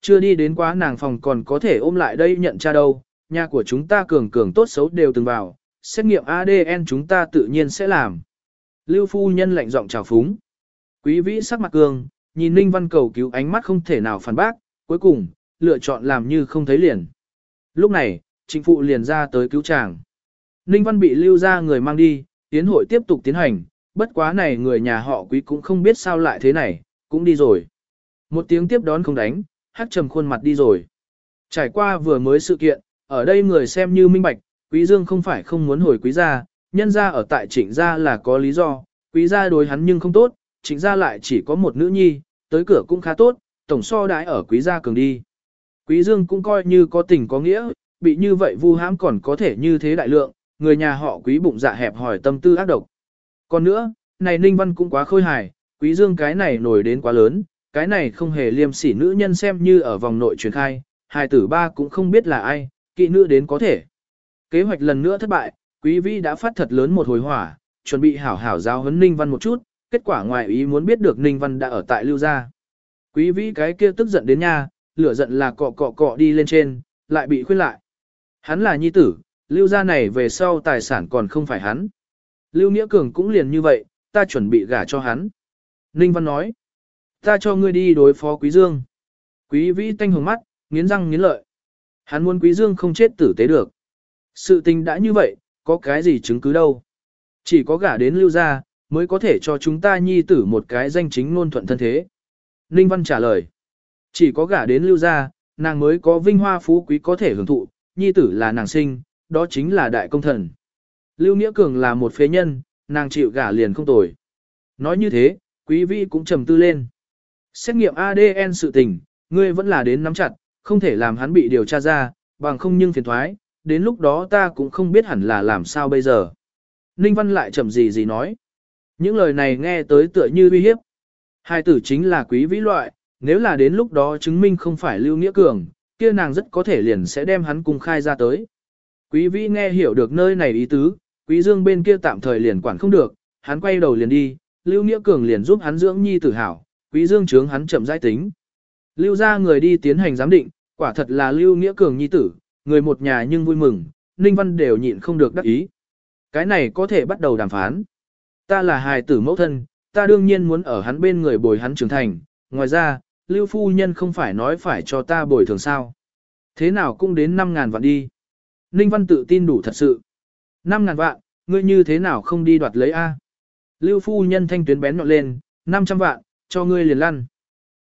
Chưa đi đến quá nàng phòng còn có thể ôm lại đây nhận cha đâu, nhà của chúng ta cường cường tốt xấu đều từng vào, xét nghiệm ADN chúng ta tự nhiên sẽ làm. Lưu phu nhân lạnh giọng chào phúng. Quý vĩ sắc mặt cường, nhìn Ninh Văn cầu cứu ánh mắt không thể nào phản bác, cuối cùng, lựa chọn làm như không thấy liền. Lúc này, chính phụ liền ra tới cứu chàng. Ninh Văn bị lưu ra người mang đi, tiến hội tiếp tục tiến hành, bất quá này người nhà họ quý cũng không biết sao lại thế này, cũng đi rồi. Một tiếng tiếp đón không đánh, hát trầm khuôn mặt đi rồi. Trải qua vừa mới sự kiện, ở đây người xem như minh bạch, quý dương không phải không muốn hồi quý gia, nhân gia ở tại trịnh gia là có lý do, quý gia đối hắn nhưng không tốt, trịnh gia lại chỉ có một nữ nhi, tới cửa cũng khá tốt, tổng so đãi ở quý gia cường đi. Quý dương cũng coi như có tình có nghĩa, bị như vậy vu hãm còn có thể như thế đại lượng, người nhà họ quý bụng dạ hẹp hỏi tâm tư ác độc. Còn nữa, này Ninh Văn cũng quá khôi hài, quý dương cái này nổi đến quá lớn, cái này không hề liêm sỉ nữ nhân xem như ở vòng nội truyền khai, hài tử ba cũng không biết là ai, kỵ nữ đến có thể. Kế hoạch lần nữa thất bại, quý vi đã phát thật lớn một hồi hỏa, chuẩn bị hảo hảo giáo huấn Ninh Văn một chút, kết quả ngoài ý muốn biết được Ninh Văn đã ở tại lưu gia. Quý vi cái kia tức giận đến nha, lửa giận là cọ cọ cọ đi lên trên, lại bị khuyên lại. Hắn là nhi tử, lưu gia này về sau tài sản còn không phải hắn. Lưu Nghĩa Cường cũng liền như vậy, ta chuẩn bị gả cho hắn. Ninh Văn nói, ta cho ngươi đi đối phó Quý Dương. Quý Vĩ tanh hồng mắt, nghiến răng nghiến lợi. Hắn muốn Quý Dương không chết tử tế được. Sự tình đã như vậy, có cái gì chứng cứ đâu. Chỉ có gả đến lưu gia, mới có thể cho chúng ta nhi tử một cái danh chính ngôn thuận thân thế. Ninh Văn trả lời, chỉ có gả đến lưu gia, nàng mới có vinh hoa phú quý có thể hưởng thụ, nhi tử là nàng sinh, đó chính là đại công thần. Lưu Nghĩa Cường là một phế nhân, nàng chịu gả liền không tồi. Nói như thế, quý vị cũng trầm tư lên. Xét nghiệm ADN sự tình, ngươi vẫn là đến nắm chặt, không thể làm hắn bị điều tra ra, bằng không nhưng phiền thoái, đến lúc đó ta cũng không biết hẳn là làm sao bây giờ. Ninh Văn lại chậm gì gì nói. Những lời này nghe tới tựa như uy hiếp. Hai tử chính là quý vĩ loại, nếu là đến lúc đó chứng minh không phải Lưu Nghĩa Cường, kia nàng rất có thể liền sẽ đem hắn cùng khai ra tới. Quý vĩ nghe hiểu được nơi này ý tứ, quý dương bên kia tạm thời liền quản không được, hắn quay đầu liền đi, Lưu Nghĩa Cường liền giúp hắn dưỡng nhi tử hảo, quý dương trướng hắn chậm rãi tính. Lưu ra người đi tiến hành giám định, quả thật là Lưu Nghĩa Cường nhi tử, người một nhà nhưng vui mừng, Ninh Văn đều nhịn không được đắc ý. Cái này có thể bắt đầu đàm phán. Ta là hài tử mẫu thân, ta đương nhiên muốn ở hắn bên người bồi hắn trưởng thành, ngoài ra, Lưu Phu Nhân không phải nói phải cho ta bồi thường sao. Thế nào cũng đến 5.000 vạn đi. Ninh Văn tự tin đủ thật sự. 5.000 vạn, ngươi như thế nào không đi đoạt lấy A. Lưu Phu Nhân thanh tuyến bén nhọn lên, 500 vạn, cho ngươi liền lăn.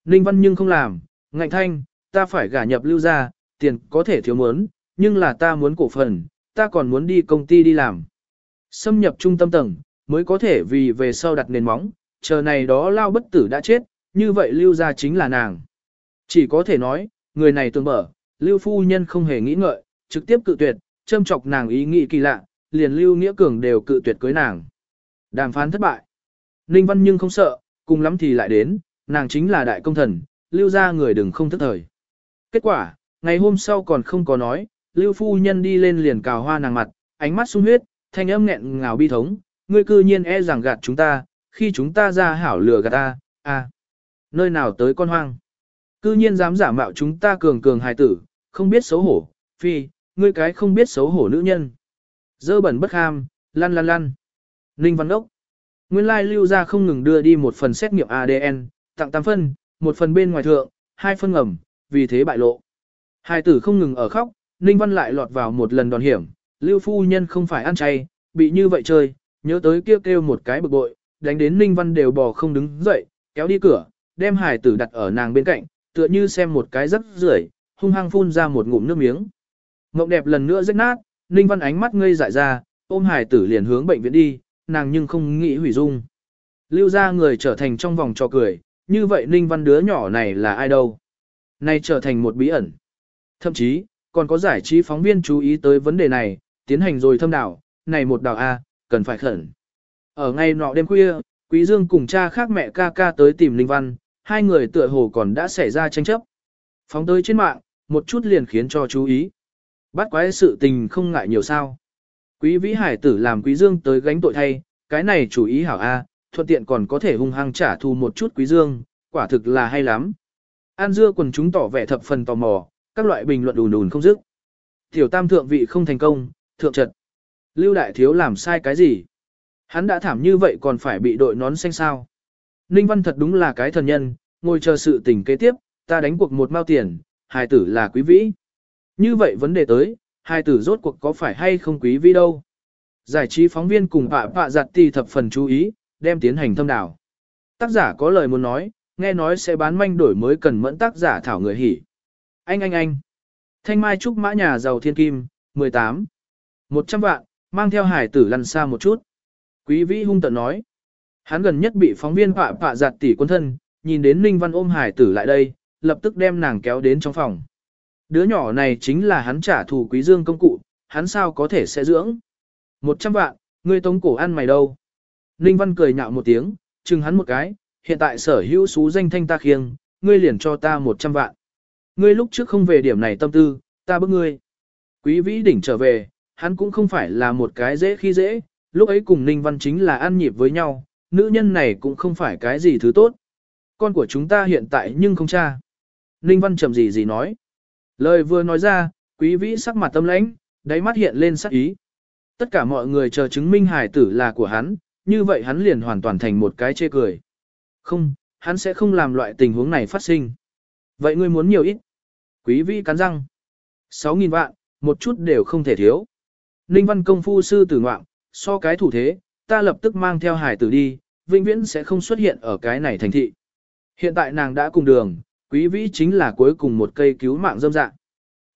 Ninh Văn nhưng không làm, ngạnh thanh, ta phải gả nhập lưu ra, tiền có thể thiếu muốn, nhưng là ta muốn cổ phần, ta còn muốn đi công ty đi làm. Xâm nhập trung tâm tầng, mới có thể vì về sau đặt nền móng, chờ này đó lao bất tử đã chết, như vậy lưu ra chính là nàng. Chỉ có thể nói, người này tương mở, lưu phu nhân không hề nghĩ ngợi, trực tiếp cự tuyệt, châm chọc nàng ý nghĩ kỳ lạ, liền lưu nghĩa cường đều cự tuyệt cưới nàng. Đàm phán thất bại. Ninh Văn nhưng không sợ, cùng lắm thì lại đến, nàng chính là đại công thần, lưu ra người đừng không thức thời. Kết quả, ngày hôm sau còn không có nói, lưu phu nhân đi lên liền cào hoa nàng mặt, ánh mắt sung huyết, thanh âm nghẹn ngào bi thống, ngươi cư nhiên e rằng gạt chúng ta, khi chúng ta ra hảo lừa gạt ta, à, nơi nào tới con hoang. Cư nhiên dám giả mạo chúng ta cường cường hài tử, không biết xấu hổ, phi, ngươi cái không biết xấu hổ nữ nhân. Dơ bẩn bất ham, lăn lăn lăn. Ninh Văn Đốc. Nguyên lai lưu ra không ngừng đưa đi một phần xét nghiệm ADN, tặng 8 phân, một phần bên ngoài thượng, hai phân ngầm, vì thế bại lộ. Hai tử không ngừng ở khóc, Ninh Văn lại lọt vào một lần đòn hiểm, lưu phu nhân không phải ăn chay, bị như vậy chơi, nhớ tới kêu kêu một cái bực bội, đánh đến Ninh Văn đều bò không đứng dậy, kéo đi cửa, đem hải tử đặt ở nàng bên cạnh, tựa như xem một cái rất rưởi, hung hăng phun ra một ngụm nước miếng. Mộng đẹp lần nữa rách nát, Ninh Văn ánh mắt ngây dại ra, ôm hải tử liền hướng bệnh viện đi, nàng nhưng không nghĩ hủy dung. Lưu ra người trở thành trong vòng trò cười, như vậy Ninh Văn đứa nhỏ này là ai đâu? Nay trở thành một bí ẩn. Thậm chí, còn có giải trí phóng viên chú ý tới vấn đề này, tiến hành rồi thâm đảo, này một đảo A, cần phải khẩn. Ở ngay nọ đêm khuya, Quý Dương cùng cha khác mẹ ca ca tới tìm Linh Văn, hai người tựa hồ còn đã xảy ra tranh chấp. Phóng tới trên mạng, một chút liền khiến cho chú ý. Bắt quái sự tình không ngại nhiều sao. Quý vĩ hải tử làm quý dương tới gánh tội thay, cái này chủ ý hảo A, thuận tiện còn có thể hung hăng trả thù một chút quý dương, quả thực là hay lắm. An dưa quần chúng tỏ vẻ thập phần tò mò, các loại bình luận đùn đùn không dứt. Tiểu tam thượng vị không thành công, thượng trật. Lưu đại thiếu làm sai cái gì? Hắn đã thảm như vậy còn phải bị đội nón xanh sao? Ninh Văn thật đúng là cái thần nhân, ngồi chờ sự tình kế tiếp, ta đánh cuộc một mao tiền, hài tử là quý vĩ. Như vậy vấn đề tới, hai tử rốt cuộc có phải hay không quý vi đâu? Giải trí phóng viên cùng bạ bạ giặt tì thập phần chú ý, đem tiến hành thâm đảo. Tác giả có lời muốn nói, nghe nói sẽ bán manh đổi mới cần mẫn tác giả thảo người hỉ. Anh anh anh. Thanh Mai Trúc Mã nhà giàu thiên kim, 18. 100 vạn, mang theo hải tử lăn xa một chút. Quý vĩ hung tận nói. Hắn gần nhất bị phóng viên họa họa giặt tỉ quân thân, nhìn đến Ninh Văn ôm hải tử lại đây, lập tức đem nàng kéo đến trong phòng. Đứa nhỏ này chính là hắn trả thù quý dương công cụ, hắn sao có thể sẽ dưỡng. 100 vạn, ngươi tống cổ ăn mày đâu. Ninh Văn cười nhạo một tiếng, chừng hắn một cái, hiện tại sở hữu xú danh thanh ta khiêng, ngươi liền cho ta 100 vạn. Ngươi lúc trước không về điểm này tâm tư, ta bức ngươi. Quý vĩ đỉnh trở về, hắn cũng không phải là một cái dễ khi dễ, lúc ấy cùng Ninh Văn chính là ăn nhịp với nhau, nữ nhân này cũng không phải cái gì thứ tốt. Con của chúng ta hiện tại nhưng không cha. Ninh Văn trầm gì gì nói. Lời vừa nói ra, quý vĩ sắc mặt tâm lãnh, đáy mắt hiện lên sắc ý. Tất cả mọi người chờ chứng minh hải tử là của hắn, như vậy hắn liền hoàn toàn thành một cái chê cười. Không, hắn sẽ không làm loại tình huống này phát sinh. Vậy ngươi muốn nhiều ít? Quý vĩ cắn răng. 6.000 vạn, một chút đều không thể thiếu. Ninh văn công phu sư tử ngoạm, so cái thủ thế, ta lập tức mang theo hải tử đi, vĩnh viễn sẽ không xuất hiện ở cái này thành thị. Hiện tại nàng đã cùng đường, quý vĩ chính là cuối cùng một cây cứu mạng dâm dạng.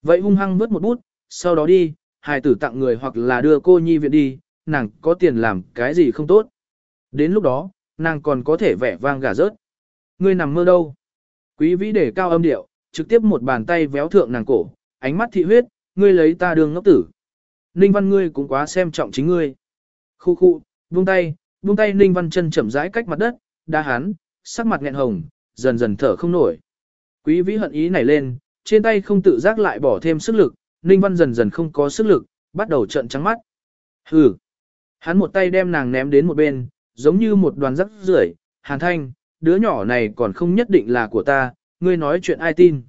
Vậy hung hăng vớt một bút, sau đó đi, hài tử tặng người hoặc là đưa cô nhi viện đi, nàng có tiền làm cái gì không tốt. Đến lúc đó, nàng còn có thể vẻ vang gà rớt. Ngươi nằm mơ đâu? Quý vĩ để cao âm điệu, trực tiếp một bàn tay véo thượng nàng cổ, ánh mắt thị huyết, ngươi lấy ta đường ngốc tử. Ninh văn ngươi cũng quá xem trọng chính ngươi. Khu khu, buông tay, buông tay Ninh văn chân chậm rãi cách mặt đất, đa hán, sắc mặt nghẹn hồng, dần dần thở không nổi. Quý vĩ hận ý nảy lên, trên tay không tự giác lại bỏ thêm sức lực, Ninh văn dần dần không có sức lực, bắt đầu trợn trắng mắt. Hừ. Hắn một tay đem nàng ném đến một bên, giống như một đoàn rắc rưởi. Hàn thanh, đứa nhỏ này còn không nhất định là của ta, ngươi nói chuyện ai tin.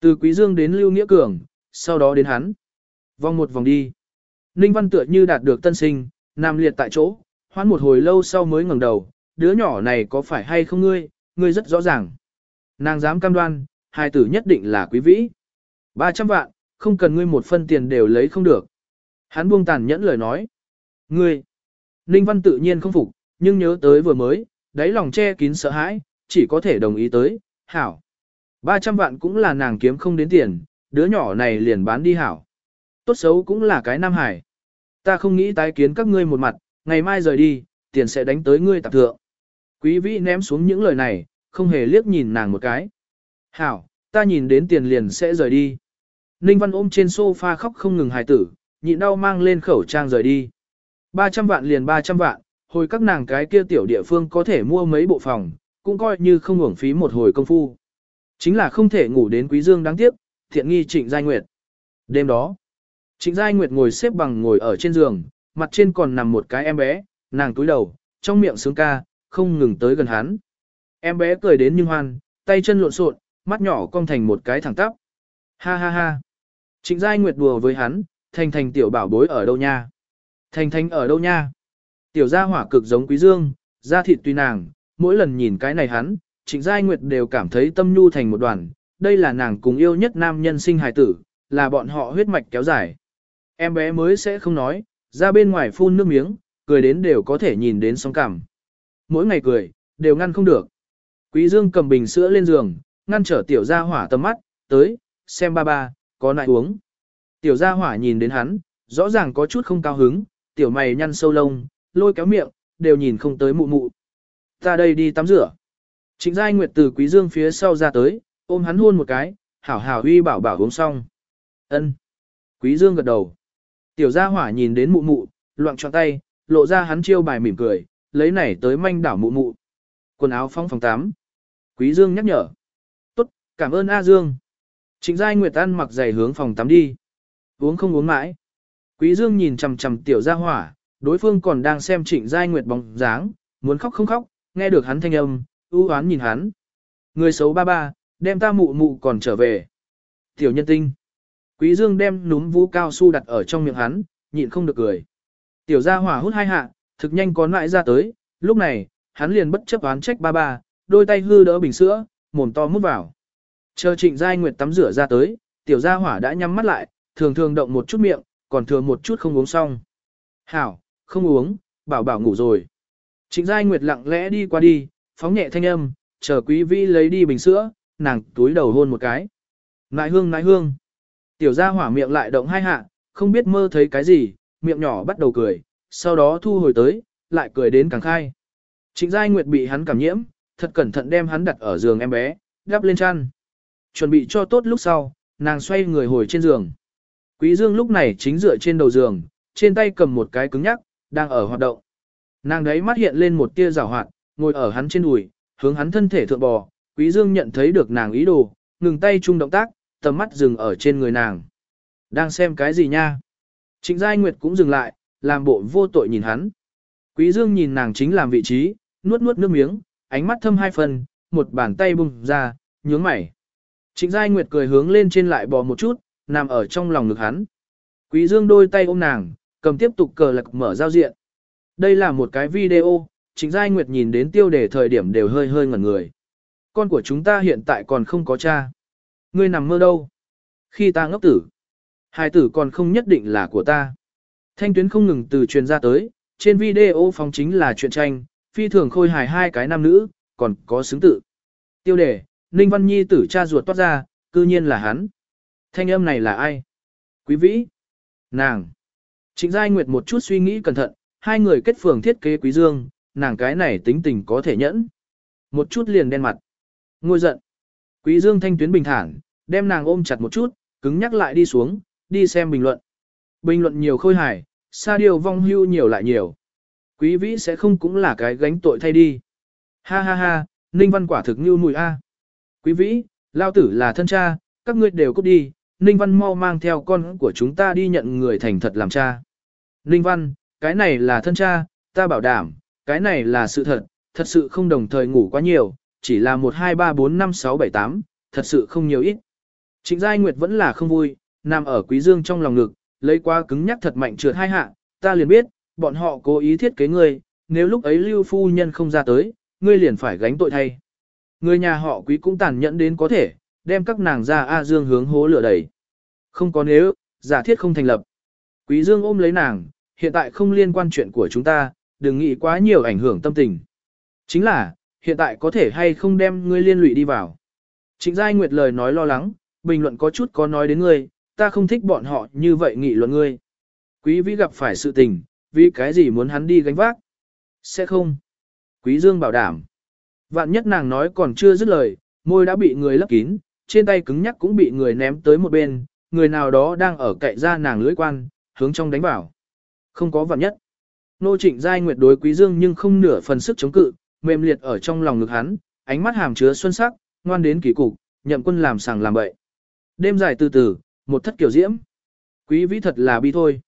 Từ Quý Dương đến Lưu Nghĩa Cường, sau đó đến hắn. Vòng một vòng đi. Ninh Văn tựa như đạt được tân sinh, nằm liệt tại chỗ, hoan một hồi lâu sau mới ngẩng đầu, đứa nhỏ này có phải hay không ngươi, ngươi rất rõ ràng. Nàng dám cam đoan, hai tử nhất định là quý vĩ. 300 vạn, không cần ngươi một phân tiền đều lấy không được. Hắn buông tàn nhẫn lời nói. Ngươi. Ninh Văn tự nhiên không phục, nhưng nhớ tới vừa mới, đáy lòng che kín sợ hãi, chỉ có thể đồng ý tới, hảo. 300 vạn cũng là nàng kiếm không đến tiền, đứa nhỏ này liền bán đi hảo. Tốt xấu cũng là cái nam hải. Ta không nghĩ tái kiến các ngươi một mặt, ngày mai rời đi, tiền sẽ đánh tới ngươi tạp thượng. Quý vĩ ném xuống những lời này, không hề liếc nhìn nàng một cái. Hảo, ta nhìn đến tiền liền sẽ rời đi. Ninh Văn ôm trên sofa khóc không ngừng hài tử, nhịn đau mang lên khẩu trang rời đi. 300 vạn liền 300 vạn, hồi các nàng cái kia tiểu địa phương có thể mua mấy bộ phòng, cũng coi như không hưởng phí một hồi công phu. Chính là không thể ngủ đến quý dương đáng tiếc, thiện nghi trịnh giai nguyệt. Đêm đó, trịnh giai nguyệt ngồi xếp bằng ngồi ở trên giường, mặt trên còn nằm một cái em bé, nàng túi đầu, trong miệng sướng ca, không ngừng tới gần hắn. Em bé cười đến nhưng hoan, tay chân lộn xộn, mắt nhỏ cong thành một cái thẳng tắp. Ha ha ha. Trịnh giai nguyệt đùa với hắn, thành thành tiểu bảo bối ở đâu nha? Thành thành ở đâu nha? Tiểu gia hỏa cực giống quý dương, da thịt tùy nàng, mỗi lần nhìn cái này hắn, trịnh giai nguyệt đều cảm thấy tâm nhu thành một đoàn, đây là nàng cùng yêu nhất nam nhân sinh hài tử, là bọn họ huyết mạch kéo dài. Em bé mới sẽ không nói, ra bên ngoài phun nước miếng, cười đến đều có thể nhìn đến sóng cảm. Mỗi ngày cười, đều ngăn không được. Quý dương cầm bình sữa lên giường, ngăn trở tiểu gia hỏa tầm mắt, tới, xem ba ba, có nại uống. Tiểu gia hỏa nhìn đến hắn, rõ ràng có chút không cao hứng, tiểu mày nhăn sâu lông, lôi kéo miệng, đều nhìn không tới mụ mụ. Ta đây đi tắm rửa. Trịnh Giai Nguyệt từ Quý Dương phía sau ra tới, ôm hắn hôn một cái, hảo hảo uy bảo bảo uống xong. Ân. Quý Dương gật đầu. Tiểu gia hỏa nhìn đến mụ mụ, loạn trọn tay, lộ ra hắn chiêu bài mỉm cười, lấy này tới manh đảo mụ mụ. Quần áo phong phòng tắm. Quý Dương nhắc nhở. Tốt, cảm ơn A Dương. Trịnh Giai Nguyệt ăn mặc giày hướng phòng tắm đi. Uống không uống mãi. Quý Dương nhìn chằm chằm tiểu gia hỏa, đối phương còn đang xem Trịnh Giai Nguyệt bóng dáng, muốn khóc không khóc, nghe được hắn thanh âm, ưu hoán nhìn hắn. Người xấu ba ba, đem ta mụ mụ còn trở về. Tiểu nhân tinh. Quý Dương đem núm vũ cao su đặt ở trong miệng hắn, nhịn không được cười. Tiểu gia hỏa hút hai hạ, thực nhanh có lại ra tới, lúc này, hắn liền bất chấp oán trách ba ba, đôi tay hư đỡ bình sữa, mồm to mút vào. Chờ trịnh giai nguyệt tắm rửa ra tới, tiểu gia hỏa đã nhắm mắt lại, thường thường động một chút miệng, còn thường một chút không uống xong. Hảo, không uống, bảo bảo ngủ rồi. Trịnh giai nguyệt lặng lẽ đi qua đi, phóng nhẹ thanh âm, chờ quý vĩ lấy đi bình sữa, nàng túi đầu hôn một cái. Nãi hương nãi hương. Tiểu gia hỏa miệng lại động hai hạ, không biết mơ thấy cái gì, miệng nhỏ bắt đầu cười, sau đó thu hồi tới, lại cười đến càng khai. Trịnh Giai Nguyệt bị hắn cảm nhiễm, thật cẩn thận đem hắn đặt ở giường em bé, đắp lên chăn. Chuẩn bị cho tốt lúc sau, nàng xoay người hồi trên giường. Quý Dương lúc này chính dựa trên đầu giường, trên tay cầm một cái cứng nhắc, đang ở hoạt động. Nàng đấy mắt hiện lên một tia rào hoạt, ngồi ở hắn trên đùi, hướng hắn thân thể thượng bò. Quý Dương nhận thấy được nàng ý đồ, ngừng tay chung động tác, tầm mắt dừng ở trên người nàng. Đang xem cái gì nha? Trịnh Giai Nguyệt cũng dừng lại, làm bộ vô tội nhìn hắn. Quý Dương nhìn nàng chính làm vị trí, nuốt nuốt nước miếng, ánh mắt thâm hai phần, một bàn tay bung ra, nhướng mày. Trịnh Giai Nguyệt cười hướng lên trên lại bò một chút, nằm ở trong lòng ngực hắn. Quý Dương đôi tay ôm nàng, cầm tiếp tục cờ lạc mở giao diện. Đây là một cái video, Trịnh Giai Nguyệt nhìn đến tiêu đề thời điểm đều hơi hơi ngẩn người. Con của chúng ta hiện tại còn không có cha. Ngươi nằm mơ đâu? Khi ta ngốc tử, hai tử còn không nhất định là của ta. Thanh tuyến không ngừng từ truyền ra tới, trên video phóng chính là chuyện tranh, phi thường khôi hài hai cái nam nữ, còn có xứng tự. Tiêu đề, Ninh Văn Nhi tử cha ruột toát ra, cư nhiên là hắn. Thanh âm này là ai? Quý vĩ. Nàng. Trịnh Giai Nguyệt một chút suy nghĩ cẩn thận, hai người kết phường thiết kế quý dương, nàng cái này tính tình có thể nhẫn. Một chút liền đen mặt. Ngôi giận. Quý dương thanh tuyến bình thản, đem nàng ôm chặt một chút, cứng nhắc lại đi xuống, đi xem bình luận. Bình luận nhiều khôi hài, xa điều vong hưu nhiều lại nhiều. Quý vĩ sẽ không cũng là cái gánh tội thay đi. Ha ha ha, Ninh Văn quả thực như mùi A. Quý vĩ, lao tử là thân cha, các ngươi đều cút đi, Ninh Văn mau mang theo con của chúng ta đi nhận người thành thật làm cha. Ninh Văn, cái này là thân cha, ta bảo đảm, cái này là sự thật, thật sự không đồng thời ngủ quá nhiều, chỉ là 1 2 3 4 5 6 7 8, thật sự không nhiều ít. Trịnh Giai Nguyệt vẫn là không vui, nằm ở Quý Dương trong lòng ngực, lấy qua cứng nhắc thật mạnh trượt hai hạ, ta liền biết, bọn họ cố ý thiết kế ngươi, nếu lúc ấy Lưu phu nhân không ra tới, ngươi liền phải gánh tội thay. Người nhà họ Quý cũng tàn nhẫn đến có thể, đem các nàng ra A Dương hướng hố lửa đẩy. Không có nếu, giả thiết không thành lập. Quý Dương ôm lấy nàng, hiện tại không liên quan chuyện của chúng ta, đừng nghĩ quá nhiều ảnh hưởng tâm tình. Chính là, hiện tại có thể hay không đem ngươi liên lụy đi vào. Trịnh Giai Nguyệt lời nói lo lắng, bình luận có chút có nói đến ngươi, ta không thích bọn họ như vậy nghị luận ngươi. Quý vĩ gặp phải sự tình, vì cái gì muốn hắn đi gánh vác? Sẽ không. Quý Dương bảo đảm. Vạn nhất nàng nói còn chưa dứt lời, môi đã bị người lấp kín, trên tay cứng nhắc cũng bị người ném tới một bên, người nào đó đang ở cậy ra nàng lưỡi quan, hướng trong đánh bảo. Không có vạn nhất. Nô trịnh giai nguyệt đối quý dương nhưng không nửa phần sức chống cự, mềm liệt ở trong lòng ngực hắn, ánh mắt hàm chứa xuân sắc, ngoan đến kỳ cục, nhậm quân làm sàng làm bậy. Đêm dài từ từ, một thất kiểu diễm. Quý vĩ thật là bi thôi.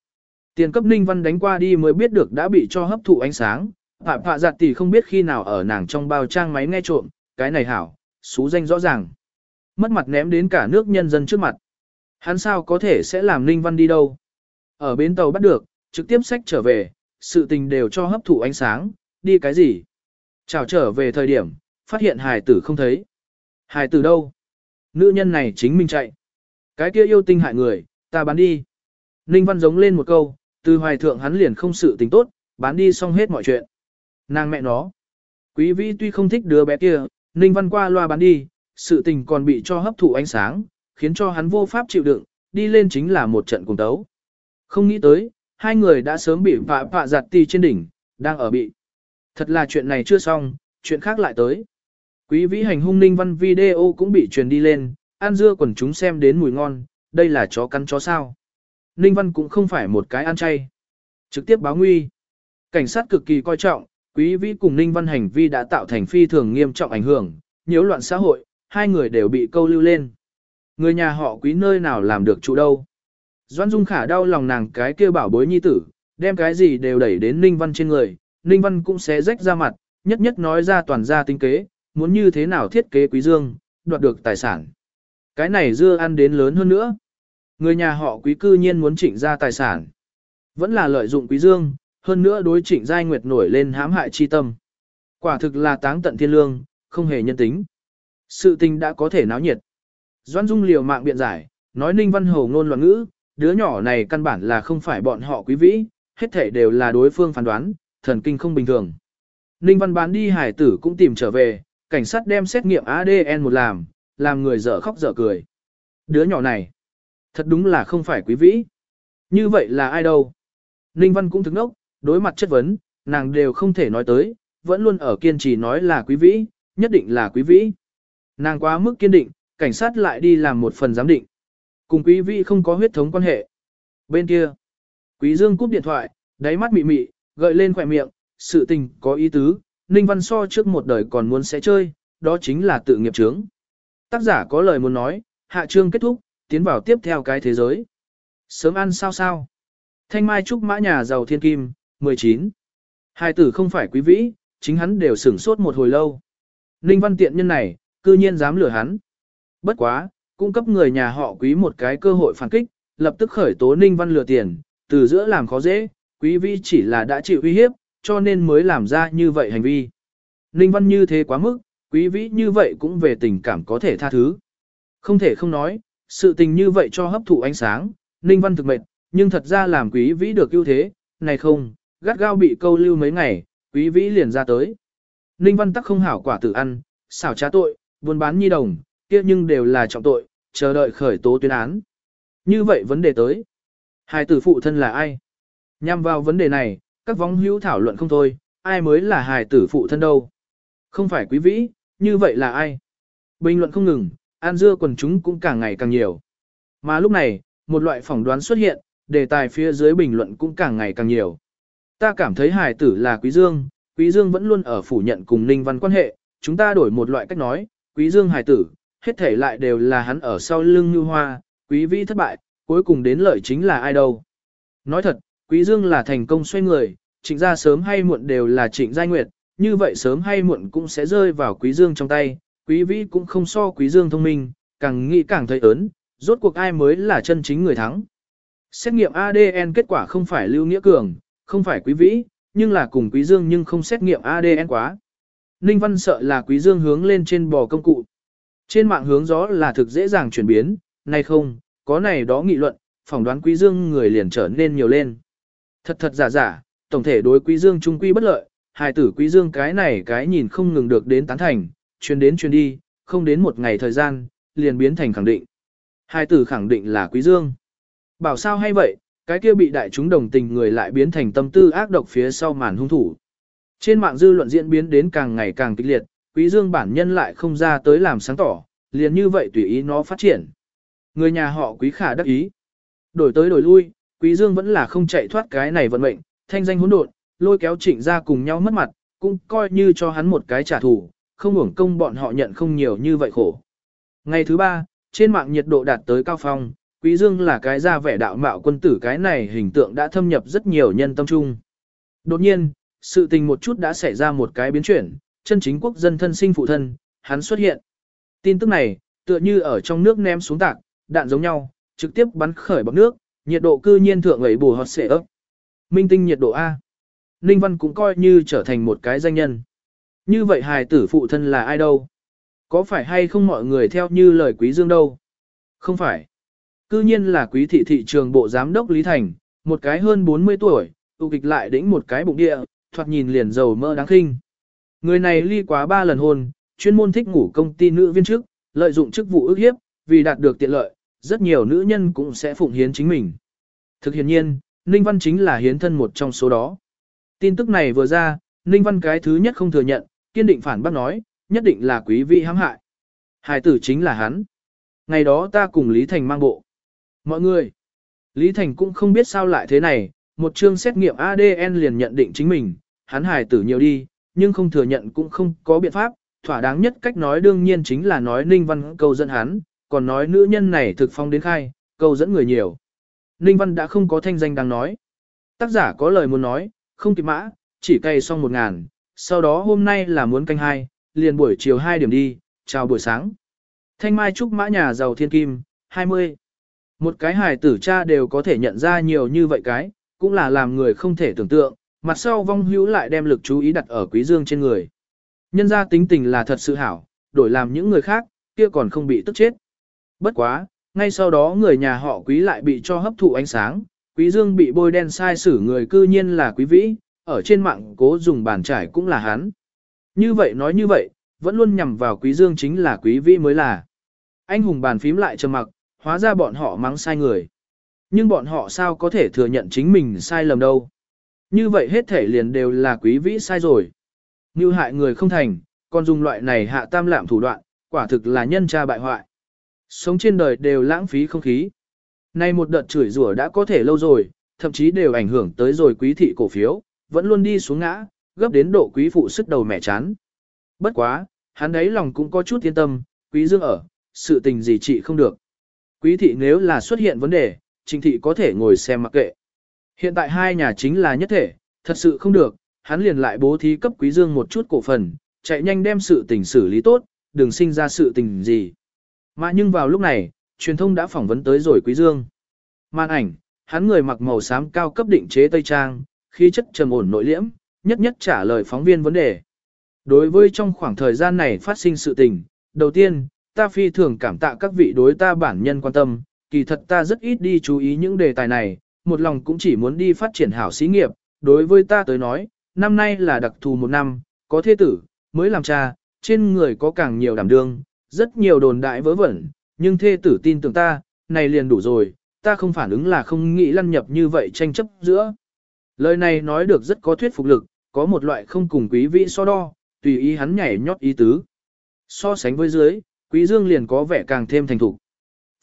Tiền cấp ninh văn đánh qua đi mới biết được đã bị cho hấp thụ ánh sáng, Phạm phạ giặt tỷ không biết khi nào ở nàng trong bao trang máy nghe trộm, cái này hảo, xú danh rõ ràng. Mất mặt ném đến cả nước nhân dân trước mặt. Hắn sao có thể sẽ làm ninh văn đi đâu? Ở bến tàu bắt được, trực tiếp sách trở về, sự tình đều cho hấp thụ ánh sáng, đi cái gì? Chào trở về thời điểm, phát hiện hài tử không thấy. Hài tử đâu? Nữ nhân này chính mình chạy. Cái kia yêu tinh hại người, ta bán đi. Ninh Văn giống lên một câu, từ hoài thượng hắn liền không sự tình tốt, bán đi xong hết mọi chuyện. Nàng mẹ nó. Quý vĩ tuy không thích đứa bé kia, Ninh Văn qua loa bán đi, sự tình còn bị cho hấp thụ ánh sáng, khiến cho hắn vô pháp chịu đựng, đi lên chính là một trận cùng tấu. Không nghĩ tới, hai người đã sớm bị vạ vạ giặt tì trên đỉnh, đang ở bị. Thật là chuyện này chưa xong, chuyện khác lại tới. Quý vĩ hành hung Ninh Văn video cũng bị truyền đi lên, An dưa quần chúng xem đến mùi ngon, đây là chó cắn chó sao. Ninh Văn cũng không phải một cái ăn chay. Trực tiếp báo nguy. Cảnh sát cực kỳ coi trọng, Quý vĩ cùng Ninh Văn hành vi đã tạo thành phi thường nghiêm trọng ảnh hưởng, nhiễu loạn xã hội, hai người đều bị câu lưu lên. Người nhà họ quý nơi nào làm được chủ đâu. Doan Dung Khả đau lòng nàng cái kia bảo bối nhi tử, đem cái gì đều đẩy đến Ninh Văn trên người, Ninh Văn cũng sẽ rách ra mặt, nhất nhất nói ra toàn gia tinh kế, muốn như thế nào thiết kế quý dương, đoạt được tài sản. Cái này dưa ăn đến lớn hơn nữa. Người nhà họ quý cư nhiên muốn trịnh ra tài sản. Vẫn là lợi dụng quý dương, hơn nữa đối trịnh giai nguyệt nổi lên hãm hại chi tâm. Quả thực là táng tận thiên lương, không hề nhân tính. Sự tình đã có thể náo nhiệt. Doan Dung liều mạng biện giải, nói Ninh Văn Hầu ngôn loạn ngữ, đứa nhỏ này căn bản là không phải bọn họ quý vĩ, hết thể đều là đối phương phán đoán, thần kinh không bình thường. Ninh Văn bán đi hải tử cũng tìm trở về, cảnh sát đem xét nghiệm ADN một làm, làm người dở khóc dở cười. Đứa nhỏ này, thật đúng là không phải quý vĩ. Như vậy là ai đâu? Ninh Văn cũng thức nốc, đối mặt chất vấn, nàng đều không thể nói tới, vẫn luôn ở kiên trì nói là quý vĩ, nhất định là quý vĩ. Nàng quá mức kiên định, cảnh sát lại đi làm một phần giám định. Cùng quý vĩ không có huyết thống quan hệ. Bên kia, quý dương cúp điện thoại, đáy mắt mị mị, gợi lên khỏe miệng, sự tình có ý tứ, Ninh Văn so trước một đời còn muốn sẽ chơi, đó chính là tự nghiệp chướng. Tác giả có lời muốn nói, hạ chương kết thúc, tiến vào tiếp theo cái thế giới. Sớm ăn sao sao. Thanh Mai Trúc Mã Nhà Giàu Thiên Kim, 19. Hai tử không phải quý vĩ, chính hắn đều sửng sốt một hồi lâu. Ninh Văn tiện nhân này, cư nhiên dám lừa hắn. Bất quá, cung cấp người nhà họ quý một cái cơ hội phản kích, lập tức khởi tố Ninh Văn lừa tiền, từ giữa làm khó dễ, quý vĩ chỉ là đã chịu uy hiếp, cho nên mới làm ra như vậy hành vi. Ninh Văn như thế quá mức, quý vĩ như vậy cũng về tình cảm có thể tha thứ. Không thể không nói, sự tình như vậy cho hấp thụ ánh sáng, Ninh Văn thực mệt, nhưng thật ra làm quý vĩ được ưu thế, này không, gắt gao bị câu lưu mấy ngày, quý vĩ liền ra tới. Ninh Văn tắc không hảo quả tử ăn, xảo trá tội, buôn bán nhi đồng, kia nhưng đều là trọng tội, chờ đợi khởi tố tuyên án. Như vậy vấn đề tới. Hai tử phụ thân là ai? Nhằm vào vấn đề này, các vong hữu thảo luận không thôi, ai mới là hài tử phụ thân đâu. Không phải quý vĩ, như vậy là ai? Bình luận không ngừng, an dưa quần chúng cũng càng ngày càng nhiều. Mà lúc này, một loại phỏng đoán xuất hiện, đề tài phía dưới bình luận cũng càng ngày càng nhiều. Ta cảm thấy hài tử là quý dương, quý dương vẫn luôn ở phủ nhận cùng ninh văn quan hệ, chúng ta đổi một loại cách nói, quý dương hài tử, hết thể lại đều là hắn ở sau lưng như hoa, quý vĩ thất bại, cuối cùng đến lợi chính là ai đâu. Nói thật, quý dương là thành công xoay người, trịnh gia sớm hay muộn đều là trịnh giai nguyệt, như vậy sớm hay muộn cũng sẽ rơi vào quý dương trong tay, quý vĩ cũng không so quý dương thông minh, càng nghĩ càng thấy ớn, rốt cuộc ai mới là chân chính người thắng. Xét nghiệm ADN kết quả không phải Lưu Nghĩa Cường, không phải quý vĩ, nhưng là cùng quý dương nhưng không xét nghiệm ADN quá. Ninh Văn sợ là quý dương hướng lên trên bò công cụ. Trên mạng hướng gió là thực dễ dàng chuyển biến, nay không, có này đó nghị luận, phỏng đoán quý dương người liền trở nên nhiều lên. Thật thật giả giả, tổng thể đối quý dương trung quy bất lợi, hài tử quý dương cái này cái nhìn không ngừng được đến tán thành, truyền đến truyền đi, không đến một ngày thời gian, liền biến thành khẳng định. Hai từ khẳng định là quý dương. Bảo sao hay vậy, cái kia bị đại chúng đồng tình người lại biến thành tâm tư ác độc phía sau màn hung thủ. Trên mạng dư luận diễn biến đến càng ngày càng kịch liệt, quý dương bản nhân lại không ra tới làm sáng tỏ, liền như vậy tùy ý nó phát triển. Người nhà họ quý khả đắc ý. Đổi tới đổi lui, quý dương vẫn là không chạy thoát cái này vận mệnh, thanh danh hỗn độn, lôi kéo trịnh ra cùng nhau mất mặt, cũng coi như cho hắn một cái trả thù, không hưởng công bọn họ nhận không nhiều như vậy khổ. Ngày thứ ba, trên mạng nhiệt độ đạt tới cao phong, Quý Dương là cái ra vẻ đạo mạo quân tử cái này hình tượng đã thâm nhập rất nhiều nhân tâm trung. Đột nhiên, sự tình một chút đã xảy ra một cái biến chuyển, chân chính quốc dân thân sinh phụ thân, hắn xuất hiện. Tin tức này, tựa như ở trong nước ném xuống tạc, đạn giống nhau, trực tiếp bắn khởi bọc nước, nhiệt độ cư nhiên thượng ấy bù hot xệ ấp. Minh tinh nhiệt độ A. Ninh Văn cũng coi như trở thành một cái danh nhân. Như vậy hài tử phụ thân là ai đâu? Có phải hay không mọi người theo như lời quý dương đâu? Không phải. Cư nhiên là quý thị thị trường bộ giám đốc Lý Thành, một cái hơn 40 tuổi, tụ kịch lại đỉnh một cái bụng địa, thoạt nhìn liền giàu mơ đáng khinh. Người này ly quá ba lần hôn, chuyên môn thích ngủ công ty nữ viên chức, lợi dụng chức vụ ước hiếp, vì đạt được tiện lợi, rất nhiều nữ nhân cũng sẽ phụng hiến chính mình. Thực hiện nhiên, Ninh Văn chính là hiến thân một trong số đó. Tin tức này vừa ra, Ninh Văn cái thứ nhất không thừa nhận, kiên định phản bác nói, nhất định là quý vị hãm hại. Hải tử chính là hắn. Ngày đó ta cùng Lý Thành mang bộ. Mọi người, Lý Thành cũng không biết sao lại thế này, một chương xét nghiệm ADN liền nhận định chính mình, hắn hải tử nhiều đi, nhưng không thừa nhận cũng không có biện pháp, thỏa đáng nhất cách nói đương nhiên chính là nói Ninh Văn câu dẫn hắn, còn nói nữ nhân này thực phong đến khai, câu dẫn người nhiều. Ninh Văn đã không có thanh danh đang nói. Tác giả có lời muốn nói, không kịp mã, chỉ cày xong một ngàn, sau đó hôm nay là muốn canh hai, liền buổi chiều hai điểm đi, chào buổi sáng. Thanh Mai Trúc Mã nhà giàu thiên kim, 20. Một cái hài tử cha đều có thể nhận ra nhiều như vậy cái, cũng là làm người không thể tưởng tượng, mặt sau vong hữu lại đem lực chú ý đặt ở quý dương trên người. Nhân ra tính tình là thật sự hảo, đổi làm những người khác, kia còn không bị tức chết. Bất quá, ngay sau đó người nhà họ quý lại bị cho hấp thụ ánh sáng, quý dương bị bôi đen sai xử người cư nhiên là quý vĩ, ở trên mạng cố dùng bàn trải cũng là hắn. Như vậy nói như vậy, vẫn luôn nhằm vào quý dương chính là quý vĩ mới là. Anh hùng bàn phím lại trầm mặc, hóa ra bọn họ mắng sai người. Nhưng bọn họ sao có thể thừa nhận chính mình sai lầm đâu. Như vậy hết thể liền đều là quý vĩ sai rồi. Như hại người không thành, còn dùng loại này hạ tam lạm thủ đoạn, quả thực là nhân tra bại hoại. Sống trên đời đều lãng phí không khí. Nay một đợt chửi rủa đã có thể lâu rồi, thậm chí đều ảnh hưởng tới rồi quý thị cổ phiếu, vẫn luôn đi xuống ngã, gấp đến độ quý phụ sức đầu mẹ chán. Bất quá, hắn đấy lòng cũng có chút yên tâm, quý dương ở, sự tình gì trị không được. Quý thị nếu là xuất hiện vấn đề, trình thị có thể ngồi xem mặc kệ. Hiện tại hai nhà chính là nhất thể, thật sự không được, hắn liền lại bố thí cấp quý dương một chút cổ phần, chạy nhanh đem sự tình xử lý tốt, đừng sinh ra sự tình gì. Mà nhưng vào lúc này, truyền thông đã phỏng vấn tới rồi quý dương. Màn ảnh, hắn người mặc màu xám cao cấp định chế tây trang, khí chất trầm ổn nội liễm, nhất nhất trả lời phóng viên vấn đề. Đối với trong khoảng thời gian này phát sinh sự tình, đầu tiên, ta phi thường cảm tạ các vị đối ta bản nhân quan tâm, kỳ thật ta rất ít đi chú ý những đề tài này, một lòng cũng chỉ muốn đi phát triển hảo xí nghiệp, đối với ta tới nói, năm nay là đặc thù một năm, có thế tử, mới làm cha, trên người có càng nhiều đảm đương, rất nhiều đồn đại vớ vẩn, nhưng thê tử tin tưởng ta, này liền đủ rồi, ta không phản ứng là không nghĩ lăn nhập như vậy tranh chấp giữa. Lời này nói được rất có thuyết phục lực, có một loại không cùng quý vị so đo, tùy ý hắn nhảy nhót ý tứ. So sánh với dưới, quý dương liền có vẻ càng thêm thành thục.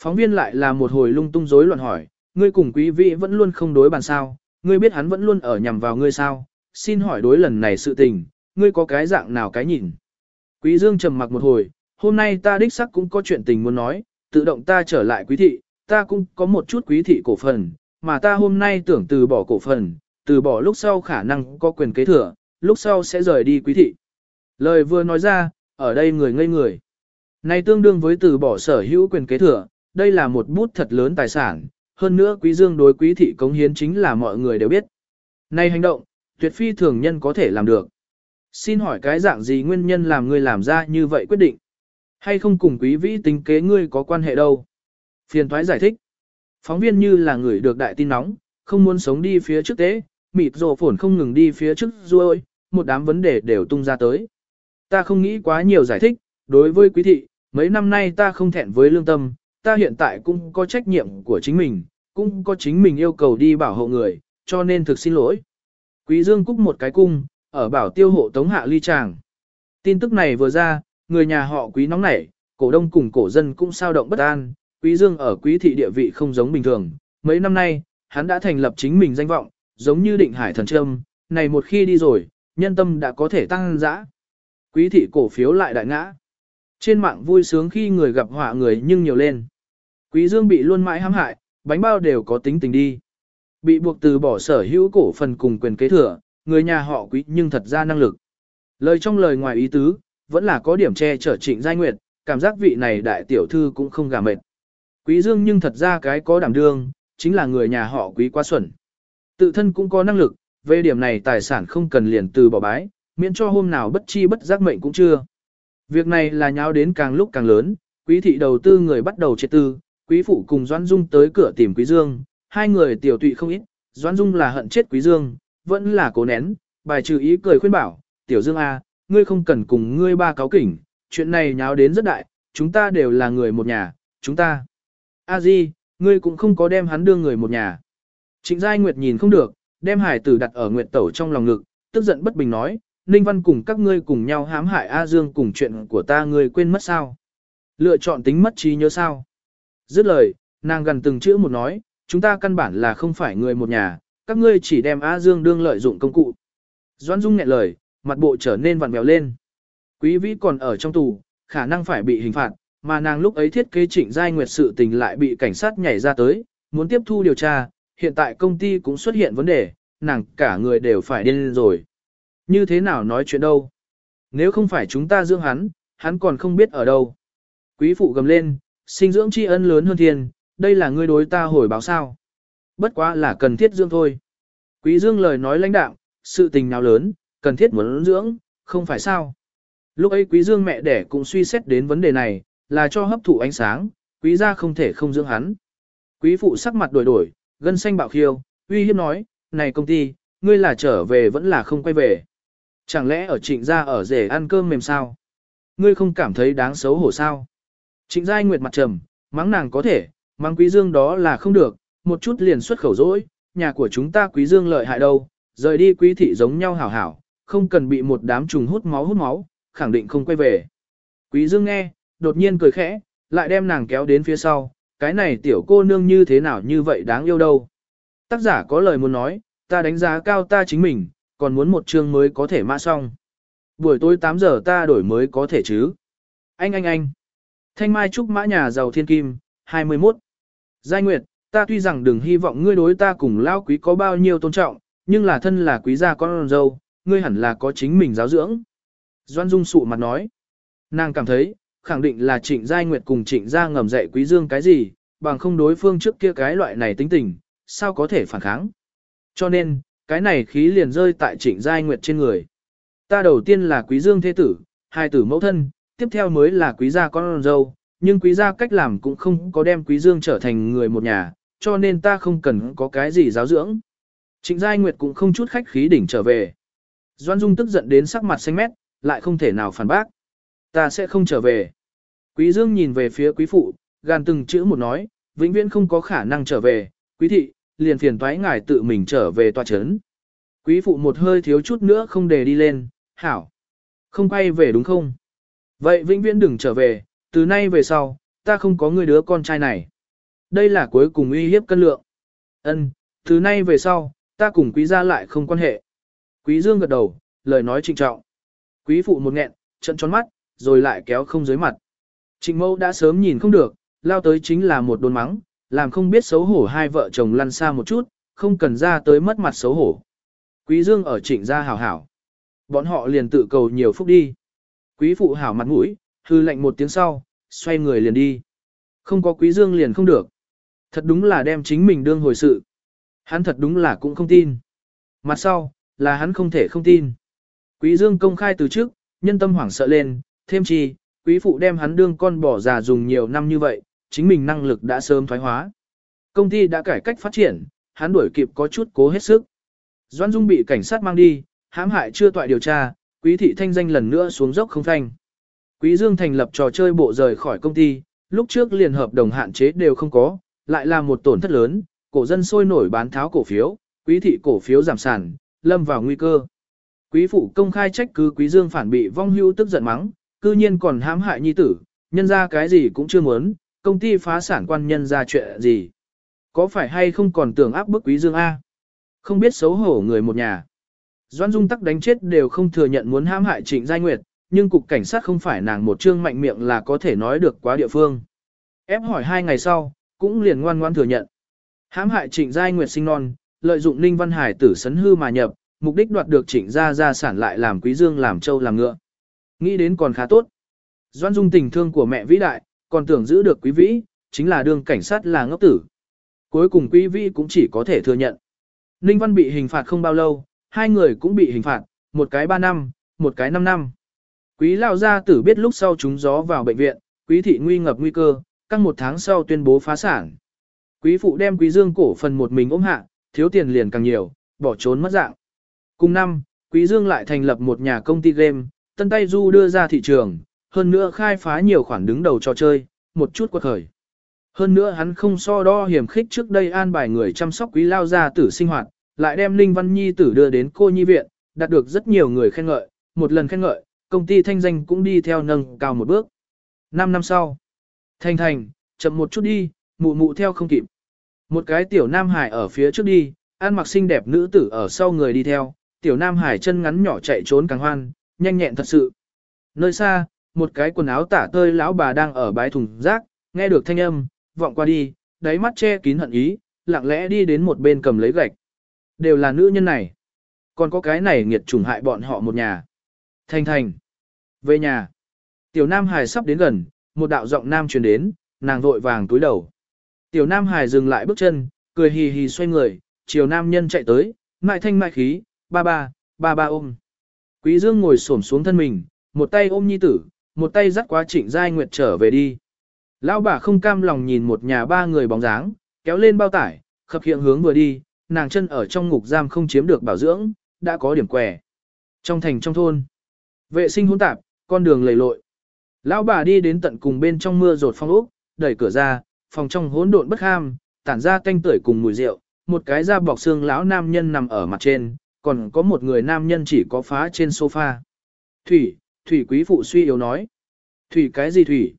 Phóng viên lại là một hồi lung tung rối loạn hỏi, ngươi cùng quý vị vẫn luôn không đối bàn sao, ngươi biết hắn vẫn luôn ở nhằm vào ngươi sao, xin hỏi đối lần này sự tình, ngươi có cái dạng nào cái nhìn. Quý dương trầm mặc một hồi, hôm nay ta đích xác cũng có chuyện tình muốn nói, tự động ta trở lại quý thị, ta cũng có một chút quý thị cổ phần, mà ta hôm nay tưởng từ bỏ cổ phần, từ bỏ lúc sau khả năng có quyền kế thừa, lúc sau sẽ rời đi quý thị. Lời vừa nói ra, ở đây người ngây người. Này tương đương với từ bỏ sở hữu quyền kế thừa, đây là một bút thật lớn tài sản, hơn nữa quý dương đối quý thị cống hiến chính là mọi người đều biết. Này hành động, tuyệt phi thường nhân có thể làm được. Xin hỏi cái dạng gì nguyên nhân làm ngươi làm ra như vậy quyết định? Hay không cùng quý vĩ tính kế ngươi có quan hệ đâu? Phiền thoái giải thích. Phóng viên như là người được đại tin nóng, không muốn sống đi phía trước tế, mịt rồ phổn không ngừng đi phía trước ruôi, một đám vấn đề đều tung ra tới. Ta không nghĩ quá nhiều giải thích, đối với quý thị, mấy năm nay ta không thẹn với lương tâm, ta hiện tại cũng có trách nhiệm của chính mình, cũng có chính mình yêu cầu đi bảo hộ người, cho nên thực xin lỗi. Quý Dương cúc một cái cung, ở bảo tiêu hộ tống hạ ly tràng. Tin tức này vừa ra, người nhà họ quý nóng nảy, cổ đông cùng cổ dân cũng sao động bất an, quý dương ở quý thị địa vị không giống bình thường. Mấy năm nay, hắn đã thành lập chính mình danh vọng, giống như định hải thần trâm, này một khi đi rồi, nhân tâm đã có thể tăng dã. Quý thị cổ phiếu lại đại ngã. Trên mạng vui sướng khi người gặp họa người nhưng nhiều lên. Quý dương bị luôn mãi hãm hại, bánh bao đều có tính tình đi. Bị buộc từ bỏ sở hữu cổ phần cùng quyền kế thừa, người nhà họ quý nhưng thật ra năng lực. Lời trong lời ngoài ý tứ, vẫn là có điểm che chở trịnh giai nguyệt, cảm giác vị này đại tiểu thư cũng không gà mệt. Quý dương nhưng thật ra cái có đảm đương, chính là người nhà họ quý quá xuẩn. Tự thân cũng có năng lực, về điểm này tài sản không cần liền từ bỏ bái, miễn cho hôm nào bất chi bất giác mệnh cũng chưa. Việc này là nháo đến càng lúc càng lớn, quý thị đầu tư người bắt đầu chết tư, quý phụ cùng Doãn Dung tới cửa tìm quý dương, hai người tiểu tụy không ít, Doãn Dung là hận chết quý dương, vẫn là cố nén, bài trừ ý cười khuyên bảo, tiểu dương a, ngươi không cần cùng ngươi ba cáo kỉnh, chuyện này nháo đến rất đại, chúng ta đều là người một nhà, chúng ta. A Di, ngươi cũng không có đem hắn đưa người một nhà. Trịnh Giai Nguyệt nhìn không được, đem hải tử đặt ở Nguyệt Tẩu trong lòng ngực, tức giận bất bình nói, Ninh Văn cùng các ngươi cùng nhau hãm hại A Dương cùng chuyện của ta ngươi quên mất sao. Lựa chọn tính mất trí nhớ sao. Dứt lời, nàng gần từng chữ một nói, chúng ta căn bản là không phải người một nhà, các ngươi chỉ đem A Dương đương lợi dụng công cụ. Doãn Dung nghẹn lời, mặt bộ trở nên vặn vẹo lên. Quý vĩ còn ở trong tù, khả năng phải bị hình phạt, mà nàng lúc ấy thiết kế trịnh giai nguyệt sự tình lại bị cảnh sát nhảy ra tới, muốn tiếp thu điều tra, hiện tại công ty cũng xuất hiện vấn đề, nàng cả người đều phải điên rồi. Như thế nào nói chuyện đâu? Nếu không phải chúng ta dưỡng hắn, hắn còn không biết ở đâu. Quý phụ gầm lên, sinh dưỡng tri ân lớn hơn thiên, đây là ngươi đối ta hồi báo sao. Bất quá là cần thiết dưỡng thôi. Quý dương lời nói lãnh đạo, sự tình nào lớn, cần thiết muốn dưỡng, không phải sao. Lúc ấy quý dương mẹ đẻ cũng suy xét đến vấn đề này, là cho hấp thụ ánh sáng, quý gia không thể không dưỡng hắn. Quý phụ sắc mặt đổi đổi, gân xanh bạo khiêu, uy hiếp nói, này công ty, ngươi là trở về vẫn là không quay về. Chẳng lẽ ở trịnh gia ở rể ăn cơm mềm sao? Ngươi không cảm thấy đáng xấu hổ sao? Trịnh giai nguyệt mặt trầm, mắng nàng có thể, mắng quý dương đó là không được, một chút liền xuất khẩu dỗi, nhà của chúng ta quý dương lợi hại đâu, rời đi quý thị giống nhau hảo hảo, không cần bị một đám trùng hút máu hút máu, khẳng định không quay về. Quý dương nghe, đột nhiên cười khẽ, lại đem nàng kéo đến phía sau, cái này tiểu cô nương như thế nào như vậy đáng yêu đâu. Tác giả có lời muốn nói, ta đánh giá cao ta chính mình, còn muốn một chương mới có thể mã xong. Buổi tối 8 giờ ta đổi mới có thể chứ. Anh anh anh. Thanh Mai Trúc Mã Nhà Giàu Thiên Kim, 21. Giai Nguyệt, ta tuy rằng đừng hy vọng ngươi đối ta cùng lao quý có bao nhiêu tôn trọng, nhưng là thân là quý gia con dâu, ngươi hẳn là có chính mình giáo dưỡng. Doan Dung sụ mặt nói. Nàng cảm thấy, khẳng định là trịnh Giai Nguyệt cùng trịnh gia ngầm dạy quý dương cái gì, bằng không đối phương trước kia cái loại này tính tình, sao có thể phản kháng. Cho nên, cái này khí liền rơi tại trịnh Giai Nguyệt trên người. Ta đầu tiên là quý dương thế tử, hai tử mẫu thân, tiếp theo mới là quý gia con dâu, nhưng quý gia cách làm cũng không có đem quý dương trở thành người một nhà, cho nên ta không cần có cái gì giáo dưỡng. Trịnh Giai Nguyệt cũng không chút khách khí đỉnh trở về. Doan Dung tức giận đến sắc mặt xanh mét, lại không thể nào phản bác. Ta sẽ không trở về. Quý Dương nhìn về phía quý phụ, gan từng chữ một nói, vĩnh viễn không có khả năng trở về, quý thị, liền phiền toái ngài tự mình trở về tòa chấn. Quý phụ một hơi thiếu chút nữa không để đi lên, hảo. Không quay về đúng không? Vậy vĩnh viễn đừng trở về, từ nay về sau, ta không có người đứa con trai này. Đây là cuối cùng uy hiếp cân lượng. Ân, từ nay về sau, ta cùng quý gia lại không quan hệ. Quý Dương gật đầu, lời nói trịnh trọng. Quý phụ một nghẹn, trận tròn mắt, rồi lại kéo không dưới mặt. Trịnh mẫu đã sớm nhìn không được, lao tới chính là một đồn mắng, làm không biết xấu hổ hai vợ chồng lăn xa một chút, không cần ra tới mất mặt xấu hổ. Quý Dương ở trịnh gia hảo hảo. Bọn họ liền tự cầu nhiều phúc đi. Quý phụ hảo mặt mũi, hư lệnh một tiếng sau, xoay người liền đi. Không có quý Dương liền không được. Thật đúng là đem chính mình đương hồi sự. Hắn thật đúng là cũng không tin. Mặt sau, là hắn không thể không tin. Quý Dương công khai từ trước, nhân tâm hoảng sợ lên, thêm chi, quý phụ đem hắn đương con bỏ già dùng nhiều năm như vậy, chính mình năng lực đã sớm thoái hóa. Công ty đã cải cách phát triển, hắn đuổi kịp có chút cố hết sức. Doan Dung bị cảnh sát mang đi, hãm hại chưa tọa điều tra, quý thị thanh danh lần nữa xuống dốc không thanh. Quý Dương thành lập trò chơi bộ rời khỏi công ty, lúc trước liền hợp đồng hạn chế đều không có, lại là một tổn thất lớn, cổ dân sôi nổi bán tháo cổ phiếu, quý thị cổ phiếu giảm sản, lâm vào nguy cơ. Quý phụ công khai trách cứ quý dương phản bị vong hưu tức giận mắng, cư nhiên còn hãm hại nhi tử, nhân ra cái gì cũng chưa muốn, công ty phá sản quan nhân ra chuyện gì. Có phải hay không còn tưởng áp bức quý dương A? Không biết xấu hổ người một nhà. Doan Dung tắc đánh chết đều không thừa nhận muốn hãm hại Trịnh Giai Nguyệt, nhưng cục cảnh sát không phải nàng một trương mạnh miệng là có thể nói được quá địa phương. Ép hỏi hai ngày sau, cũng liền ngoan ngoan thừa nhận. Hãm hại Trịnh Giai Nguyệt sinh non, lợi dụng Ninh Văn Hải tử sấn hư mà nhập, mục đích đoạt được Trịnh gia gia sản lại làm Quý Dương làm châu làm ngựa. Nghĩ đến còn khá tốt. Doan Dung tình thương của mẹ vĩ đại, còn tưởng giữ được quý vĩ, chính là đương cảnh sát là ngốc tử. Cuối cùng quý vĩ cũng chỉ có thể thừa nhận. Ninh Văn bị hình phạt không bao lâu, hai người cũng bị hình phạt, một cái 3 năm, một cái 5 năm. Quý lao gia tử biết lúc sau chúng gió vào bệnh viện, quý thị nguy ngập nguy cơ, căng một tháng sau tuyên bố phá sản. Quý phụ đem quý dương cổ phần một mình ôm hạ, thiếu tiền liền càng nhiều, bỏ trốn mất dạng. Cùng năm, quý dương lại thành lập một nhà công ty game, tân tay du đưa ra thị trường, hơn nữa khai phá nhiều khoản đứng đầu trò chơi, một chút quật khởi. Hơn nữa hắn không so đo hiểm khích trước đây an bài người chăm sóc quý lao gia tử sinh hoạt, lại đem Linh Văn Nhi tử đưa đến cô nhi viện, đạt được rất nhiều người khen ngợi, một lần khen ngợi, công ty thanh danh cũng đi theo nâng cao một bước. Năm năm sau, Thành thành, chậm một chút đi, mụ mụ theo không kịp. Một cái tiểu nam hải ở phía trước đi, ăn mặc xinh đẹp nữ tử ở sau người đi theo, tiểu nam hải chân ngắn nhỏ chạy trốn càng hoan, nhanh nhẹn thật sự. Nơi xa, một cái quần áo tả tơi lão bà đang ở bãi thùng rác, nghe được thanh âm, vọng qua đi, đáy mắt che kín hận ý, lặng lẽ đi đến một bên cầm lấy gạch. Đều là nữ nhân này. Còn có cái này nghiệt trùng hại bọn họ một nhà. Thanh thành. Về nhà. Tiểu Nam Hải sắp đến gần, một đạo giọng nam truyền đến, nàng vội vàng túi đầu. Tiểu Nam Hải dừng lại bước chân, cười hì hì xoay người, chiều nam nhân chạy tới, mại thanh mại khí, ba ba, ba ba ôm. Quý Dương ngồi xổm xuống thân mình, một tay ôm nhi tử, một tay dắt quá trịnh giai nguyệt trở về đi. Lão bà không cam lòng nhìn một nhà ba người bóng dáng, kéo lên bao tải, khập hiện hướng vừa đi, nàng chân ở trong ngục giam không chiếm được bảo dưỡng, đã có điểm quẻ. Trong thành trong thôn, vệ sinh hỗn tạp, con đường lầy lội. Lão bà đi đến tận cùng bên trong mưa rột phong ốc, đẩy cửa ra, phòng trong hỗn độn bất ham, tản ra canh tưởi cùng mùi rượu, một cái da bọc xương lão nam nhân nằm ở mặt trên, còn có một người nam nhân chỉ có phá trên sofa. Thủy, Thủy quý phụ suy yếu nói. Thủy cái gì Thủy?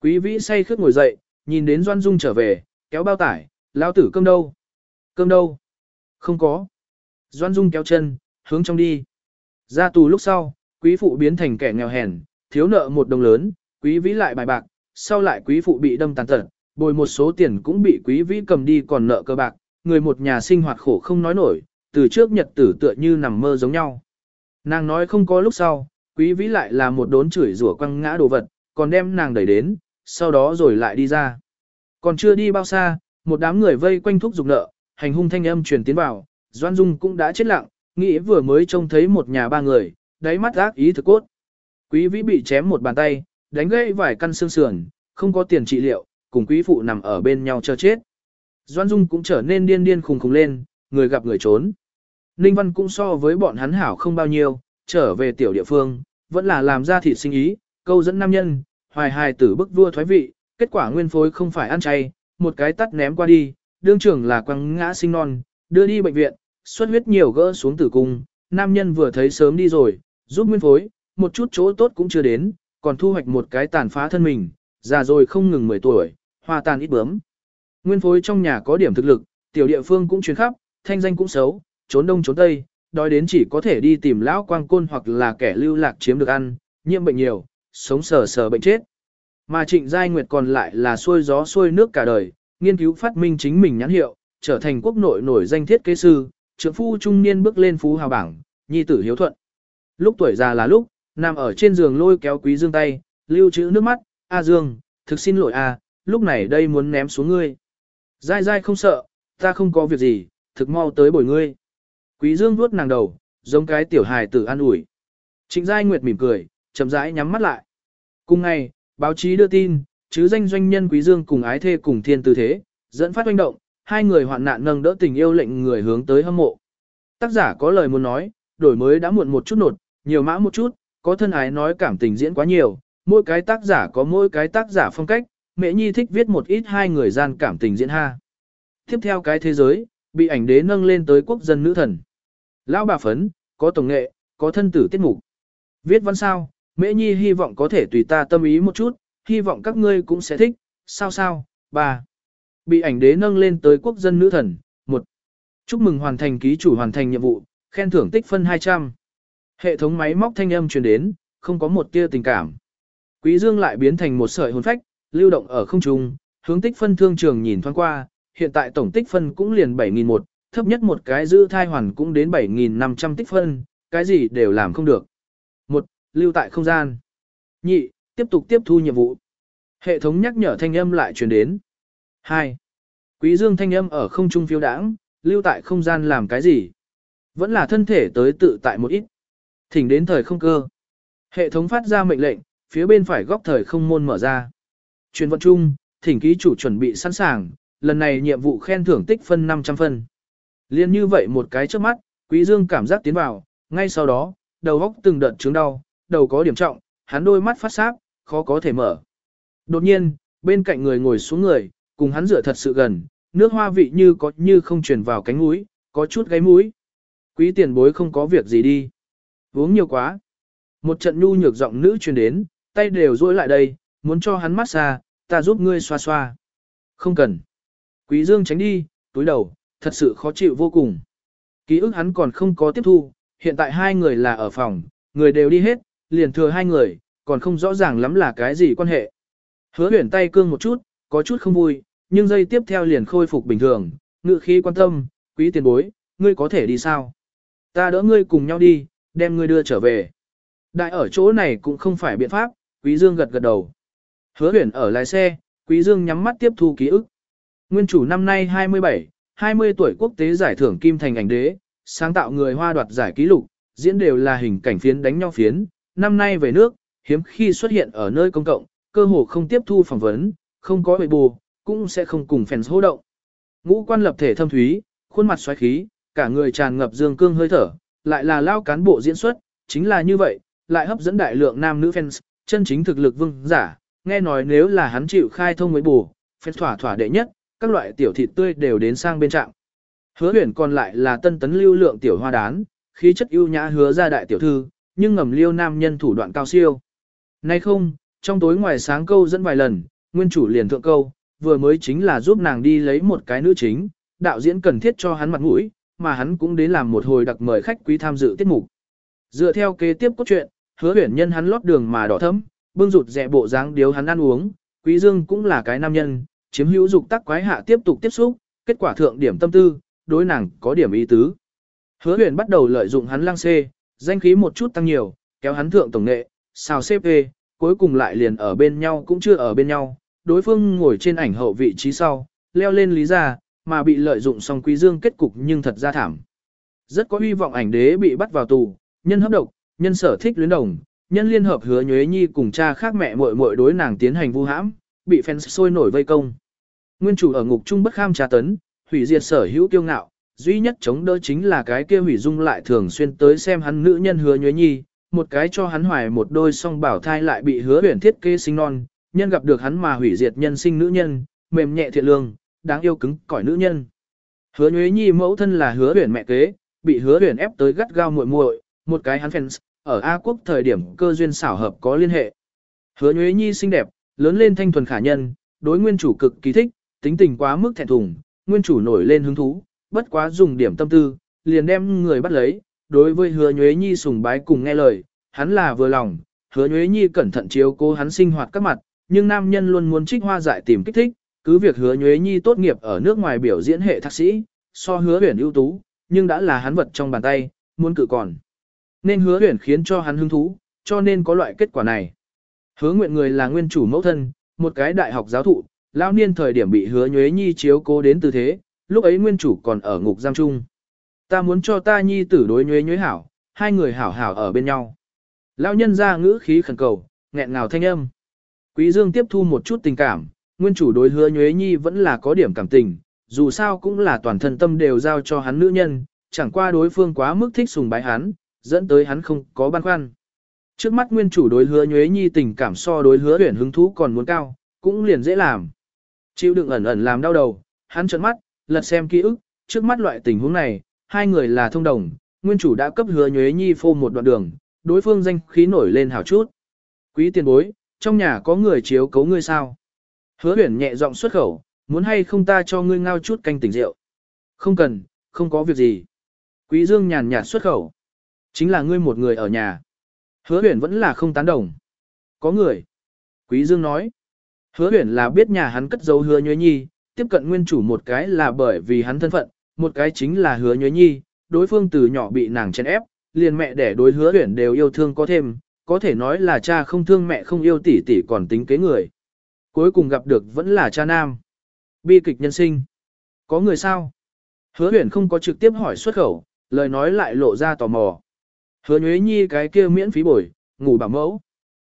Quý vĩ say khướt ngồi dậy, nhìn đến Doan Dung trở về, kéo bao tải, lão tử cơm đâu? Cơm đâu? Không có. Doan Dung kéo chân, hướng trong đi. Ra tù lúc sau, quý phụ biến thành kẻ nghèo hèn, thiếu nợ một đồng lớn, quý vĩ lại bài bạc, sau lại quý phụ bị đâm tàn tật, bồi một số tiền cũng bị quý vĩ cầm đi còn nợ cơ bạc, người một nhà sinh hoạt khổ không nói nổi, từ trước nhật tử tựa như nằm mơ giống nhau. Nàng nói không có lúc sau, quý vĩ lại là một đốn chửi rủa quăng ngã đồ vật, còn đem nàng đẩy đến, sau đó rồi lại đi ra. Còn chưa đi bao xa, một đám người vây quanh thúc giục nợ, hành hung thanh âm truyền tiến vào, Doan Dung cũng đã chết lặng, nghĩ vừa mới trông thấy một nhà ba người, đáy mắt ác ý thực cốt. Quý vĩ bị chém một bàn tay, đánh gãy vài căn xương sườn, không có tiền trị liệu, cùng quý phụ nằm ở bên nhau chờ chết. Doan Dung cũng trở nên điên điên khùng khùng lên, người gặp người trốn. Ninh Văn cũng so với bọn hắn hảo không bao nhiêu, trở về tiểu địa phương, vẫn là làm ra thịt sinh ý, câu dẫn nam nhân, hoài hài tử bức vua thoái vị, kết quả nguyên phối không phải ăn chay, một cái tắt ném qua đi, đương trưởng là quăng ngã sinh non, đưa đi bệnh viện, xuất huyết nhiều gỡ xuống tử cung, nam nhân vừa thấy sớm đi rồi, giúp nguyên phối, một chút chỗ tốt cũng chưa đến, còn thu hoạch một cái tàn phá thân mình, già rồi không ngừng 10 tuổi, hoa tàn ít bướm. Nguyên phối trong nhà có điểm thực lực, tiểu địa phương cũng chuyến khắp, thanh danh cũng xấu, trốn đông trốn tây, đói đến chỉ có thể đi tìm lão quang côn hoặc là kẻ lưu lạc chiếm được ăn, nhiễm bệnh nhiều, sống sờ sờ bệnh chết. Mà Trịnh Giai Nguyệt còn lại là xuôi gió xuôi nước cả đời, nghiên cứu phát minh chính mình nhãn hiệu, trở thành quốc nội nổi danh thiết kế sư, trưởng phu trung niên bước lên phú hào bảng, nhi tử hiếu thuận. Lúc tuổi già là lúc, nằm ở trên giường lôi kéo quý dương tay, lưu trữ nước mắt, A Dương, thực xin lỗi A, lúc này đây muốn ném xuống ngươi. Giai Giai không sợ, ta không có việc gì, thực mau tới bồi ngươi. Quý Dương vuốt nàng đầu, giống cái tiểu hài tử an ủi. Trịnh Giai Nguyệt mỉm cười, chậm rãi nhắm mắt lại. Cùng ngày, báo chí đưa tin, chứ danh doanh nhân Quý Dương cùng ái thê cùng thiên tư thế, dẫn phát hoành động, hai người hoạn nạn nâng đỡ tình yêu lệnh người hướng tới hâm mộ. Tác giả có lời muốn nói, đổi mới đã muộn một chút nột, nhiều mã một chút, có thân ái nói cảm tình diễn quá nhiều, mỗi cái tác giả có mỗi cái tác giả phong cách, mẹ nhi thích viết một ít hai người gian cảm tình diễn ha. Tiếp theo cái thế giới, bị ảnh đế nâng lên tới quốc dân nữ thần. Lão bà phấn, có tổng nghệ, có thân tử tiết mục. Viết văn sao, Mễ nhi hy vọng có thể tùy ta tâm ý một chút, hy vọng các ngươi cũng sẽ thích, sao sao, bà. Bị ảnh đế nâng lên tới quốc dân nữ thần, một. Chúc mừng hoàn thành ký chủ hoàn thành nhiệm vụ, khen thưởng tích phân 200. Hệ thống máy móc thanh âm truyền đến, không có một tia tình cảm. Quý Dương lại biến thành một sợi hồn phách, lưu động ở không trung, hướng tích phân thương trường nhìn thoáng qua, hiện tại tổng tích phân cũng liền 7.001, thấp nhất một cái giữ thai hoàn cũng đến 7.500 tích phân, cái gì đều làm không được. Một, lưu tại không gian. Nhị, tiếp tục tiếp thu nhiệm vụ. Hệ thống nhắc nhở thanh âm lại truyền đến. 2. Quý dương thanh âm ở không trung phiêu đãng, lưu tại không gian làm cái gì? Vẫn là thân thể tới tự tại một ít. Thỉnh đến thời không cơ. Hệ thống phát ra mệnh lệnh, phía bên phải góc thời không môn mở ra. Truyền vận chung, thỉnh ký chủ chuẩn bị sẵn sàng, lần này nhiệm vụ khen thưởng tích phân 500 phân. Liên như vậy một cái trước mắt, Quý Dương cảm giác tiến vào, ngay sau đó, đầu óc từng đợt chứng đau, đầu có điểm trọng, hắn đôi mắt phát sáp, khó có thể mở. Đột nhiên, bên cạnh người ngồi xuống người, cùng hắn rửa thật sự gần, nước hoa vị như có như không truyền vào cánh mũi, có chút gáy mũi. Quý tiền bối không có việc gì đi. Uống nhiều quá. Một trận nhu nhược giọng nữ truyền đến, tay đều duỗi lại đây, muốn cho hắn massage, ta giúp ngươi xoa xoa. Không cần. Quý Dương tránh đi, túi đầu, thật sự khó chịu vô cùng. Ký ức hắn còn không có tiếp thu, hiện tại hai người là ở phòng, người đều đi hết, liền thừa hai người, còn không rõ ràng lắm là cái gì quan hệ. Hứa huyển tay cương một chút, có chút không vui, nhưng giây tiếp theo liền khôi phục bình thường, ngự khí quan tâm, quý tiền bối, ngươi có thể đi sao? Ta đỡ ngươi cùng nhau đi, đem ngươi đưa trở về. Đại ở chỗ này cũng không phải biện pháp, quý dương gật gật đầu. Hứa huyển ở lái xe, Quý Dương nhắm mắt tiếp thu ký ức. Nguyên chủ năm nay 27, 20 tuổi quốc tế giải thưởng Kim Thành ảnh đế, sáng tạo người hoa đoạt giải ký lục, diễn đều là hình cảnh phiến đánh nhau phiến, năm nay về nước, hiếm khi xuất hiện ở nơi công cộng, cơ hồ không tiếp thu phỏng vấn, không có bệ bù, cũng sẽ không cùng fans hô động. Ngũ quan lập thể thâm thúy, khuôn mặt xoáy khí, cả người tràn ngập dương cương hơi thở, lại là lao cán bộ diễn xuất, chính là như vậy, lại hấp dẫn đại lượng nam nữ fans, chân chính thực lực vương giả, nghe nói nếu là hắn chịu khai thông với bù, fans thỏa thỏa đệ nhất, các loại tiểu thịt tươi đều đến sang bên trạng. Hứa huyền còn lại là tân tấn lưu lượng tiểu hoa đán, khí chất ưu nhã hứa ra đại tiểu thư, nhưng ngầm liêu nam nhân thủ đoạn cao siêu. Nay không, trong tối ngoài sáng câu dẫn vài lần, nguyên chủ liền thượng câu, vừa mới chính là giúp nàng đi lấy một cái nữ chính, đạo diễn cần thiết cho hắn mặt mũi, mà hắn cũng đến làm một hồi đặc mời khách quý tham dự tiết mục. Dựa theo kế tiếp cốt truyện, hứa huyển nhân hắn lót đường mà đỏ thấm, bưng rụt rẻ bộ dáng điếu hắn ăn uống, quý dương cũng là cái nam nhân, chiếm hữu dục tắc quái hạ tiếp tục tiếp xúc, kết quả thượng điểm tâm tư, đối nàng có điểm ý tứ. Hứa huyền bắt đầu lợi dụng hắn lăng xê, danh khí một chút tăng nhiều, kéo hắn thượng tổng nghệ, xào xếp về, cuối cùng lại liền ở bên nhau cũng chưa ở bên nhau, đối phương ngồi trên ảnh hậu vị trí sau, leo lên lý ra, mà bị lợi dụng xong quý dương kết cục nhưng thật ra thảm. Rất có hy vọng ảnh đế bị bắt vào tù, nhân hấp độc, nhân sở thích luyến đồng, nhân liên hợp hứa nhuế nhi cùng cha khác mẹ muội muội đối nàng tiến hành vu hãm, bị fans sôi nổi vây công. Nguyên chủ ở ngục trung bất kham tra tấn, hủy diệt sở hữu kiêu ngạo, duy nhất chống đỡ chính là cái kia hủy dung lại thường xuyên tới xem hắn nữ nhân hứa nhuế nhi, một cái cho hắn hoài một đôi song bảo thai lại bị hứa huyền thiết kế sinh non, nhân gặp được hắn mà hủy diệt nhân sinh nữ nhân, mềm nhẹ thiện lương, đáng yêu cứng cỏi nữ nhân. Hứa nhuế nhi mẫu thân là hứa huyền mẹ kế, bị hứa huyền ép tới gắt gao muội muội, một cái hắn fans, ở A quốc thời điểm cơ duyên xảo hợp có liên hệ. Hứa nhuế nhi xinh đẹp, lớn lên thanh thuần khả nhân, đối nguyên chủ cực kỳ thích, tính tình quá mức thẹn thùng, nguyên chủ nổi lên hứng thú, bất quá dùng điểm tâm tư, liền đem người bắt lấy, đối với hứa nhuế nhi sùng bái cùng nghe lời, hắn là vừa lòng, hứa nhuế nhi cẩn thận chiếu cố hắn sinh hoạt các mặt, nhưng nam nhân luôn muốn trích hoa giải tìm kích thích, cứ việc hứa nhuế nhi tốt nghiệp ở nước ngoài biểu diễn hệ thạc sĩ, so hứa huyền ưu tú, nhưng đã là hắn vật trong bàn tay, muốn cự còn. Nên hứa huyền khiến cho hắn hứng thú, cho nên có loại kết quả này. Hứa nguyện người là nguyên chủ mẫu thân, một cái đại học giáo thụ, lão niên thời điểm bị hứa nhuế nhi chiếu cố đến tư thế, lúc ấy nguyên chủ còn ở ngục giam chung. Ta muốn cho ta nhi tử đối nhuế nhuế hảo, hai người hảo hảo ở bên nhau. Lão nhân ra ngữ khí khẩn cầu, nghẹn ngào thanh âm. Quý Dương tiếp thu một chút tình cảm, nguyên chủ đối hứa nhuế nhi vẫn là có điểm cảm tình, dù sao cũng là toàn thân tâm đều giao cho hắn nữ nhân, chẳng qua đối phương quá mức thích sùng bái hắn, dẫn tới hắn không có băn khoăn. Trước mắt nguyên chủ đối hứa nhuế nhi tình cảm so đối hứa huyển hứng thú còn muốn cao, cũng liền dễ làm. Chịu đựng ẩn ẩn làm đau đầu, hắn trợn mắt, lật xem ký ức, trước mắt loại tình huống này, hai người là thông đồng, nguyên chủ đã cấp hứa nhuế nhi phô một đoạn đường, đối phương danh khí nổi lên hào chút. Quý tiền bối, trong nhà có người chiếu cấu ngươi sao? Hứa huyển nhẹ giọng xuất khẩu, muốn hay không ta cho ngươi ngao chút canh tỉnh rượu? Không cần, không có việc gì. Quý dương nhàn nhạt xuất khẩu. Chính là ngươi một người ở nhà. Hứa huyển vẫn là không tán đồng. Có người. Quý dương nói. Hứa huyển là biết nhà hắn cất giấu hứa nhuế nhi, tiếp cận nguyên chủ một cái là bởi vì hắn thân phận, một cái chính là hứa nhuế nhi, đối phương từ nhỏ bị nàng chèn ép, liền mẹ đẻ đối hứa huyển đều yêu thương có thêm, có thể nói là cha không thương mẹ không yêu tỷ tỷ còn tính kế người. Cuối cùng gặp được vẫn là cha nam. Bi kịch nhân sinh. Có người sao? Hứa huyển không có trực tiếp hỏi xuất khẩu, lời nói lại lộ ra tò mò. Hứa nhuế nhi cái kia miễn phí bồi, ngủ bảo mẫu.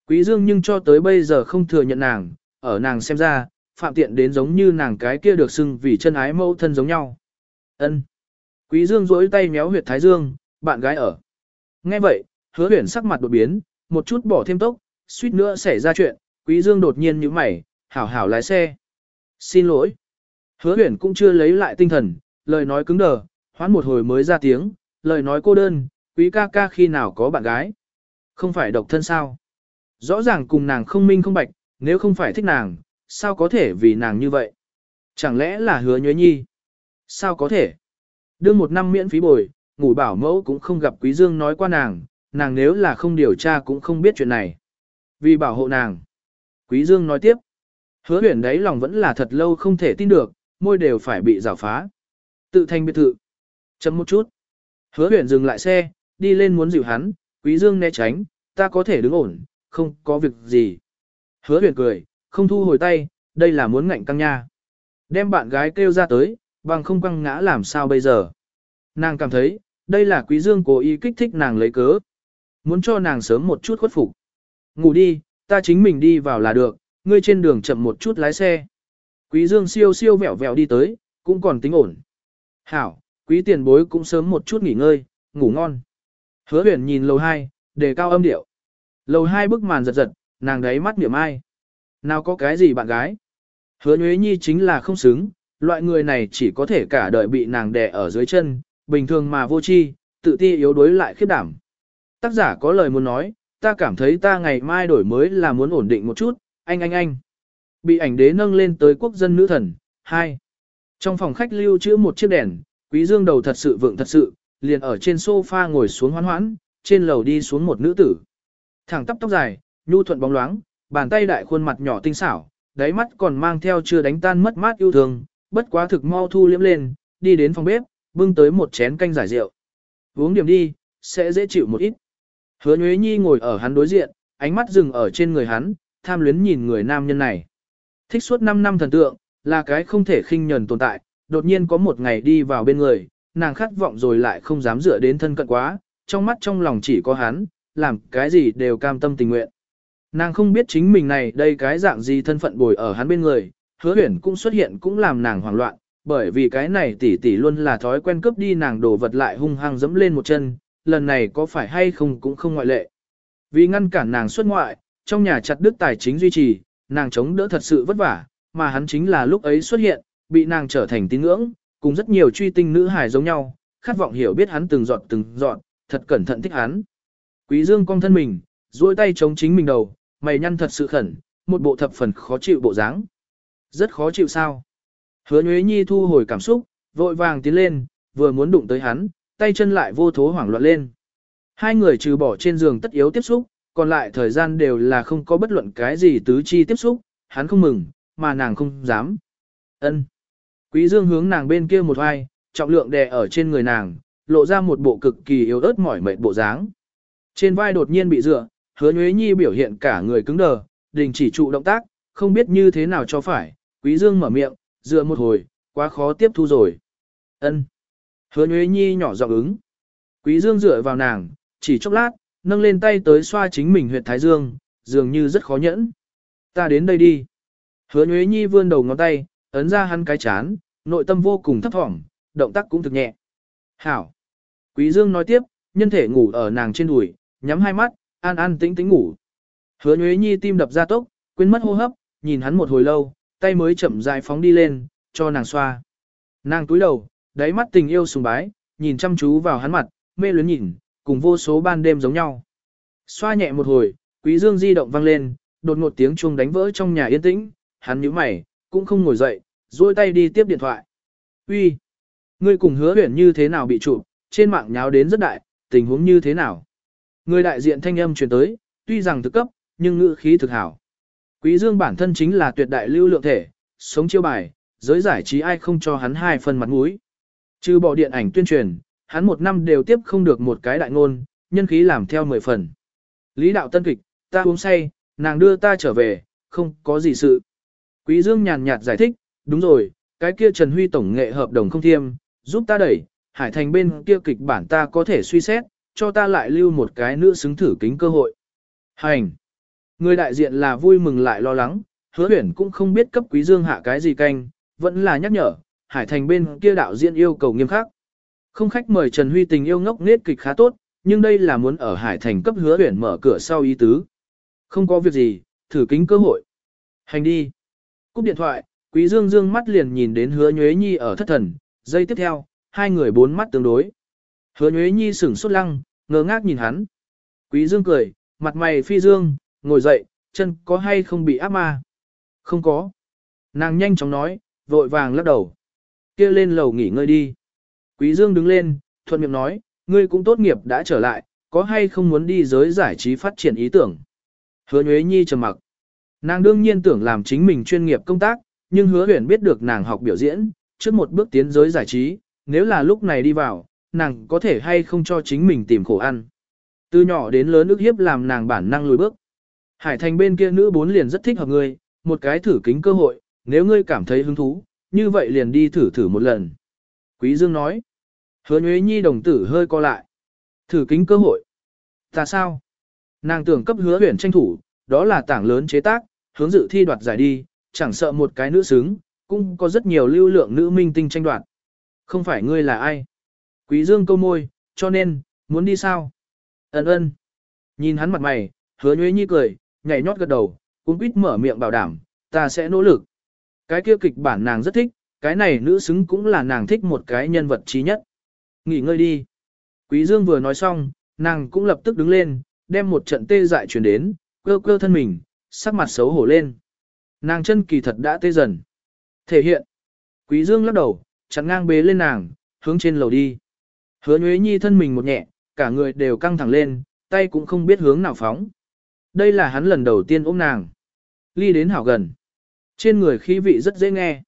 Quý dương nhưng cho tới bây giờ không thừa nhận nàng, ở nàng xem ra, phạm tiện đến giống như nàng cái kia được xưng vì chân ái mẫu thân giống nhau. Ân. Quý Dương duỗi tay méo huyệt thái dương, bạn gái ở. Nghe vậy, hứa huyển sắc mặt đột biến, một chút bỏ thêm tốc, suýt nữa xảy ra chuyện, Quý Dương đột nhiên nhíu mày, hảo hảo lái xe. Xin lỗi. Hứa huyển cũng chưa lấy lại tinh thần, lời nói cứng đờ, hoán một hồi mới ra tiếng, lời nói cô đơn, quý ca ca khi nào có bạn gái. Không phải độc thân sao. Rõ ràng cùng nàng không minh không bạch, nếu không phải thích nàng, sao có thể vì nàng như vậy? Chẳng lẽ là hứa nhuế nhi? Sao có thể? Đương một năm miễn phí bồi, ngủ bảo mẫu cũng không gặp Quý Dương nói qua nàng, nàng nếu là không điều tra cũng không biết chuyện này. Vì bảo hộ nàng. Quý Dương nói tiếp. Hứa huyền đấy lòng vẫn là thật lâu không thể tin được, môi đều phải bị rào phá. Tự thành biệt thự. Chấm một chút. Hứa huyền dừng lại xe, đi lên muốn dịu hắn, Quý Dương né tránh, ta có thể đứng ổn, không có việc gì. Hứa huyền cười, không thu hồi tay, đây là muốn ngạnh căng nha. Đem bạn gái kêu ra tới, bằng không quăng ngã làm sao bây giờ. Nàng cảm thấy, đây là quý dương cố ý kích thích nàng lấy cớ. Muốn cho nàng sớm một chút khuất phục. Ngủ đi, ta chính mình đi vào là được, ngươi trên đường chậm một chút lái xe. Quý dương siêu siêu vẹo vẹo đi tới, cũng còn tính ổn. Hảo, quý tiền bối cũng sớm một chút nghỉ ngơi, ngủ ngon. Hứa huyền nhìn lầu hai, đề cao âm điệu. Lầu hai bức màn giật giật, nàng đấy mắt niệm ai. Nào có cái gì bạn gái? Hứa Nhuế Nhi chính là không xứng, loại người này chỉ có thể cả đời bị nàng đè ở dưới chân, bình thường mà vô chi, tự ti yếu đuối lại khiếp đảm. Tác giả có lời muốn nói, ta cảm thấy ta ngày mai đổi mới là muốn ổn định một chút, anh anh anh. Bị ảnh đế nâng lên tới quốc dân nữ thần, 2. Trong phòng khách lưu trữ một chiếc đèn, quý dương đầu thật sự vượng thật sự, liền ở trên sofa ngồi xuống hoán hoãn, trên lầu đi xuống một nữ tử. Thẳng tóc tóc dài, nhu thuận bóng loáng, bàn tay đại khuôn mặt nhỏ tinh xảo, đáy mắt còn mang theo chưa đánh tan mất mát yêu thương, bất quá thực mau thu liếm lên, đi đến phòng bếp, bưng tới một chén canh giải rượu. Uống điểm đi, sẽ dễ chịu một ít. Hứa Nhuế Nhi ngồi ở hắn đối diện, ánh mắt dừng ở trên người hắn, tham luyến nhìn người nam nhân này. Thích suốt 5 năm thần tượng, là cái không thể khinh nhẫn tồn tại, đột nhiên có một ngày đi vào bên người, nàng khát vọng rồi lại không dám dựa đến thân cận quá, trong mắt trong lòng chỉ có hắn, làm cái gì đều cam tâm tình nguyện. Nàng không biết chính mình này đây cái dạng gì thân phận bồi ở hắn bên người, hứa huyển cũng xuất hiện cũng làm nàng hoảng loạn, bởi vì cái này tỷ tỷ luôn là thói quen cướp đi nàng đồ vật lại hung hăng dẫm lên một chân, lần này có phải hay không cũng không ngoại lệ. Vì ngăn cản nàng xuất ngoại, trong nhà chặt đức tài chính duy trì, nàng chống đỡ thật sự vất vả, mà hắn chính là lúc ấy xuất hiện, bị nàng trở thành tín ngưỡng, cùng rất nhiều truy tinh nữ hài giống nhau, khát vọng hiểu biết hắn từng dọn từng dọn, thật cẩn thận thích hắn. Quý Dương cong thân mình, duỗi tay chống chính mình đầu, mày nhăn thật sự khẩn, một bộ thập phần khó chịu bộ dáng. Rất khó chịu sao? Hứa Nhuế Nhi thu hồi cảm xúc, vội vàng tiến lên, vừa muốn đụng tới hắn, tay chân lại vô thố hoảng loạn lên. Hai người trừ bỏ trên giường tất yếu tiếp xúc, còn lại thời gian đều là không có bất luận cái gì tứ chi tiếp xúc, hắn không mừng, mà nàng không dám. Ân. Quý Dương hướng nàng bên kia một vai, trọng lượng đè ở trên người nàng, lộ ra một bộ cực kỳ yếu ớt mỏi mệt bộ dáng. Trên vai đột nhiên bị dựa, hứa nhuế nhi biểu hiện cả người cứng đờ, đình chỉ trụ động tác, không biết như thế nào cho phải, quý dương mở miệng, dựa một hồi, quá khó tiếp thu rồi. ân Hứa nhuế nhi nhỏ giọng ứng. Quý dương dựa vào nàng, chỉ chốc lát, nâng lên tay tới xoa chính mình huyệt thái dương, dường như rất khó nhẫn. Ta đến đây đi. Hứa nhuế nhi vươn đầu ngón tay, ấn ra hắn cái chán, nội tâm vô cùng thấp thỏm, động tác cũng thực nhẹ. Hảo. Quý dương nói tiếp, nhân thể ngủ ở nàng trên đùi, nhắm hai mắt, an an tĩnh tĩnh ngủ. Hứa Nhuế Nhi tim đập ra tốc, quên mất hô hấp, nhìn hắn một hồi lâu, tay mới chậm rãi phóng đi lên, cho nàng xoa. Nàng túi đầu, đáy mắt tình yêu sùng bái, nhìn chăm chú vào hắn mặt, mê luyến nhìn, cùng vô số ban đêm giống nhau. Xoa nhẹ một hồi, quý dương di động vang lên, đột ngột tiếng chuông đánh vỡ trong nhà yên tĩnh, hắn nhíu mày, cũng không ngồi dậy, duỗi tay đi tiếp điện thoại. Uy, ngươi cùng hứa huyển như thế nào bị chụp, trên mạng nháo đến rất đại, tình huống như thế nào? Người đại diện thanh âm truyền tới, tuy rằng thực cấp, nhưng ngữ khí thực hảo. Quý Dương bản thân chính là tuyệt đại lưu lượng thể, sống chiêu bài, giới giải trí ai không cho hắn hai phần mặt mũi. Trừ bỏ điện ảnh tuyên truyền, hắn một năm đều tiếp không được một cái đại ngôn, nhân khí làm theo mười phần. Lý đạo tân kịch, ta uống say, nàng đưa ta trở về, không có gì sự. Quý Dương nhàn nhạt giải thích, đúng rồi, cái kia Trần Huy tổng nghệ hợp đồng không thiêm, giúp ta đẩy, Hải Thành bên kia kịch bản ta có thể suy xét, cho ta lại lưu một cái nữ xứng thử kính cơ hội. Hành! Người đại diện là vui mừng lại lo lắng, hứa huyển cũng không biết cấp quý dương hạ cái gì canh, vẫn là nhắc nhở, Hải Thành bên kia đạo diễn yêu cầu nghiêm khắc. Không khách mời Trần Huy tình yêu ngốc nết kịch khá tốt, nhưng đây là muốn ở Hải Thành cấp hứa huyển mở cửa sau ý tứ. Không có việc gì, thử kính cơ hội. Hành đi. Cúp điện thoại, Quý Dương dương mắt liền nhìn đến hứa nhuế nhi ở thất thần, giây tiếp theo, hai người bốn mắt tương đối. Hứa nhuế nhi sửng sốt lăng, ngơ ngác nhìn hắn. Quý dương cười, mặt mày phi dương, ngồi dậy, chân có hay không bị áp ma? Không có. Nàng nhanh chóng nói, vội vàng lắc đầu. kia lên lầu nghỉ ngơi đi. Quý dương đứng lên, thuận miệng nói, ngươi cũng tốt nghiệp đã trở lại, có hay không muốn đi giới giải trí phát triển ý tưởng? Hứa nhuế nhi trầm mặc. Nàng đương nhiên tưởng làm chính mình chuyên nghiệp công tác, nhưng hứa huyền biết được nàng học biểu diễn, trước một bước tiến giới giải trí, nếu là lúc này đi vào, nàng có thể hay không cho chính mình tìm khổ ăn. Từ nhỏ đến lớn ức hiếp làm nàng bản năng lùi bước. Hải thành bên kia nữ bốn liền rất thích hợp ngươi, một cái thử kính cơ hội, nếu ngươi cảm thấy hứng thú, như vậy liền đi thử thử một lần. Quý Dương nói. Hứa Nhuế Nhi đồng tử hơi co lại. Thử kính cơ hội. Ta sao? Nàng tưởng cấp hứa huyển tranh thủ, đó là tảng lớn chế tác, hướng dự thi đoạt giải đi, chẳng sợ một cái nữ xứng, cũng có rất nhiều lưu lượng nữ minh tinh tranh đoạt. Không phải ngươi là ai? Quý Dương câu môi, cho nên, muốn đi sao? Ấn ơn. Nhìn hắn mặt mày, hứa nhuế nhi cười, nhảy nhót gật đầu, cũng quýt mở miệng bảo đảm, ta sẽ nỗ lực. Cái kia kịch bản nàng rất thích, cái này nữ xứng cũng là nàng thích một cái nhân vật trí nhất. Nghỉ ngơi đi. Quý Dương vừa nói xong, nàng cũng lập tức đứng lên, đem một trận tê dại truyền đến, cơ cơ thân mình, sắc mặt xấu hổ lên. Nàng chân kỳ thật đã tê dần. Thể hiện. Quý Dương lắc đầu, chặn ngang bế lên nàng, hướng trên lầu đi. Hứa Nhuế Nhi thân mình một nhẹ, cả người đều căng thẳng lên, tay cũng không biết hướng nào phóng. Đây là hắn lần đầu tiên ôm nàng. Ly đến hảo gần. Trên người khí vị rất dễ nghe.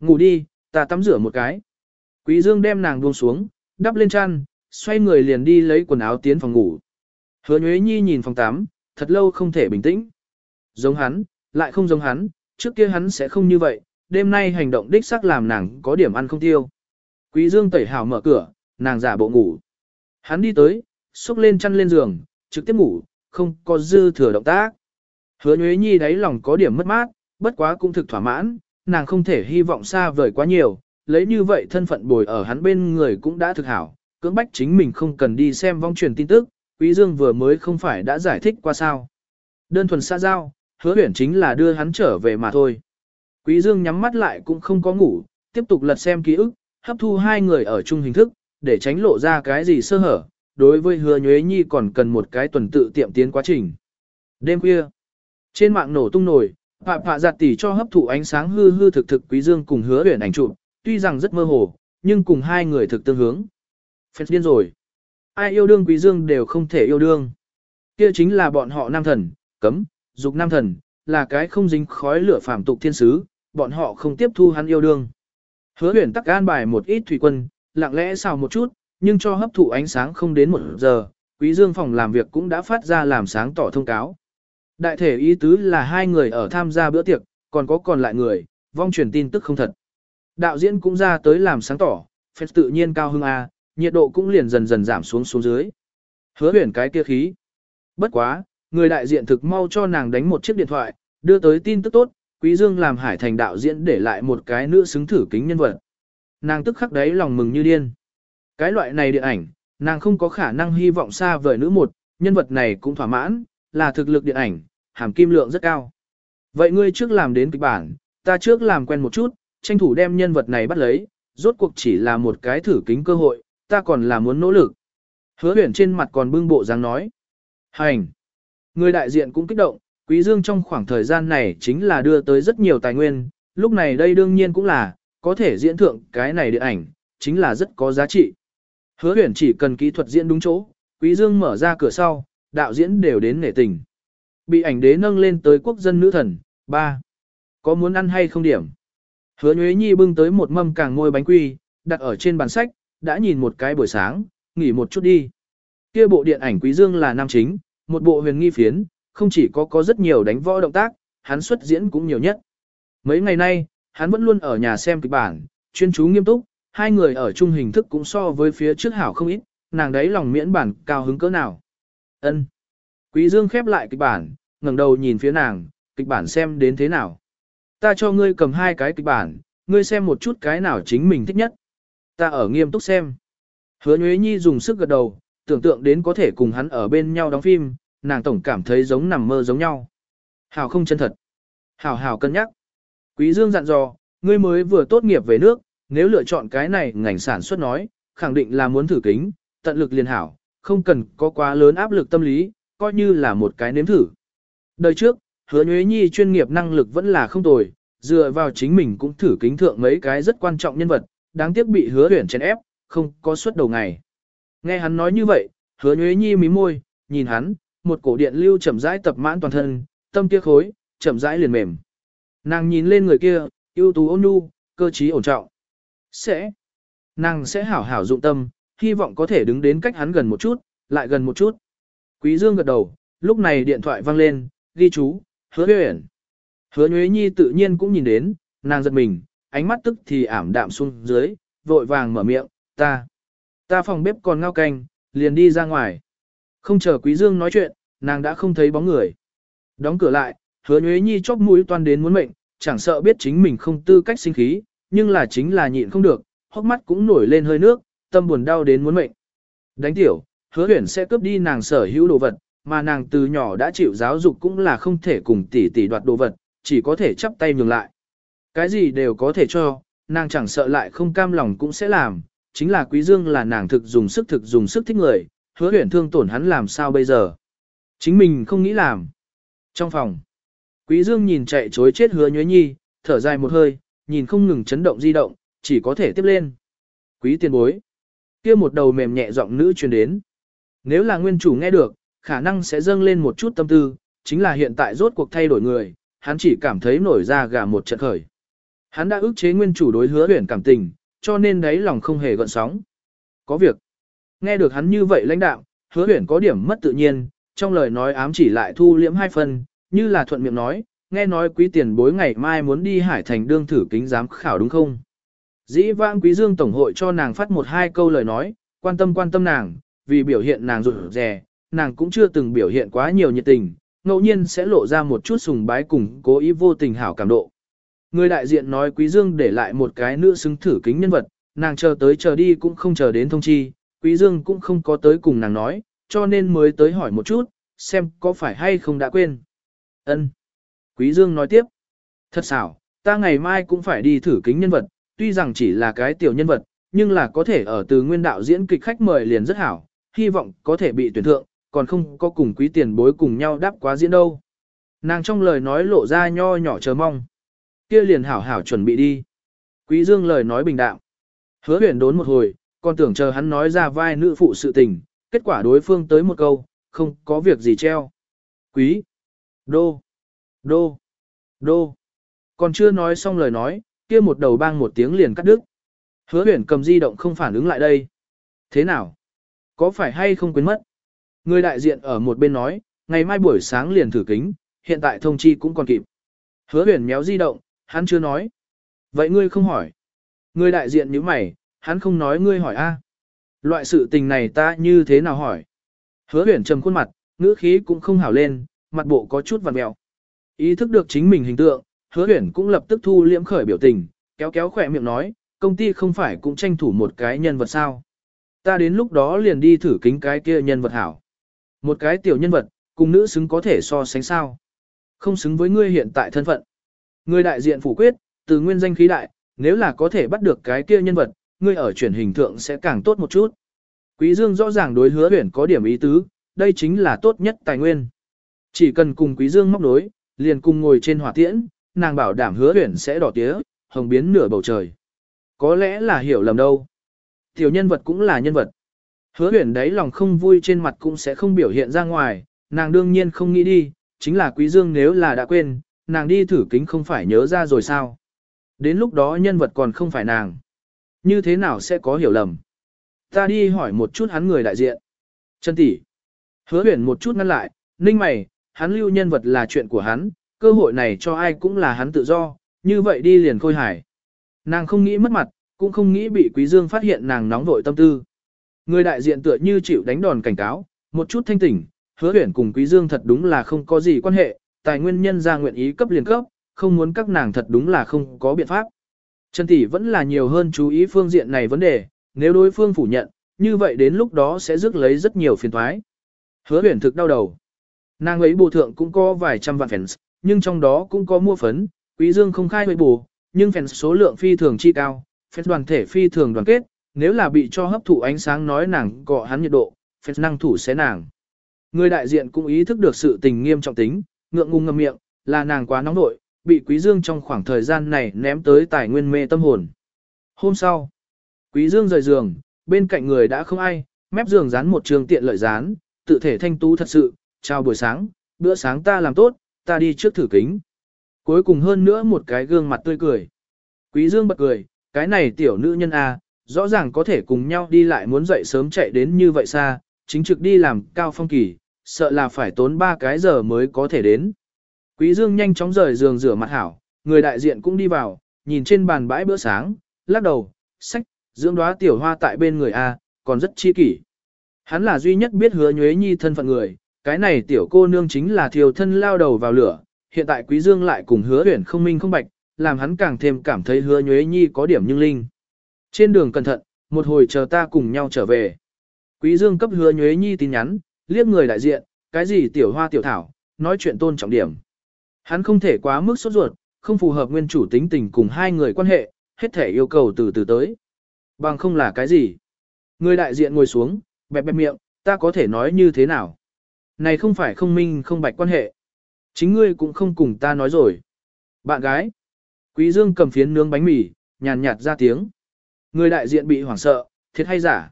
Ngủ đi, ta tắm rửa một cái. Quý Dương đem nàng buông xuống, đắp lên chăn, xoay người liền đi lấy quần áo tiến phòng ngủ. Hứa Nhuế Nhi nhìn phòng tắm, thật lâu không thể bình tĩnh. Giống hắn, lại không giống hắn, trước kia hắn sẽ không như vậy, đêm nay hành động đích xác làm nàng có điểm ăn không tiêu. Quý Dương tẩy hảo mở cửa, nàng giả bộ ngủ. Hắn đi tới, xúc lên chăn lên giường, trực tiếp ngủ, không có dư thừa động tác. Hứa Nhuế Nhi đáy lòng có điểm mất mát, bất quá cũng thực thỏa mãn, nàng không thể hy vọng xa vời quá nhiều, lấy như vậy thân phận bồi ở hắn bên người cũng đã thực hảo, cưỡng bách chính mình không cần đi xem vong truyền tin tức, Quý Dương vừa mới không phải đã giải thích qua sao. Đơn thuần xa giao, hứa huyển chính là đưa hắn trở về mà thôi. Quý Dương nhắm mắt lại cũng không có ngủ, tiếp tục lật xem ký ức, hấp thu hai người ở chung hình thức, để tránh lộ ra cái gì sơ hở, đối với hứa nhuế nhi còn cần một cái tuần tự tiệm tiến quá trình. Đêm khuya, trên mạng nổ tung nổi, Phạm Phạ giặt tỉ cho hấp thụ ánh sáng hư hư thực thực Quý Dương cùng hứa huyền ảnh chụp, tuy rằng rất mơ hồ, nhưng cùng hai người thực tương hướng. Phết điên rồi. Ai yêu đương Quý Dương đều không thể yêu đương. Kia chính là bọn họ nam thần, cấm, dục nam thần, là cái không dính khói lửa phạm tục thiên sứ, bọn họ không tiếp thu hắn yêu đương. Hứa huyền tắc an bài một ít thủy quân, lặng lẽ xào một chút, nhưng cho hấp thụ ánh sáng không đến một giờ, quý dương phòng làm việc cũng đã phát ra làm sáng tỏ thông cáo. Đại thể ý tứ là hai người ở tham gia bữa tiệc, còn có còn lại người, vong truyền tin tức không thật. Đạo diễn cũng ra tới làm sáng tỏ, phép tự nhiên cao hưng A, nhiệt độ cũng liền dần dần giảm xuống xuống dưới. Hứa huyền cái kia khí. Bất quá, người đại diện thực mau cho nàng đánh một chiếc điện thoại, đưa tới tin tức tốt, Quý Dương làm hải thành đạo diễn để lại một cái nữ xứng thử kính nhân vật. Nàng tức khắc đấy lòng mừng như điên. Cái loại này điện ảnh, nàng không có khả năng hy vọng xa vời nữ một, nhân vật này cũng thỏa mãn, là thực lực điện ảnh, hàm kim lượng rất cao. Vậy ngươi trước làm đến kịch bản, ta trước làm quen một chút, tranh thủ đem nhân vật này bắt lấy, rốt cuộc chỉ là một cái thử kính cơ hội, ta còn là muốn nỗ lực. Hứa huyền trên mặt còn bưng bộ dáng nói. Hành! Người đại diện cũng kích động, Quý Dương trong khoảng thời gian này chính là đưa tới rất nhiều tài nguyên, lúc này đây đương nhiên cũng là, có thể diễn thượng cái này điện ảnh, chính là rất có giá trị. Hứa huyền chỉ cần kỹ thuật diễn đúng chỗ, Quý Dương mở ra cửa sau, đạo diễn đều đến nể tình. Bị ảnh đế nâng lên tới quốc dân nữ thần, 3. Có muốn ăn hay không điểm? Hứa Nhuế Nhi bưng tới một mâm càng ngôi bánh quy, đặt ở trên bàn sách, đã nhìn một cái buổi sáng, nghỉ một chút đi. Kia bộ điện ảnh Quý Dương là nam chính, một bộ huyền nghi phiến, không chỉ có có rất nhiều đánh võ động tác, hắn xuất diễn cũng nhiều nhất. Mấy ngày nay, hắn vẫn luôn ở nhà xem kịch bản, chuyên chú nghiêm túc, hai người ở chung hình thức cũng so với phía trước hảo không ít, nàng đấy lòng miễn bản cao hứng cỡ nào. Ân. Quý Dương khép lại kịch bản, ngẩng đầu nhìn phía nàng, kịch bản xem đến thế nào. Ta cho ngươi cầm hai cái kịch bản, ngươi xem một chút cái nào chính mình thích nhất. Ta ở nghiêm túc xem. Hứa Nhuế Nhi dùng sức gật đầu, tưởng tượng đến có thể cùng hắn ở bên nhau đóng phim, nàng tổng cảm thấy giống nằm mơ giống nhau. Hảo không chân thật. Hảo hảo cân nhắc. Quý Dương dặn dò, ngươi mới vừa tốt nghiệp về nước, nếu lựa chọn cái này ngành sản xuất nói, khẳng định là muốn thử kính, tận lực liền hảo, không cần có quá lớn áp lực tâm lý, coi như là một cái nếm thử. Đời trước, hứa nhuế nhi chuyên nghiệp năng lực vẫn là không tồi, dựa vào chính mình cũng thử kính thượng mấy cái rất quan trọng nhân vật, đáng tiếc bị hứa tuyển chèn ép, không có suất đầu ngày. Nghe hắn nói như vậy, hứa nhuế nhi mí môi, nhìn hắn, một cổ điện lưu chậm rãi tập mãn toàn thân, tâm kia khối, chậm rãi liền mềm. Nàng nhìn lên người kia, ưu tú ôn nhu, cơ trí ổn trọng. Sẽ, nàng sẽ hảo hảo dụng tâm, hy vọng có thể đứng đến cách hắn gần một chút, lại gần một chút. Quý Dương gật đầu, lúc này điện thoại vang lên, ghi chú, hứa huyển. Hứa Nhuế Nhi tự nhiên cũng nhìn đến, nàng giật mình, ánh mắt tức thì ảm đạm xuống dưới, vội vàng mở miệng, ta, ta phòng bếp còn ngao canh, liền đi ra ngoài. Không chờ Quý Dương nói chuyện, nàng đã không thấy bóng người. Đóng cửa lại, hứa Nhuế Nhi chóp mũi toan đến muốn mệnh, chẳng sợ biết chính mình không tư cách sinh khí, nhưng là chính là nhịn không được, hốc mắt cũng nổi lên hơi nước, tâm buồn đau đến muốn mệnh. Đánh tiểu, hứa huyển sẽ cướp đi nàng sở hữu đồ vật, mà nàng từ nhỏ đã chịu giáo dục cũng là không thể cùng tỷ tỷ đoạt đồ vật, chỉ có thể chắp tay nhường lại. Cái gì đều có thể cho, nàng chẳng sợ lại không cam lòng cũng sẽ làm, chính là quý dương là nàng thực dùng sức thực dùng sức thích người, hứa huyển thương tổn hắn làm sao bây giờ. Chính mình không nghĩ làm. Trong phòng, quý dương nhìn chạy chối chết hứa nhuế nhi, thở dài một hơi, nhìn không ngừng chấn động di động, chỉ có thể tiếp lên. Quý tiền bối. kia một đầu mềm nhẹ giọng nữ truyền đến. Nếu là nguyên chủ nghe được, khả năng sẽ dâng lên một chút tâm tư, chính là hiện tại rốt cuộc thay đổi người, hắn chỉ cảm thấy nổi ra gà một trận khởi. Hắn đã ức chế nguyên chủ đối hứa huyền cảm tình, cho nên đấy lòng không hề gợn sóng. Có việc. Nghe được hắn như vậy lãnh đạo, hứa huyền có điểm mất tự nhiên, trong lời nói ám chỉ lại thu liễm hai phần, như là thuận miệng nói, nghe nói quý tiền bối ngày mai muốn đi hải thành đương thử kính giám khảo đúng không? Dĩ vãng quý dương tổng hội cho nàng phát một hai câu lời nói, quan tâm quan tâm nàng, vì biểu hiện nàng rụt rè, nàng cũng chưa từng biểu hiện quá nhiều nhiệt tình, ngẫu nhiên sẽ lộ ra một chút sùng bái cùng cố ý vô tình hảo cảm độ. Người đại diện nói Quý Dương để lại một cái nữ xứng thử kính nhân vật, nàng chờ tới chờ đi cũng không chờ đến thông chi, Quý Dương cũng không có tới cùng nàng nói, cho nên mới tới hỏi một chút, xem có phải hay không đã quên. Ân. Quý Dương nói tiếp. Thật xảo, ta ngày mai cũng phải đi thử kính nhân vật, tuy rằng chỉ là cái tiểu nhân vật, nhưng là có thể ở từ nguyên đạo diễn kịch khách mời liền rất hảo, hy vọng có thể bị tuyển thượng, còn không có cùng quý tiền bối cùng nhau đáp quá diễn đâu. Nàng trong lời nói lộ ra nho nhỏ chờ mong. Kia liền hảo hảo chuẩn bị đi. Quý dương lời nói bình đạm. Hứa huyền đốn một hồi, còn tưởng chờ hắn nói ra vai nữ phụ sự tình, kết quả đối phương tới một câu, không có việc gì treo. Quý. Đô. Đô. Đô. Còn chưa nói xong lời nói, kia một đầu bang một tiếng liền cắt đứt. Hứa huyền cầm di động không phản ứng lại đây. Thế nào? Có phải hay không quên mất? Người đại diện ở một bên nói, ngày mai buổi sáng liền thử kính, hiện tại thông chi cũng còn kịp. Hứa huyền méo di động, hắn chưa nói. Vậy ngươi không hỏi. Người đại diện như mày, hắn không nói ngươi hỏi a. Loại sự tình này ta như thế nào hỏi? Hứa huyền trầm khuôn mặt, ngữ khí cũng không hảo lên, mặt bộ có chút vằn mèo. Ý thức được chính mình hình tượng, hứa huyển cũng lập tức thu liễm khởi biểu tình, kéo kéo khỏe miệng nói, công ty không phải cũng tranh thủ một cái nhân vật sao. Ta đến lúc đó liền đi thử kính cái kia nhân vật hảo. Một cái tiểu nhân vật, cùng nữ xứng có thể so sánh sao. Không xứng với ngươi hiện tại thân phận. Người đại diện phủ quyết, từ nguyên danh khí đại, nếu là có thể bắt được cái kia nhân vật, ngươi ở chuyển hình thượng sẽ càng tốt một chút. Quý Dương rõ ràng đối hứa huyển có điểm ý tứ, đây chính là tốt nhất tài nguyên. Chỉ cần cùng Quý Dương móc nối liền cùng ngồi trên hỏa tiễn, nàng bảo đảm hứa huyển sẽ đỏ tía, hồng biến nửa bầu trời. Có lẽ là hiểu lầm đâu. Tiểu nhân vật cũng là nhân vật. Hứa huyển đấy lòng không vui trên mặt cũng sẽ không biểu hiện ra ngoài, nàng đương nhiên không nghĩ đi, chính là quý dương nếu là đã quên, nàng đi thử kính không phải nhớ ra rồi sao. Đến lúc đó nhân vật còn không phải nàng. Như thế nào sẽ có hiểu lầm. Ta đi hỏi một chút hắn người đại diện. Chân tỷ. Hứa huyển một chút ngăn lại, ninh mày, hắn lưu nhân vật là chuyện của hắn, cơ hội này cho ai cũng là hắn tự do, như vậy đi liền khôi hải. Nàng không nghĩ mất mặt, cũng không nghĩ bị quý dương phát hiện nàng nóng vội tâm tư. Người đại diện tựa như chịu đánh đòn cảnh cáo, một chút thanh tỉnh, hứa huyển cùng quý dương thật đúng là không có gì quan hệ, tài nguyên nhân ra nguyện ý cấp liền cấp, không muốn các nàng thật đúng là không có biện pháp. Trần tỷ vẫn là nhiều hơn chú ý phương diện này vấn đề, nếu đối phương phủ nhận, như vậy đến lúc đó sẽ rước lấy rất nhiều phiền toái. Hứa huyển thực đau đầu. Nàng ấy bù thượng cũng có vài trăm vạn fans, nhưng trong đó cũng có mua phấn, quý dương không khai bù, nhưng fans số lượng phi thường chi cao, fans đoàn thể phi thường đoàn kết, nếu là bị cho hấp thụ ánh sáng nói nàng gọ hắn nhiệt độ, phép năng thủ sẽ nàng. Người đại diện cũng ý thức được sự tình nghiêm trọng tính, ngượng ngùng ngậm miệng, là nàng quá nóng nội, bị Quý Dương trong khoảng thời gian này ném tới tài nguyên mê tâm hồn. Hôm sau, Quý Dương rời giường, bên cạnh người đã không ai, mép giường dán một trường tiện lợi dán, tự thể thanh tú thật sự, chào buổi sáng, bữa sáng ta làm tốt, ta đi trước thử kính. Cuối cùng hơn nữa một cái gương mặt tươi cười. Quý Dương bật cười, cái này tiểu nữ nhân a, à, rõ ràng có thể cùng nhau đi lại muốn dậy sớm chạy đến như vậy xa, chính trực đi làm cao phong kỳ, sợ là phải tốn 3 cái giờ mới có thể đến. Quý Dương nhanh chóng rời giường rửa mặt hảo, người đại diện cũng đi vào, nhìn trên bàn bãi bữa sáng, lắc đầu, sách, dưỡng đóa tiểu hoa tại bên người A, còn rất chi kỷ. Hắn là duy nhất biết hứa nhuế nhi thân phận người, cái này tiểu cô nương chính là thiều thân lao đầu vào lửa, hiện tại quý dương lại cùng hứa huyển không minh không bạch, làm hắn càng thêm cảm thấy hứa nhuế nhi có điểm nhưng linh. Trên đường cẩn thận, một hồi chờ ta cùng nhau trở về. Quý dương cấp hứa nhuế nhi tin nhắn, liếc người đại diện, cái gì tiểu hoa tiểu thảo, nói chuyện tôn trọng điểm. Hắn không thể quá mức sốt ruột, không phù hợp nguyên chủ tính tình cùng hai người quan hệ, hết thể yêu cầu từ từ tới. Bằng không là cái gì. Người đại diện ngồi xuống, bẹp bẹp miệng, ta có thể nói như thế nào. Này không phải không minh không bạch quan hệ. Chính ngươi cũng không cùng ta nói rồi. Bạn gái. Quý Dương cầm phiến nướng bánh mì, nhàn nhạt ra tiếng. Người đại diện bị hoảng sợ, thiệt hay giả.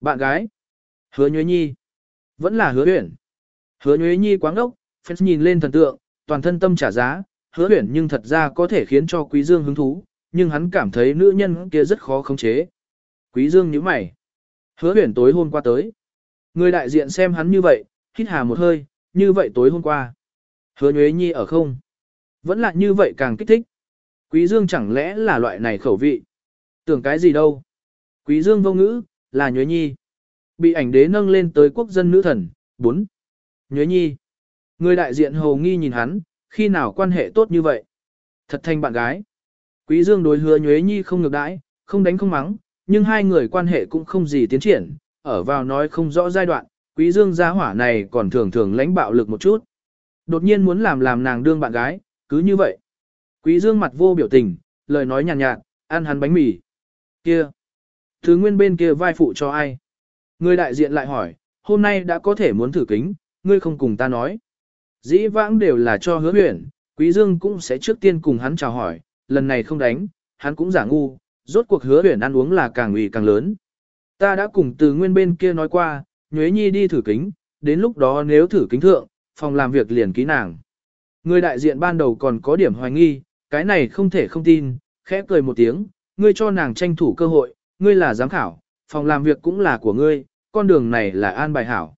Bạn gái. Hứa Nhuế Nhi. Vẫn là hứa huyển. Hứa Nhuế Nhi quáng ốc, phép nhìn lên thần tượng, toàn thân tâm trả giá, hứa huyển nhưng thật ra có thể khiến cho Quý Dương hứng thú, nhưng hắn cảm thấy nữ nhân kia rất khó khống chế. Quý Dương nhíu mày. Hứa huyển tối hôm qua tới. Người đại diện xem hắn như vậy, hít hà một hơi, như vậy tối hôm qua. Hứa Nhuế Nhi ở không? Vẫn là như vậy càng kích thích. Quý Dương chẳng lẽ là loại này khẩu vị? Tưởng cái gì đâu? Quý Dương vô ngữ, là Nhuế Nhi. Bị ảnh đế nâng lên tới quốc dân nữ thần, 4. Nhuế Nhi. Người đại diện hầu nghi nhìn hắn, khi nào quan hệ tốt như vậy? Thật thành bạn gái. Quý Dương đối hứa Nhuế Nhi không ngược đãi, không đánh không mắng, nhưng hai người quan hệ cũng không gì tiến triển, ở vào nói không rõ giai đoạn, Quý Dương gia hỏa này còn thường thường lãnh bạo lực một chút. Đột nhiên muốn làm làm nàng đương bạn gái, cứ như vậy. Quý Dương mặt vô biểu tình, lời nói nhàn nhạt, nhạt, ăn hắn bánh mì. Kia, thứ nguyên bên kia vai phụ cho ai? Người đại diện lại hỏi, hôm nay đã có thể muốn thử kính, ngươi không cùng ta nói. Dĩ vãng đều là cho hứa huyền, Quý Dương cũng sẽ trước tiên cùng hắn chào hỏi, lần này không đánh, hắn cũng giả ngu, rốt cuộc hứa huyền ăn uống là càng ủy càng lớn. Ta đã cùng từ nguyên bên kia nói qua, Nhuế Nhi đi thử kính, đến lúc đó nếu thử kính thượng, phòng làm việc liền ký nàng. Người đại diện ban đầu còn có điểm hoài nghi, cái này không thể không tin, khẽ cười một tiếng, ngươi cho nàng tranh thủ cơ hội, ngươi là giám khảo, phòng làm việc cũng là của ngươi, con đường này là an bài hảo.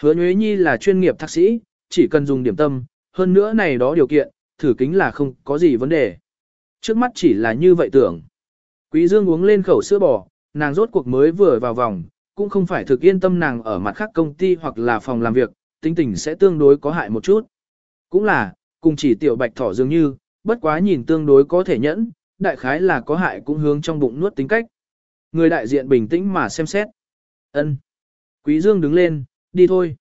Hứa Nhuế Nhi là chuyên nghiệp thạc sĩ, chỉ cần dùng điểm tâm, hơn nữa này đó điều kiện, thử kính là không có gì vấn đề. Trước mắt chỉ là như vậy tưởng. Quý Dương uống lên khẩu sữa bò, nàng rốt cuộc mới vừa vào vòng, cũng không phải thực yên tâm nàng ở mặt khác công ty hoặc là phòng làm việc, tính tình sẽ tương đối có hại một chút. Cũng là, cùng chỉ tiểu bạch thỏ dường như, bất quá nhìn tương đối có thể nhẫn, đại khái là có hại cũng hướng trong bụng nuốt tính cách. Người đại diện bình tĩnh mà xem xét. ân Quý Dương đứng lên, đi thôi.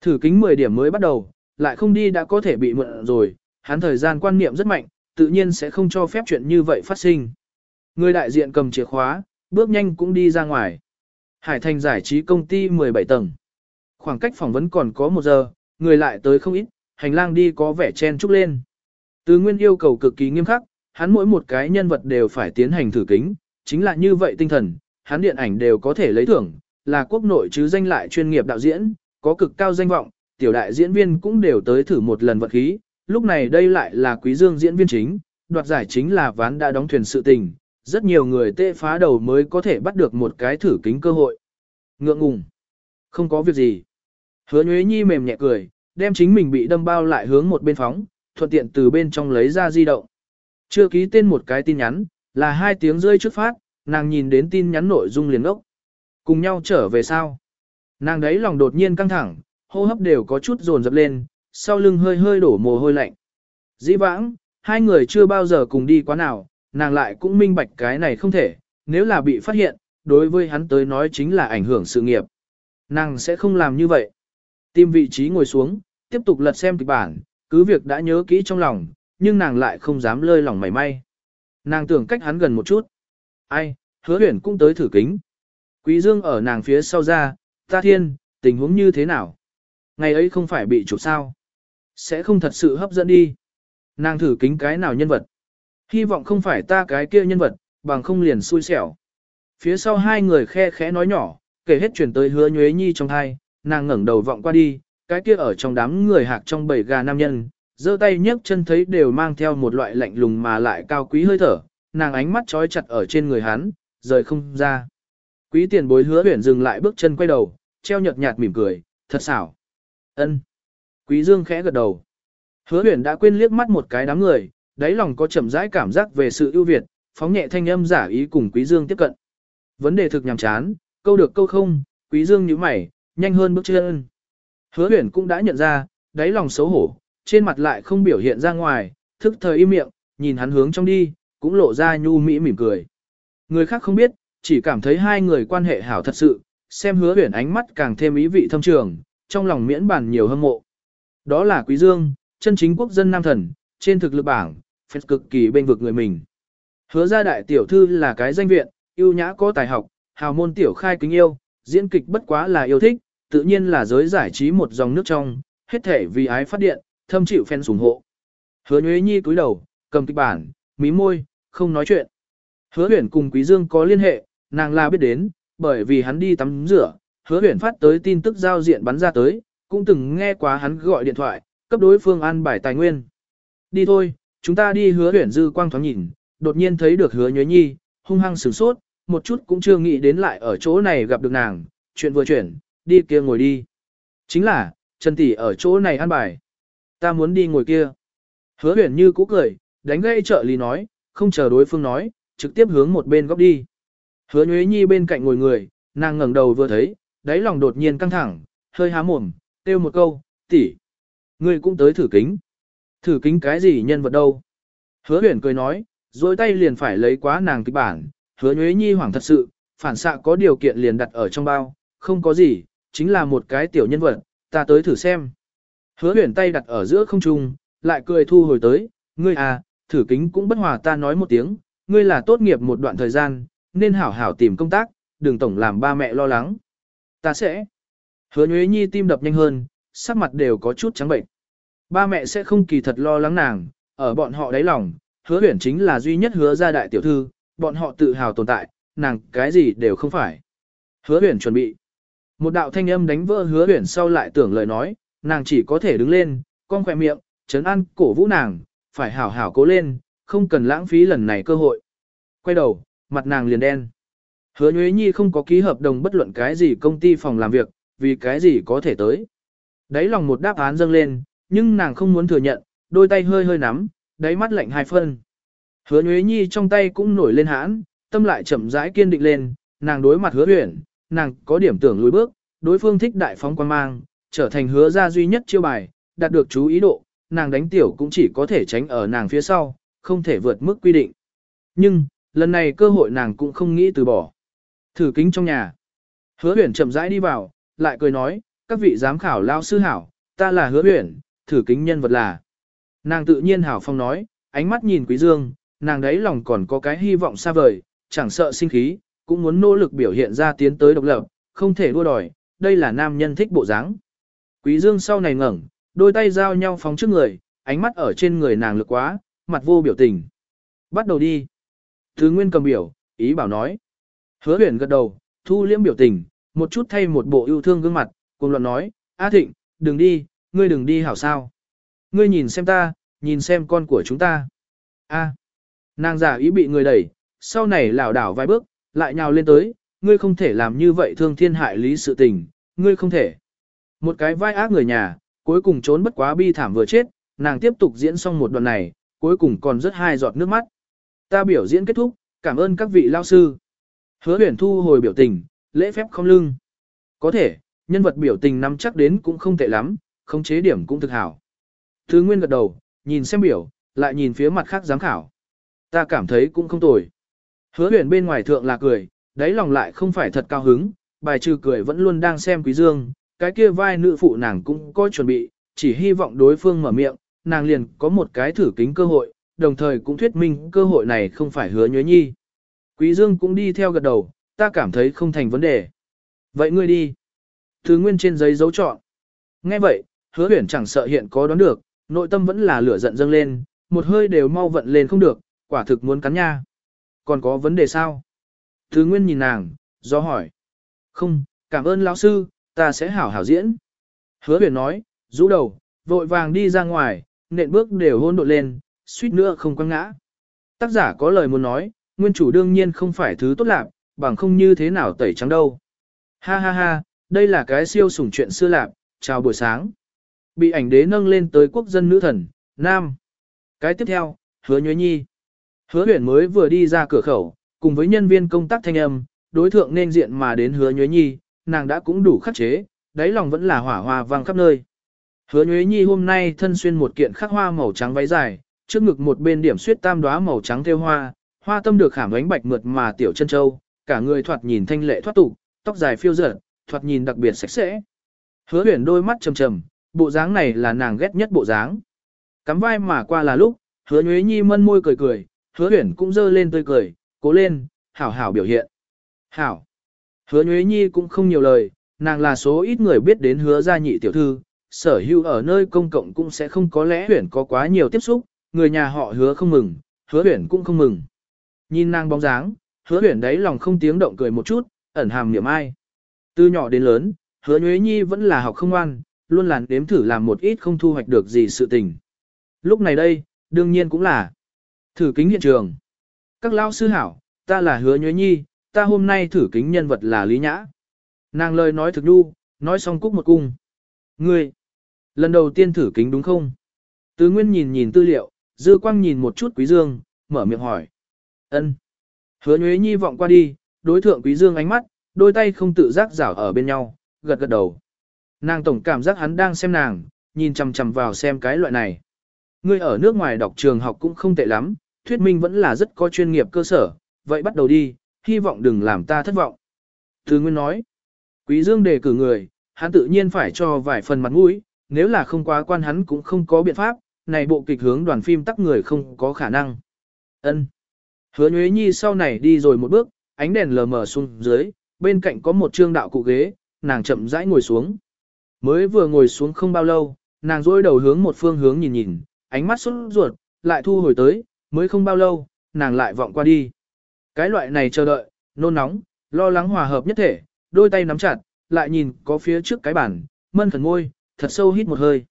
Thử kính 10 điểm mới bắt đầu, lại không đi đã có thể bị mượn rồi, hắn thời gian quan niệm rất mạnh, tự nhiên sẽ không cho phép chuyện như vậy phát sinh. Người đại diện cầm chìa khóa, bước nhanh cũng đi ra ngoài. Hải Thành giải trí công ty 17 tầng. Khoảng cách phỏng vấn còn có một giờ, người lại tới không ít, hành lang đi có vẻ chen chúc lên. Tứ nguyên yêu cầu cực kỳ nghiêm khắc, hắn mỗi một cái nhân vật đều phải tiến hành thử kính, chính là như vậy tinh thần, hắn điện ảnh đều có thể lấy thưởng, là quốc nội chứ danh lại chuyên nghiệp đạo diễn, có cực cao danh vọng, tiểu đại diễn viên cũng đều tới thử một lần vật khí, lúc này đây lại là quý dương diễn viên chính, đoạt giải chính là ván đã đóng thuyền sự tình, rất nhiều người tê phá đầu mới có thể bắt được một cái thử kính cơ hội. Ngượng ngùng. Không có việc gì. Hứa Nhuế Nhi mềm nhẹ cười, đem chính mình bị đâm bao lại hướng một bên phóng, thuận tiện từ bên trong lấy ra di động. Chưa ký tên một cái tin nhắn, là hai tiếng rơi trước phát, nàng nhìn đến tin nhắn nội dung liền ốc. Cùng nhau trở về sao? Nàng đấy lòng đột nhiên căng thẳng, hô hấp đều có chút dồn dập lên, sau lưng hơi hơi đổ mồ hôi lạnh. Dĩ vãng, hai người chưa bao giờ cùng đi quá nào, nàng lại cũng minh bạch cái này không thể, nếu là bị phát hiện, đối với hắn tới nói chính là ảnh hưởng sự nghiệp. Nàng sẽ không làm như vậy. Tìm vị trí ngồi xuống, tiếp tục lật xem kịch bản, cứ việc đã nhớ kỹ trong lòng, nhưng nàng lại không dám lơi lòng mảy may. Nàng tưởng cách hắn gần một chút. Ai, hứa huyển cũng tới thử kính. Quý Dương ở nàng phía sau ra, ta thiên, tình huống như thế nào? Ngày ấy không phải bị chụp sao? Sẽ không thật sự hấp dẫn đi. Nàng thử kính cái nào nhân vật? Hy vọng không phải ta cái kia nhân vật, bằng không liền xui xẻo. Phía sau hai người khe khẽ nói nhỏ, kể hết chuyển tới hứa nhuế nhi trong thai, nàng ngẩng đầu vọng qua đi, cái kia ở trong đám người hạc trong bầy gà nam nhân, giơ tay nhấc chân thấy đều mang theo một loại lạnh lùng mà lại cao quý hơi thở, nàng ánh mắt trói chặt ở trên người hắn, rời không ra. Quý tiền bối hứa huyển dừng lại bước chân quay đầu, treo nhợt nhạt mỉm cười, thật xảo. ân Quý dương khẽ gật đầu. Hứa huyển đã quên liếc mắt một cái đám người, đáy lòng có chậm rãi cảm giác về sự ưu việt, phóng nhẹ thanh âm giả ý cùng Quý Dương tiếp cận. Vấn đề thực nhằm chán, câu được câu không, Quý Dương nhíu mày, nhanh hơn bước chân. Hứa huyền cũng đã nhận ra, đáy lòng xấu hổ, trên mặt lại không biểu hiện ra ngoài, thức thời im miệng, nhìn hắn hướng trong đi, cũng lộ ra nhu mỹ mỉm cười. Người khác không biết, chỉ cảm thấy hai người quan hệ hảo thật sự, xem hứa huyền ánh mắt càng thêm ý vị thâm trường, trong lòng miễn bàn nhiều hâm mộ. Đó là Quý Dương, chân chính quốc dân nam thần, trên thực lực bảng, phép cực kỳ bên vực người mình. Hứa ra đại tiểu thư là cái danh viện, yêu nhã có tài học, hào môn tiểu khai kính yêu, diễn kịch bất quá là yêu thích, tự nhiên là giới giải trí một dòng nước trong, hết thể vì ái phát điện, thâm chịu fan ủng hộ. Hứa Nhuế Nhi cúi đầu, cầm kịch bản, mí môi, không nói chuyện. Hứa Huyền cùng Quý Dương có liên hệ, nàng là biết đến, bởi vì hắn đi tắm rửa, Hứa Huyền phát tới tin tức giao diện bắn ra tới, cũng từng nghe quá hắn gọi điện thoại, cấp đối phương an bài tài nguyên. Đi thôi, chúng ta đi Hứa Huyền dư quang thoáng nhìn, đột nhiên thấy được Hứa Nhuế Nhi, hung hăng sửng sốt, một chút cũng chưa nghĩ đến lại ở chỗ này gặp được nàng, chuyện vừa chuyển, đi kia ngồi đi. Chính là, Trần Tỷ ở chỗ này ăn bài. Ta muốn đi ngồi kia. Hứa huyền như cũ cười, đánh gây trợ lý nói, không chờ đối phương nói, trực tiếp hướng một bên góc đi. Hứa Nhuế Nhi bên cạnh ngồi người, nàng ngẩng đầu vừa thấy, đáy lòng đột nhiên căng thẳng, hơi há mồm, kêu một câu, tỷ, Ngươi cũng tới thử kính. Thử kính cái gì nhân vật đâu? Hứa huyền cười nói, dối tay liền phải lấy quá nàng kịch bản, hứa Nhuế Nhi hoảng thật sự, phản xạ có điều kiện liền đặt ở trong bao, không có gì, chính là một cái tiểu nhân vật, ta tới thử xem. Hứa huyền tay đặt ở giữa không trung, lại cười thu hồi tới, ngươi à, thử kính cũng bất hòa ta nói một tiếng, ngươi là tốt nghiệp một đoạn thời gian, nên hảo hảo tìm công tác, đừng tổng làm ba mẹ lo lắng. Ta sẽ. Hứa Nhuế Nhi tim đập nhanh hơn, sắc mặt đều có chút trắng bệnh. Ba mẹ sẽ không kỳ thật lo lắng nàng, ở bọn họ đáy lòng, hứa huyển chính là duy nhất hứa gia đại tiểu thư, bọn họ tự hào tồn tại, nàng cái gì đều không phải. Hứa huyển chuẩn bị. Một đạo thanh âm đánh vỡ hứa huyển sau lại tưởng lời nói, nàng chỉ có thể đứng lên, con khỏe miệng, chấn an cổ vũ nàng, phải hảo hảo cố lên, không cần lãng phí lần này cơ hội. Quay đầu, mặt nàng liền đen. Hứa Nhuế Nhi không có ký hợp đồng bất luận cái gì công ty phòng làm việc, vì cái gì có thể tới. Đấy lòng một đáp án dâng lên, nhưng nàng không muốn thừa nhận, đôi tay hơi hơi nắm, đáy mắt lạnh hai phân. Hứa Nhuế Nhi trong tay cũng nổi lên hãn, tâm lại chậm rãi kiên định lên, nàng đối mặt hứa huyển, nàng có điểm tưởng lùi bước, đối phương thích đại phóng quan mang, trở thành hứa ra duy nhất chiêu bài, đạt được chú ý độ, nàng đánh tiểu cũng chỉ có thể tránh ở nàng phía sau, không thể vượt mức quy định. Nhưng, lần này cơ hội nàng cũng không nghĩ từ bỏ. Thử kính trong nhà. Hứa huyển chậm rãi đi vào, lại cười nói, các vị giám khảo lao sư hảo, ta là hứa huyển, thử kính nhân vật là. Nàng tự nhiên hảo phong nói, ánh mắt nhìn quý dương, nàng đấy lòng còn có cái hy vọng xa vời, chẳng sợ sinh khí, cũng muốn nỗ lực biểu hiện ra tiến tới độc lập, không thể đua đòi, đây là nam nhân thích bộ dáng. Quý dương sau này ngẩng, đôi tay giao nhau phóng trước người, ánh mắt ở trên người nàng lực quá, mặt vô biểu tình. Bắt đầu đi. Thứ nguyên cầm biểu, ý bảo nói. Hứa huyền gật đầu, thu liễm biểu tình, một chút thay một bộ yêu thương gương mặt, cùng luận nói, A Thịnh, đừng đi, ngươi đừng đi hảo sao. Ngươi nhìn xem ta, nhìn xem con của chúng ta. A. Nàng giả ý bị người đẩy, sau này lảo đảo vài bước, lại nhào lên tới, ngươi không thể làm như vậy thương thiên hại lý sự tình, ngươi không thể. Một cái vai ác người nhà, cuối cùng trốn bất quá bi thảm vừa chết, nàng tiếp tục diễn xong một đoạn này, cuối cùng còn rất hai giọt nước mắt. Ta biểu diễn kết thúc, cảm ơn các vị lao sư. Hứa huyền thu hồi biểu tình, lễ phép không lưng. Có thể, nhân vật biểu tình nắm chắc đến cũng không tệ lắm, không chế điểm cũng thực hảo. Thứ nguyên gật đầu, nhìn xem biểu, lại nhìn phía mặt khác giám khảo. Ta cảm thấy cũng không tồi. Hứa huyền bên ngoài thượng là cười, đáy lòng lại không phải thật cao hứng, bài trừ cười vẫn luôn đang xem quý dương, cái kia vai nữ phụ nàng cũng có chuẩn bị, chỉ hy vọng đối phương mở miệng, nàng liền có một cái thử kính cơ hội, đồng thời cũng thuyết minh cơ hội này không phải hứa nhuế nhi. Quý dương cũng đi theo gật đầu, ta cảm thấy không thành vấn đề. Vậy ngươi đi. Thứ nguyên trên giấy dấu chọn. Nghe vậy, hứa huyển chẳng sợ hiện có đoán được, nội tâm vẫn là lửa giận dâng lên, một hơi đều mau vận lên không được, quả thực muốn cắn nha. Còn có vấn đề sao? Thứ nguyên nhìn nàng, do hỏi. Không, cảm ơn lão sư, ta sẽ hảo hảo diễn. Hứa huyền nói, rũ đầu, vội vàng đi ra ngoài, nện bước đều hôn đột lên, suýt nữa không quăng ngã. Tác giả có lời muốn nói, nguyên chủ đương nhiên không phải thứ tốt lạc, bằng không như thế nào tẩy trắng đâu. Ha ha ha, đây là cái siêu sủng chuyện xưa lạc, chào buổi sáng. Bị ảnh đế nâng lên tới quốc dân nữ thần, Nam. Cái tiếp theo, hứa nhuế nhi. Hứa huyển mới vừa đi ra cửa khẩu, cùng với nhân viên công tác thanh âm, đối thượng nên diện mà đến hứa nhuế nhi, nàng đã cũng đủ khắc chế, đáy lòng vẫn là hỏa hoa vang khắp nơi. Hứa nhuế nhi hôm nay thân xuyên một kiện khắc hoa màu trắng váy dài, trước ngực một bên điểm suyết tam đóa màu trắng theo hoa, hoa tâm được khảm ánh bạch mượt mà tiểu chân châu, cả người thoạt nhìn thanh lệ thoát tục, tóc dài phiêu dở, thoạt nhìn đặc biệt sạch sẽ. Hứa huyền đôi mắt trầm trầm, bộ dáng này là nàng ghét nhất bộ dáng. Cắm vai mà qua là lúc, hứa nhuế nhi mân môi cười cười, hứa huyền cũng dơ lên tươi cười, cố lên, hảo hảo biểu hiện. Hảo. Hứa nhuế nhi cũng không nhiều lời, nàng là số ít người biết đến hứa gia nhị tiểu thư, sở hữu ở nơi công cộng cũng sẽ không có lẽ huyền có quá nhiều tiếp xúc, người nhà họ hứa không mừng, hứa huyền cũng không mừng. Nhìn nàng bóng dáng, hứa huyền đấy lòng không tiếng động cười một chút, ẩn hàm niệm ai. Từ nhỏ đến lớn, hứa nhuế nhi vẫn là học không ngoan, luôn làn đếm thử làm một ít không thu hoạch được gì sự tình. Lúc này đây, đương nhiên cũng là thử kính hiện trường. Các lao sư hảo, ta là hứa nhuế nhi, ta hôm nay thử kính nhân vật là Lý Nhã. Nàng lời nói thực đu, nói xong cúc một cung. Ngươi, lần đầu tiên thử kính đúng không? Tứ Nguyên nhìn nhìn tư liệu, Dư Quang nhìn một chút Quý Dương, mở miệng hỏi. Ân. Hứa Nhuế Nhi vọng qua đi, đối thượng Quý Dương ánh mắt, đôi tay không tự giác rảo ở bên nhau, gật gật đầu. Nàng tổng cảm giác hắn đang xem nàng, nhìn chằm chằm vào xem cái loại này. Ngươi ở nước ngoài đọc trường học cũng không tệ lắm, thuyết minh vẫn là rất có chuyên nghiệp cơ sở, vậy bắt đầu đi, hy vọng đừng làm ta thất vọng. Từ Nguyên nói, Quý Dương đề cử người, hắn tự nhiên phải cho vài phần mặt mũi, nếu là không quá quan hắn cũng không có biện pháp, này bộ kịch hướng đoàn phim tắc người không có khả năng. Ân. Hứa Nhuế Nhi sau này đi rồi một bước, ánh đèn lờ mờ xuống dưới, bên cạnh có một trương đạo cụ ghế, nàng chậm rãi ngồi xuống. Mới vừa ngồi xuống không bao lâu, nàng dối đầu hướng một phương hướng nhìn nhìn, ánh mắt xuất ruột, lại thu hồi tới, mới không bao lâu, nàng lại vọng qua đi. Cái loại này chờ đợi, nôn nóng, lo lắng hòa hợp nhất thể, đôi tay nắm chặt, lại nhìn có phía trước cái bản, mân khẩn ngôi, thật sâu hít một hơi.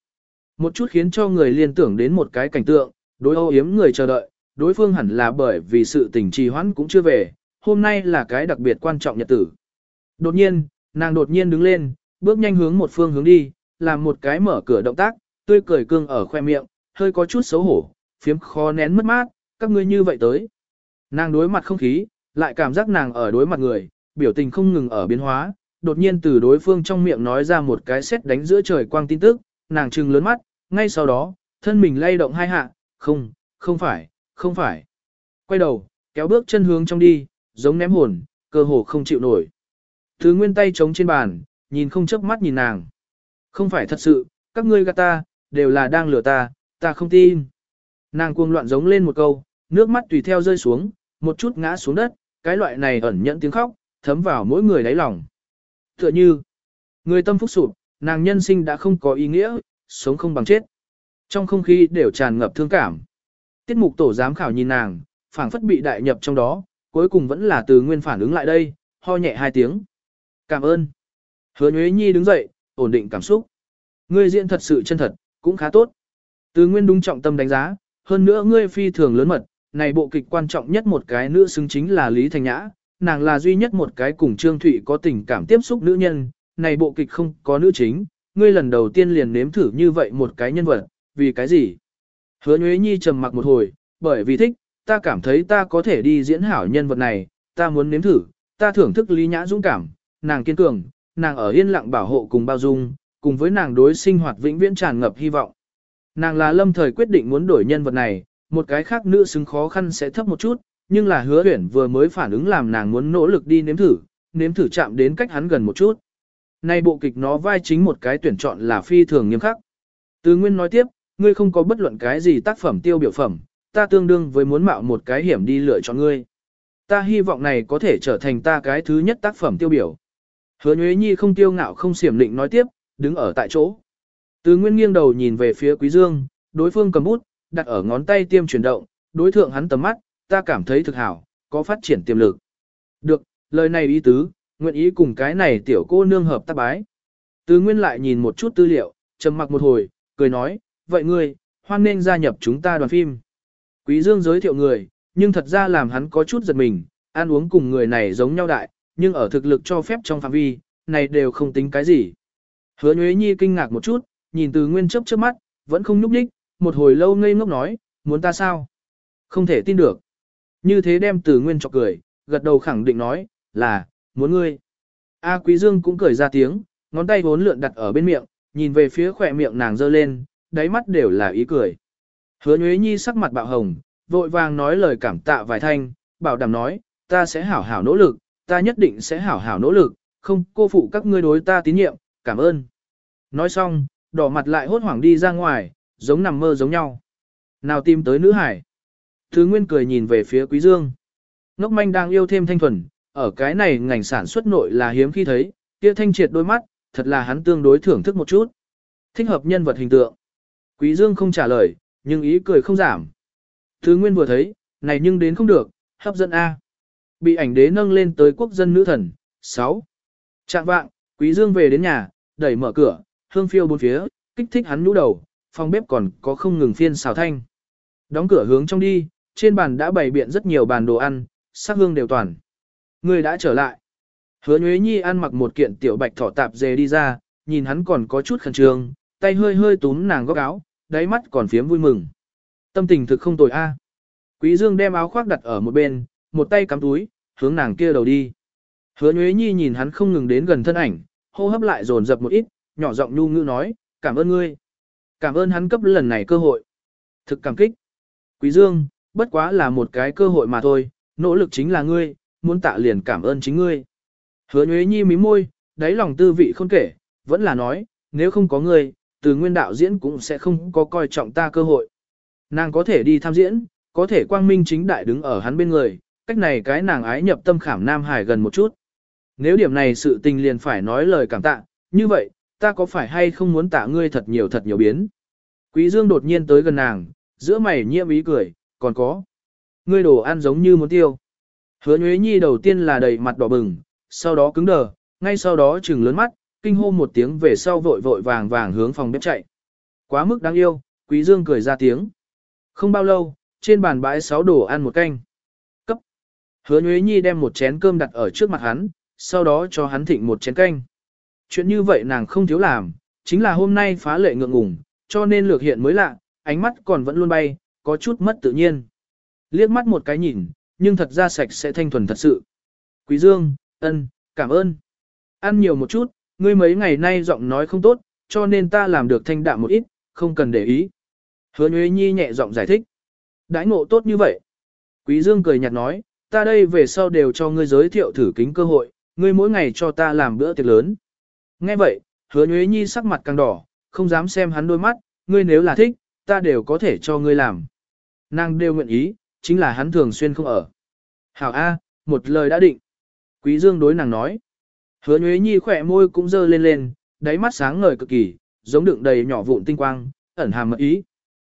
Một chút khiến cho người liên tưởng đến một cái cảnh tượng, đối âu yếm người chờ đợi, đối phương hẳn là bởi vì sự tình trì hoãn cũng chưa về, hôm nay là cái đặc biệt quan trọng nhật tử. Đột nhiên, nàng đột nhiên đứng lên, bước nhanh hướng một phương hướng đi, làm một cái mở cửa động tác, tươi cười cương ở khoe miệng, hơi có chút xấu hổ, phiếm khó nén mất mát, các ngươi như vậy tới. Nàng đối mặt không khí, lại cảm giác nàng ở đối mặt người, biểu tình không ngừng ở biến hóa, đột nhiên từ đối phương trong miệng nói ra một cái xét đánh giữa trời quang tin tức, nàng trừng lớn mắt, ngay sau đó, thân mình lay động hai hạ, không, không phải, không phải. Quay đầu, kéo bước chân hướng trong đi, giống ném hồn, cơ hồ không chịu nổi. Thứ nguyên tay chống trên bàn, nhìn không chớp mắt nhìn nàng. Không phải thật sự, các ngươi gạt ta, đều là đang lừa ta, ta không tin. Nàng cuồng loạn giống lên một câu, nước mắt tùy theo rơi xuống, một chút ngã xuống đất, cái loại này ẩn nhẫn tiếng khóc, thấm vào mỗi người đáy lòng. Tựa như, người tâm phúc sụp, nàng nhân sinh đã không có ý nghĩa, sống không bằng chết. Trong không khí đều tràn ngập thương cảm. Tiết mục tổ giám khảo nhìn nàng, phảng phất bị đại nhập trong đó, cuối cùng vẫn là từ nguyên phản ứng lại đây, ho nhẹ hai tiếng. Cảm ơn. Hứa Nhuế Nhi đứng dậy, ổn định cảm xúc. Ngươi diễn thật sự chân thật, cũng khá tốt. Từ nguyên đúng trọng tâm đánh giá, hơn nữa ngươi phi thường lớn mật, này bộ kịch quan trọng nhất một cái nữ xứng chính là Lý Thành Nhã, nàng là duy nhất một cái cùng Trương Thụy có tình cảm tiếp xúc nữ nhân, này bộ kịch không có nữ chính, ngươi lần đầu tiên liền nếm thử như vậy một cái nhân vật, vì cái gì? Hứa Nhuế Nhi trầm mặc một hồi, bởi vì thích, ta cảm thấy ta có thể đi diễn hảo nhân vật này, ta muốn nếm thử, ta thưởng thức Lý Nhã dũng cảm, nàng kiên cường, nàng ở yên lặng bảo hộ cùng bao dung, cùng với nàng đối sinh hoạt vĩnh viễn tràn ngập hy vọng. Nàng là lâm thời quyết định muốn đổi nhân vật này, một cái khác nữ xứng khó khăn sẽ thấp một chút, nhưng là hứa huyển vừa mới phản ứng làm nàng muốn nỗ lực đi nếm thử, nếm thử chạm đến cách hắn gần một chút. Nay bộ kịch nó vai chính một cái tuyển chọn là phi thường nghiêm khắc. Từ Nguyên nói tiếp, ngươi không có bất luận cái gì tác phẩm tiêu biểu phẩm, ta tương đương với muốn mạo một cái hiểm đi lựa chọn ngươi. Ta hy vọng này có thể trở thành ta cái thứ nhất tác phẩm tiêu biểu. Hứa Nhuế Nhi không tiêu ngạo không xiểm định nói tiếp, đứng ở tại chỗ. Từ Nguyên nghiêng đầu nhìn về phía Quý Dương, đối phương cầm bút, đặt ở ngón tay tiêm chuyển động, đối thượng hắn tầm mắt, ta cảm thấy thực hảo, có phát triển tiềm lực. Được, lời này ý tứ, nguyện ý cùng cái này tiểu cô nương hợp tác bái. Từ Nguyên lại nhìn một chút tư liệu, trầm mặc một hồi, cười nói, vậy ngươi, hoan nên gia nhập chúng ta đoàn phim. Quý Dương giới thiệu người, nhưng thật ra làm hắn có chút giật mình, ăn uống cùng người này giống nhau đại, nhưng ở thực lực cho phép trong phạm vi, này đều không tính cái gì. Hứa Nhuế Nhi kinh ngạc một chút, nhìn từ Nguyên chớp chớp mắt, vẫn không nhúc nhích, một hồi lâu ngây ngốc nói, muốn ta sao? Không thể tin được. Như thế đem từ nguyên chọc cười, gật đầu khẳng định nói, là, muốn ngươi. A Quý Dương cũng cười ra tiếng, ngón tay vốn lượn đặt ở bên miệng, nhìn về phía khỏe miệng nàng dơ lên, đáy mắt đều là ý cười. Hứa Nhuế Nhi sắc mặt bạo hồng, vội vàng nói lời cảm tạ vài thanh, bảo đảm nói, ta sẽ hảo hảo nỗ lực, ta nhất định sẽ hảo hảo nỗ lực, không cô phụ các ngươi đối ta tín nhiệm, cảm ơn. Nói xong, đỏ mặt lại hốt hoảng đi ra ngoài, giống nằm mơ giống nhau. Nào tìm tới nữ hải. Thứ Nguyên cười nhìn về phía Quý Dương. Ngốc manh đang yêu thêm thanh thuần, ở cái này ngành sản xuất nội là hiếm khi thấy, kia thanh triệt đôi mắt, thật là hắn tương đối thưởng thức một chút. Thích hợp nhân vật hình tượng. Quý Dương không trả lời, nhưng ý cười không giảm. Thứ Nguyên vừa thấy, này nhưng đến không được, hấp dẫn A. Bị ảnh đế nâng lên tới quốc dân nữ thần. 6. Trạng vạng, Quý Dương về đến nhà, đẩy mở cửa, hương phiêu bốn phía, kích thích hắn nhũ đầu, phòng bếp còn có không ngừng phiên xào thanh. Đóng cửa hướng trong đi, trên bàn đã bày biện rất nhiều bàn đồ ăn, sắc hương đều toàn. Người đã trở lại. Hứa Nhuế Nhi ăn mặc một kiện tiểu bạch thỏ tạp dề đi ra, nhìn hắn còn có chút khẩn trương, tay hơi hơi túm nàng góc áo, đáy mắt còn phiếm vui mừng. Tâm tình thực không tồi a. Quý Dương đem áo khoác đặt ở một bên, một tay cắm túi, hướng nàng kia đầu đi. Hứa Nhuế Nhi nhìn hắn không ngừng đến gần thân ảnh, hô hấp lại dồn dập một ít, nhỏ giọng nhu ngữ nói, cảm ơn ngươi. Cảm ơn hắn cấp lần này cơ hội. Thực cảm kích. Quý Dương, bất quá là một cái cơ hội mà thôi, nỗ lực chính là ngươi, muốn tạ liền cảm ơn chính ngươi. Hứa Nhuế Nhi mím môi, đáy lòng tư vị không kể, vẫn là nói, nếu không có ngươi, từ nguyên đạo diễn cũng sẽ không có coi trọng ta cơ hội. Nàng có thể đi tham diễn, có thể quang minh chính đại đứng ở hắn bên người, cách này cái nàng ái nhập tâm khảm Nam Hải gần một chút. Nếu điểm này sự tình liền phải nói lời cảm tạ, như vậy, ta có phải hay không muốn tạ ngươi thật nhiều thật nhiều biến. Quý Dương đột nhiên tới gần nàng, giữa mày nhiễm ý cười, còn có. Ngươi đồ ăn giống như muốn tiêu. Hứa Nhuế Nhi đầu tiên là đầy mặt đỏ bừng, sau đó cứng đờ, ngay sau đó trừng lớn mắt, kinh hô một tiếng về sau vội vội vàng vàng hướng phòng bếp chạy. Quá mức đáng yêu, Quý Dương cười ra tiếng. Không bao lâu, trên bàn bãi sáu đồ ăn một canh. Hứa Nhuế Nhi đem một chén cơm đặt ở trước mặt hắn, sau đó cho hắn thịnh một chén canh. Chuyện như vậy nàng không thiếu làm, chính là hôm nay phá lệ ngượng ngùng, cho nên lược hiện mới lạ, ánh mắt còn vẫn luôn bay, có chút mất tự nhiên. Liếc mắt một cái nhìn, nhưng thật ra sạch sẽ thanh thuần thật sự. Quý Dương, ân, cảm ơn. Ăn nhiều một chút, ngươi mấy ngày nay giọng nói không tốt, cho nên ta làm được thanh đạm một ít, không cần để ý. Hứa Nhuế Nhi nhẹ giọng giải thích. Đãi ngộ tốt như vậy. Quý Dương cười nhạt nói, ta đây về sau đều cho ngươi giới thiệu thử kính cơ hội, ngươi mỗi ngày cho ta làm bữa tiệc lớn. Nghe vậy, hứa Nhuế Nhi sắc mặt càng đỏ, không dám xem hắn đôi mắt, ngươi nếu là thích, ta đều có thể cho ngươi làm. Nàng đều nguyện ý, chính là hắn thường xuyên không ở. Hảo A, một lời đã định. Quý Dương đối nàng nói. Hứa Nhuế Nhi khỏe môi cũng dơ lên lên, đáy mắt sáng ngời cực kỳ, giống đựng đầy nhỏ vụn tinh quang, ẩn hàm mật ý.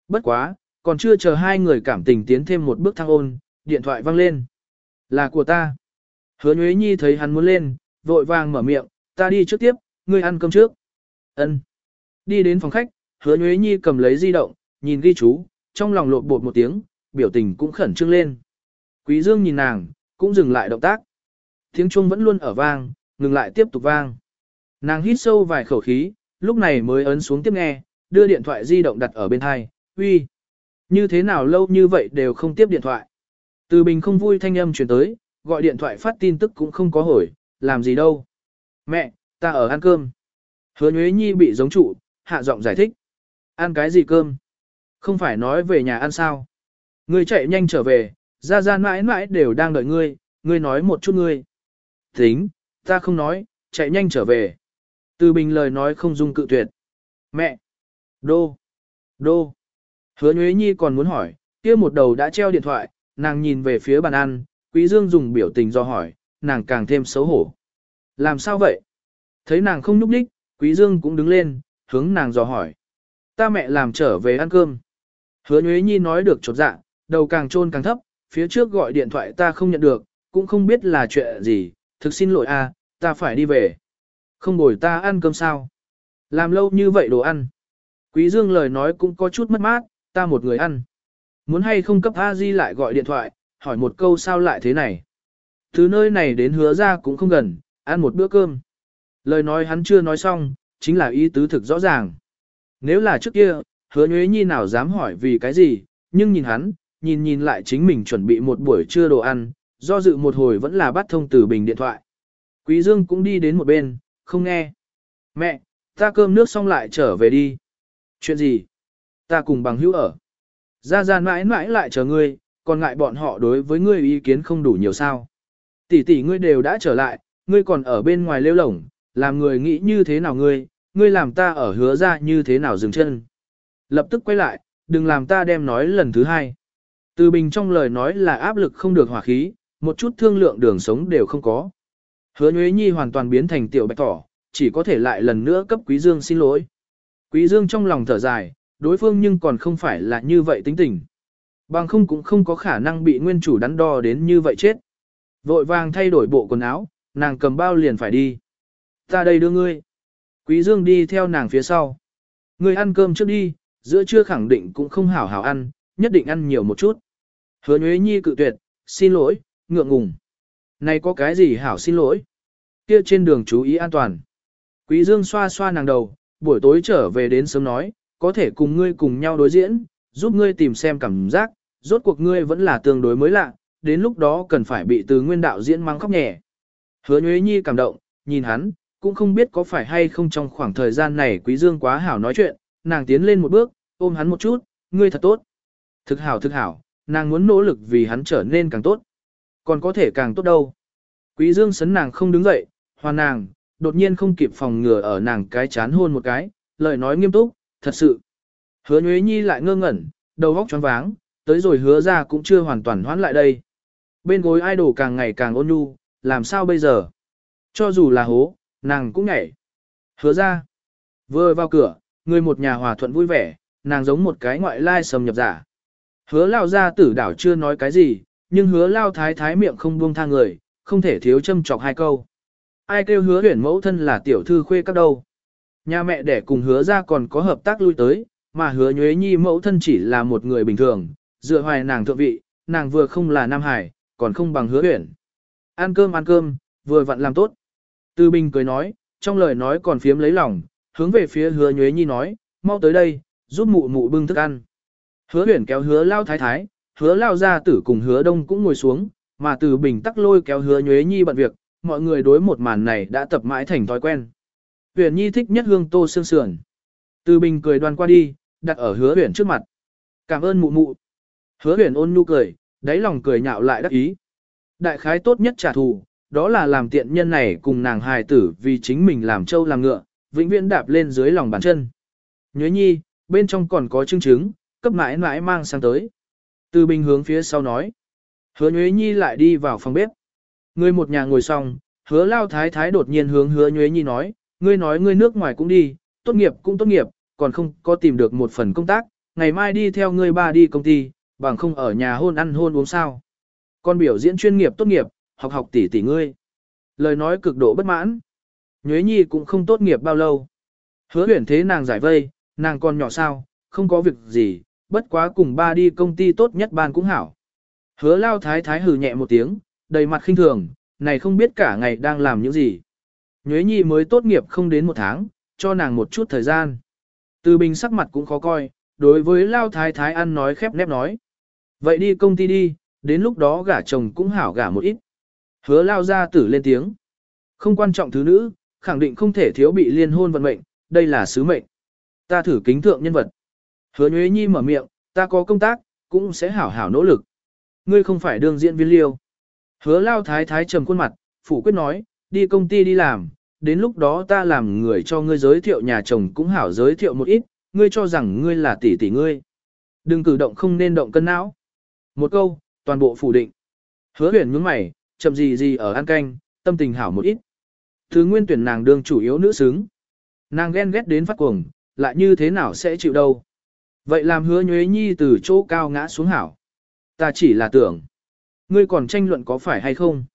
Bất quá, còn chưa chờ hai người cảm tình tiến thêm một bước thăng ôn, điện thoại vang lên. Là của ta. Hứa Nhuế Nhi thấy hắn muốn lên, vội vàng mở miệng, ta đi trước tiếp, ngươi ăn cơm trước. Ân. Đi đến phòng khách, hứa Nhuế Nhi cầm lấy di động, nhìn ghi chú, trong lòng lộn bột một tiếng, biểu tình cũng khẩn trương lên. Quý Dương nhìn nàng, cũng dừng lại động tác. Tiếng chuông vẫn luôn ở vang, ngừng lại tiếp tục vang. Nàng hít sâu vài khẩu khí, lúc này mới ấn xuống tiếp nghe, đưa điện thoại di động đặt ở bên hai, uy. Như thế nào lâu như vậy đều không tiếp điện thoại. Từ bình không vui thanh âm truyền tới, gọi điện thoại phát tin tức cũng không có hồi, làm gì đâu. Mẹ, ta ở ăn cơm. Hứa Nhuế Nhi bị giống trụ, hạ giọng giải thích. Ăn cái gì cơm? Không phải nói về nhà ăn sao? Ngươi chạy nhanh trở về, ra ra mãi mãi đều đang đợi ngươi, ngươi nói một chút ngươi. Tính, ta không nói, chạy nhanh trở về. Từ bình lời nói không dung cự tuyệt. Mẹ! Đô! Đô! Hứa Nhuế Nhi còn muốn hỏi, kia một đầu đã treo điện thoại, nàng nhìn về phía bàn ăn, Quý Dương dùng biểu tình do hỏi, nàng càng thêm xấu hổ. Làm sao vậy? Thấy nàng không nhúc đích, Quý Dương cũng đứng lên, hướng nàng dò hỏi. Ta mẹ làm trở về ăn cơm. Hứa Nhuế Nhi nói được chột dạ, đầu càng trôn càng thấp, phía trước gọi điện thoại ta không nhận được, cũng không biết là chuyện gì, thực xin lỗi a, ta phải đi về. Không bồi ta ăn cơm sao? Làm lâu như vậy đồ ăn. Quý Dương lời nói cũng có chút mất mát, ta một người ăn. Muốn hay không cấp A Di lại gọi điện thoại, hỏi một câu sao lại thế này. thứ nơi này đến hứa ra cũng không gần, ăn một bữa cơm. Lời nói hắn chưa nói xong, chính là ý tứ thực rõ ràng. Nếu là trước kia, hứa nhuế nhi nào dám hỏi vì cái gì, nhưng nhìn hắn, nhìn nhìn lại chính mình chuẩn bị một buổi trưa đồ ăn, do dự một hồi vẫn là bắt thông từ bình điện thoại. Quý Dương cũng đi đến một bên, không nghe. Mẹ, ta cơm nước xong lại trở về đi. Chuyện gì? Ta cùng bằng hữu ở. Ra ra mãi mãi lại chờ ngươi, còn ngại bọn họ đối với ngươi ý kiến không đủ nhiều sao. Tỷ tỷ ngươi đều đã trở lại, ngươi còn ở bên ngoài lêu lổng, làm người nghĩ như thế nào ngươi, ngươi làm ta ở hứa ra như thế nào dừng chân. Lập tức quay lại, đừng làm ta đem nói lần thứ hai. Từ bình trong lời nói là áp lực không được hỏa khí, một chút thương lượng đường sống đều không có. Hứa Nhuế Nhi hoàn toàn biến thành tiểu bạch tỏ, chỉ có thể lại lần nữa cấp Quý Dương xin lỗi. Quý Dương trong lòng thở dài, đối phương nhưng còn không phải là như vậy tính tình. Bằng không cũng không có khả năng bị nguyên chủ đắn đo đến như vậy chết. Vội vàng thay đổi bộ quần áo, nàng cầm bao liền phải đi. Ta đây đưa ngươi. Quý Dương đi theo nàng phía sau. Ngươi ăn cơm trước đi, giữa trưa khẳng định cũng không hảo hảo ăn, nhất định ăn nhiều một chút. Hứa Nhuế Nhi cự tuyệt, xin lỗi, ngượng ngùng. Này có cái gì hảo xin lỗi? Kia trên đường chú ý an toàn. Quý Dương xoa xoa nàng đầu, buổi tối trở về đến sớm nói, có thể cùng ngươi cùng nhau đối diễn, giúp ngươi tìm xem cảm giác, rốt cuộc ngươi vẫn là tương đối mới lạ, đến lúc đó cần phải bị từ nguyên đạo diễn mắng khóc nhẹ. Hứa Nhuế Nhi cảm động, nhìn hắn, cũng không biết có phải hay không trong khoảng thời gian này Quý Dương quá hảo nói chuyện, nàng tiến lên một bước, ôm hắn một chút, ngươi thật tốt. Thực hảo thực hảo, nàng muốn nỗ lực vì hắn trở nên càng tốt. Còn có thể càng tốt đâu. Quý Dương sấn nàng không đứng dậy, hoàn nàng, đột nhiên không kịp phòng ngừa ở nàng cái chán hôn một cái, lời nói nghiêm túc, thật sự. Hứa Nhuế Nhi lại ngơ ngẩn, đầu óc choáng váng, tới rồi hứa ra cũng chưa hoàn toàn hoãn lại đây. Bên gối idol càng ngày càng ôn nhu, làm sao bây giờ? Cho dù là hố, nàng cũng nhảy. Hứa ra. Vừa vào cửa, người một nhà hòa thuận vui vẻ, nàng giống một cái ngoại lai sầm nhập giả. Hứa lao ra tử đảo chưa nói cái gì, nhưng hứa lao thái thái miệng không buông tha người, không thể thiếu châm chọc hai câu. Ai kêu hứa huyển mẫu thân là tiểu thư khuê các đâu. Nhà mẹ đẻ cùng hứa ra còn có hợp tác lui tới, mà hứa nhuế nhi mẫu thân chỉ là một người bình thường, dựa hoài nàng thượng vị, nàng vừa không là Nam Hải, còn không bằng hứa huyển. Ăn cơm ăn cơm, vừa vặn làm tốt. Tư Bình cười nói, trong lời nói còn phiếm lấy lòng, hướng về phía hứa nhuế nhi nói, mau tới đây, giúp mụ mụ bưng thức ăn. Hứa huyển kéo hứa lao thái thái, hứa lao gia tử cùng hứa đông cũng ngồi xuống, mà từ bình tắc lôi kéo hứa nhuế nhi bận việc, mọi người đối một màn này đã tập mãi thành thói quen. Huyền nhi thích nhất hương tô xương sườn. Từ bình cười đoan qua đi, đặt ở hứa huyền trước mặt. Cảm ơn mụ mụ. Hứa huyền ôn nhu cười, đáy lòng cười nhạo lại đắc ý. Đại khái tốt nhất trả thù, đó là làm tiện nhân này cùng nàng hài tử vì chính mình làm trâu làm ngựa, vĩnh viễn đạp lên dưới lòng bàn chân. Nhớ nhi, bên trong còn có chứng chứng, cấp mãi mãi mang sang tới. Từ bình hướng phía sau nói. Hứa Nhuế Nhi lại đi vào phòng bếp. Người một nhà ngồi xong, hứa lao thái thái đột nhiên hướng hứa Nhuế Nhi nói, ngươi nói ngươi nước ngoài cũng đi, tốt nghiệp cũng tốt nghiệp, còn không có tìm được một phần công tác, ngày mai đi theo ngươi ba đi công ty, bằng không ở nhà hôn ăn hôn uống sao. Con biểu diễn chuyên nghiệp tốt nghiệp, học học tỷ tỷ ngươi. Lời nói cực độ bất mãn. Nhuế Nhi cũng không tốt nghiệp bao lâu. Hứa huyển thế nàng giải vây, nàng còn nhỏ sao, không có việc gì, bất quá cùng ba đi công ty tốt nhất ban cũng hảo. Hứa lao thái thái hừ nhẹ một tiếng, đầy mặt khinh thường, này không biết cả ngày đang làm những gì. Nhuế nhi mới tốt nghiệp không đến một tháng, cho nàng một chút thời gian. Từ bình sắc mặt cũng khó coi, đối với lao thái thái ăn nói khép nép nói. Vậy đi công ty đi, đến lúc đó gả chồng cũng hảo gả một ít. Hứa lao ra tử lên tiếng. Không quan trọng thứ nữ, khẳng định không thể thiếu bị liên hôn vận mệnh, đây là sứ mệnh. Ta thử kính thượng nhân vật. Hứa Nhuế Nhi mở miệng, ta có công tác, cũng sẽ hảo hảo nỗ lực. Ngươi không phải đương diễn viên liêu. Hứa lao thái thái trầm khuôn mặt, phủ quyết nói, đi công ty đi làm, đến lúc đó ta làm người cho ngươi giới thiệu nhà chồng cũng hảo giới thiệu một ít, ngươi cho rằng ngươi là tỷ tỷ ngươi. Đừng cử động không nên động cân não. Một câu, toàn bộ phủ định. Hứa huyền nhướng mày, chậm gì gì ở ăn canh, tâm tình hảo một ít. Thứ nguyên tuyển nàng đương chủ yếu nữ xứng. Nàng ghen ghét đến phát cuồng, lại như thế nào sẽ chịu đâu. Vậy làm hứa nhuế nhi từ chỗ cao ngã xuống hảo. Ta chỉ là tưởng. Ngươi còn tranh luận có phải hay không?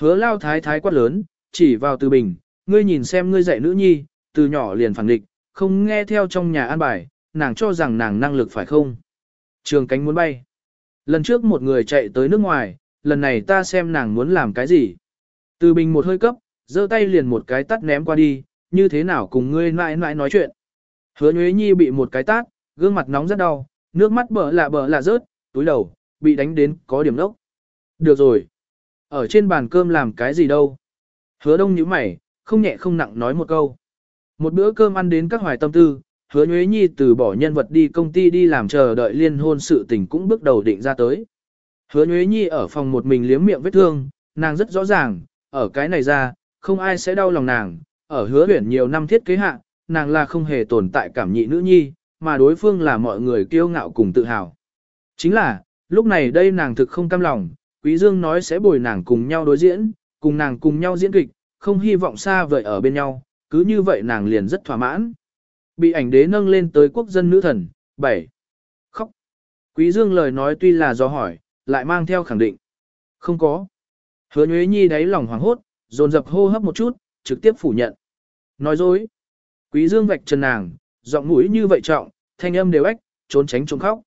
Hứa lao thái thái quát lớn, chỉ vào từ bình, ngươi nhìn xem ngươi dạy nữ nhi, từ nhỏ liền phản địch, không nghe theo trong nhà an bài, nàng cho rằng nàng năng lực phải không? Trường cánh muốn bay. Lần trước một người chạy tới nước ngoài, lần này ta xem nàng muốn làm cái gì. Từ bình một hơi cấp, giơ tay liền một cái tắt ném qua đi, như thế nào cùng ngươi mãi mãi nói chuyện. Hứa Nhuế Nhi bị một cái tát, gương mặt nóng rất đau, nước mắt bờ lạ bờ lạ rớt, túi đầu, bị đánh đến có điểm đốc. Được rồi. Ở trên bàn cơm làm cái gì đâu. Hứa đông như mày, không nhẹ không nặng nói một câu. Một bữa cơm ăn đến các hoài tâm tư, hứa nhuế nhi từ bỏ nhân vật đi công ty đi làm chờ đợi liên hôn sự tình cũng bước đầu định ra tới. Hứa nhuế nhi ở phòng một mình liếm miệng vết thương, nàng rất rõ ràng, ở cái này ra, không ai sẽ đau lòng nàng, ở hứa huyển nhiều năm thiết kế hạ, nàng là không hề tồn tại cảm nhị nữ nhi, mà đối phương là mọi người kiêu ngạo cùng tự hào. Chính là, lúc này đây nàng thực không cam lòng, Quý Dương nói sẽ bồi nàng cùng nhau đối diễn, cùng nàng cùng nhau diễn kịch, không hy vọng xa vời ở bên nhau, cứ như vậy nàng liền rất thỏa mãn. Bị ảnh đế nâng lên tới quốc dân nữ thần, 7. Khóc. Quý Dương lời nói tuy là do hỏi, lại mang theo khẳng định. Không có. Hứa Nhuế Nhi đáy lòng hoảng hốt, dồn dập hô hấp một chút, trực tiếp phủ nhận. Nói dối. Quý Dương vạch chân nàng, giọng mũi như vậy trọng, thanh âm đều ếch, trốn tránh trốn khóc.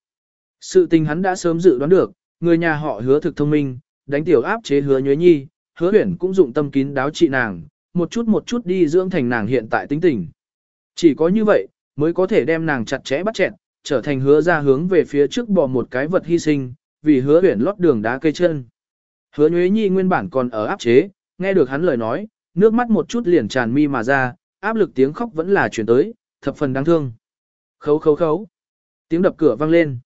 Sự tình hắn đã sớm dự đoán được, người nhà họ hứa thực thông minh, đánh tiểu áp chế hứa Nhuế Nhi, hứa huyển cũng dụng tâm kín đáo trị nàng, một chút một chút đi dưỡng thành nàng hiện tại tính tình. Chỉ có như vậy, mới có thể đem nàng chặt chẽ bắt chẹn, trở thành hứa ra hướng về phía trước bỏ một cái vật hy sinh, vì hứa huyển lót đường đá cây chân. Hứa Nhuế Nhi nguyên bản còn ở áp chế, nghe được hắn lời nói, nước mắt một chút liền tràn mi mà ra, áp lực tiếng khóc vẫn là chuyển tới, thập phần đáng thương. Khấu khấu khấu. Tiếng đập cửa vang lên.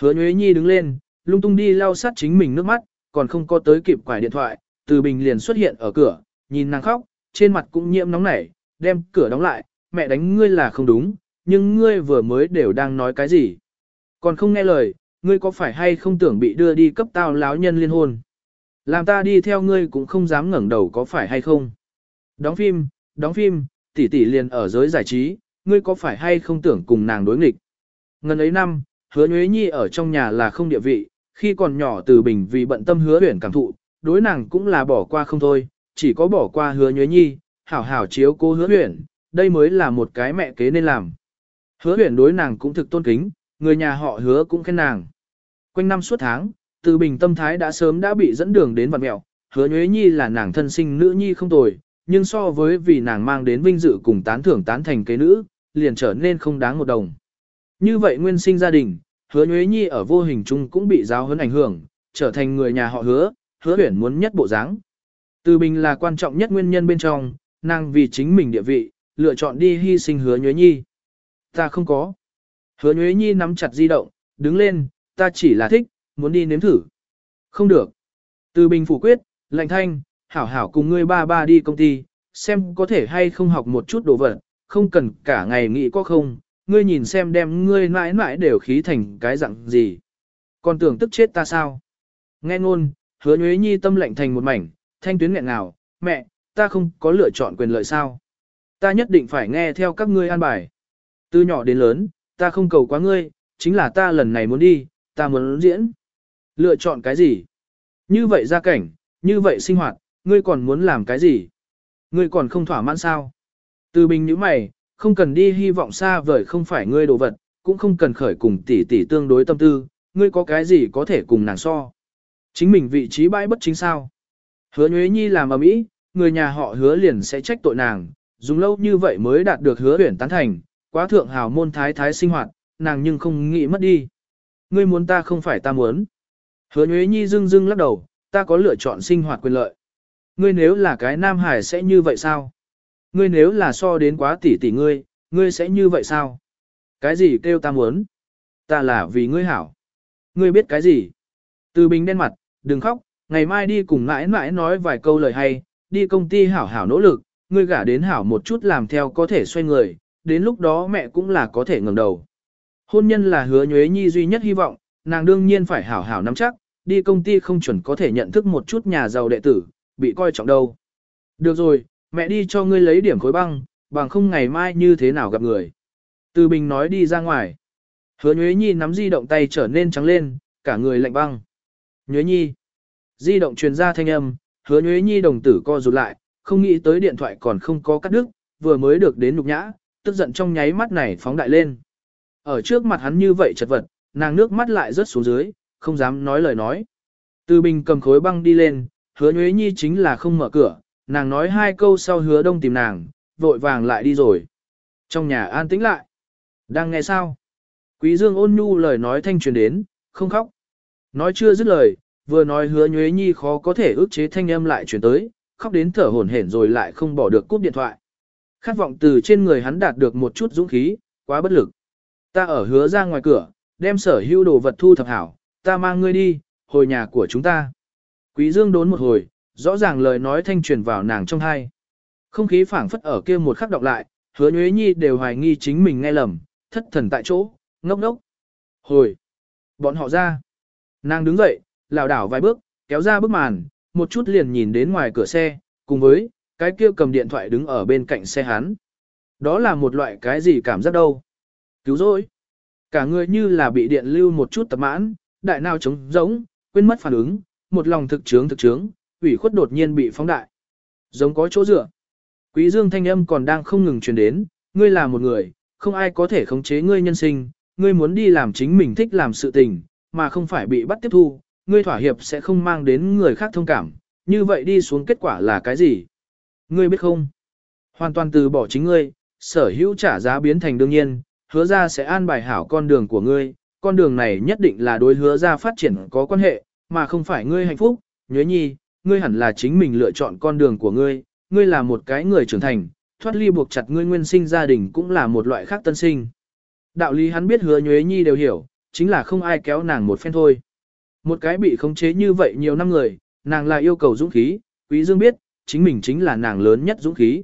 Hứa Nhuế Nhi đứng lên, lung tung đi lau sát chính mình nước mắt, còn không có tới kịp quải điện thoại, từ bình liền xuất hiện ở cửa, nhìn nàng khóc, trên mặt cũng nhiễm nóng nảy, đem cửa đóng lại, mẹ đánh ngươi là không đúng, nhưng ngươi vừa mới đều đang nói cái gì. Còn không nghe lời, ngươi có phải hay không tưởng bị đưa đi cấp tao láo nhân liên hôn. Làm ta đi theo ngươi cũng không dám ngẩng đầu có phải hay không. Đóng phim, đóng phim, tỷ tỷ liền ở giới giải trí, ngươi có phải hay không tưởng cùng nàng đối nghịch. Ngần ấy năm, hứa nhuế nhi ở trong nhà là không địa vị, khi còn nhỏ từ bình vì bận tâm hứa huyển cảm thụ, đối nàng cũng là bỏ qua không thôi, chỉ có bỏ qua hứa nhuế nhi, hảo hảo chiếu cô hứa huyển, đây mới là một cái mẹ kế nên làm. Hứa huyển đối nàng cũng thực tôn kính, người nhà họ hứa cũng khen nàng. Quanh năm suốt tháng, từ bình tâm thái đã sớm đã bị dẫn đường đến vạn mẹo, hứa nhuế nhi là nàng thân sinh nữ nhi không tồi, nhưng so với vì nàng mang đến vinh dự cùng tán thưởng tán thành kế nữ, liền trở nên không đáng một đồng. Như vậy nguyên sinh gia đình, hứa nhuế nhi ở vô hình chung cũng bị giáo huấn ảnh hưởng, trở thành người nhà họ hứa, hứa huyển muốn nhất bộ dáng. Từ bình là quan trọng nhất nguyên nhân bên trong, nàng vì chính mình địa vị, lựa chọn đi hy sinh hứa nhuế nhi. Ta không có. Hứa nhuế nhi nắm chặt di động, đứng lên, ta chỉ là thích, muốn đi nếm thử. Không được. Từ bình phủ quyết, lạnh thanh, hảo hảo cùng ngươi ba ba đi công ty, xem có thể hay không học một chút đồ vật, không cần cả ngày nghĩ có không, ngươi nhìn xem đem ngươi mãi mãi đều khí thành cái dạng gì. Còn tưởng tức chết ta sao? Nghe ngôn, hứa nhuế nhi tâm lạnh thành một mảnh, thanh tuyến nghẹn nào, mẹ, ta không có lựa chọn quyền lợi sao? Ta nhất định phải nghe theo các ngươi an bài. Từ nhỏ đến lớn, ta không cầu quá ngươi, chính là ta lần này muốn đi, ta muốn diễn. Lựa chọn cái gì? Như vậy gia cảnh, như vậy sinh hoạt, ngươi còn muốn làm cái gì? Ngươi còn không thỏa mãn sao? Từ bình như mày, không cần đi hy vọng xa vời không phải ngươi đồ vật, cũng không cần khởi cùng tỷ tỷ tương đối tâm tư, ngươi có cái gì có thể cùng nàng so. Chính mình vị trí bãi bất chính sao. Hứa Nhuế Nhi làm ở mỹ, người nhà họ hứa liền sẽ trách tội nàng, dùng lâu như vậy mới đạt được hứa huyển tán thành, quá thượng hào môn thái thái sinh hoạt, nàng nhưng không nghĩ mất đi. Ngươi muốn ta không phải ta muốn. Hứa Nhuế Nhi dưng dưng lắc đầu, ta có lựa chọn sinh hoạt quyền lợi. Ngươi nếu là cái nam hải sẽ như vậy sao? Ngươi nếu là so đến quá tỷ tỷ ngươi, ngươi sẽ như vậy sao? Cái gì kêu ta muốn? Ta là vì ngươi hảo. Ngươi biết cái gì? Từ bình đen mặt, đừng khóc, ngày mai đi cùng mãi mãi nói vài câu lời hay, đi công ty hảo hảo nỗ lực, ngươi gả đến hảo một chút làm theo có thể xoay người, đến lúc đó mẹ cũng là có thể ngẩng đầu. Hôn nhân là hứa nhuế nhi duy nhất hy vọng, nàng đương nhiên phải hảo hảo nắm chắc, đi công ty không chuẩn có thể nhận thức một chút nhà giàu đệ tử, bị coi trọng đâu. Được rồi, mẹ đi cho ngươi lấy điểm khối băng, bằng không ngày mai như thế nào gặp người. Từ Bình nói đi ra ngoài. Hứa Nhuế Nhi nắm di động tay trở nên trắng lên, cả người lạnh băng. Nhuế Nhi. Di động truyền ra thanh âm, hứa Nhuế Nhi đồng tử co rụt lại, không nghĩ tới điện thoại còn không có cắt đứt, vừa mới được đến nhục nhã, tức giận trong nháy mắt này phóng đại lên. Ở trước mặt hắn như vậy chật vật, nàng nước mắt lại rớt xuống dưới, không dám nói lời nói. Từ Bình cầm khối băng đi lên, hứa Nhuế Nhi chính là không mở cửa, nàng nói hai câu sau hứa đông tìm nàng, vội vàng lại đi rồi. Trong nhà an tĩnh lại. Đang nghe sao? Quý Dương ôn nhu lời nói thanh truyền đến, không khóc. Nói chưa dứt lời, vừa nói hứa nhuế nhi khó có thể ức chế thanh âm lại truyền tới, khóc đến thở hổn hển rồi lại không bỏ được cúp điện thoại. Khát vọng từ trên người hắn đạt được một chút dũng khí, quá bất lực. Ta ở hứa ra ngoài cửa, đem sở hữu đồ vật thu thập hảo, ta mang ngươi đi, hồi nhà của chúng ta. Quý Dương đốn một hồi, rõ ràng lời nói thanh truyền vào nàng trong hai. Không khí phảng phất ở kia một khắc đọc lại, hứa nhuế nhi đều hoài nghi chính mình nghe lầm, thất thần tại chỗ, ngốc ngốc. Hồi! Bọn họ ra. Nàng đứng dậy, lảo đảo vài bước, kéo ra bức màn, một chút liền nhìn đến ngoài cửa xe, cùng với, cái kia cầm điện thoại đứng ở bên cạnh xe hắn. Đó là một loại cái gì cảm giác đâu. Cứu rỗi. Cả người như là bị điện lưu một chút tập mãn, đại nào trống giống, quên mất phản ứng, một lòng thực trướng thực trướng, ủy khuất đột nhiên bị phóng đại. Giống có chỗ dựa. Quý dương thanh âm còn đang không ngừng truyền đến, ngươi là một người, không ai có thể khống chế ngươi nhân sinh, ngươi muốn đi làm chính mình thích làm sự tình, mà không phải bị bắt tiếp thu, ngươi thỏa hiệp sẽ không mang đến người khác thông cảm, như vậy đi xuống kết quả là cái gì? Ngươi biết không? Hoàn toàn từ bỏ chính ngươi, sở hữu trả giá biến thành đương nhiên, hứa ra sẽ an bài hảo con đường của ngươi, con đường này nhất định là đối hứa ra phát triển có quan hệ, mà không phải ngươi hạnh phúc, nhớ nhi, ngươi hẳn là chính mình lựa chọn con đường của ngươi, ngươi là một cái người trưởng thành, thoát ly buộc chặt ngươi nguyên sinh gia đình cũng là một loại khác tân sinh. Đạo lý hắn biết hứa nhuế nhi đều hiểu, chính là không ai kéo nàng một phen thôi. Một cái bị khống chế như vậy nhiều năm người, nàng là yêu cầu dũng khí, quý dương biết, chính mình chính là nàng lớn nhất dũng khí.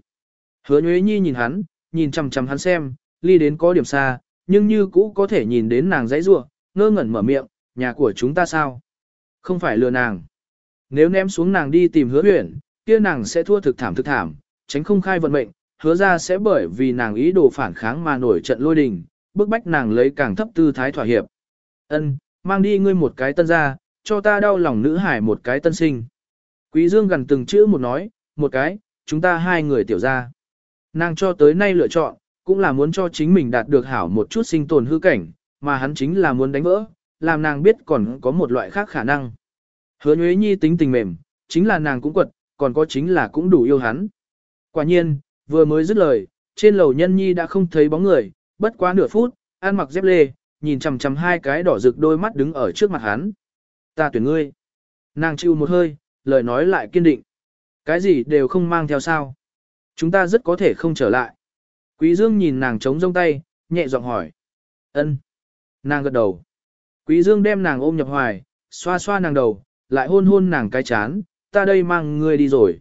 Hứa nhuế nhi nhìn hắn, nhìn chằm chằm hắn xem, ly đến có điểm xa, nhưng như cũ có thể nhìn đến nàng dãy rua, ngơ ngẩn mở miệng, nhà của chúng ta sao? Không phải lừa nàng. Nếu ném xuống nàng đi tìm hứa huyển, kia nàng sẽ thua thực thảm thực thảm, tránh không khai vận mệnh, hứa ra sẽ bởi vì nàng ý đồ phản kháng mà nổi trận lôi đình, bức bách nàng lấy càng thấp tư thái thỏa hiệp. Ân, mang đi ngươi một cái tân ra, cho ta đau lòng nữ hải một cái tân sinh. Quý Dương gần từng chữ một nói, một cái, chúng ta hai người tiểu ra. Nàng cho tới nay lựa chọn, cũng là muốn cho chính mình đạt được hảo một chút sinh tồn hư cảnh, mà hắn chính là muốn đánh vỡ, làm nàng biết còn có một loại khác khả năng. Hứa Nhuế Nhi tính tình mềm, chính là nàng cũng quật, còn có chính là cũng đủ yêu hắn. Quả nhiên, vừa mới dứt lời, trên lầu nhân nhi đã không thấy bóng người, bất quá nửa phút, ăn mặc dép lê, nhìn chằm chằm hai cái đỏ rực đôi mắt đứng ở trước mặt hắn. Ta tuyển ngươi. Nàng chịu một hơi, lời nói lại kiên định. Cái gì đều không mang theo sao. Chúng ta rất có thể không trở lại. Quý Dương nhìn nàng trống rông tay, nhẹ giọng hỏi. Ân. Nàng gật đầu. Quý Dương đem nàng ôm nhập hoài, xoa xoa nàng đầu, lại hôn hôn nàng cái chán, ta đây mang ngươi đi rồi.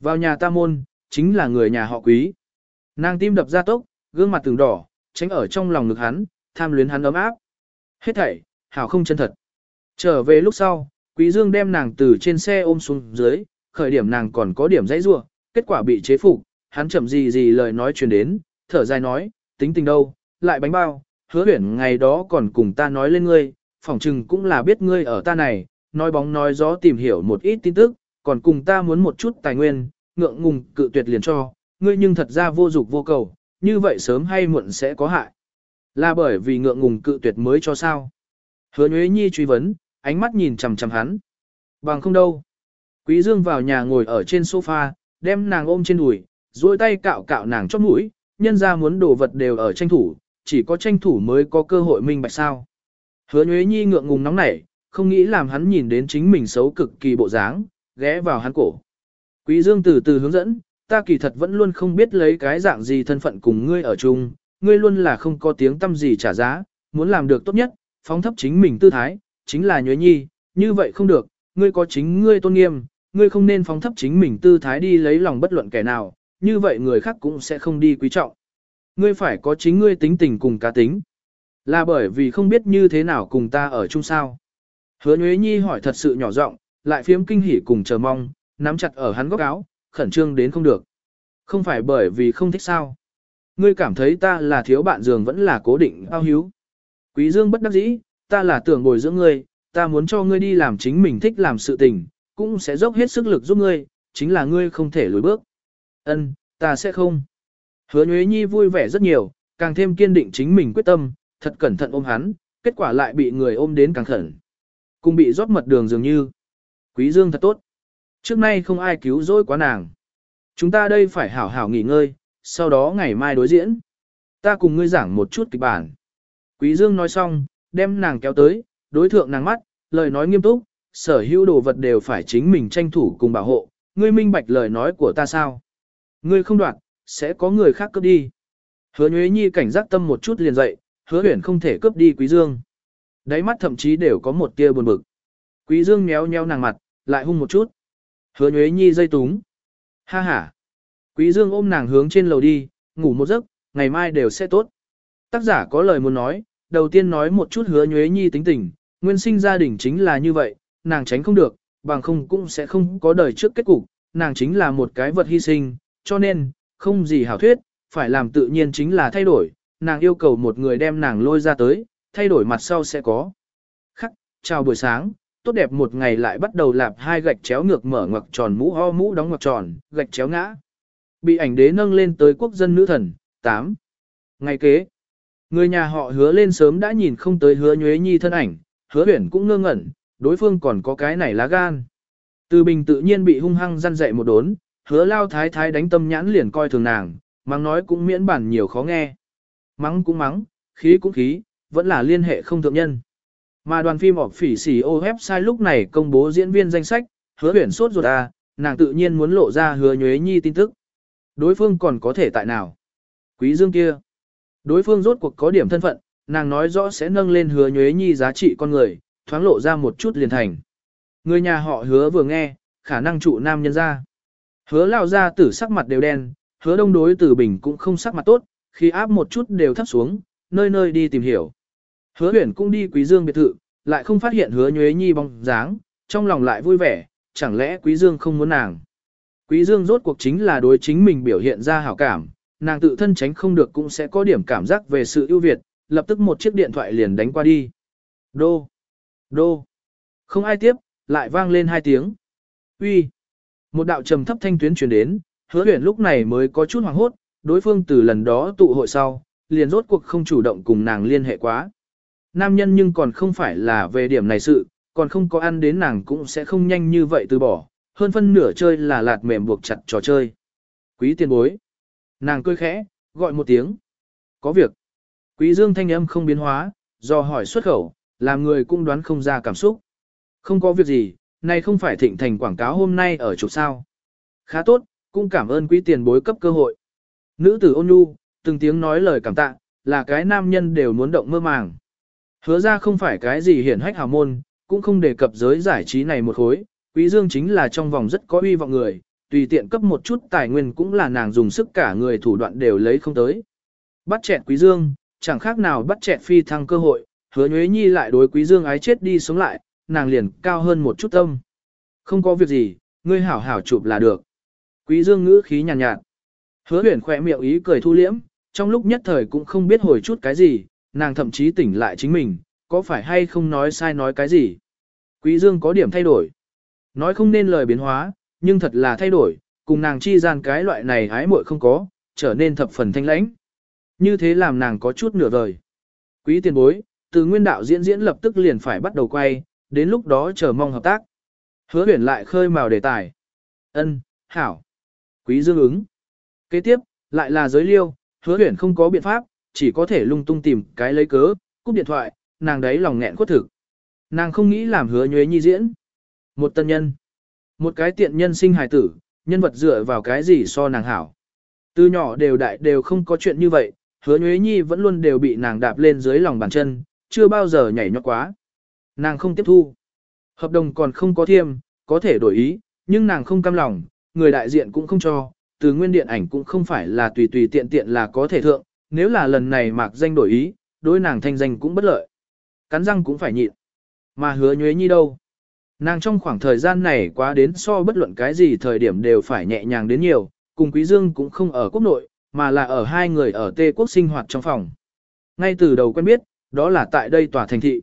Vào nhà ta môn, chính là người nhà họ quý. Nàng tim đập ra tốc, gương mặt từng đỏ, tránh ở trong lòng ngực hắn, tham luyến hắn ấm áp. Hết thảy, hảo không chân thật. Trở về lúc sau, quý dương đem nàng từ trên xe ôm xuống dưới, khởi điểm nàng còn có điểm dãy rua, kết quả bị chế phục, hắn chậm gì gì lời nói truyền đến, thở dài nói, tính tình đâu, lại bánh bao, hứa huyển ngày đó còn cùng ta nói lên ngươi, phỏng chừng cũng là biết ngươi ở ta này, nói bóng nói gió tìm hiểu một ít tin tức, còn cùng ta muốn một chút tài nguyên, ngượng ngùng cự tuyệt liền cho, ngươi nhưng thật ra vô dục vô cầu, như vậy sớm hay muộn sẽ có hại. Là bởi vì ngượng ngùng cự tuyệt mới cho sao. Hứa Nguyễn Nhi truy vấn, ánh mắt nhìn chằm chằm hắn. Bằng không đâu. Quý Dương vào nhà ngồi ở trên sofa, đem nàng ôm trên đùi, duỗi tay cạo cạo nàng chóp mũi, nhân ra muốn đồ vật đều ở tranh thủ, chỉ có tranh thủ mới có cơ hội minh bạch sao. Hứa Nguyễn Nhi ngượng ngùng nóng nảy, không nghĩ làm hắn nhìn đến chính mình xấu cực kỳ bộ dáng, ghé vào hắn cổ. Quý Dương từ từ hướng dẫn, ta kỳ thật vẫn luôn không biết lấy cái dạng gì thân phận cùng ngươi ở chung, ngươi luôn là không có tiếng tâm gì trả giá, muốn làm được tốt nhất, phóng thấp chính mình tư thái, chính là nhuế nhi, như vậy không được, ngươi có chính ngươi tôn nghiêm, ngươi không nên phóng thấp chính mình tư thái đi lấy lòng bất luận kẻ nào, như vậy người khác cũng sẽ không đi quý trọng. Ngươi phải có chính ngươi tính tình cùng cá tính. Là bởi vì không biết như thế nào cùng ta ở chung sao. Hứa Nhuế Nhi hỏi thật sự nhỏ giọng, lại phiếm kinh hỉ cùng chờ mong, nắm chặt ở hắn góc áo, khẩn trương đến không được. Không phải bởi vì không thích sao. Ngươi cảm thấy ta là thiếu bạn giường vẫn là cố định ao hiếu. Quý Dương bất đắc dĩ, ta là tưởng bồi dưỡng ngươi, ta muốn cho ngươi đi làm chính mình thích làm sự tình, cũng sẽ dốc hết sức lực giúp ngươi, chính là ngươi không thể lùi bước. Ân, ta sẽ không. Hứa Nhuế Nhi vui vẻ rất nhiều, càng thêm kiên định chính mình quyết tâm, thật cẩn thận ôm hắn, kết quả lại bị người ôm đến càng khẩn. Cùng bị rót mật đường dường như. Quý Dương thật tốt. Trước nay không ai cứu rỗi quá nàng. Chúng ta đây phải hảo hảo nghỉ ngơi, sau đó ngày mai đối diễn. Ta cùng ngươi giảng một chút kịch bản. Quý Dương nói xong, đem nàng kéo tới, đối thượng nàng mắt, lời nói nghiêm túc, sở hữu đồ vật đều phải chính mình tranh thủ cùng bảo hộ, ngươi minh bạch lời nói của ta sao? Ngươi không đoạt, sẽ có người khác cướp đi. Hứa Nhuế Nhi cảnh giác tâm một chút liền dậy, hứa huyển không thể cướp đi Quý Dương. Đáy mắt thậm chí đều có một tia buồn bực. Quý Dương méo méo nàng mặt, lại hung một chút. Hứa Nhuế Nhi dây túng. Ha ha. Quý Dương ôm nàng hướng trên lầu đi, ngủ một giấc, ngày mai đều sẽ tốt. Tác giả có lời muốn nói, đầu tiên nói một chút hứa Nhuế Nhi tính tình, nguyên sinh gia đình chính là như vậy, nàng tránh không được, bằng không cũng sẽ không có đời trước kết cục, nàng chính là một cái vật hy sinh, cho nên, không gì hảo thuyết, phải làm tự nhiên chính là thay đổi, nàng yêu cầu một người đem nàng lôi ra tới, thay đổi mặt sau sẽ có. Khắc, chào buổi sáng, tốt đẹp một ngày lại bắt đầu lạp hai gạch chéo ngược mở ngoặc tròn mũ ho mũ đóng ngoặc tròn, gạch chéo ngã. Bị ảnh đế nâng lên tới quốc dân nữ thần, 8. Ngày kế, người nhà họ hứa lên sớm đã nhìn không tới hứa nhuế nhi thân ảnh, hứa huyển cũng ngơ ngẩn, đối phương còn có cái này lá gan. Từ bình tự nhiên bị hung hăng răn dậy một đốn, hứa lao thái thái đánh tâm nhãn liền coi thường nàng, mắng nói cũng miễn bản nhiều khó nghe. Mắng cũng mắng, khí cũng khí, vẫn là liên hệ không thượng nhân. Mà đoàn phim họp phỉ xỉ ô website lúc này công bố diễn viên danh sách, hứa huyển sốt ruột à, nàng tự nhiên muốn lộ ra hứa nhuế nhi tin tức. Đối phương còn có thể tại nào? Quý dương kia. Đối phương rốt cuộc có điểm thân phận, nàng nói rõ sẽ nâng lên hứa nhuế nhi giá trị con người, thoáng lộ ra một chút liền thành. Người nhà họ hứa vừa nghe, khả năng trụ nam nhân ra. Hứa lao ra tử sắc mặt đều đen, hứa đông đối tử bình cũng không sắc mặt tốt, khi áp một chút đều thấp xuống, nơi nơi đi tìm hiểu. Hứa huyển cũng đi quý dương biệt thự, lại không phát hiện hứa nhuế nhi bóng dáng, trong lòng lại vui vẻ, chẳng lẽ quý dương không muốn nàng. Quý dương rốt cuộc chính là đối chính mình biểu hiện ra hảo cảm, nàng tự thân tránh không được cũng sẽ có điểm cảm giác về sự ưu việt, lập tức một chiếc điện thoại liền đánh qua đi. Đô! Đô! Không ai tiếp, lại vang lên hai tiếng. Uy! Một đạo trầm thấp thanh tuyến truyền đến, hứa huyển lúc này mới có chút hoảng hốt, đối phương từ lần đó tụ hội sau, liền rốt cuộc không chủ động cùng nàng liên hệ quá. Nam nhân nhưng còn không phải là về điểm này sự, còn không có ăn đến nàng cũng sẽ không nhanh như vậy từ bỏ, hơn phân nửa chơi là lạt mềm buộc chặt trò chơi. Quý tiền bối. Nàng cười khẽ, gọi một tiếng. Có việc. Quý dương thanh âm không biến hóa, do hỏi xuất khẩu, làm người cũng đoán không ra cảm xúc. Không có việc gì, này không phải thịnh thành quảng cáo hôm nay ở chụp sao. Khá tốt, cũng cảm ơn quý tiền bối cấp cơ hội. Nữ tử ôn nhu, từng tiếng nói lời cảm tạ, là cái nam nhân đều muốn động mơ màng. Hứa ra không phải cái gì hiển hách hào môn, cũng không đề cập giới giải trí này một khối, quý dương chính là trong vòng rất có uy vọng người, tùy tiện cấp một chút tài nguyên cũng là nàng dùng sức cả người thủ đoạn đều lấy không tới. Bắt chẹt quý dương, chẳng khác nào bắt chẹt phi thăng cơ hội, hứa nhuế nhi lại đối quý dương ái chết đi sống lại, nàng liền cao hơn một chút tâm. Không có việc gì, ngươi hảo hảo chụp là được. Quý dương ngữ khí nhàn nhạt, nhạt. Hứa huyền khỏe miệng ý cười thu liễm, trong lúc nhất thời cũng không biết hồi chút cái gì, nàng thậm chí tỉnh lại chính mình, có phải hay không nói sai nói cái gì. Quý dương có điểm thay đổi. Nói không nên lời biến hóa, nhưng thật là thay đổi, cùng nàng chi gian cái loại này hái muội không có, trở nên thập phần thanh lãnh. Như thế làm nàng có chút nửa vời. Quý tiền bối, từ nguyên đạo diễn diễn lập tức liền phải bắt đầu quay, đến lúc đó chờ mong hợp tác. Hứa huyển lại khơi mào đề tài. Ân, hảo. Quý dương ứng. Kế tiếp, lại là giới liêu, hứa huyển không có biện pháp, chỉ có thể lung tung tìm cái lấy cớ, cúp điện thoại, nàng đấy lòng nghẹn khuất thực. Nàng không nghĩ làm hứa nhuế nhi diễn. Một tân nhân. Một cái tiện nhân sinh hài tử, nhân vật dựa vào cái gì so nàng hảo. Từ nhỏ đều đại đều không có chuyện như vậy, hứa nhuế nhi vẫn luôn đều bị nàng đạp lên dưới lòng bàn chân, chưa bao giờ nhảy nhót quá. Nàng không tiếp thu. Hợp đồng còn không có thiêm, có thể đổi ý, nhưng nàng không cam lòng, người đại diện cũng không cho, từ nguyên điện ảnh cũng không phải là tùy tùy tiện tiện là có thể thượng, nếu là lần này mạc danh đổi ý, đối nàng thanh danh cũng bất lợi. Cắn răng cũng phải nhịn. Mà hứa nhuế nhi đâu? Nàng trong khoảng thời gian này quá đến so bất luận cái gì thời điểm đều phải nhẹ nhàng đến nhiều, cùng Quý Dương cũng không ở quốc nội, mà là ở hai người ở Tê Quốc sinh hoạt trong phòng. Ngay từ đầu quen biết, đó là tại đây tòa thành thị.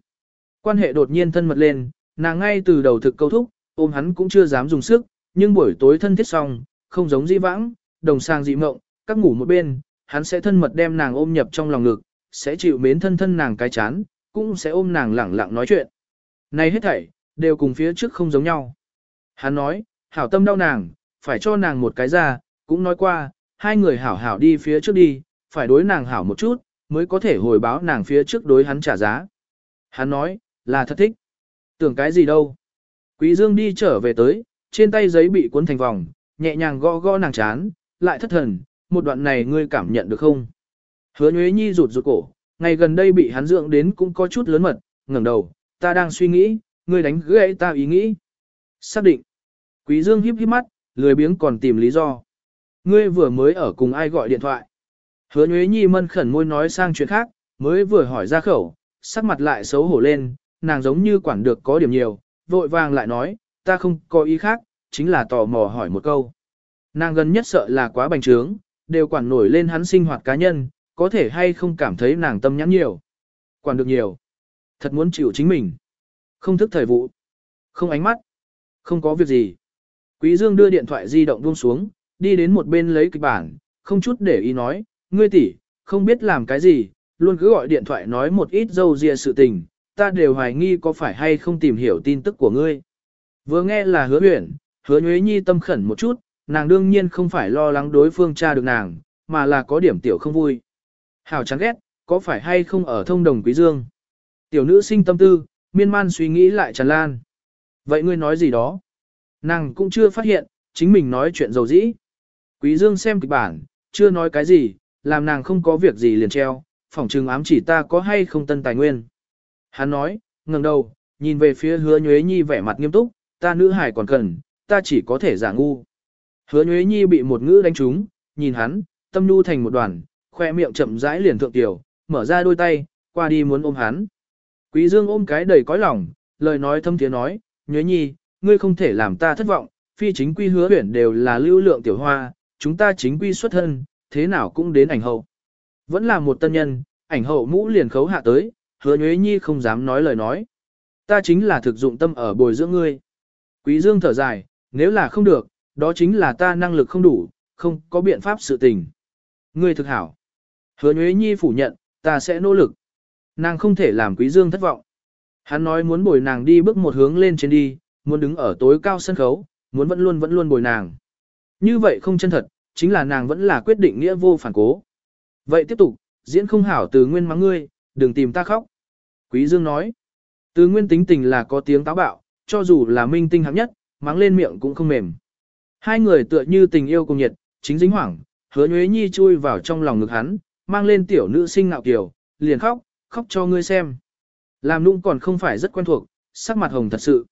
Quan hệ đột nhiên thân mật lên, nàng ngay từ đầu thực câu thúc, ôm hắn cũng chưa dám dùng sức, nhưng buổi tối thân thiết xong, không giống di vãng, đồng sang dị mộng, các ngủ một bên, hắn sẽ thân mật đem nàng ôm nhập trong lòng ngực, sẽ chịu mến thân thân nàng cái chán, cũng sẽ ôm nàng lẳng lặng nói chuyện. Này hết thảy, đều cùng phía trước không giống nhau. Hắn nói, hảo tâm đau nàng, phải cho nàng một cái ra, cũng nói qua, hai người hảo hảo đi phía trước đi, phải đối nàng hảo một chút, mới có thể hồi báo nàng phía trước đối hắn trả giá. Hắn nói, là thật thích. Tưởng cái gì đâu. Quý Dương đi trở về tới, trên tay giấy bị cuốn thành vòng, nhẹ nhàng gõ gõ nàng chán, lại thất thần, một đoạn này ngươi cảm nhận được không? Hứa Nhuế Nhi rụt rụt cổ, ngày gần đây bị hắn dưỡng đến cũng có chút lớn mật, ngẩng đầu, ta đang suy nghĩ, ngươi đánh gãy ta ý nghĩ. Xác định. Quý Dương híp híp mắt, lười biếng còn tìm lý do. Ngươi vừa mới ở cùng ai gọi điện thoại. Hứa Nhuế Nhi mân khẩn môi nói sang chuyện khác, mới vừa hỏi ra khẩu, sắc mặt lại xấu hổ lên, nàng giống như quản được có điểm nhiều, vội vàng lại nói, ta không có ý khác, chính là tò mò hỏi một câu. Nàng gần nhất sợ là quá bành trướng, đều quản nổi lên hắn sinh hoạt cá nhân, có thể hay không cảm thấy nàng tâm nhãn nhiều. Quản được nhiều. Thật muốn chịu chính mình. Không thức thời vụ. Không ánh mắt. Không có việc gì. Quý Dương đưa điện thoại di động buông xuống, đi đến một bên lấy kịch bản, không chút để ý nói, ngươi tỷ, không biết làm cái gì, luôn cứ gọi điện thoại nói một ít dâu dìa sự tình, ta đều hoài nghi có phải hay không tìm hiểu tin tức của ngươi. Vừa nghe là hứa huyển, hứa nhuế nhi tâm khẩn một chút, nàng đương nhiên không phải lo lắng đối phương tra được nàng, mà là có điểm tiểu không vui. Hảo chán ghét, có phải hay không ở thông đồng quý dương? Tiểu nữ sinh tâm tư, miên man suy nghĩ lại tràn lan. Vậy ngươi nói gì đó? Nàng cũng chưa phát hiện, chính mình nói chuyện dầu dĩ. Quý dương xem kịch bản, chưa nói cái gì, làm nàng không có việc gì liền treo, phỏng trừng ám chỉ ta có hay không tân tài nguyên. Hắn nói, ngẩng đầu, nhìn về phía hứa nhuế nhi vẻ mặt nghiêm túc, ta nữ hải còn cần, ta chỉ có thể giả ngu. Hứa nhuế nhi bị một ngữ đánh trúng, nhìn hắn, tâm nhu thành một đoàn, khoe miệng chậm rãi liền thượng tiểu, mở ra đôi tay, qua đi muốn ôm hắn. Quý dương ôm cái đầy cõi lòng, lời nói thâm tiếng nói, nhuế nhi, ngươi không thể làm ta thất vọng, phi chính quy hứa huyển đều là lưu lượng tiểu hoa, chúng ta chính quy xuất thân, thế nào cũng đến ảnh hậu. Vẫn là một tân nhân, ảnh hậu mũ liền khấu hạ tới, hứa nhuế nhi không dám nói lời nói. Ta chính là thực dụng tâm ở bồi dưỡng ngươi. Quý dương thở dài, nếu là không được, đó chính là ta năng lực không đủ, không có biện pháp sự tình. Ngươi thực hảo. Hứa nhuế nhi phủ nhận, ta sẽ nỗ lực. Nàng không thể làm quý dương thất vọng. Hắn nói muốn bồi nàng đi bước một hướng lên trên đi, muốn đứng ở tối cao sân khấu, muốn vẫn luôn vẫn luôn bồi nàng. Như vậy không chân thật, chính là nàng vẫn là quyết định nghĩa vô phản cố. Vậy tiếp tục, diễn không hảo từ nguyên mắng ngươi, đừng tìm ta khóc. Quý Dương nói, từ nguyên tính tình là có tiếng táo bạo, cho dù là minh tinh hạng nhất, mắng lên miệng cũng không mềm. Hai người tựa như tình yêu cùng nhiệt, chính dính hoảng, hứa nhuế nhi chui vào trong lòng ngực hắn, mang lên tiểu nữ sinh ngạo kiều, liền khóc, khóc cho ngươi xem. Làm nũng còn không phải rất quen thuộc, sắc mặt hồng thật sự.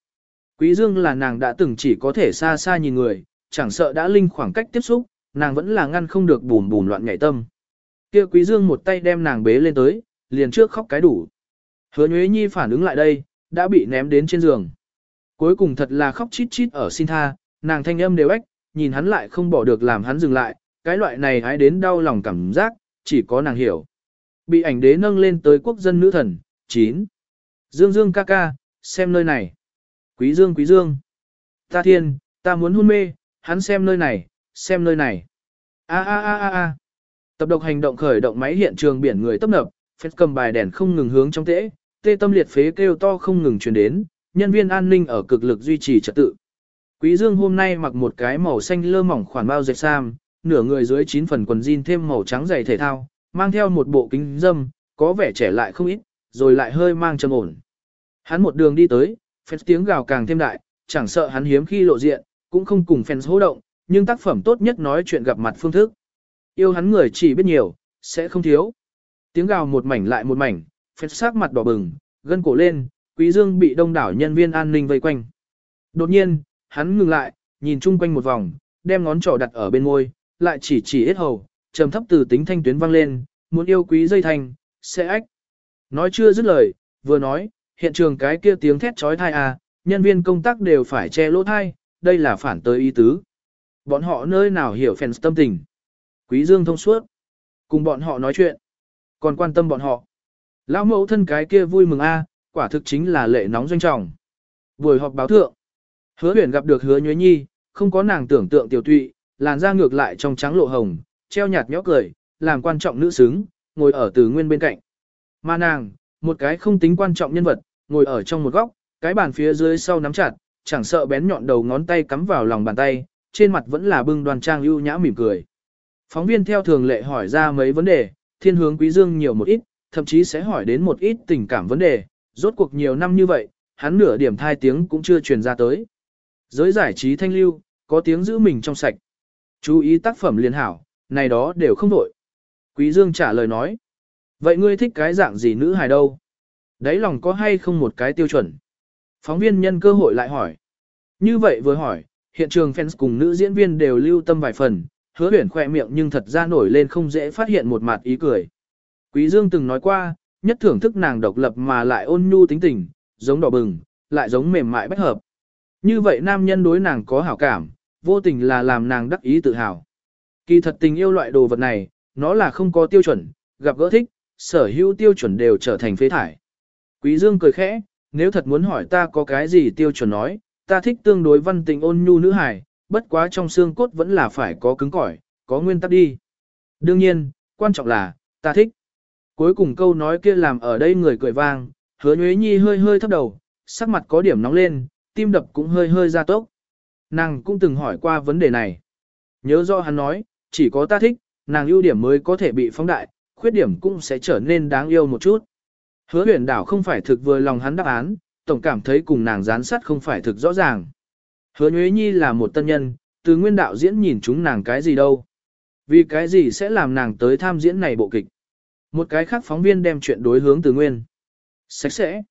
Quý Dương là nàng đã từng chỉ có thể xa xa nhìn người, chẳng sợ đã linh khoảng cách tiếp xúc, nàng vẫn là ngăn không được bùn bùn loạn nhảy tâm. Kia Quý Dương một tay đem nàng bế lên tới, liền trước khóc cái đủ. Hứa Nhuế Nhi phản ứng lại đây, đã bị ném đến trên giường. Cuối cùng thật là khóc chít chít ở xin tha, nàng thanh âm đều ếch, nhìn hắn lại không bỏ được làm hắn dừng lại, cái loại này hái đến đau lòng cảm giác, chỉ có nàng hiểu. Bị ảnh đế nâng lên tới quốc dân nữ thần, 9. Dương Dương ca ca, xem nơi này. Quý Dương quý Dương. Ta thiên, ta muốn hôn mê, hắn xem nơi này, xem nơi này. A a a a a. Tập độc hành động khởi động máy hiện trường biển người tấp nập, phép cầm bài đèn không ngừng hướng trong tễ, tê tâm liệt phế kêu to không ngừng truyền đến, nhân viên an ninh ở cực lực duy trì trật tự. Quý Dương hôm nay mặc một cái màu xanh lơ mỏng khoản bao dệt sam, nửa người dưới chín phần quần jean thêm màu trắng giày thể thao, mang theo một bộ kính dâm, có vẻ trẻ lại không ít, rồi lại hơi mang trầm ổn. Hắn một đường đi tới, phét tiếng gào càng thêm đại, chẳng sợ hắn hiếm khi lộ diện, cũng không cùng fans hô động, nhưng tác phẩm tốt nhất nói chuyện gặp mặt phương thức. Yêu hắn người chỉ biết nhiều, sẽ không thiếu. Tiếng gào một mảnh lại một mảnh, phét sắc mặt đỏ bừng, gân cổ lên, quý dương bị đông đảo nhân viên an ninh vây quanh. Đột nhiên, hắn ngừng lại, nhìn chung quanh một vòng, đem ngón trỏ đặt ở bên môi, lại chỉ chỉ ít hầu, trầm thấp từ tính thanh tuyến vang lên, muốn yêu quý dây thanh, sẽ ách. Nói chưa dứt lời, vừa nói, hiện trường cái kia tiếng thét trói thai à, nhân viên công tác đều phải che lỗ thai, đây là phản tới ý tứ. Bọn họ nơi nào hiểu phèn tâm tình. Quý Dương thông suốt. Cùng bọn họ nói chuyện. Còn quan tâm bọn họ. Lão mẫu thân cái kia vui mừng a, quả thực chính là lệ nóng doanh trọng. Buổi họp báo thượng. Hứa huyền gặp được hứa nhuế nhi, không có nàng tưởng tượng tiểu tụy, làn da ngược lại trong trắng lộ hồng, treo nhạt nhõ cười, làm quan trọng nữ xứng, ngồi ở từ nguyên bên cạnh. Mà nàng, một cái không tính quan trọng nhân vật, ngồi ở trong một góc, cái bàn phía dưới sau nắm chặt, chẳng sợ bén nhọn đầu ngón tay cắm vào lòng bàn tay, trên mặt vẫn là bưng đoan trang ưu nhã mỉm cười. Phóng viên theo thường lệ hỏi ra mấy vấn đề, thiên hướng quý dương nhiều một ít, thậm chí sẽ hỏi đến một ít tình cảm vấn đề, rốt cuộc nhiều năm như vậy, hắn nửa điểm thai tiếng cũng chưa truyền ra tới. Giới giải trí thanh lưu, có tiếng giữ mình trong sạch. Chú ý tác phẩm liên hảo, này đó đều không đổi. Quý Dương trả lời nói. Vậy ngươi thích cái dạng gì nữ hài đâu? Đấy lòng có hay không một cái tiêu chuẩn? Phóng viên nhân cơ hội lại hỏi. Như vậy vừa hỏi, hiện trường fans cùng nữ diễn viên đều lưu tâm vài phần, hứa huyển khoe miệng nhưng thật ra nổi lên không dễ phát hiện một mặt ý cười. Quý Dương từng nói qua, nhất thưởng thức nàng độc lập mà lại ôn nhu tính tình, giống đỏ bừng, lại giống mềm mại bách hợp. Như vậy nam nhân đối nàng có hảo cảm, vô tình là làm nàng đắc ý tự hào. Kỳ thật tình yêu loại đồ vật này, nó là không có tiêu chuẩn, gặp gỡ thích, sở hữu tiêu chuẩn đều trở thành phế thải. Quý Dương cười khẽ, nếu thật muốn hỏi ta có cái gì tiêu chuẩn nói, ta thích tương đối văn tình ôn nhu nữ hài, bất quá trong xương cốt vẫn là phải có cứng cỏi, có nguyên tắc đi. Đương nhiên, quan trọng là, ta thích. Cuối cùng câu nói kia làm ở đây người cười vang, hứa nhuế nhi hơi hơi thấp đầu, sắc mặt có điểm nóng lên, tim đập cũng hơi hơi ra tốc. Nàng cũng từng hỏi qua vấn đề này. Nhớ do hắn nói, chỉ có ta thích, nàng ưu điểm mới có thể bị phóng đại, khuyết điểm cũng sẽ trở nên đáng yêu một chút. Hứa huyền đảo không phải thực vừa lòng hắn đáp án, tổng cảm thấy cùng nàng gián sát không phải thực rõ ràng. Hứa Nhuế Nhi là một tân nhân, từ nguyên đạo diễn nhìn chúng nàng cái gì đâu. Vì cái gì sẽ làm nàng tới tham diễn này bộ kịch. Một cái khác phóng viên đem chuyện đối hướng từ nguyên. Sạch sẽ.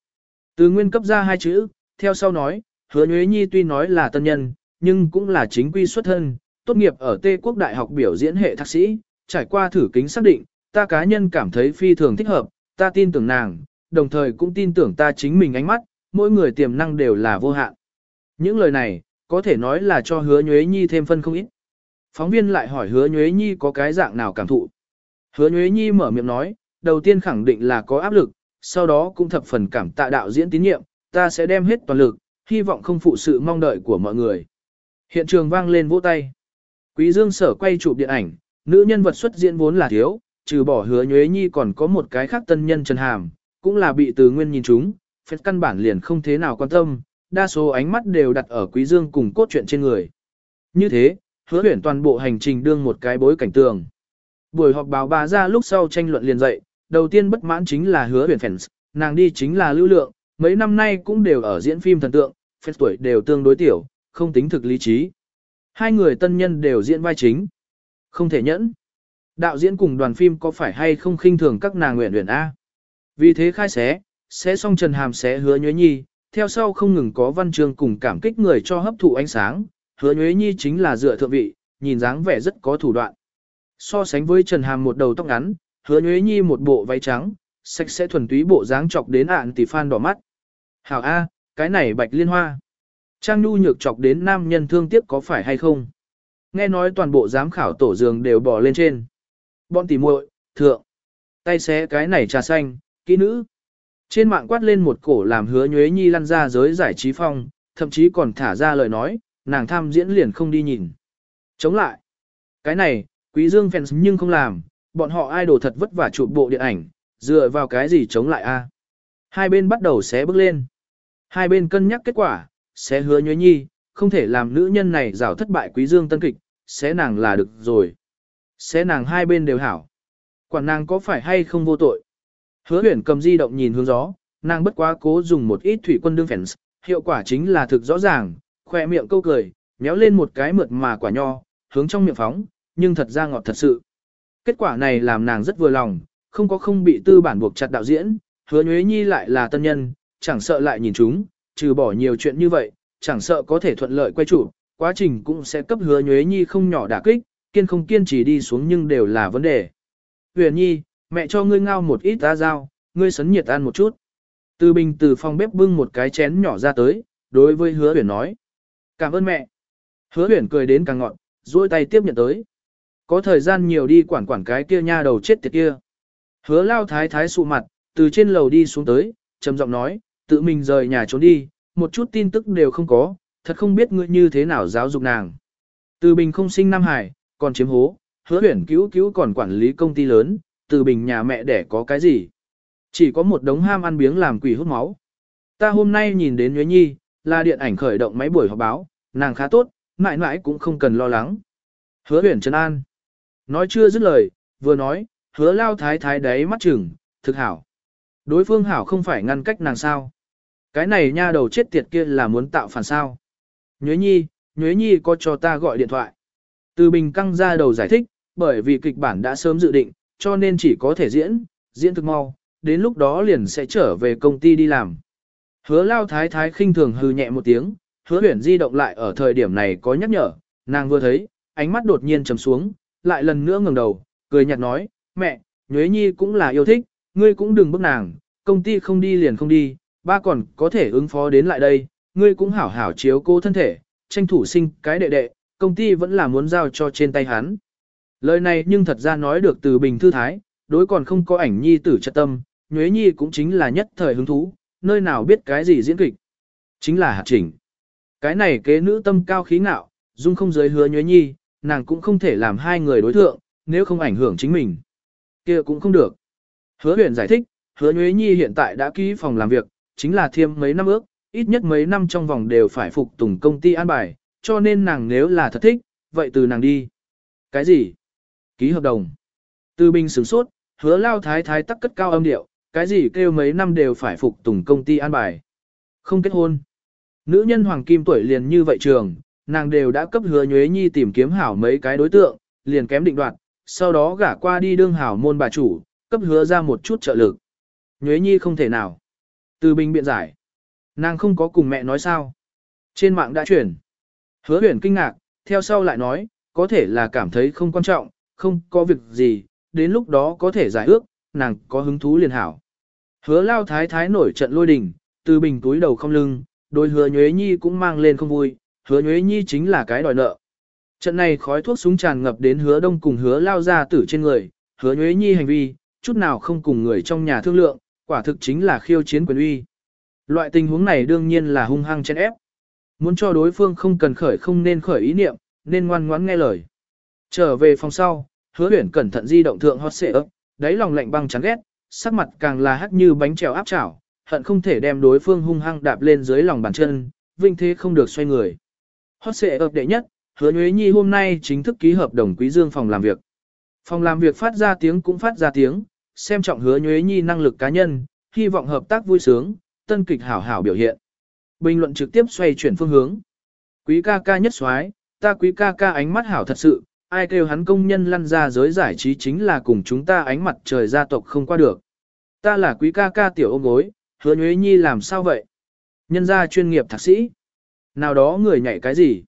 Từ nguyên cấp ra hai chữ, theo sau nói, hứa Nhuế Nhi tuy nói là tân nhân, nhưng cũng là chính quy xuất thân, tốt nghiệp ở Tê Quốc Đại học biểu diễn hệ thạc sĩ, trải qua thử kính xác định, ta cá nhân cảm thấy phi thường thích hợp, ta tin tưởng nàng, đồng thời cũng tin tưởng ta chính mình ánh mắt, mỗi người tiềm năng đều là vô hạn. Những lời này, có thể nói là cho hứa nhuế nhi thêm phân không ít. Phóng viên lại hỏi hứa nhuế nhi có cái dạng nào cảm thụ. Hứa nhuế nhi mở miệng nói, đầu tiên khẳng định là có áp lực, sau đó cũng thập phần cảm tạ đạo diễn tín nhiệm, ta sẽ đem hết toàn lực, hy vọng không phụ sự mong đợi của mọi người. Hiện trường vang lên vỗ tay. Quý Dương sở quay chụp điện ảnh, nữ nhân vật xuất diễn vốn là thiếu, trừ bỏ hứa nhuế nhi còn có một cái khác tân nhân Trần Hàm, cũng là bị từ nguyên nhìn chúng, phép căn bản liền không thế nào quan tâm, đa số ánh mắt đều đặt ở quý dương cùng cốt truyện trên người. Như thế, hứa huyển toàn bộ hành trình đương một cái bối cảnh tường. Buổi họp báo bà ra lúc sau tranh luận liền dậy, đầu tiên bất mãn chính là hứa huyển fans, nàng đi chính là lưu lượng, mấy năm nay cũng đều ở diễn phim thần tượng, phép tuổi đều tương đối tiểu, không tính thực lý trí. Hai người tân nhân đều diễn vai chính. Không thể nhẫn. Đạo diễn cùng đoàn phim có phải hay không khinh thường các nàng nguyện nguyện A. Vì thế khai xé, xé xong Trần Hàm xé hứa nhuế nhi, theo sau không ngừng có văn chương cùng cảm kích người cho hấp thụ ánh sáng, hứa nhuế nhi chính là dựa thượng vị, nhìn dáng vẻ rất có thủ đoạn. So sánh với Trần Hàm một đầu tóc ngắn, hứa nhuế nhi một bộ váy trắng, sạch sẽ thuần túy bộ dáng chọc đến ạn tỷ phan đỏ mắt. Hảo A, cái này bạch liên hoa. Trang nhu nhược chọc đến nam nhân thương tiếc có phải hay không? Nghe nói toàn bộ giám khảo tổ giường đều bỏ lên trên. Bọn tỉ muội, thượng. Tay xé cái này trà xanh, kỹ nữ. Trên mạng quát lên một cổ làm hứa nhuế nhi lăn ra giới giải trí phong, thậm chí còn thả ra lời nói, nàng tham diễn liền không đi nhìn. Chống lại. Cái này, quý dương fans nhưng không làm, bọn họ idol thật vất vả chụp bộ điện ảnh, dựa vào cái gì chống lại a? Hai bên bắt đầu xé bước lên. Hai bên cân nhắc kết quả, sẽ hứa nhuế nhi, không thể làm nữ nhân này rào thất bại quý dương tân kịch, sẽ nàng là được rồi. sẽ nàng hai bên đều hảo. Quản nàng có phải hay không vô tội? Hứa huyển cầm di động nhìn hướng gió, nàng bất quá cố dùng một ít thủy quân đương phèn hiệu quả chính là thực rõ ràng, khoe miệng câu cười, méo lên một cái mượt mà quả nho, hướng trong miệng phóng, nhưng thật ra ngọt thật sự. Kết quả này làm nàng rất vừa lòng, không có không bị tư bản buộc chặt đạo diễn, hứa nhuế nhi lại là tân nhân, chẳng sợ lại nhìn chúng, trừ bỏ nhiều chuyện như vậy, chẳng sợ có thể thuận lợi quay chủ, quá trình cũng sẽ cấp hứa nhuế nhi không nhỏ đả kích, kiên không kiên trì đi xuống nhưng đều là vấn đề. Huyền nhi, mẹ cho ngươi ngao một ít ta dao, ngươi sấn nhiệt ăn một chút. Từ bình từ phòng bếp bưng một cái chén nhỏ ra tới, đối với hứa huyền nói. Cảm ơn mẹ. Hứa huyền cười đến càng ngọn, duỗi tay tiếp nhận tới. Có thời gian nhiều đi quản quản cái kia nha đầu chết tiệt kia. Hứa lao thái thái sụ mặt, từ trên lầu đi xuống tới, trầm giọng nói, tự mình rời nhà trốn đi, một chút tin tức đều không có, thật không biết ngươi như thế nào giáo dục nàng. Từ bình không sinh Nam Hải, còn chiếm hố, hứa huyển cứu cứu còn quản lý công ty lớn, từ bình nhà mẹ đẻ có cái gì. Chỉ có một đống ham ăn biếng làm quỷ hút máu. Ta hôm nay nhìn đến Nguyễn Nhi, là điện ảnh khởi động máy buổi họp báo, nàng khá tốt, mãi mãi cũng không cần lo lắng. Hứa huyển Trần An. Nói chưa dứt lời, vừa nói, hứa lao thái thái đấy mắt chừng, thực hảo. Đối phương hảo không phải ngăn cách nàng sao. Cái này nha đầu chết tiệt kia là muốn tạo phản sao. Nhuế nhi, Nhuế nhi có cho ta gọi điện thoại. Từ bình căng ra đầu giải thích, bởi vì kịch bản đã sớm dự định, cho nên chỉ có thể diễn, diễn thực mau, đến lúc đó liền sẽ trở về công ty đi làm. Hứa lao thái thái khinh thường hư nhẹ một tiếng, hứa huyển di động lại ở thời điểm này có nhắc nhở, nàng vừa thấy, ánh mắt đột nhiên trầm xuống, lại lần nữa ngẩng đầu, cười nhạt nói, mẹ, Nhuế Nhi cũng là yêu thích, ngươi cũng đừng bức nàng, công ty không đi liền không đi, ba còn có thể ứng phó đến lại đây, ngươi cũng hảo hảo chiếu cô thân thể, tranh thủ sinh cái đệ đệ, công ty vẫn là muốn giao cho trên tay hắn. Lời này nhưng thật ra nói được từ bình thư thái, đối còn không có ảnh nhi tử chất tâm, Nhuế Nhi cũng chính là nhất thời hứng thú, nơi nào biết cái gì diễn kịch. Chính là hạt chỉnh. Cái này kế nữ tâm cao khí ngạo, dung không giới hứa Nhuế Nhi, nàng cũng không thể làm hai người đối thượng, nếu không ảnh hưởng chính mình. kia cũng không được. Hứa huyền giải thích, hứa Nhuế Nhi hiện tại đã ký phòng làm việc, chính là thiêm mấy năm ước, ít nhất mấy năm trong vòng đều phải phục tùng công ty an bài, cho nên nàng nếu là thật thích, vậy từ nàng đi. Cái gì? Ký hợp đồng. Từ bình sửng sốt, hứa lao thái thái tắc cất cao âm điệu, cái gì kêu mấy năm đều phải phục tùng công ty an bài. Không kết hôn. Nữ nhân hoàng kim tuổi liền như vậy trường, nàng đều đã cấp hứa nhuế nhi tìm kiếm hảo mấy cái đối tượng, liền kém định đoạt, sau đó gả qua đi đương hảo môn bà chủ, cấp hứa ra một chút trợ lực. Nhuế nhi không thể nào. Từ bình biện giải. Nàng không có cùng mẹ nói sao. Trên mạng đã chuyển. Hứa huyền kinh ngạc, theo sau lại nói, có thể là cảm thấy không quan trọng, không có việc gì, đến lúc đó có thể giải ước, nàng có hứng thú liền hảo. Hứa lao thái thái nổi trận lôi đình, từ bình túi đầu không lưng, đôi hứa nhuế nhi cũng mang lên không vui, hứa nhuế nhi chính là cái đòi nợ. Trận này khói thuốc súng tràn ngập đến hứa đông cùng hứa lao ra tử trên người, hứa nhuế nhi hành vi, chút nào không cùng người trong nhà thương lượng, quả thực chính là khiêu chiến quyền uy. Loại tình huống này đương nhiên là hung hăng chen ép. Muốn cho đối phương không cần khởi không nên khởi ý niệm, nên ngoan ngoãn nghe lời. Trở về phòng sau, hứa huyển cẩn thận di động thượng hot xệ ấp, đáy lòng lạnh băng chán ghét, sắc mặt càng là hắc như bánh trèo áp chảo, hận không thể đem đối phương hung hăng đạp lên dưới lòng bàn chân, vinh thế không được xoay người. Hot xệ ấp đệ nhất, hứa nhuế nhi hôm nay chính thức ký hợp đồng quý dương phòng làm việc. Phòng làm việc phát ra tiếng cũng phát ra tiếng, xem trọng hứa nhuế nhi năng lực cá nhân, hy vọng hợp tác vui sướng, tân kịch hảo hảo biểu hiện. Bình luận trực tiếp xoay chuyển phương hướng. Quý ca ca nhất soái, ta quý ca ca ánh mắt hảo thật sự, ai kêu hắn công nhân lăn ra giới giải trí chính là cùng chúng ta ánh mặt trời gia tộc không qua được. Ta là quý ca ca tiểu ôm gối, hứa nhuế nhi làm sao vậy? Nhân gia chuyên nghiệp thạc sĩ. Nào đó người nhảy cái gì?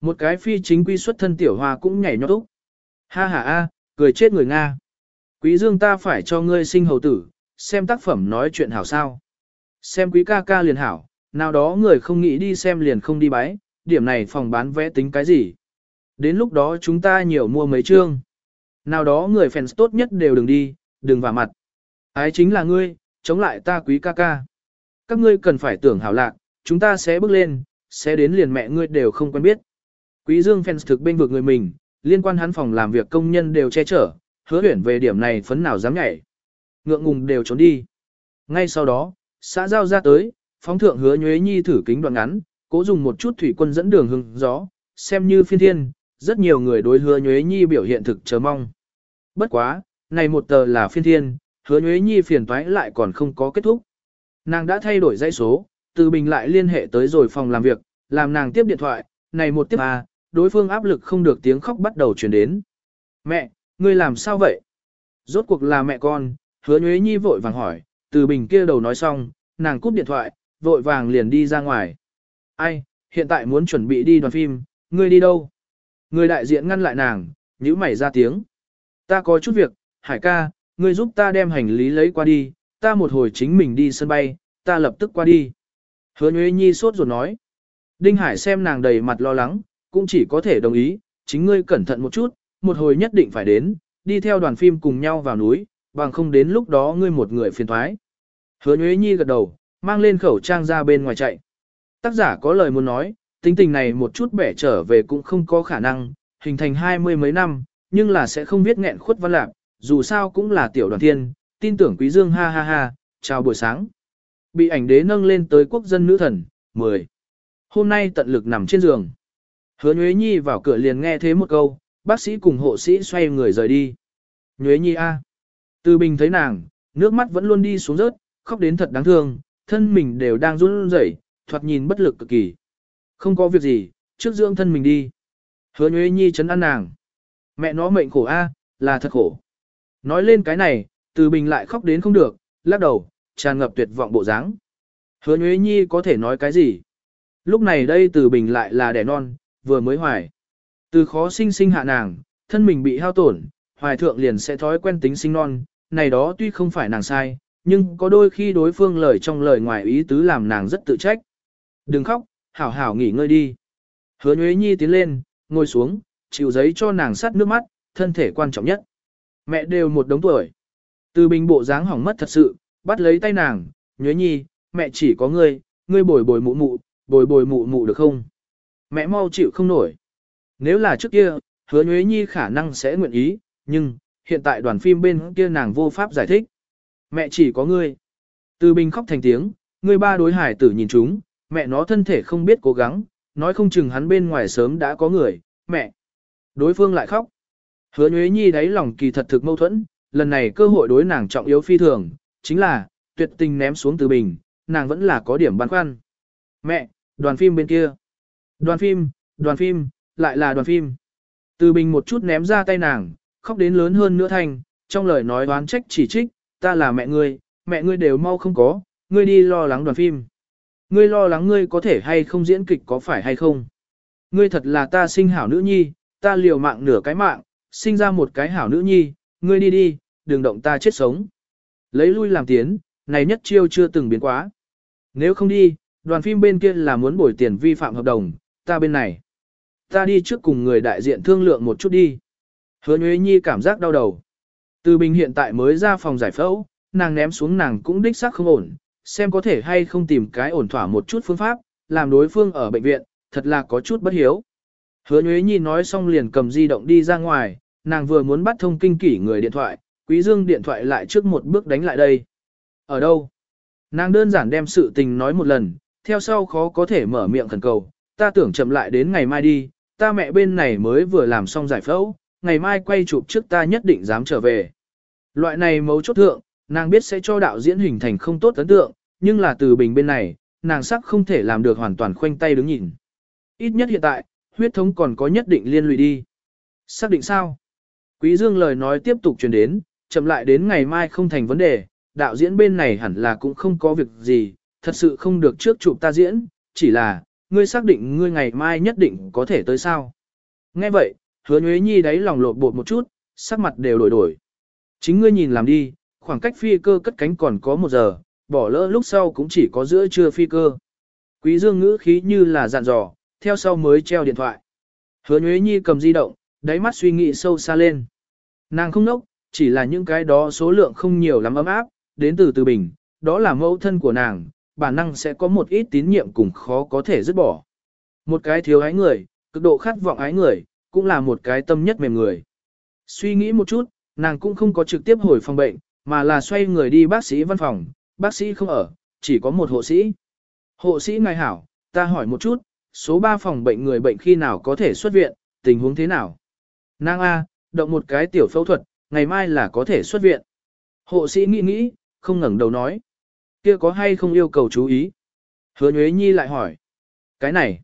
Một cái phi chính quy xuất thân tiểu hoa cũng nhảy nhót úc. Ha ha a, cười chết người Nga. Quý dương ta phải cho ngươi sinh hầu tử, xem tác phẩm nói chuyện hảo sao. Xem quý ca ca liền hảo, nào đó người không nghĩ đi xem liền không đi bái, điểm này phòng bán vẽ tính cái gì. Đến lúc đó chúng ta nhiều mua mấy chương. Nào đó người fans tốt nhất đều đừng đi, đừng vào mặt. Ái chính là ngươi, chống lại ta quý ca ca. Các ngươi cần phải tưởng hảo lạc, chúng ta sẽ bước lên, sẽ đến liền mẹ ngươi đều không quen biết. Quý dương fans thực bên vực người mình, liên quan hắn phòng làm việc công nhân đều che chở, hứa huyển về điểm này phấn nào dám nhảy. Ngượng ngùng đều trốn đi. Ngay sau đó, xã giao ra tới, phóng thượng hứa nhuế nhi thử kính đoạn ngắn, cố dùng một chút thủy quân dẫn đường hưng gió, xem như phiên thiên, rất nhiều người đối hứa nhuế nhi biểu hiện thực chờ mong. Bất quá, này một tờ là phiên thiên, hứa nhuế nhi phiền toái lại còn không có kết thúc. Nàng đã thay đổi dãy số, từ bình lại liên hệ tới rồi phòng làm việc, làm nàng tiếp điện thoại, này một tiếp à, đối phương áp lực không được tiếng khóc bắt đầu truyền đến. Mẹ, ngươi làm sao vậy? Rốt cuộc là mẹ con, hứa nhuế nhi vội vàng hỏi, từ bình kia đầu nói xong, nàng cúp điện thoại, vội vàng liền đi ra ngoài. Ai, hiện tại muốn chuẩn bị đi đoàn phim, ngươi đi đâu? Người đại diện ngăn lại nàng, nhíu mày ra tiếng. Ta có chút việc, Hải ca, ngươi giúp ta đem hành lý lấy qua đi, ta một hồi chính mình đi sân bay, ta lập tức qua đi. Hứa Nhuế Nhi sốt ruột nói. Đinh Hải xem nàng đầy mặt lo lắng, cũng chỉ có thể đồng ý, chính ngươi cẩn thận một chút, một hồi nhất định phải đến, đi theo đoàn phim cùng nhau vào núi, bằng không đến lúc đó ngươi một người phiền thoái. Hứa Nguyễn Nhi gật đầu, mang lên khẩu trang ra bên ngoài chạy. Tác giả có lời muốn nói, tính tình này một chút bẻ trở về cũng không có khả năng, hình thành hai mươi mấy năm, nhưng là sẽ không viết nghẹn khuất văn lạc, dù sao cũng là tiểu đoàn thiên, tin tưởng quý dương ha ha ha, chào buổi sáng. Bị ảnh đế nâng lên tới quốc dân nữ thần, 10. Hôm nay tận lực nằm trên giường. Hứa Nguyễn Nhi vào cửa liền nghe thế một câu, bác sĩ cùng hộ sĩ xoay người rời đi. Nhuế Nhi A. Từ bình thấy nàng, nước mắt vẫn luôn đi xuống rớt, khóc đến thật đáng thương, thân mình đều đang run rẩy, thoạt nhìn bất lực cực kỳ. Không có việc gì, trước dưỡng thân mình đi. Hứa Nhuế Nhi chấn an nàng. Mẹ nó mệnh khổ a, là thật khổ. Nói lên cái này, từ bình lại khóc đến không được, lắc đầu, tràn ngập tuyệt vọng bộ dáng. Hứa Nhuế Nhi có thể nói cái gì? Lúc này đây từ bình lại là đẻ non, vừa mới hoài. Từ khó sinh sinh hạ nàng, thân mình bị hao tổn, hoài thượng liền sẽ thói quen tính sinh non, này đó tuy không phải nàng sai, nhưng có đôi khi đối phương lời trong lời ngoài ý tứ làm nàng rất tự trách. Đừng khóc, hảo hảo nghỉ ngơi đi. Hứa Nhuế Nhi tiến lên, ngồi xuống, chịu giấy cho nàng sắt nước mắt, thân thể quan trọng nhất. Mẹ đều một đống tuổi. Từ bình bộ dáng hỏng mất thật sự, bắt lấy tay nàng, Nhuế Nhi, mẹ chỉ có ngươi, ngươi bồi bồi mụ mụ, bồi bồi mụ mụ được không? Mẹ mau chịu không nổi. Nếu là trước kia, hứa Nhuế Nhi khả năng sẽ nguyện ý, nhưng, hiện tại đoàn phim bên kia nàng vô pháp giải thích. Mẹ chỉ có ngươi. Từ bình khóc thành tiếng, ngươi ba đối hải tử nhìn chúng, mẹ nó thân thể không biết cố gắng, nói không chừng hắn bên ngoài sớm đã có người, mẹ. Đối phương lại khóc. Hứa Nhuế Nhi đáy lòng kỳ thật thực mâu thuẫn, lần này cơ hội đối nàng trọng yếu phi thường, chính là, tuyệt tình ném xuống từ bình, nàng vẫn là có điểm băn khoăn. Mẹ, đoàn phim bên kia. Đoàn phim, đoàn phim, lại là đoàn phim. Từ bình một chút ném ra tay nàng, khóc đến lớn hơn nữa thành, trong lời nói đoán trách chỉ trích, ta là mẹ ngươi, mẹ ngươi đều mau không có, ngươi đi lo lắng đoàn phim. Ngươi lo lắng ngươi có thể hay không diễn kịch có phải hay không. Ngươi thật là ta sinh hảo nữ nhi, ta liều mạng nửa cái mạng, sinh ra một cái hảo nữ nhi, ngươi đi đi, đừng động ta chết sống. Lấy lui làm tiến, này nhất chiêu chưa từng biến quá. Nếu không đi, đoàn phim bên kia là muốn bồi tiền vi phạm hợp đồng, ta bên này. Ta đi trước cùng người đại diện thương lượng một chút đi. Hứa Nguyễn Nhi cảm giác đau đầu. Từ Bình hiện tại mới ra phòng giải phẫu, nàng ném xuống nàng cũng đích xác không ổn, xem có thể hay không tìm cái ổn thỏa một chút phương pháp, làm đối phương ở bệnh viện, thật là có chút bất hiếu. Hứa Nguyễn Nhi nói xong liền cầm di động đi ra ngoài, nàng vừa muốn bắt thông kinh kỷ người điện thoại, Quý Dương điện thoại lại trước một bước đánh lại đây. Ở đâu? Nàng đơn giản đem sự tình nói một lần, theo sau khó có thể mở miệng khẩn cầu, ta tưởng chậm lại đến ngày mai đi, ta mẹ bên này mới vừa làm xong giải phẫu, ngày mai quay chụp trước ta nhất định dám trở về. Loại này mấu chốt thượng, nàng biết sẽ cho đạo diễn hình thành không tốt ấn tượng, nhưng là từ bình bên này, nàng sắc không thể làm được hoàn toàn khoanh tay đứng nhìn. Ít nhất hiện tại, huyết thống còn có nhất định liên lụy đi. Xác định sao? Quý Dương lời nói tiếp tục truyền đến, chậm lại đến ngày mai không thành vấn đề, đạo diễn bên này hẳn là cũng không có việc gì, thật sự không được trước chụp ta diễn, chỉ là, ngươi xác định ngươi ngày mai nhất định có thể tới sao. Nghe vậy, hứa nhuế nhi đáy lòng lột bột một chút, sắc mặt đều đổi đổi. Chính ngươi nhìn làm đi, khoảng cách phi cơ cất cánh còn có một giờ, bỏ lỡ lúc sau cũng chỉ có giữa trưa phi cơ. Quý dương ngữ khí như là dặn dò, theo sau mới treo điện thoại. Hứa nhuế nhi cầm di động, đáy mắt suy nghĩ sâu xa lên. Nàng không nốc, chỉ là những cái đó số lượng không nhiều lắm ấm áp, đến từ từ bình, đó là mẫu thân của nàng, bản năng sẽ có một ít tín nhiệm cùng khó có thể dứt bỏ. Một cái thiếu ái người, cực độ khát vọng ái người, cũng là một cái tâm nhất mềm người. Suy nghĩ một chút, nàng cũng không có trực tiếp hồi phòng bệnh, mà là xoay người đi bác sĩ văn phòng, bác sĩ không ở, chỉ có một hộ sĩ. Hộ sĩ ngài hảo, ta hỏi một chút, số 3 phòng bệnh người bệnh khi nào có thể xuất viện, tình huống thế nào? Nàng A, động một cái tiểu phẫu thuật, ngày mai là có thể xuất viện. Hộ sĩ nghĩ nghĩ, không ngẩng đầu nói. Kia có hay không yêu cầu chú ý? Hứa Nhuế Nhi lại hỏi. Cái này,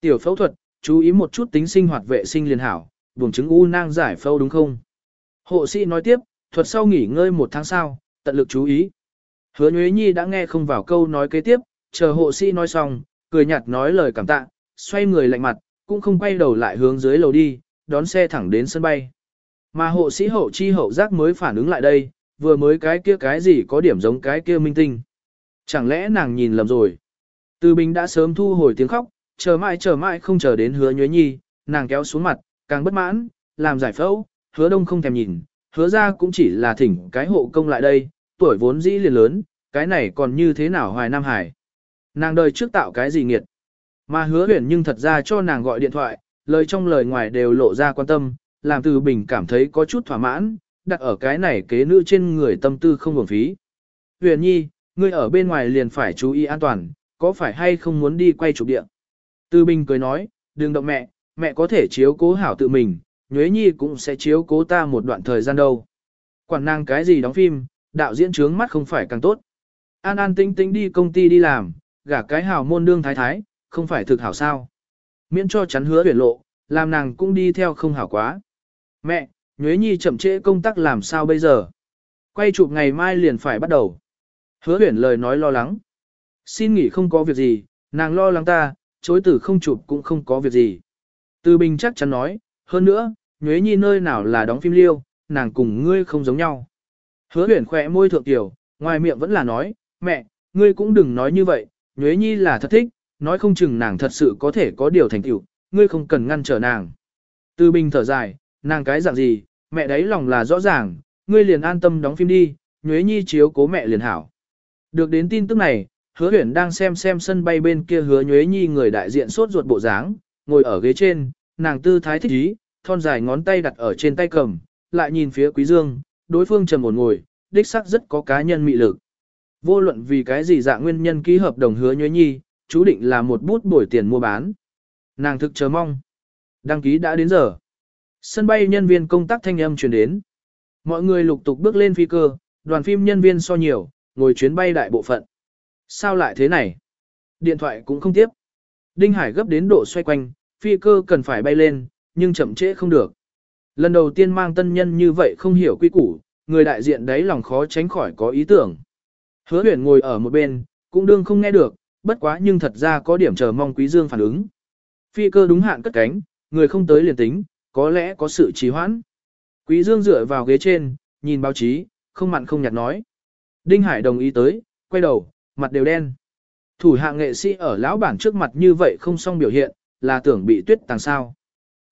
tiểu phẫu thuật, chú ý một chút tính sinh hoạt vệ sinh liền hảo, buồng chứng u nang giải phẫu đúng không? Hộ sĩ nói tiếp, thuật sau nghỉ ngơi một tháng sau, tận lực chú ý. Hứa Nhuế Nhi đã nghe không vào câu nói kế tiếp, chờ hộ sĩ nói xong, cười nhạt nói lời cảm tạ, xoay người lạnh mặt, cũng không quay đầu lại hướng dưới lầu đi, đón xe thẳng đến sân bay. Mà hộ sĩ hậu chi hậu giác mới phản ứng lại đây, vừa mới cái kia cái gì có điểm giống cái kia minh tinh. Chẳng lẽ nàng nhìn lầm rồi? Từ Bình đã sớm thu hồi tiếng khóc, chờ mãi chờ mãi không chờ đến hứa nhuế nhi, nàng kéo xuống mặt, càng bất mãn, làm giải phẫu, hứa đông không thèm nhìn, hứa ra cũng chỉ là thỉnh cái hộ công lại đây, tuổi vốn dĩ liền lớn, cái này còn như thế nào hoài Nam Hải. Nàng đời trước tạo cái gì nghiệt. Mà hứa huyền nhưng thật ra cho nàng gọi điện thoại, lời trong lời ngoài đều lộ ra quan tâm, làm từ bình cảm thấy có chút thỏa mãn, đặt ở cái này kế nữ trên người tâm tư không hưởng phí. Huyền nhi, ngươi ở bên ngoài liền phải chú ý an toàn, có phải hay không muốn đi quay chụp địa? Tư bình cười nói, đừng động mẹ, mẹ có thể chiếu cố hảo tự mình, nhuế nhi cũng sẽ chiếu cố ta một đoạn thời gian đâu. Quản năng cái gì đóng phim, đạo diễn trướng mắt không phải càng tốt. An an tinh tinh đi công ty đi làm, gả cái hào môn đương thái thái, không phải thực hảo sao. Miễn cho chắn hứa tuyển lộ, làm nàng cũng đi theo không hảo quá. Mẹ, Nhuế Nhi chậm trễ công tác làm sao bây giờ? Quay chụp ngày mai liền phải bắt đầu. Hứa huyền lời nói lo lắng. Xin nghỉ không có việc gì, nàng lo lắng ta, chối tử không chụp cũng không có việc gì. Từ Bình chắc chắn nói, hơn nữa, Nhuế Nhi nơi nào là đóng phim liêu, nàng cùng ngươi không giống nhau. Hứa huyền khỏe môi thượng tiểu, ngoài miệng vẫn là nói, mẹ, ngươi cũng đừng nói như vậy, Nhuế Nhi là thật thích, nói không chừng nàng thật sự có thể có điều thành tựu, ngươi không cần ngăn trở nàng. Từ Bình thở dài, nàng cái dạng gì, mẹ đấy lòng là rõ ràng, ngươi liền an tâm đóng phim đi, Nhuế Nhi chiếu cố mẹ liền hảo. Được đến tin tức này, hứa huyển đang xem xem sân bay bên kia hứa Nhuế Nhi người đại diện sốt ruột bộ dáng, ngồi ở ghế trên, nàng tư thái thích ý, thon dài ngón tay đặt ở trên tay cầm, lại nhìn phía Quý Dương, đối phương trầm ổn ngồi, đích xác rất có cá nhân mị lực. Vô luận vì cái gì dạng nguyên nhân ký hợp đồng hứa Nhuế Nhi, chú định là một bút bồi tiền mua bán. Nàng thực chờ mong. Đăng ký đã đến giờ. Sân bay nhân viên công tác thanh âm truyền đến. Mọi người lục tục bước lên phi cơ, đoàn phim nhân viên so nhiều, ngồi chuyến bay đại bộ phận. Sao lại thế này? Điện thoại cũng không tiếp. Đinh Hải gấp đến độ xoay quanh, phi cơ cần phải bay lên, nhưng chậm trễ không được. Lần đầu tiên mang tân nhân như vậy không hiểu quy củ, người đại diện đấy lòng khó tránh khỏi có ý tưởng. Hứa huyền ngồi ở một bên, cũng đương không nghe được, bất quá nhưng thật ra có điểm chờ mong Quý Dương phản ứng. Phi cơ đúng hạn cất cánh, người không tới liền tính, có lẽ có sự trì hoãn. Quý Dương dựa vào ghế trên, nhìn báo chí, không mặn không nhạt nói. Đinh Hải đồng ý tới, quay đầu, mặt đều đen. Thủ hạ nghệ sĩ ở lão bản trước mặt như vậy không xong biểu hiện, là tưởng bị tuyết tàng sao.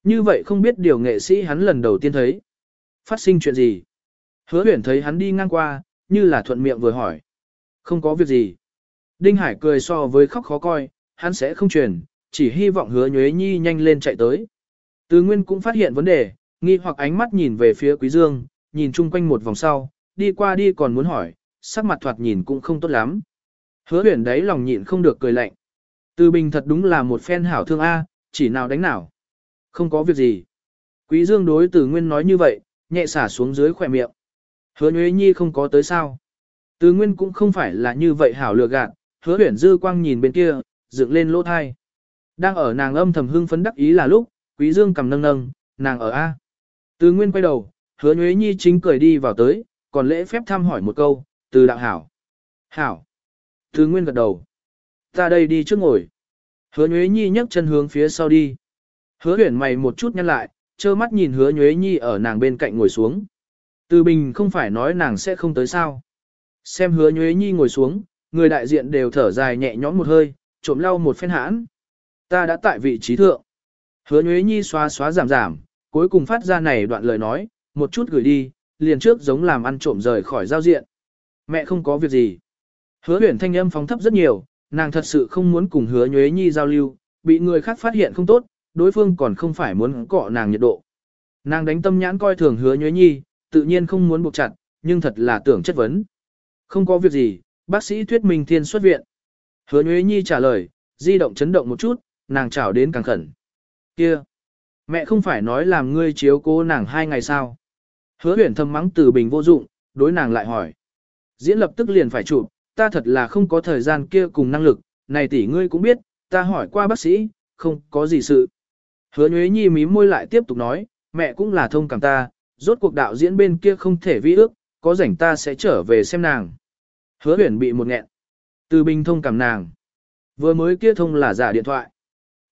Như vậy không biết điều nghệ sĩ hắn lần đầu tiên thấy. Phát sinh chuyện gì? Hứa huyển thấy hắn đi ngang qua, như là thuận miệng vừa hỏi. Không có việc gì. Đinh Hải cười so với khóc khó coi, hắn sẽ không truyền, chỉ hy vọng hứa nhuế nhi nhanh lên chạy tới. Từ Nguyên cũng phát hiện vấn đề, nghi hoặc ánh mắt nhìn về phía Quý Dương, nhìn chung quanh một vòng sau, đi qua đi còn muốn hỏi, sắc mặt thoạt nhìn cũng không tốt lắm. Hứa huyền đấy lòng nhịn không được cười lạnh. Từ Bình thật đúng là một phen hảo thương A, chỉ nào đánh nào. Không có việc gì. Quý Dương đối Từ Nguyên nói như vậy, nhẹ xả xuống dưới khỏe miệng. Hứa Nhuế Nhi không có tới sao. Từ Nguyên cũng không phải là như vậy hảo lừa gạt, hứa huyển dư quang nhìn bên kia, dựng lên lỗ thai. Đang ở nàng âm thầm hưng phấn đắc ý là lúc, quý dương cầm nâng nâng, nàng ở A. Từ nguyên quay đầu, hứa nhuế nhi chính cười đi vào tới, còn lễ phép thăm hỏi một câu, từ đạo hảo. Hảo. Từ nguyên gật đầu. Ta đây đi trước ngồi. Hứa nhuế nhi nhấc chân hướng phía sau đi. Hứa huyển mày một chút nhăn lại, trơ mắt nhìn hứa nhuế nhi ở nàng bên cạnh ngồi xuống. Từ bình không phải nói nàng sẽ không tới sao. Xem hứa nhuế nhi ngồi xuống, người đại diện đều thở dài nhẹ nhõm một hơi, trộm lau một phen hãn. Ta đã tại vị trí thượng. Hứa Nhuế Nhi xóa xóa giảm giảm, cuối cùng phát ra này đoạn lời nói, một chút gửi đi, liền trước giống làm ăn trộm rời khỏi giao diện. Mẹ không có việc gì. Hứa huyển thanh âm phóng thấp rất nhiều, nàng thật sự không muốn cùng hứa Nhuế Nhi giao lưu, bị người khác phát hiện không tốt, đối phương còn không phải muốn cọ nàng nhiệt độ. Nàng đánh tâm nhãn coi thường hứa Nhuế Nhi, tự nhiên không muốn buộc chặt, nhưng thật là tưởng chất vấn. Không có việc gì, bác sĩ thuyết minh thiên xuất viện. Hứa Nhuế Nhi trả lời, di động chấn động một chút, nàng chào đến càng khẩn. Kia! Mẹ không phải nói làm ngươi chiếu cố nàng hai ngày sao? Hứa huyển thầm mắng từ bình vô dụng, đối nàng lại hỏi. Diễn lập tức liền phải chụp, ta thật là không có thời gian kia cùng năng lực, này tỷ ngươi cũng biết, ta hỏi qua bác sĩ, không có gì sự. Hứa Nhuế Nhi mím môi lại tiếp tục nói, mẹ cũng là thông cảm ta, rốt cuộc đạo diễn bên kia không thể vi ước, có rảnh ta sẽ trở về xem nàng. Hứa huyền bị một nghẹn. Từ bình thông cảm nàng. Vừa mới kia thông là giả điện thoại.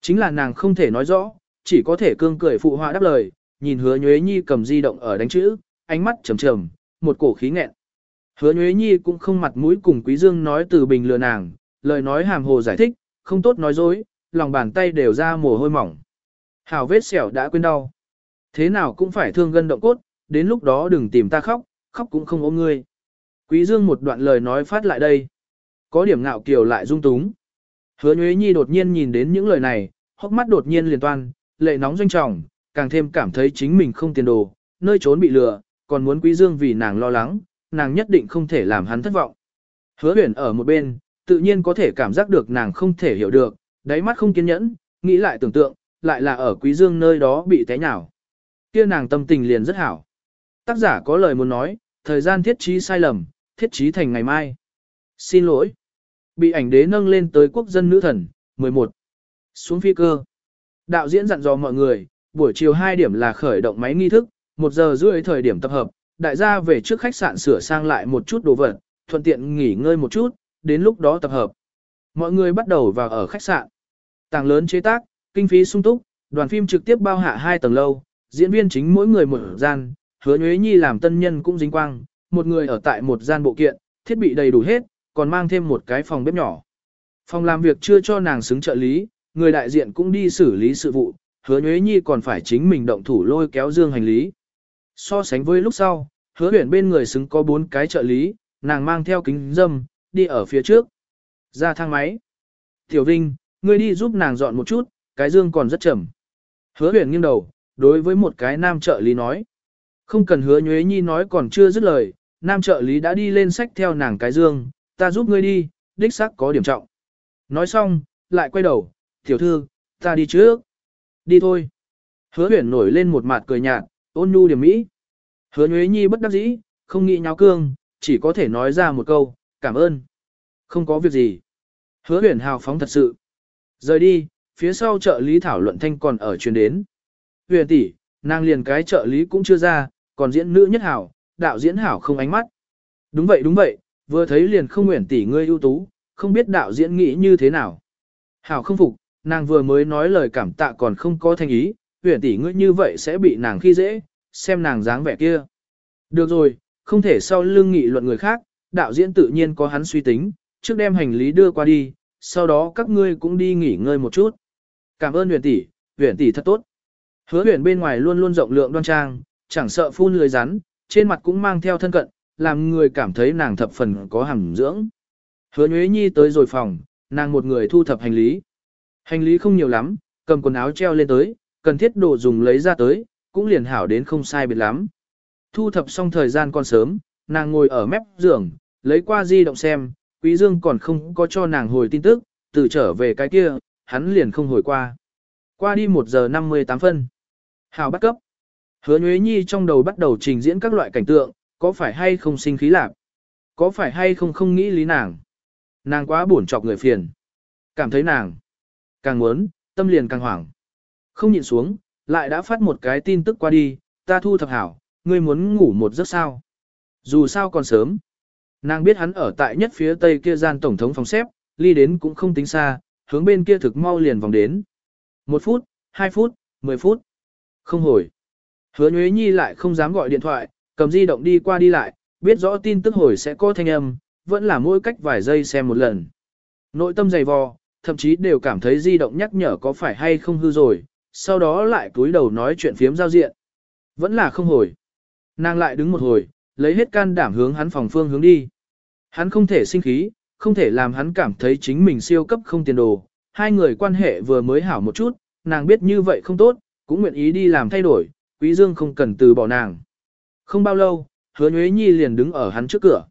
Chính là nàng không thể nói rõ, chỉ có thể cương cười phụ họa đáp lời, nhìn hứa nhuế nhi cầm di động ở đánh chữ, ánh mắt trầm trầm, một cổ khí nghẹn. Hứa nhuế nhi cũng không mặt mũi cùng quý dương nói từ bình lừa nàng, lời nói hàm hồ giải thích, không tốt nói dối, lòng bàn tay đều ra mồ hôi mỏng. Hào vết sẹo đã quên đau. Thế nào cũng phải thương gân động cốt, đến lúc đó đừng tìm ta khóc, khóc cũng không ôm ngươi. Quý dương một đoạn lời nói phát lại đây. Có điểm ngạo kiều lại dung túng. Hứa Nhuế Nhi đột nhiên nhìn đến những lời này, hốc mắt đột nhiên liền toan, lệ nóng doanh trọng, càng thêm cảm thấy chính mình không tiền đồ, nơi trốn bị lừa, còn muốn Quý Dương vì nàng lo lắng, nàng nhất định không thể làm hắn thất vọng. Hứa huyền ở một bên, tự nhiên có thể cảm giác được nàng không thể hiểu được, đáy mắt không kiên nhẫn, nghĩ lại tưởng tượng, lại là ở Quý Dương nơi đó bị té nhào. Kia nàng tâm tình liền rất hảo. Tác giả có lời muốn nói, thời gian thiết trí sai lầm, thiết trí thành ngày mai. Xin lỗi. Bị ảnh đế nâng lên tới quốc dân nữ thần, 11. Xuống phi cơ. Đạo diễn dặn dò mọi người, buổi chiều 2 điểm là khởi động máy nghi thức, 1 giờ rưỡi thời điểm tập hợp, đại gia về trước khách sạn sửa sang lại một chút đồ vật, thuận tiện nghỉ ngơi một chút, đến lúc đó tập hợp. Mọi người bắt đầu vào ở khách sạn. Tàng lớn chế tác, kinh phí sung túc, đoàn phim trực tiếp bao hạ hai tầng lâu, diễn viên chính mỗi người một gian, hứa nhuế nhi làm tân nhân cũng dính quang, một người ở tại một gian bộ kiện, thiết bị đầy đủ hết, còn mang thêm một cái phòng bếp nhỏ. Phòng làm việc chưa cho nàng xứng trợ lý, người đại diện cũng đi xử lý sự vụ, hứa nhuế nhi còn phải chính mình động thủ lôi kéo dương hành lý. So sánh với lúc sau, hứa huyển bên người xứng có bốn cái trợ lý, nàng mang theo kính dâm, đi ở phía trước. Ra thang máy. Tiểu Vinh, ngươi đi giúp nàng dọn một chút, cái dương còn rất chậm. Hứa huyển nghiêng đầu, đối với một cái nam trợ lý nói. Không cần hứa nhuế nhi nói còn chưa dứt lời, nam trợ lý đã đi lên sách theo nàng cái dương, ta giúp ngươi đi, đích xác có điểm trọng. Nói xong, lại quay đầu, tiểu thư, ta đi trước. Đi thôi. Hứa huyển nổi lên một mặt cười nhạt, ôn nhu điểm mỹ. Hứa nhuế nhi bất đắc dĩ, không nghĩ nháo cương, chỉ có thể nói ra một câu, cảm ơn. Không có việc gì. Hứa huyển hào phóng thật sự. Rời đi, phía sau trợ lý thảo luận thanh còn ở truyền đến. Huyền tỷ, nàng liền cái trợ lý cũng chưa ra, còn diễn nữ nhất hảo, đạo diễn hảo không ánh mắt. Đúng vậy đúng vậy, vừa thấy liền không nguyện tỷ ngươi ưu tú, không biết đạo diễn nghĩ như thế nào. Hảo không phục, nàng vừa mới nói lời cảm tạ còn không có thành ý, huyền tỷ ngươi như vậy sẽ bị nàng khi dễ, xem nàng dáng vẻ kia. Được rồi, không thể sau lưng nghị luận người khác, đạo diễn tự nhiên có hắn suy tính, trước đem hành lý đưa qua đi, sau đó các ngươi cũng đi nghỉ ngơi một chút. Cảm ơn huyền tỷ, huyền tỷ thật tốt. Hứa huyền bên ngoài luôn luôn rộng lượng đoan trang, chẳng sợ phun lười rắn, trên mặt cũng mang theo thân cận, làm người cảm thấy nàng thập phần có hàm dưỡng. Hứa Nhuế Nhi tới rồi phòng, nàng một người thu thập hành lý. Hành lý không nhiều lắm, cầm quần áo treo lên tới, cần thiết đồ dùng lấy ra tới, cũng liền hảo đến không sai biệt lắm. Thu thập xong thời gian còn sớm, nàng ngồi ở mép giường, lấy qua di động xem, Quý Dương còn không có cho nàng hồi tin tức, từ trở về cái kia, hắn liền không hồi qua. Qua đi 1 giờ 58 phân. Hào bắt cấp. Hứa Nhuế Nhi trong đầu bắt đầu trình diễn các loại cảnh tượng, có phải hay không sinh khí lạc? Có phải hay không không nghĩ lý nàng? Nàng quá buồn chọc người phiền. Cảm thấy nàng càng muốn, tâm liền càng hoảng. Không nhịn xuống, lại đã phát một cái tin tức qua đi, ta thu thập hảo, ngươi muốn ngủ một giấc sao. Dù sao còn sớm. Nàng biết hắn ở tại nhất phía tây kia gian tổng thống phòng xếp, ly đến cũng không tính xa, hướng bên kia thực mau liền vòng đến. Một phút, hai phút, mười phút. Không hồi. Hứa Nhuế Nhi lại không dám gọi điện thoại, cầm di động đi qua đi lại, biết rõ tin tức hồi sẽ có thanh âm, vẫn là mỗi cách vài giây xem một lần. Nội tâm dày vò, thậm chí đều cảm thấy di động nhắc nhở có phải hay không hư rồi, sau đó lại cúi đầu nói chuyện phiếm giao diện. Vẫn là không hồi. Nàng lại đứng một hồi, lấy hết can đảm hướng hắn phòng phương hướng đi. Hắn không thể sinh khí, không thể làm hắn cảm thấy chính mình siêu cấp không tiền đồ. Hai người quan hệ vừa mới hảo một chút, nàng biết như vậy không tốt, cũng nguyện ý đi làm thay đổi, Quý Dương không cần từ bỏ nàng. Không bao lâu, hứa Nhuế Nhi liền đứng ở hắn trước cửa.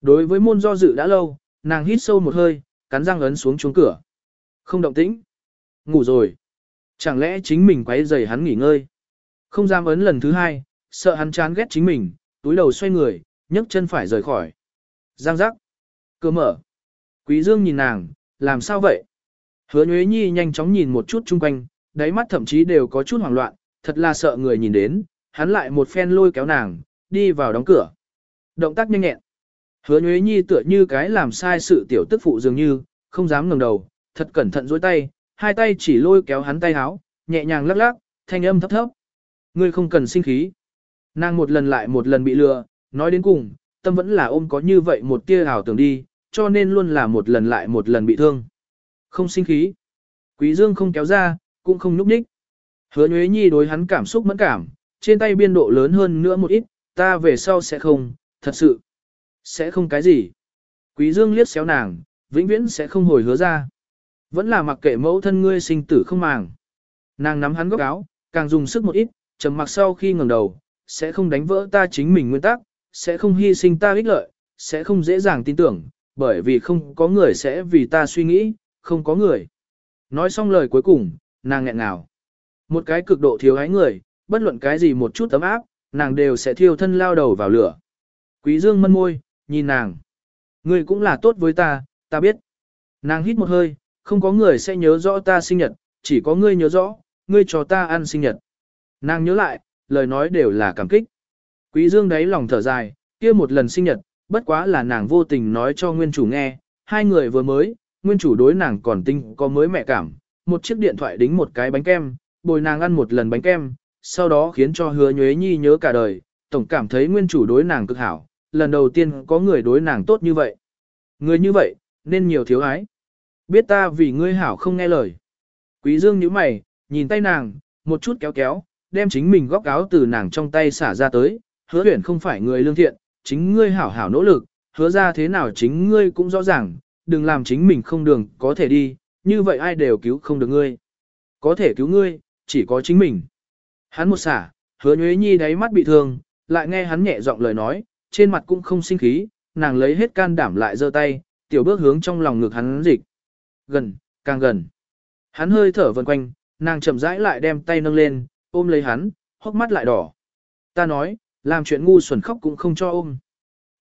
Đối với môn do dự đã lâu, nàng hít sâu một hơi, cắn răng ấn xuống chuông cửa. Không động tĩnh. Ngủ rồi. Chẳng lẽ chính mình quấy rầy hắn nghỉ ngơi. Không dám ấn lần thứ hai, sợ hắn chán ghét chính mình, túi đầu xoay người, nhấc chân phải rời khỏi. Giang giác. Cửa mở. Quý Dương nhìn nàng, làm sao vậy? Hứa Nhuế Nhi nhanh chóng nhìn một chút chung quanh, đáy mắt thậm chí đều có chút hoảng loạn, thật là sợ người nhìn đến, hắn lại một phen lôi kéo nàng, đi vào đóng cửa. Động tác nhanh nhẹn. Hứa Nhuế Nhi tựa như cái làm sai sự tiểu tức phụ dường như, không dám ngẩng đầu, thật cẩn thận dối tay, hai tay chỉ lôi kéo hắn tay háo, nhẹ nhàng lắc lắc, thanh âm thấp thấp. Ngươi không cần sinh khí. Nàng một lần lại một lần bị lừa, nói đến cùng, tâm vẫn là ôm có như vậy một tia ảo tưởng đi, cho nên luôn là một lần lại một lần bị thương. Không sinh khí. Quý Dương không kéo ra, cũng không núp ních. Hứa Nhuế Nhi đối hắn cảm xúc mẫn cảm, trên tay biên độ lớn hơn nữa một ít, ta về sau sẽ không, thật sự. Sẽ không cái gì. Quý Dương liếc xéo nàng, vĩnh viễn sẽ không hồi hứa ra. Vẫn là mặc kệ mẫu thân ngươi sinh tử không màng. Nàng nắm hắn góc áo, càng dùng sức một ít, trầm mặc sau khi ngẩng đầu, sẽ không đánh vỡ ta chính mình nguyên tắc, sẽ không hy sinh ta ích lợi, sẽ không dễ dàng tin tưởng, bởi vì không có người sẽ vì ta suy nghĩ, không có người. Nói xong lời cuối cùng, nàng nghẹn ngào. Một cái cực độ thiếu ái người, bất luận cái gì một chút tấm áp, nàng đều sẽ thiêu thân lao đầu vào lửa. Quý Dương mân môi, nhìn nàng. Ngươi cũng là tốt với ta, ta biết. Nàng hít một hơi, không có người sẽ nhớ rõ ta sinh nhật, chỉ có ngươi nhớ rõ, ngươi cho ta ăn sinh nhật. Nàng nhớ lại, lời nói đều là cảm kích. Quý Dương đấy lòng thở dài, kia một lần sinh nhật, bất quá là nàng vô tình nói cho nguyên chủ nghe, hai người vừa mới, nguyên chủ đối nàng còn tinh có mới mẹ cảm, một chiếc điện thoại đính một cái bánh kem, bồi nàng ăn một lần bánh kem, sau đó khiến cho hứa nhuế nhi nhớ cả đời, tổng cảm thấy nguyên chủ đối nàng cực hảo, lần đầu tiên có người đối nàng tốt như vậy. Người như vậy, nên nhiều thiếu ái. Biết ta vì ngươi hảo không nghe lời. Quý dương nhíu mày, nhìn tay nàng, một chút kéo kéo, đem chính mình góc áo từ nàng trong tay xả ra tới, hứa tuyển không phải người lương thiện, chính ngươi hảo hảo nỗ lực, hứa ra thế nào chính ngươi cũng rõ ràng, đừng làm chính mình không đường có thể đi, như vậy ai đều cứu không được ngươi. Có thể cứu ngươi, chỉ có chính mình. Hắn một xả, hứa nhuế nhi đáy mắt bị thương, lại nghe hắn nhẹ giọng lời nói, trên mặt cũng không sinh khí, nàng lấy hết can đảm lại giơ tay, tiểu bước hướng trong lòng ngực hắn dịch. Gần, càng gần. Hắn hơi thở vần quanh, nàng chậm rãi lại đem tay nâng lên, ôm lấy hắn, hốc mắt lại đỏ. Ta nói, làm chuyện ngu xuẩn khóc cũng không cho ôm.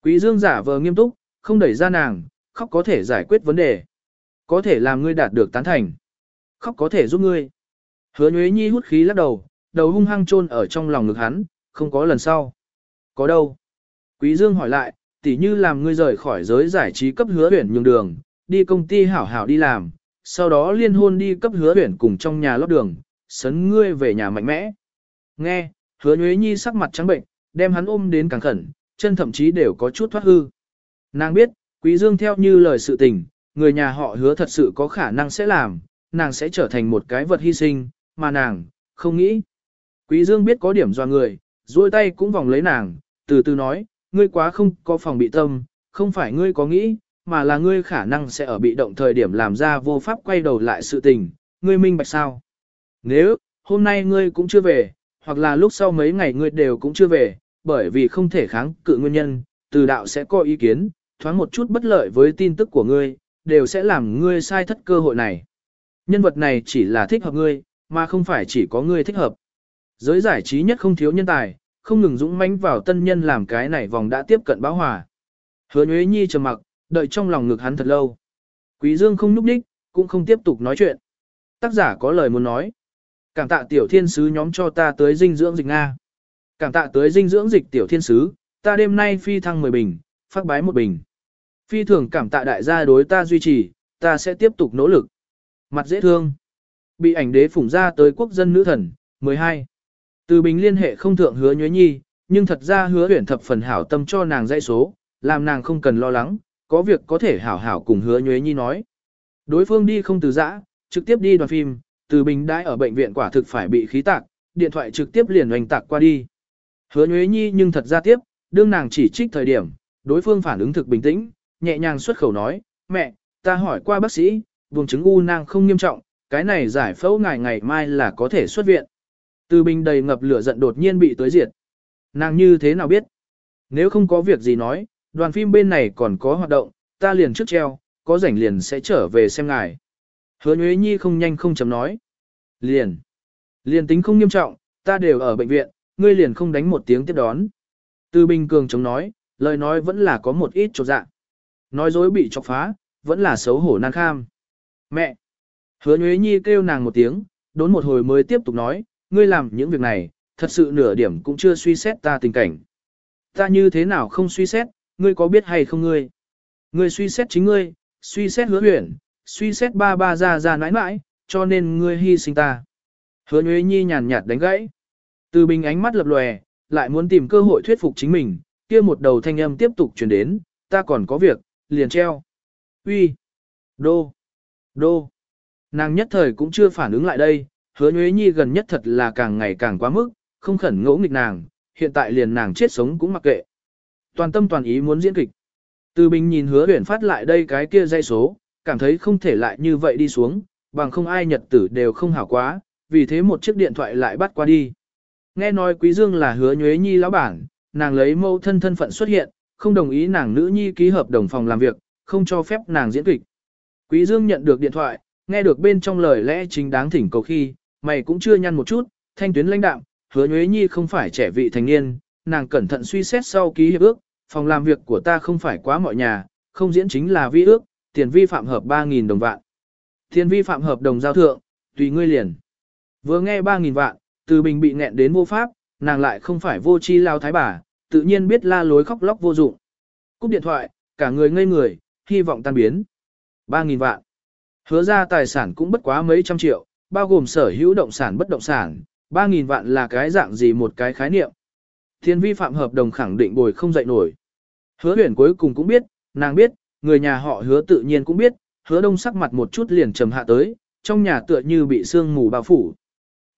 Quý dương giả vờ nghiêm túc, không đẩy ra nàng, khóc có thể giải quyết vấn đề. Có thể làm ngươi đạt được tán thành. Khóc có thể giúp ngươi. Hứa Nhuế Nhi hút khí lắc đầu, đầu hung hăng chôn ở trong lòng ngực hắn, không có lần sau. Có đâu? Quý Dương hỏi lại, tỉ như làm ngươi rời khỏi giới giải trí cấp hứa huyển nhường đường, đi công ty hảo hảo đi làm, sau đó liên hôn đi cấp hứa huyển cùng trong nhà lót đường, sấn ngươi về nhà mạnh mẽ. Nghe, hứa Nhuế Nhi sắc mặt trắng bệnh, đem hắn ôm đến càng khẩn, chân thậm chí đều có chút thoát hư. Nàng biết, Quý Dương theo như lời sự tình, người nhà họ hứa thật sự có khả năng sẽ làm, nàng sẽ trở thành một cái vật hy sinh, mà nàng, không nghĩ. Quý Dương biết có điểm do người, duỗi tay cũng vòng lấy nàng, từ từ nói, ngươi quá không có phòng bị tâm, không phải ngươi có nghĩ, mà là ngươi khả năng sẽ ở bị động thời điểm làm ra vô pháp quay đầu lại sự tình, ngươi minh bạch sao. Nếu, hôm nay ngươi cũng chưa về, hoặc là lúc sau mấy ngày ngươi đều cũng chưa về, bởi vì không thể kháng cự nguyên nhân, từ đạo sẽ có ý kiến, thoáng một chút bất lợi với tin tức của ngươi, đều sẽ làm ngươi sai thất cơ hội này. Nhân vật này chỉ là thích hợp ngươi, mà không phải chỉ có ngươi thích hợp. Giới giải trí nhất không thiếu nhân tài, không ngừng dũng mãnh vào tân nhân làm cái này vòng đã tiếp cận báo hòa. Hứa Nhuế Nhi trầm mặc, đợi trong lòng ngực hắn thật lâu. Quý Dương không núp đích, cũng không tiếp tục nói chuyện. Tác giả có lời muốn nói. Cảm tạ tiểu thiên sứ nhóm cho ta tới dinh dưỡng dịch Nga. Cảm tạ tới dinh dưỡng dịch tiểu thiên sứ, ta đêm nay phi thăng 10 bình, phát bái một bình. Phi thường cảm tạ đại gia đối ta duy trì, ta sẽ tiếp tục nỗ lực. Mặt dễ thương. Bị ảnh đế phủng ra tới quốc dân nữ thần, 12. Từ bình liên hệ không thượng hứa nhuế nhi, nhưng thật ra hứa huyển thập phần hảo tâm cho nàng dãy số, làm nàng không cần lo lắng, có việc có thể hảo hảo cùng hứa nhuế nhi nói. Đối phương đi không từ giã, trực tiếp đi đoàn phim, từ bình đãi ở bệnh viện quả thực phải bị khí tạc, điện thoại trực tiếp liền oanh tạc qua đi. Hứa nhuế nhi nhưng thật ra tiếp, đương nàng chỉ trích thời điểm, đối phương phản ứng thực bình tĩnh, nhẹ nhàng xuất khẩu nói, mẹ, ta hỏi qua bác sĩ, vùng chứng u nang không nghiêm trọng, cái này giải phẫu ngày ngày mai là có thể xuất viện. Từ bình đầy ngập lửa giận đột nhiên bị tới diệt. Nàng như thế nào biết? Nếu không có việc gì nói, đoàn phim bên này còn có hoạt động, ta liền trước treo, có rảnh liền sẽ trở về xem ngài. Hứa Nhuế Nhi không nhanh không chấm nói. Liền. Liền tính không nghiêm trọng, ta đều ở bệnh viện, ngươi liền không đánh một tiếng tiếp đón. Từ bình cường chống nói, lời nói vẫn là có một ít chột dạ. Nói dối bị chọc phá, vẫn là xấu hổ nan kham. Mẹ! Hứa Nhuế Nhi kêu nàng một tiếng, đốn một hồi mới tiếp tục nói, ngươi làm những việc này, thật sự nửa điểm cũng chưa suy xét ta tình cảnh. Ta như thế nào không suy xét, ngươi có biết hay không ngươi? Ngươi suy xét chính ngươi, suy xét hứa huyển, suy xét ba ba ra ra nãi nãi, cho nên ngươi hy sinh ta. Hứa Nhuế Nhi nhàn nhạt đánh gãy. Từ bình ánh mắt lập lòe, lại muốn tìm cơ hội thuyết phục chính mình, kia một đầu thanh âm tiếp tục truyền đến, ta còn có việc, liền treo. Uy, Đô! Đô! Nàng nhất thời cũng chưa phản ứng lại đây, hứa nhuế nhi gần nhất thật là càng ngày càng quá mức, không khẩn ngỗ nghịch nàng, hiện tại liền nàng chết sống cũng mặc kệ. Toàn tâm toàn ý muốn diễn kịch. Từ bình nhìn hứa huyển phát lại đây cái kia dây số, cảm thấy không thể lại như vậy đi xuống, bằng không ai nhật tử đều không hảo quá, vì thế một chiếc điện thoại lại bắt qua đi. Nghe nói Quý Dương là hứa nhuế nhi lão bản, nàng lấy mâu thân thân phận xuất hiện, không đồng ý nàng nữ nhi ký hợp đồng phòng làm việc, không cho phép nàng diễn kịch. Quý Dương nhận được điện thoại, nghe được bên trong lời lẽ chính đáng thỉnh cầu khi, mày cũng chưa nhăn một chút, thanh tuyến lãnh đạm, hứa nhuế nhi không phải trẻ vị thành niên, nàng cẩn thận suy xét sau ký hiệp ước, phòng làm việc của ta không phải quá mọi nhà, không diễn chính là vi ước, tiền vi phạm hợp 3.000 đồng vạn. Tiền vi phạm hợp đồng giao thượng, tùy ngươi liền. Vừa nghe 3.000 vạn, từ bình bị nghẹn đến vô pháp, nàng lại không phải vô chi lao thái bà, tự nhiên biết la lối khóc lóc vô dụng. Cúp điện thoại, cả người ngây người, hy vọng tan biến. 3.000 vạn. Hứa ra tài sản cũng bất quá mấy trăm triệu, bao gồm sở hữu động sản bất động sản, 3.000 vạn là cái dạng gì một cái khái niệm. Thiên vi phạm hợp đồng khẳng định bồi không dậy nổi. Hứa huyền cuối cùng cũng biết, nàng biết, người nhà họ hứa tự nhiên cũng biết, hứa đông sắc mặt một chút liền trầm hạ tới, trong nhà tựa như bị sương mù bao phủ.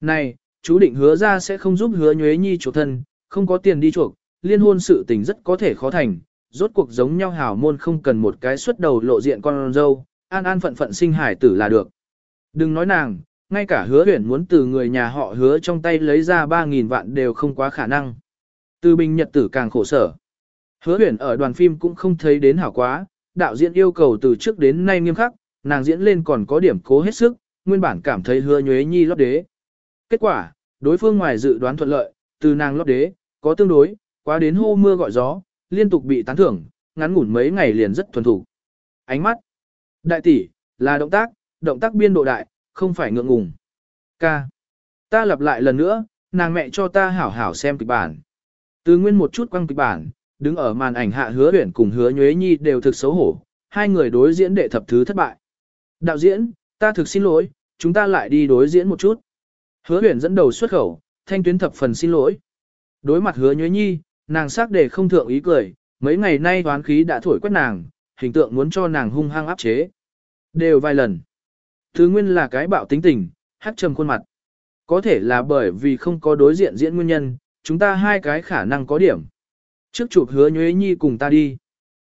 Này, chú định hứa ra sẽ không giúp hứa nhuế nhi chuộc thân, không có tiền đi chuộc, liên hôn sự tình rất có thể khó thành, rốt cuộc giống nhau hảo môn không cần một cái xuất đầu lộ diện con dâu, an an phận phận sinh hải tử là được. Đừng nói nàng, ngay cả hứa huyển muốn từ người nhà họ hứa trong tay lấy ra 3.000 vạn đều không quá khả năng. Từ bình nhật tử càng khổ sở. Hứa huyển ở đoàn phim cũng không thấy đến hảo quá, đạo diễn yêu cầu từ trước đến nay nghiêm khắc, nàng diễn lên còn có điểm cố hết sức, nguyên bản cảm thấy hứa nhuế nhi lót đế. Kết quả, đối phương ngoài dự đoán thuận lợi, từ nàng lót đế, có tương đối, quá đến hô mưa gọi gió, liên tục bị tán thưởng, ngắn ngủn mấy ngày liền rất thuần thủ. Ánh mắt, đại tỷ, là động tác, động tác biên độ đại, không phải ngượng ngùng. Ca. Ta lặp lại lần nữa, nàng mẹ cho ta hảo hảo xem kịch bản. Từ nguyên một chút quăng kịch bản, đứng ở màn ảnh hạ hứa huyển cùng hứa nhuế nhi đều thực xấu hổ, hai người đối diễn đệ thập thứ thất bại. Đạo diễn, ta thực xin lỗi, chúng ta lại đi đối diễn một chút. Hứa huyển dẫn đầu xuất khẩu, thanh tuyến thập phần xin lỗi. Đối mặt hứa nhuế nhi, nàng xác để không thượng ý cười, mấy ngày nay toán khí đã thổi quét nàng, hình tượng muốn cho nàng hung hăng áp chế. Đều vài lần. Thứ nguyên là cái bạo tính tình, hát trầm khuôn mặt. Có thể là bởi vì không có đối diện diễn nguyên nhân, chúng ta hai cái khả năng có điểm. Trước chụp hứa nhuế nhi cùng ta đi.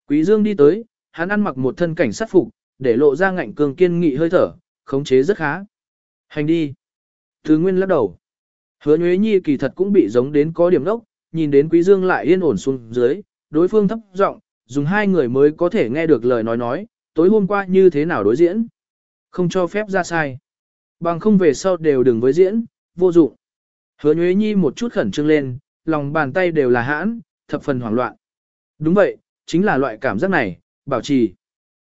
Quý Dương đi tới, hắn ăn mặc một thân cảnh sát phục, để lộ ra ngạnh cường kiên nghị hơi thở, khống chế rất khá. Hành đi. Thứ nguyên lắc đầu. Hứa nhuế nhi kỳ thật cũng bị giống đến có điểm đốc, nhìn đến quý dương lại yên ổn xuống dưới, đối phương thấp giọng, dùng hai người mới có thể nghe được lời nói nói, tối hôm qua như thế nào đối diễn. Không cho phép ra sai. Bằng không về sau đều đừng với diễn, vô dụng. Hứa Nhuế Nhi một chút khẩn trương lên, lòng bàn tay đều là hãn, thập phần hoảng loạn. Đúng vậy, chính là loại cảm giác này, bảo trì.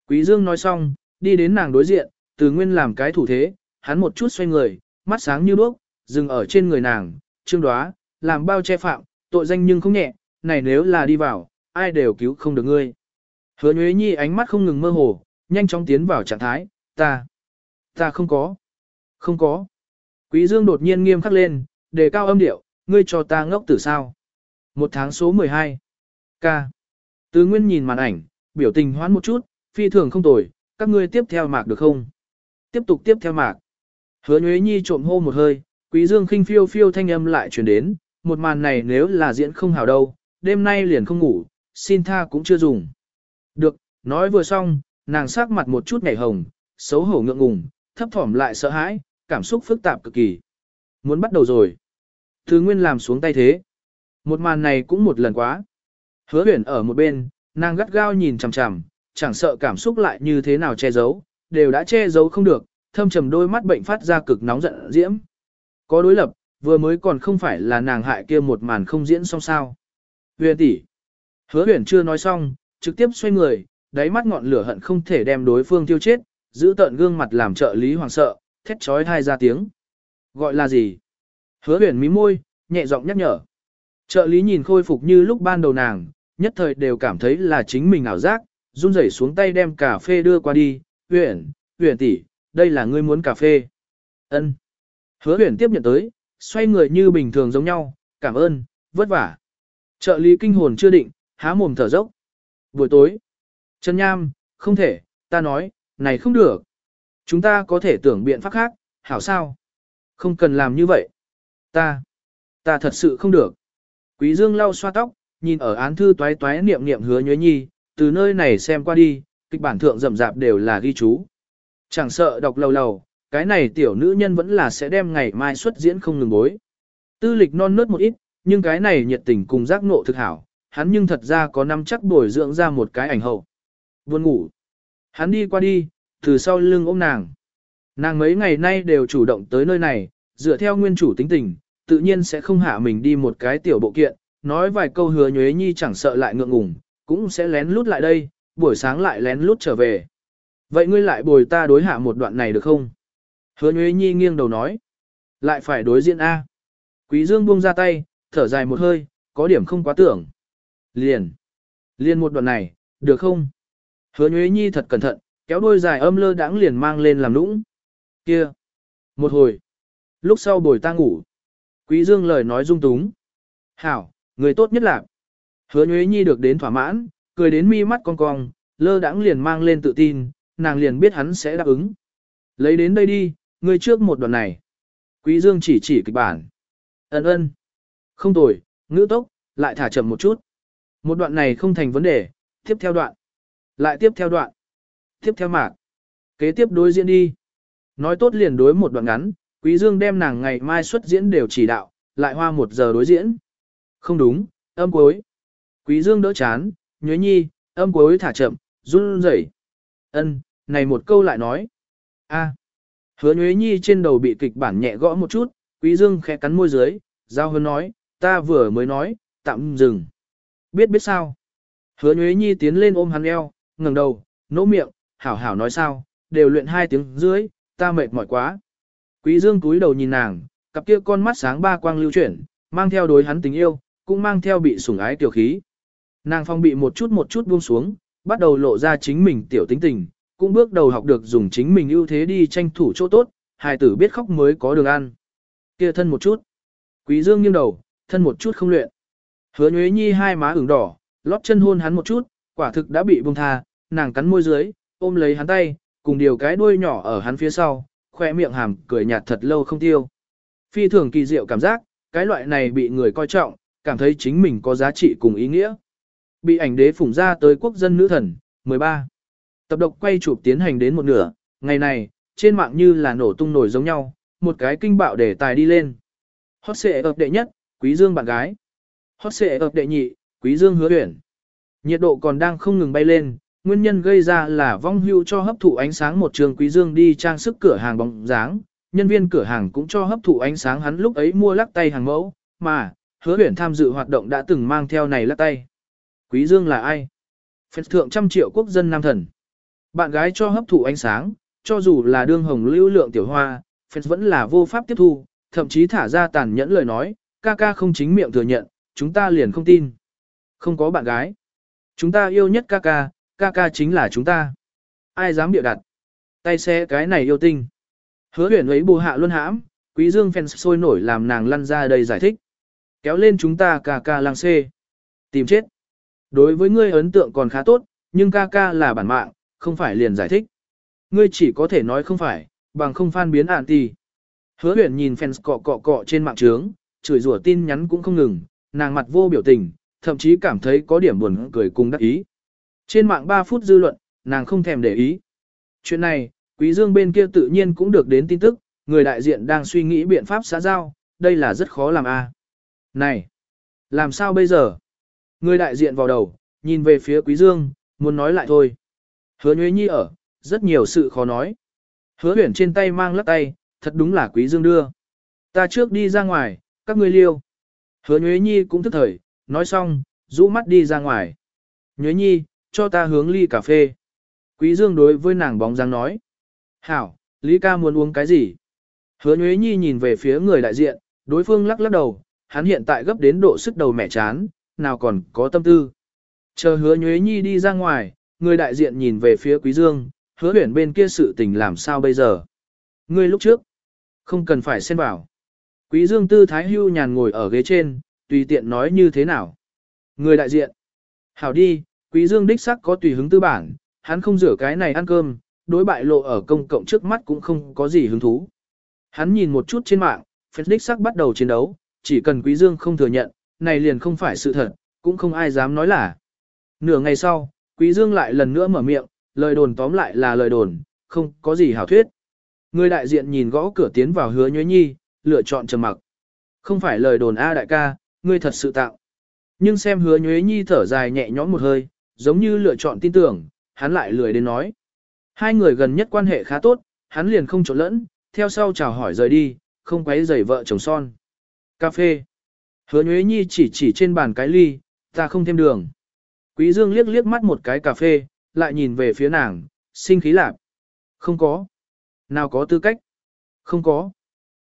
Quý Dương nói xong, đi đến nàng đối diện, từ nguyên làm cái thủ thế, hắn một chút xoay người, mắt sáng như đuốc, dừng ở trên người nàng, trương đoá, làm bao che phạm, tội danh nhưng không nhẹ, này nếu là đi vào, ai đều cứu không được ngươi. Hứa Nhuế Nhi ánh mắt không ngừng mơ hồ, nhanh chóng tiến vào trạng thái, ta, ta không có, không có. Quý Dương đột nhiên nghiêm khắc lên, đề cao âm điệu, ngươi cho ta ngốc tử sao. Một tháng số 12. Ca. Tứ Nguyên nhìn màn ảnh, biểu tình hoán một chút, phi thường không tồi, các ngươi tiếp theo mạc được không? Tiếp tục tiếp theo mạc. Hứa Nhuế Nhi trộm hô một hơi, Quý Dương khinh phiêu phiêu thanh âm lại truyền đến, một màn này nếu là diễn không hảo đâu, đêm nay liền không ngủ, xin tha cũng chưa dùng. Được, nói vừa xong, nàng sắc mặt một chút nhảy hồng, xấu hổ ngượng ngùng, thấp thỏm lại sợ hãi, cảm xúc phức tạp cực kỳ. Muốn bắt đầu rồi. Thứ Nguyên làm xuống tay thế. Một màn này cũng một lần quá. Hứa huyền ở một bên, nàng gắt gao nhìn chằm chằm, chẳng sợ cảm xúc lại như thế nào che giấu, đều đã che giấu không được, thâm trầm đôi mắt bệnh phát ra cực nóng giận diễm. Có đối lập, vừa mới còn không phải là nàng hại kia một màn không diễn xong sao. Huyền tỷ. Hứa huyền chưa nói xong, trực tiếp xoay người, đáy mắt ngọn lửa hận không thể đem đối phương tiêu chết, giữ tận gương mặt làm trợ lý hoàng sợ, thét trói thai ra tiếng. Gọi là gì? Hứa huyền mí môi, nhẹ giọng nhắc nhở. Trợ lý nhìn khôi phục như lúc ban đầu nàng, nhất thời đều cảm thấy là chính mình ảo giác, run rẩy xuống tay đem cà phê đưa qua đi. Huyền, huyền tỷ, đây là ngươi muốn cà phê. Ân. Hứa huyền tiếp nhận tới, xoay người như bình thường giống nhau, cảm ơn, vất vả. Trợ lý kinh hồn chưa định, há mồm thở dốc. Buổi tối, Trần Nham, không thể, ta nói, này không được. Chúng ta có thể tưởng biện pháp khác, hảo sao? Không cần làm như vậy. Ta, ta thật sự không được. Quý Dương lau xoa tóc, nhìn ở án thư toái toái niệm niệm hứa nhớ nhi, từ nơi này xem qua đi, kịch bản thượng rậm rạp đều là ghi chú. Chẳng sợ đọc lâu lâu, cái này tiểu nữ nhân vẫn là sẽ đem ngày mai xuất diễn không ngừng bối. Tư lịch non nớt một ít, nhưng cái này nhiệt tình cùng giác ngộ thực hảo, hắn nhưng thật ra có năm chắc bồi dưỡng ra một cái ảnh hậu. Buồn ngủ. Hắn đi qua đi, từ sau lưng ôm nàng. Nàng mấy ngày nay đều chủ động tới nơi này, dựa theo nguyên chủ tính tình, tự nhiên sẽ không hạ mình đi một cái tiểu bộ kiện, nói vài câu hứa nhuế nhi chẳng sợ lại ngượng ngùng, cũng sẽ lén lút lại đây, buổi sáng lại lén lút trở về. Vậy ngươi lại bồi ta đối hạ một đoạn này được không? Hứa nhuế nhi nghiêng đầu nói. Lại phải đối diện A. Quý dương buông ra tay, thở dài một hơi, có điểm không quá tưởng. Liền. Liền một đoạn này, được không? Hứa nhuế nhi thật cẩn thận, kéo đôi dài âm lơ đãng liền mang lên làm nũng. Kia. Một hồi. Lúc sau bồi ta ngủ. Quý dương lời nói dung túng. Hảo, người tốt nhất là. Hứa nhuế nhi được đến thỏa mãn, cười đến mi mắt cong cong, lơ đãng liền mang lên tự tin, nàng liền biết hắn sẽ đáp ứng. Lấy đến đây đi, ngươi trước một đoạn này. Quý dương chỉ chỉ kịch bản. Ấn ơn. Không tồi, ngữ tốc, lại thả chậm một chút. Một đoạn này không thành vấn đề, tiếp theo đoạn. Lại tiếp theo đoạn. Tiếp theo mạc. Kế tiếp đối diễn đi. Nói tốt liền đối một đoạn ngắn, Quý Dương đem nàng ngày mai xuất diễn đều chỉ đạo, lại hoa một giờ đối diễn. Không đúng, âm cuối. Quý Dương đỡ chán, nhuế nhi, âm cuối thả chậm, run rẩy. Ân, này một câu lại nói. A. Hứa nhuế nhi trên đầu bị kịch bản nhẹ gõ một chút, Quý Dương khẽ cắn môi dưới, giao hơn nói, ta vừa mới nói, tạm dừng. Biết biết sao. Hứa nhuế nhi tiến lên ôm hắn eo, ngẩng đầu, nỗ miệng, hảo hảo nói sao, đều luyện hai tiếng dưới, ta mệt mỏi quá. Quý dương cúi đầu nhìn nàng, cặp kia con mắt sáng ba quang lưu chuyển, mang theo đối hắn tình yêu, cũng mang theo bị sủng ái tiểu khí. Nàng phong bị một chút một chút buông xuống, bắt đầu lộ ra chính mình tiểu tính tình, cũng bước đầu học được dùng chính mình ưu thế đi tranh thủ chỗ tốt, hài tử biết khóc mới có đường ăn. Kia thân một chút. Quý dương nghiêng đầu, thân một chút không luyện. Hứa nhuế nhi hai má ửng đỏ, lót chân hôn hắn một chút, quả thực đã bị buông tha, nàng cắn môi dưới, ôm lấy hắn tay, cùng điều cái đuôi nhỏ ở hắn phía sau, khoe miệng hàm cười nhạt thật lâu không tiêu. Phi thường kỳ diệu cảm giác, cái loại này bị người coi trọng, cảm thấy chính mình có giá trị cùng ý nghĩa. Bị ảnh đế phủng ra tới quốc dân nữ thần, 13. Tập độc quay chụp tiến hành đến một nửa, ngày này, trên mạng như là nổ tung nổi giống nhau, một cái kinh bạo để tài đi lên. Hot xệ ập đệ nhất, quý dương bạn gái. Hot xệ ập đệ nhị, quý dương hứa huyển. Nhiệt độ còn đang không ngừng bay lên, nguyên nhân gây ra là vong hưu cho hấp thụ ánh sáng một trường quý dương đi trang sức cửa hàng bóng dáng, nhân viên cửa hàng cũng cho hấp thụ ánh sáng hắn lúc ấy mua lắc tay hàng mẫu, mà, hứa huyển tham dự hoạt động đã từng mang theo này lắc tay. Quý dương là ai? Phật thượng trăm triệu quốc dân nam thần. Bạn gái cho hấp thụ ánh sáng, cho dù là đương hồng lưu lượng tiểu hoa, Phật vẫn là vô pháp tiếp thu, thậm chí thả ra tàn nhẫn lời nói, ca ca không chính miệng thừa nhận, chúng ta liền không tin. Không có bạn gái. Chúng ta yêu nhất ca ca, ca ca chính là chúng ta. Ai dám bịa đặt? Tay xe cái này yêu tinh. Hứa huyền ấy bù hạ luôn hãm, quý dương fans sôi nổi làm nàng lăn ra đây giải thích. Kéo lên chúng ta ca ca lang xê. Tìm chết. Đối với ngươi ấn tượng còn khá tốt, nhưng ca ca là bản mạng, không phải liền giải thích. Ngươi chỉ có thể nói không phải, bằng không phan biến ản tì. Hứa huyền nhìn fans cọ cọ cọ trên mạng trướng, chửi rủa tin nhắn cũng không ngừng, nàng mặt vô biểu tình, thậm chí cảm thấy có điểm buồn cười cùng đắc ý. Trên mạng 3 phút dư luận, nàng không thèm để ý. Chuyện này, Quý Dương bên kia tự nhiên cũng được đến tin tức, người đại diện đang suy nghĩ biện pháp xã giao, đây là rất khó làm a. Này, làm sao bây giờ? Người đại diện vào đầu, nhìn về phía Quý Dương, muốn nói lại thôi. Hứa Nhuế Nhi ở, rất nhiều sự khó nói. Hứa huyền trên tay mang lắc tay, thật đúng là Quý Dương đưa. Ta trước đi ra ngoài, các ngươi liêu. Hứa Nhuế Nhi cũng thức thời, nói xong, rũ mắt đi ra ngoài. Nhuế Nhi, cho ta hướng ly cà phê. Quý Dương đối với nàng bóng dáng nói. Hảo, Lý ca muốn uống cái gì? Hứa Nhuế Nhi nhìn về phía người đại diện, đối phương lắc lắc đầu, hắn hiện tại gấp đến độ sức đầu mẹ chán, nào còn có tâm tư. Chờ hứa Nhuế Nhi đi ra ngoài, người đại diện nhìn về phía Quý Dương, hứa huyển bên kia sự tình làm sao bây giờ? Ngươi lúc trước, không cần phải xen vào. Quý Dương tư thái hưu nhàn ngồi ở ghế trên, tùy tiện nói như thế nào. Người đại diện, hảo đi, Quý Dương đích xác có tùy hứng tư bản, hắn không rửa cái này ăn cơm, đối bại lộ ở công cộng trước mắt cũng không có gì hứng thú. Hắn nhìn một chút trên mạng, phép đích xác bắt đầu chiến đấu, chỉ cần Quý Dương không thừa nhận, này liền không phải sự thật, cũng không ai dám nói là. Nửa ngày sau, Quý Dương lại lần nữa mở miệng, lời đồn tóm lại là lời đồn, không có gì hảo thuyết. Người đại diện nhìn gõ cửa tiến vào hứa nhuế nhi, lựa chọn trầm mặc. Không phải lời đồn A đại ca, ngươi thật sự tạo. Nhưng xem hứa nhuế nhi thở dài nhẹ nhõm một hơi, giống như lựa chọn tin tưởng, hắn lại lười đến nói. Hai người gần nhất quan hệ khá tốt, hắn liền không trộn lẫn, theo sau chào hỏi rời đi, không quấy rầy vợ chồng son. Cà phê. Hứa Nhuế Nhi chỉ chỉ trên bàn cái ly, ta không thêm đường. Quý Dương liếc liếc mắt một cái cà phê, lại nhìn về phía nàng, sinh khí lạc. Không có. Nào có tư cách? Không có.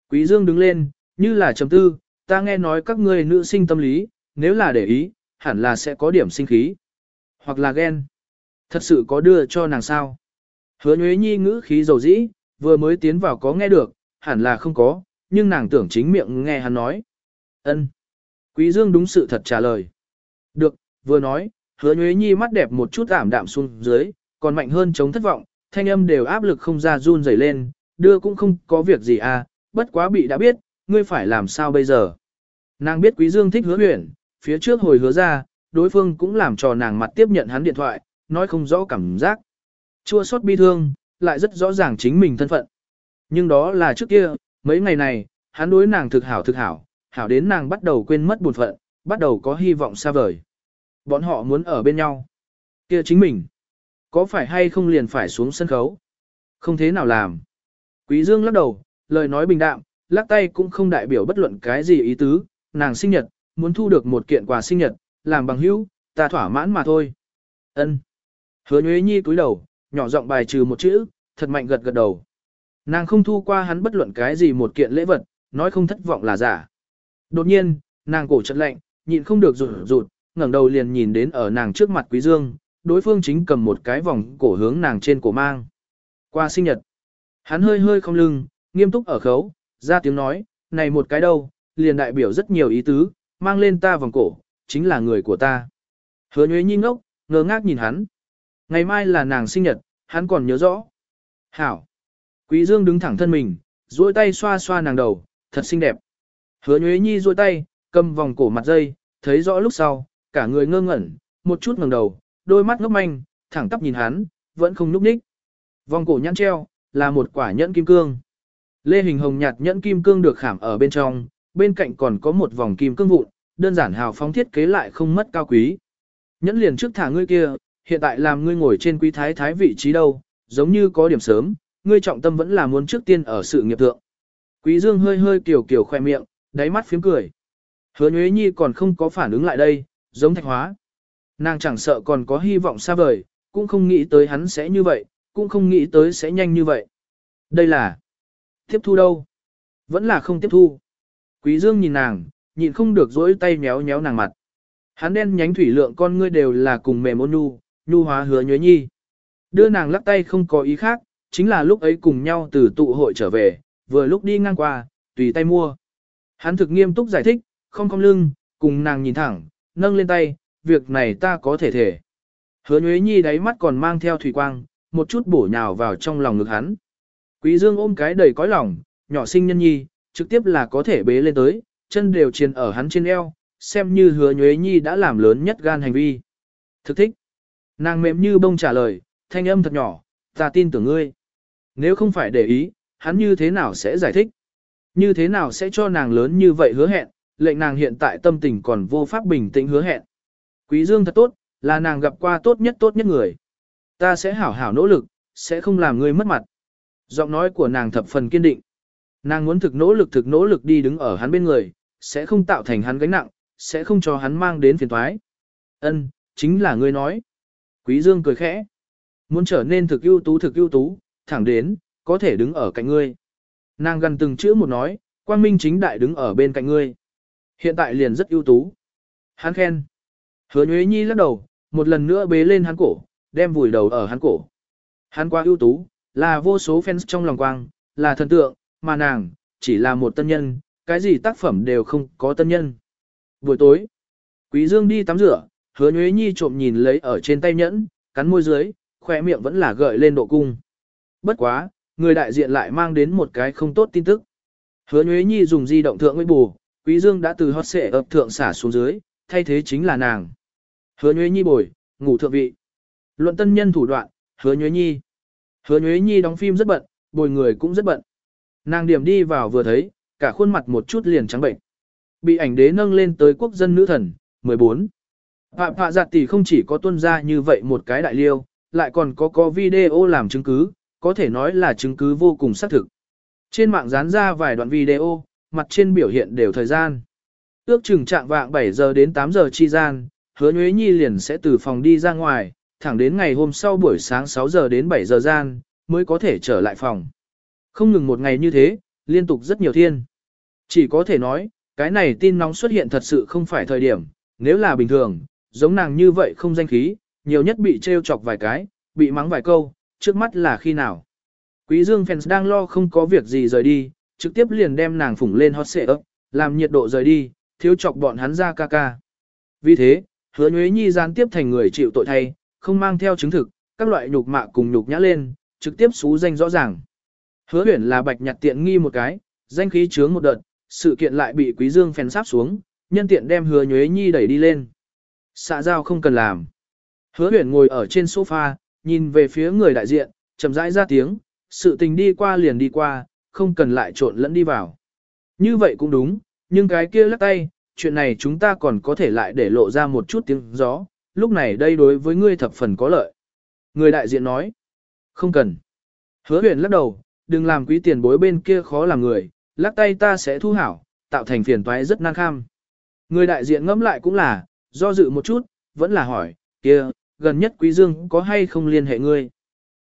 Quý Dương đứng lên, như là trầm tư, ta nghe nói các ngươi nữ sinh tâm lý, nếu là để ý, hẳn là sẽ có điểm sinh khí. Hoặc là ghen. Thật sự có đưa cho nàng sao? Hứa Nhuế Nhi ngữ khí dầu dĩ, vừa mới tiến vào có nghe được, hẳn là không có, nhưng nàng tưởng chính miệng nghe hắn nói. Ân. Quý Dương đúng sự thật trả lời. Được, vừa nói, hứa Nhuế Nhi mắt đẹp một chút ảm đạm xuống dưới, còn mạnh hơn chống thất vọng, thanh âm đều áp lực không ra run rẩy lên, đưa cũng không có việc gì à, bất quá bị đã biết, ngươi phải làm sao bây giờ. Nàng biết Quý Dương thích hứa huyển, phía trước hồi hứa ra, đối phương cũng làm cho nàng mặt tiếp nhận hắn điện thoại, nói không rõ cảm giác. Chua xót bi thương, lại rất rõ ràng chính mình thân phận. Nhưng đó là trước kia, mấy ngày này, hắn đối nàng thực hảo thực hảo, hảo đến nàng bắt đầu quên mất buồn phận, bắt đầu có hy vọng xa vời. Bọn họ muốn ở bên nhau. kia chính mình, có phải hay không liền phải xuống sân khấu? Không thế nào làm. Quý Dương lắc đầu, lời nói bình đạm, lắc tay cũng không đại biểu bất luận cái gì ý tứ, nàng sinh nhật, muốn thu được một kiện quà sinh nhật, làm bằng hữu, ta thỏa mãn mà thôi. Ân. Hứa Nhuế Nhi cúi đầu, nhỏ giọng bài trừ một chữ, thật mạnh gật gật đầu. Nàng không thu qua hắn bất luận cái gì một kiện lễ vật, nói không thất vọng là giả. Đột nhiên, nàng cổ chật lạnh, nhịn không được rụt rụt, ngẩng đầu liền nhìn đến ở nàng trước mặt Quý Dương, đối phương chính cầm một cái vòng cổ hướng nàng trên cổ mang. Qua sinh nhật, hắn hơi hơi không lưng, nghiêm túc ở khấu, ra tiếng nói, này một cái đâu, liền đại biểu rất nhiều ý tứ, mang lên ta vòng cổ, chính là người của ta. Hứa nhuế nhi ngốc, ngơ ngác nhìn hắn. Ngày mai là nàng sinh nhật, hắn còn nhớ rõ. Hảo. Quý Dương đứng thẳng thân mình, duỗi tay xoa xoa nàng đầu, thật xinh đẹp. Hứa nhuế nhi duỗi tay, cầm vòng cổ mặt dây, thấy rõ lúc sau, cả người ngơ ngẩn, một chút ngẩng đầu, đôi mắt ngốc manh, thẳng tắp nhìn hắn, vẫn không nhúc nhích. Vòng cổ nhăn treo, là một quả nhẫn kim cương. Lê hình hồng nhạt nhẫn kim cương được khảm ở bên trong, bên cạnh còn có một vòng kim cương vụn, đơn giản hào phóng thiết kế lại không mất cao quý. Nhẫn liền trước thả ngươi kia, hiện tại làm ngươi ngồi trên quý thái thái vị trí đâu, giống như có điểm sớm, ngươi trọng tâm vẫn là muốn trước tiên ở sự nghiệp thượng. Quý Dương hơi hơi kiểu kiểu khoe miệng, đáy mắt phím cười. Hứa Nhuế Nhi còn không có phản ứng lại đây, giống thạch hóa. Nàng chẳng sợ còn có hy vọng xa vời, cũng không nghĩ tới hắn sẽ như vậy, cũng không nghĩ tới sẽ nhanh như vậy. Đây là tiếp thu đâu? Vẫn là không tiếp thu. Quý Dương nhìn nàng, nhịn không được dỗi tay méo méo nàng mặt. Hắn đen nhánh thủy lượng con ngươi đều là cùng mềm ôn nhu, nhu hóa hứa nhuế nhi. Đưa nàng lắc tay không có ý khác, chính là lúc ấy cùng nhau từ tụ hội trở về, vừa lúc đi ngang qua, tùy tay mua. Hắn thực nghiêm túc giải thích, không cong lưng, cùng nàng nhìn thẳng, nâng lên tay, việc này ta có thể thể. Hứa nhuế nhi đáy mắt còn mang theo thủy quang, một chút bổ nhào vào trong lòng ngực hắn. Quý dương ôm cái đầy cõi lòng, nhỏ sinh nhân nhi, trực tiếp là có thể bế lên tới, chân đều chiền ở hắn trên eo, xem như hứa nhuế nhi đã làm lớn nhất gan hành vi. Thực thích. Nàng mềm như bông trả lời, thanh âm thật nhỏ, ta tin tưởng ngươi. Nếu không phải để ý, hắn như thế nào sẽ giải thích? Như thế nào sẽ cho nàng lớn như vậy hứa hẹn, lệnh nàng hiện tại tâm tình còn vô pháp bình tĩnh hứa hẹn. Quý Dương thật tốt, là nàng gặp qua tốt nhất tốt nhất người. Ta sẽ hảo hảo nỗ lực, sẽ không làm ngươi mất mặt. Giọng nói của nàng thập phần kiên định. Nàng muốn thực nỗ lực thực nỗ lực đi đứng ở hắn bên người, sẽ không tạo thành hắn gánh nặng, sẽ không cho hắn mang đến phiền toái. Ân, chính là ngươi nói. Quý Dương cười khẽ. Muốn trở nên thực ưu tú thực ưu tú, thẳng đến, có thể đứng ở cạnh ngươi. Nàng gần từng chữ một nói, quang minh chính đại đứng ở bên cạnh ngươi. Hiện tại liền rất ưu tú. Hắn khen. Hứa Nhuế Nhi lắc đầu, một lần nữa bế lên hắn cổ, đem vùi đầu ở hắn cổ. Hắn quá ưu tú, là vô số fans trong lòng quang, là thần tượng, mà nàng, chỉ là một tân nhân, cái gì tác phẩm đều không có tân nhân. Buổi tối, Quý Dương đi tắm rửa, hứa nhuế nhi trộm nhìn lấy ở trên tay nhẫn, cắn môi dưới, khỏe miệng vẫn là gợi lên độ cung. Bất quá, người đại diện lại mang đến một cái không tốt tin tức. Hứa nhuế nhi dùng di động thượng nguyên bù, Quý Dương đã từ hot xệ ập thượng xả xuống dưới, thay thế chính là nàng. Hứa nhuế nhi bồi, ngủ thượng vị. Luận tân nhân thủ đoạn, hứa nhuế nhi. Hứa nhuế nhi đóng phim rất bận, bồi người cũng rất bận. Nàng điểm đi vào vừa thấy, cả khuôn mặt một chút liền trắng bệnh. Bị ảnh đế nâng lên tới quốc dân nữ thần, 14. Phạm phạ giạt tỷ không chỉ có tuân ra như vậy một cái đại liêu, lại còn có có video làm chứng cứ, có thể nói là chứng cứ vô cùng xác thực. Trên mạng dán ra vài đoạn video, mặt trên biểu hiện đều thời gian. Ước chừng trạng vạng 7 giờ đến 8 giờ chi gian, hứa nhuế nhi liền sẽ từ phòng đi ra ngoài, thẳng đến ngày hôm sau buổi sáng 6 giờ đến 7 giờ gian, mới có thể trở lại phòng. Không ngừng một ngày như thế, liên tục rất nhiều thiên. Chỉ có thể nói, cái này tin nóng xuất hiện thật sự không phải thời điểm, nếu là bình thường, giống nàng như vậy không danh khí, nhiều nhất bị trêu chọc vài cái, bị mắng vài câu, trước mắt là khi nào. Quý Dương fans đang lo không có việc gì rời đi, trực tiếp liền đem nàng phủng lên hot xệ ấp, làm nhiệt độ rời đi, thiếu chọc bọn hắn ra ca ca. Vì thế, hứa nhuế nhi gián tiếp thành người chịu tội thay, không mang theo chứng thực, các loại nhục mạ cùng nhục nhã lên, trực tiếp xú danh rõ ràng. Hứa huyển là bạch nhặt tiện nghi một cái, danh khí chướng một đợt, sự kiện lại bị quý dương phèn sáp xuống, nhân tiện đem hứa nhuế nhi đẩy đi lên. Xạ giao không cần làm. Hứa huyển ngồi ở trên sofa, nhìn về phía người đại diện, chậm rãi ra tiếng, sự tình đi qua liền đi qua, không cần lại trộn lẫn đi vào. Như vậy cũng đúng, nhưng cái kia lắc tay, chuyện này chúng ta còn có thể lại để lộ ra một chút tiếng gió, lúc này đây đối với ngươi thập phần có lợi. Người đại diện nói, không cần. Hứa huyền lắc đầu, đừng làm quý tiền bối bên kia khó làm người, lắc tay ta sẽ thu hảo, tạo thành phiền toái rất nan kham. Người đại diện ngẫm lại cũng là, do dự một chút, vẫn là hỏi, kia, gần nhất quý dương có hay không liên hệ ngươi.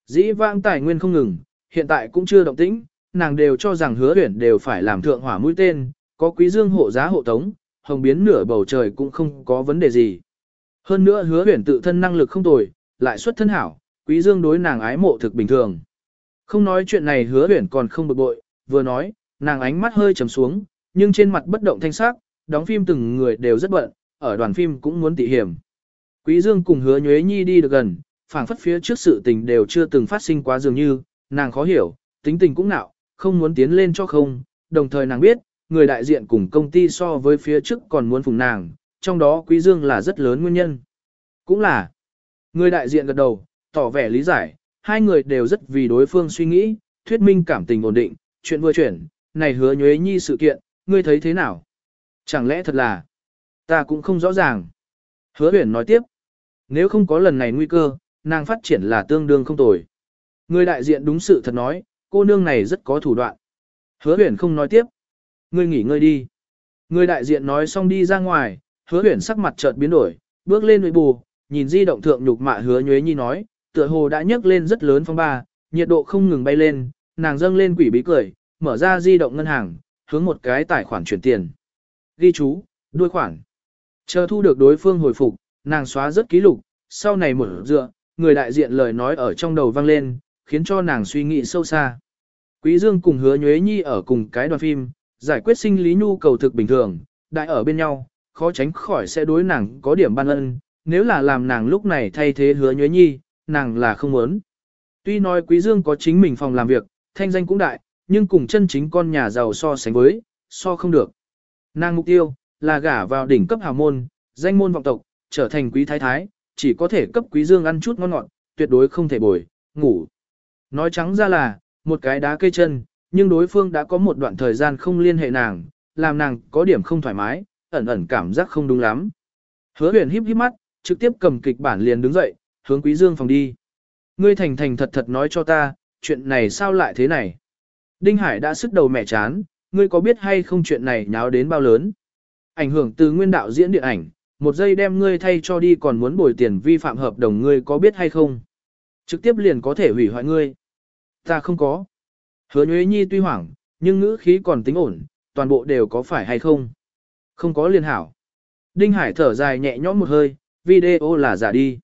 Dĩ vãng tài nguyên không ngừng, hiện tại cũng chưa động tĩnh, nàng đều cho rằng hứa tuyển đều phải làm thượng hỏa mũi tên, có quý dương hộ giá hộ tống, hồng biến nửa bầu trời cũng không có vấn đề gì. Hơn nữa hứa tuyển tự thân năng lực không tồi, lại xuất thân hảo, quý dương đối nàng ái mộ thực bình thường. Không nói chuyện này hứa huyển còn không bực bội, vừa nói, nàng ánh mắt hơi trầm xuống, nhưng trên mặt bất động thanh sắc, đóng phim từng người đều rất bận, ở đoàn phim cũng muốn tị hiểm. Quý dương cùng hứa nhuế nhi đi được gần, phảng phất phía trước sự tình đều chưa từng phát sinh quá dường như, nàng khó hiểu, tính tình cũng nạo, không muốn tiến lên cho không, đồng thời nàng biết, người đại diện cùng công ty so với phía trước còn muốn phùng nàng, trong đó Quý Dương là rất lớn nguyên nhân. Cũng là, người đại diện gật đầu, tỏ vẻ lý giải, hai người đều rất vì đối phương suy nghĩ, thuyết minh cảm tình ổn định, chuyện vừa chuyển, này hứa nhuế nhi sự kiện, ngươi thấy thế nào? Chẳng lẽ thật là, ta cũng không rõ ràng. Hứa huyển nói tiếp, nếu không có lần này nguy cơ, nàng phát triển là tương đương không tồi. Người đại diện đúng sự thật nói, cô nương này rất có thủ đoạn. Hứa huyển không nói tiếp. Ngươi nghỉ ngơi đi. Người đại diện nói xong đi ra ngoài, hứa huyển sắc mặt chợt biến đổi, bước lên nội bù, nhìn di động thượng nhục mạ hứa nhuế nhi nói, tựa hồ đã nhấc lên rất lớn phong ba, nhiệt độ không ngừng bay lên, nàng dâng lên quỷ bí cười, mở ra di động ngân hàng, hướng một cái tài khoản chuyển tiền. Ghi chú, đuôi khoản. Chờ thu được đối phương hồi phục, nàng xóa rất ký lục, sau này mở dựa, người đại diện lời nói ở trong đầu vang lên, khiến cho nàng suy nghĩ sâu xa. Quý Dương cùng hứa nhuế nhi ở cùng cái đoàn phim, giải quyết sinh lý nhu cầu thực bình thường, đại ở bên nhau, khó tránh khỏi sẽ đối nàng có điểm ban ân, nếu là làm nàng lúc này thay thế hứa nhuế nhi, nàng là không muốn. Tuy nói Quý Dương có chính mình phòng làm việc, thanh danh cũng đại, nhưng cùng chân chính con nhà giàu so sánh với, so không được. Nàng mục tiêu, là gả vào đỉnh cấp hào môn, danh môn vọng tộc, trở thành quý thái thái, chỉ có thể cấp Quý Dương ăn chút ngon ngọt, tuyệt đối không thể bồi, ngủ. Nói trắng ra là, một cái đá cây chân, nhưng đối phương đã có một đoạn thời gian không liên hệ nàng, làm nàng có điểm không thoải mái, ẩn ẩn cảm giác không đúng lắm. Hứa huyền híp híp mắt, trực tiếp cầm kịch bản liền đứng dậy, hướng Quý Dương phòng đi. Ngươi thành thành thật thật nói cho ta, chuyện này sao lại thế này? Đinh Hải đã sức đầu mẹ chán, ngươi có biết hay không chuyện này nháo đến bao lớn? Ảnh hưởng từ nguyên đạo diễn điện ảnh, một giây đem ngươi thay cho đi còn muốn bồi tiền vi phạm hợp đồng ngươi có biết hay không? Trực tiếp liền có thể hủy hoại ngươi. Ta không có. Hứa Nhuế Nhi tuy hoảng, nhưng ngữ khí còn tính ổn, toàn bộ đều có phải hay không? Không có liên hảo. Đinh Hải thở dài nhẹ nhõm một hơi, video là giả đi.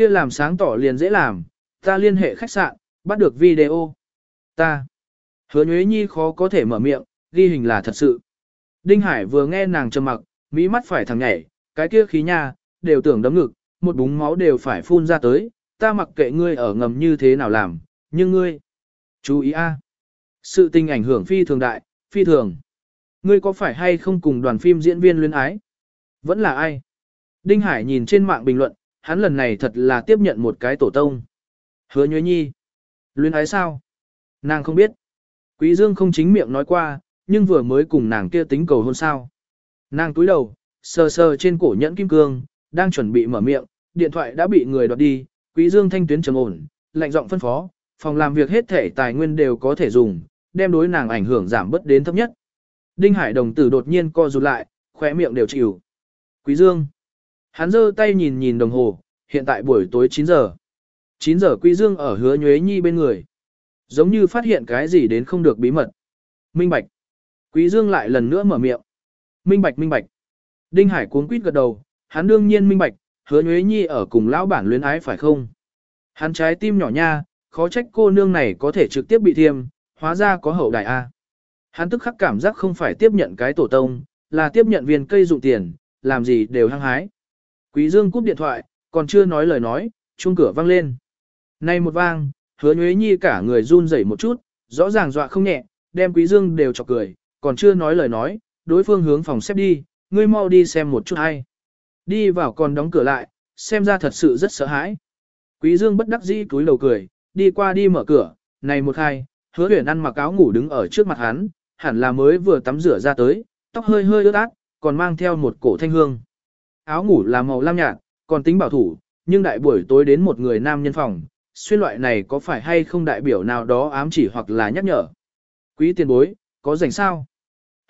Kia làm sáng tỏ liền dễ làm, ta liên hệ khách sạn, bắt được video. Ta. Hứa Nhuế Nhi khó có thể mở miệng, ghi hình là thật sự. Đinh Hải vừa nghe nàng trầm mặc, mỹ mắt phải thằng nhảy, cái kia khí nha, đều tưởng đấm ngực, một búng máu đều phải phun ra tới, ta mặc kệ ngươi ở ngầm như thế nào làm, nhưng ngươi, chú ý a, sự tình ảnh hưởng phi thường đại, phi thường. Ngươi có phải hay không cùng đoàn phim diễn viên luyến ái? Vẫn là ai? Đinh Hải nhìn trên mạng bình luận, hắn lần này thật là tiếp nhận một cái tổ tông. Hứa nhuế nhi. Luyến ái sao? Nàng không biết. Quý Dương không chính miệng nói qua, nhưng vừa mới cùng nàng kia tính cầu hôn sao. Nàng túi đầu, sờ sờ trên cổ nhẫn kim cương, đang chuẩn bị mở miệng, điện thoại đã bị người đoạt đi, Quý Dương thanh tuyến trầm ổn, lạnh giọng phân phó, phòng làm việc hết thể tài nguyên đều có thể dùng, đem đối nàng ảnh hưởng giảm bớt đến thấp nhất. Đinh Hải đồng tử đột nhiên co rụt lại, khóe miệng đều chịu. Quý Dương. Hắn giơ tay nhìn nhìn đồng hồ, hiện tại buổi tối 9 giờ. 9 giờ Quý Dương ở hứa nhuế nhi bên người. Giống như phát hiện cái gì đến không được bí mật. Minh Bạch. Quý Dương lại lần nữa mở miệng. Minh Bạch Minh Bạch. Đinh Hải cuống quýt gật đầu, hắn đương nhiên Minh Bạch, hứa nhuế nhi ở cùng lão bản luyến ái phải không? Hắn trái tim nhỏ nha, khó trách cô nương này có thể trực tiếp bị thiêm, hóa ra có hậu đại A. Hắn tức khắc cảm giác không phải tiếp nhận cái tổ tông, là tiếp nhận viên cây dụng tiền, làm gì đều hăng hái. Quý Dương cúp điện thoại, còn chưa nói lời nói, chuông cửa vang lên. Nay một vang, hứa nhuế nhi cả người run rẩy một chút, rõ ràng dọa không nhẹ, đem quý dương đều chọc cười, còn chưa nói lời nói, đối phương hướng phòng xếp đi, ngươi mau đi xem một chút hay. Đi vào còn đóng cửa lại, xem ra thật sự rất sợ hãi. Quý dương bất đắc dĩ cúi đầu cười, đi qua đi mở cửa, này một hai, hứa huyền ăn mặc áo ngủ đứng ở trước mặt hắn, hẳn là mới vừa tắm rửa ra tới, tóc hơi hơi ướt át, còn mang theo một cổ thanh hương. Áo ngủ là màu lam nhạt, còn tính bảo thủ, nhưng đại buổi tối đến một người nam nhân phòng, xuyên loại này có phải hay không đại biểu nào đó ám chỉ hoặc là nhắc nhở. Quý tiền bối, có rảnh sao?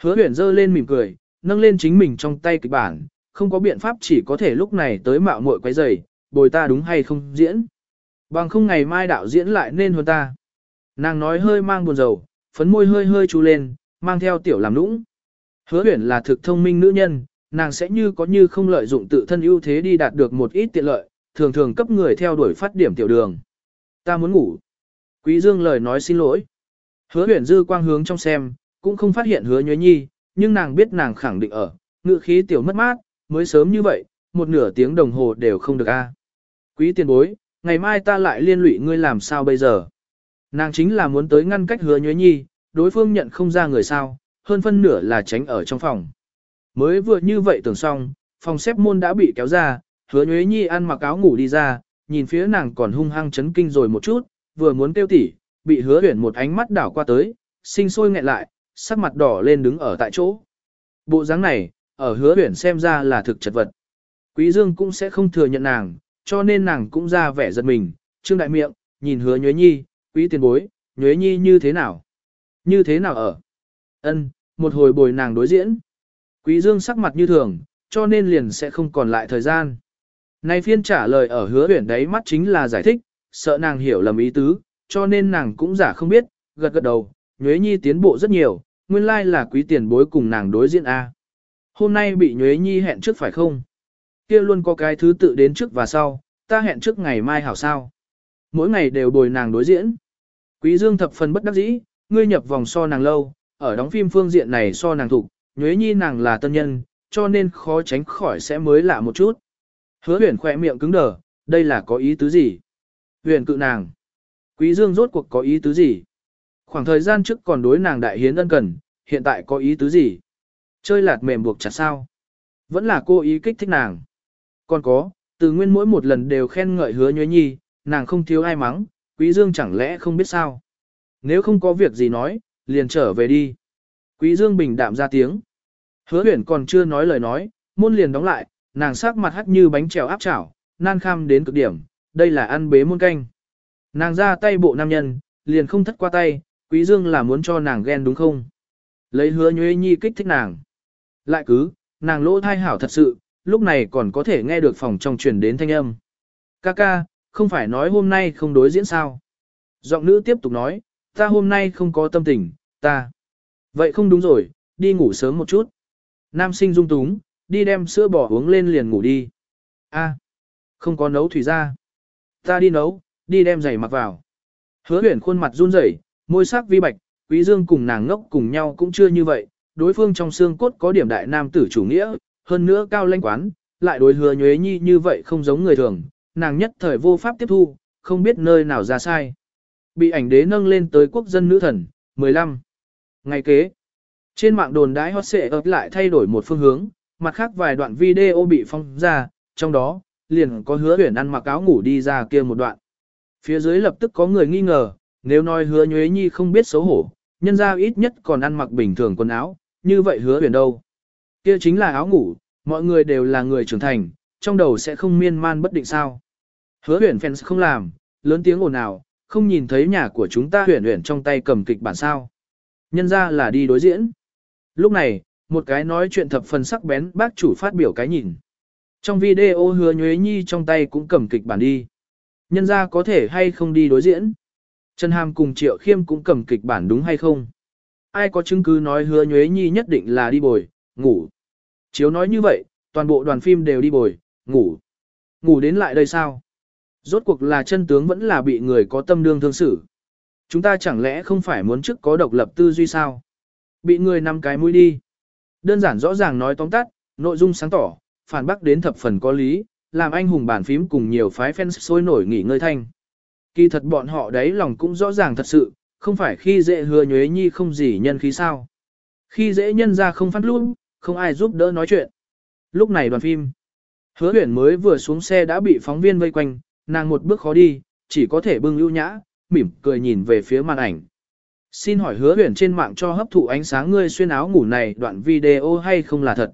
Hứa huyền dơ lên mỉm cười, nâng lên chính mình trong tay kịch bản, không có biện pháp chỉ có thể lúc này tới mạo muội quấy giày, bồi ta đúng hay không diễn. Bằng không ngày mai đạo diễn lại nên hơn ta. Nàng nói hơi mang buồn rầu, phấn môi hơi hơi chú lên, mang theo tiểu làm nũng. Hứa huyền là thực thông minh nữ nhân, nàng sẽ như có như không lợi dụng tự thân ưu thế đi đạt được một ít tiện lợi, thường thường cấp người theo đuổi phát điểm tiểu đường. Ta muốn ngủ. Quý Dương lời nói xin lỗi. Hứa huyền dư quang hướng trong xem, cũng không phát hiện hứa nhuế nhi, nhưng nàng biết nàng khẳng định ở, ngựa khí tiểu mất mát, mới sớm như vậy, một nửa tiếng đồng hồ đều không được a. Quý tiền bối, ngày mai ta lại liên lụy ngươi làm sao bây giờ? Nàng chính là muốn tới ngăn cách hứa nhuế nhi, đối phương nhận không ra người sao, hơn phân nửa là tránh ở trong phòng. Mới vừa như vậy tưởng xong, phòng xếp môn đã bị kéo ra, hứa nhuế nhi ăn mặc áo ngủ đi ra, nhìn phía nàng còn hung hăng chấn kinh rồi một chút, vừa muốn kêu tỉ, bị hứa huyển một ánh mắt đảo qua tới, sinh sôi nghẹn lại, sắc mặt đỏ lên đứng ở tại chỗ. Bộ dáng này, ở hứa huyển xem ra là thực chật vật. Quý Dương cũng sẽ không thừa nhận nàng, cho nên nàng cũng ra vẻ giật mình, trương đại miệng, nhìn hứa nhuế nhi, quý tiền bối, nhuế nhi như thế nào? Như thế nào ở? Ân, một hồi bồi nàng đối diễn. Quý Dương sắc mặt như thường, cho nên liền sẽ không còn lại thời gian. Này phiên trả lời ở hứa huyển đấy mắt chính là giải thích, sợ nàng hiểu lầm ý tứ, cho nên nàng cũng giả không biết, gật gật đầu, Nhuế Nhi tiến bộ rất nhiều, nguyên lai là quý tiền bối cùng nàng đối diện A. Hôm nay bị Nhuế Nhi hẹn trước phải không? kia luôn có cái thứ tự đến trước và sau, ta hẹn trước ngày mai hảo sao. Mỗi ngày đều bồi nàng đối diễn. Quý Dương thập phần bất đắc dĩ, ngươi nhập vòng so nàng lâu, ở đóng phim phương diện này so nàng thục, Nhuế Nhi nàng là tân nhân, cho nên khó tránh khỏi sẽ mới lạ một chút. Hứa huyền khỏe miệng cứng đờ, đây là có ý tứ gì? Huyền cự nàng. Quý Dương rốt cuộc có ý tứ gì? Khoảng thời gian trước còn đối nàng đại hiến ân cần, hiện tại có ý tứ gì? Chơi lạt mềm buộc chặt sao? Vẫn là cô ý kích thích nàng. Còn có, từ nguyên mỗi một lần đều khen ngợi hứa nhuế nhi, nàng không thiếu ai mắng, quý dương chẳng lẽ không biết sao? Nếu không có việc gì nói, liền trở về đi. Quý dương bình đạm ra tiếng. Hứa huyền còn chưa nói lời nói, môn liền đóng lại, nàng sắc mặt hắt như bánh trèo áp chảo, nan kham đến cực điểm, đây là ăn bế muôn canh. Nàng ra tay bộ nam nhân, liền không thất qua tay, quý dương là muốn cho nàng ghen đúng không? Lấy hứa nhuê nhi kích thích nàng. Lại cứ, nàng lỗ thai hảo thật sự, lúc này còn có thể nghe được phòng trong truyền đến thanh âm. Kaka, không phải nói hôm nay không đối diễn sao? Giọng nữ tiếp tục nói, ta hôm nay không có tâm tình, ta. Vậy không đúng rồi, đi ngủ sớm một chút. Nam sinh dung túng, đi đem sữa bò uống lên liền ngủ đi. A, không có nấu thủy ra. Ta đi nấu, đi đem giày mặc vào. Hứa huyền khuôn mặt run rẩy, môi sắc vi bạch, quý dương cùng nàng ngốc cùng nhau cũng chưa như vậy, đối phương trong xương cốt có điểm đại nam tử chủ nghĩa, hơn nữa cao lãnh quán, lại đối hứa nhuế nhi như vậy không giống người thường, nàng nhất thời vô pháp tiếp thu, không biết nơi nào ra sai. Bị ảnh đế nâng lên tới quốc dân nữ thần, 15. Ngày kế, trên mạng đồn đái hot xệ ập lại thay đổi một phương hướng, mặt khác vài đoạn video bị phong ra, trong đó, liền có hứa huyển ăn mặc áo ngủ đi ra kia một đoạn. Phía dưới lập tức có người nghi ngờ, nếu nói hứa nhuế nhi không biết xấu hổ, nhân ra ít nhất còn ăn mặc bình thường quần áo, như vậy hứa huyền đâu. Kia chính là áo ngủ, mọi người đều là người trưởng thành, trong đầu sẽ không miên man bất định sao. Hứa huyền fans không làm, lớn tiếng ồn ào, không nhìn thấy nhà của chúng ta huyền huyền trong tay cầm kịch bản sao. Nhân ra là đi đối diễn. Lúc này, Một cái nói chuyện thập phần sắc bén bác chủ phát biểu cái nhìn. Trong video hứa nhuế nhi trong tay cũng cầm kịch bản đi. Nhân ra có thể hay không đi đối diễn. Trần Hàm cùng Triệu Khiêm cũng cầm kịch bản đúng hay không. Ai có chứng cứ nói hứa nhuế nhi nhất định là đi bồi, ngủ. Chiếu nói như vậy, toàn bộ đoàn phim đều đi bồi, ngủ. Ngủ đến lại đây sao? Rốt cuộc là chân tướng vẫn là bị người có tâm đương thương xử. Chúng ta chẳng lẽ không phải muốn trước có độc lập tư duy sao? Bị người nằm cái mũi đi. Đơn giản rõ ràng nói tóm tắt, nội dung sáng tỏ, phản bác đến thập phần có lý, làm anh hùng bàn phím cùng nhiều phái fans sôi nổi nghỉ ngơi thanh. Kỳ thật bọn họ đấy lòng cũng rõ ràng thật sự, không phải khi dễ hứa nhuế nhi không gì nhân khí sao. Khi dễ nhân ra không phát luôn, không ai giúp đỡ nói chuyện. Lúc này đoàn phim, hứa huyển mới vừa xuống xe đã bị phóng viên vây quanh, nàng một bước khó đi, chỉ có thể bưng ưu nhã, mỉm cười nhìn về phía màn ảnh. Xin hỏi hứa Huyền trên mạng cho hấp thụ ánh sáng ngươi xuyên áo ngủ này đoạn video hay không là thật?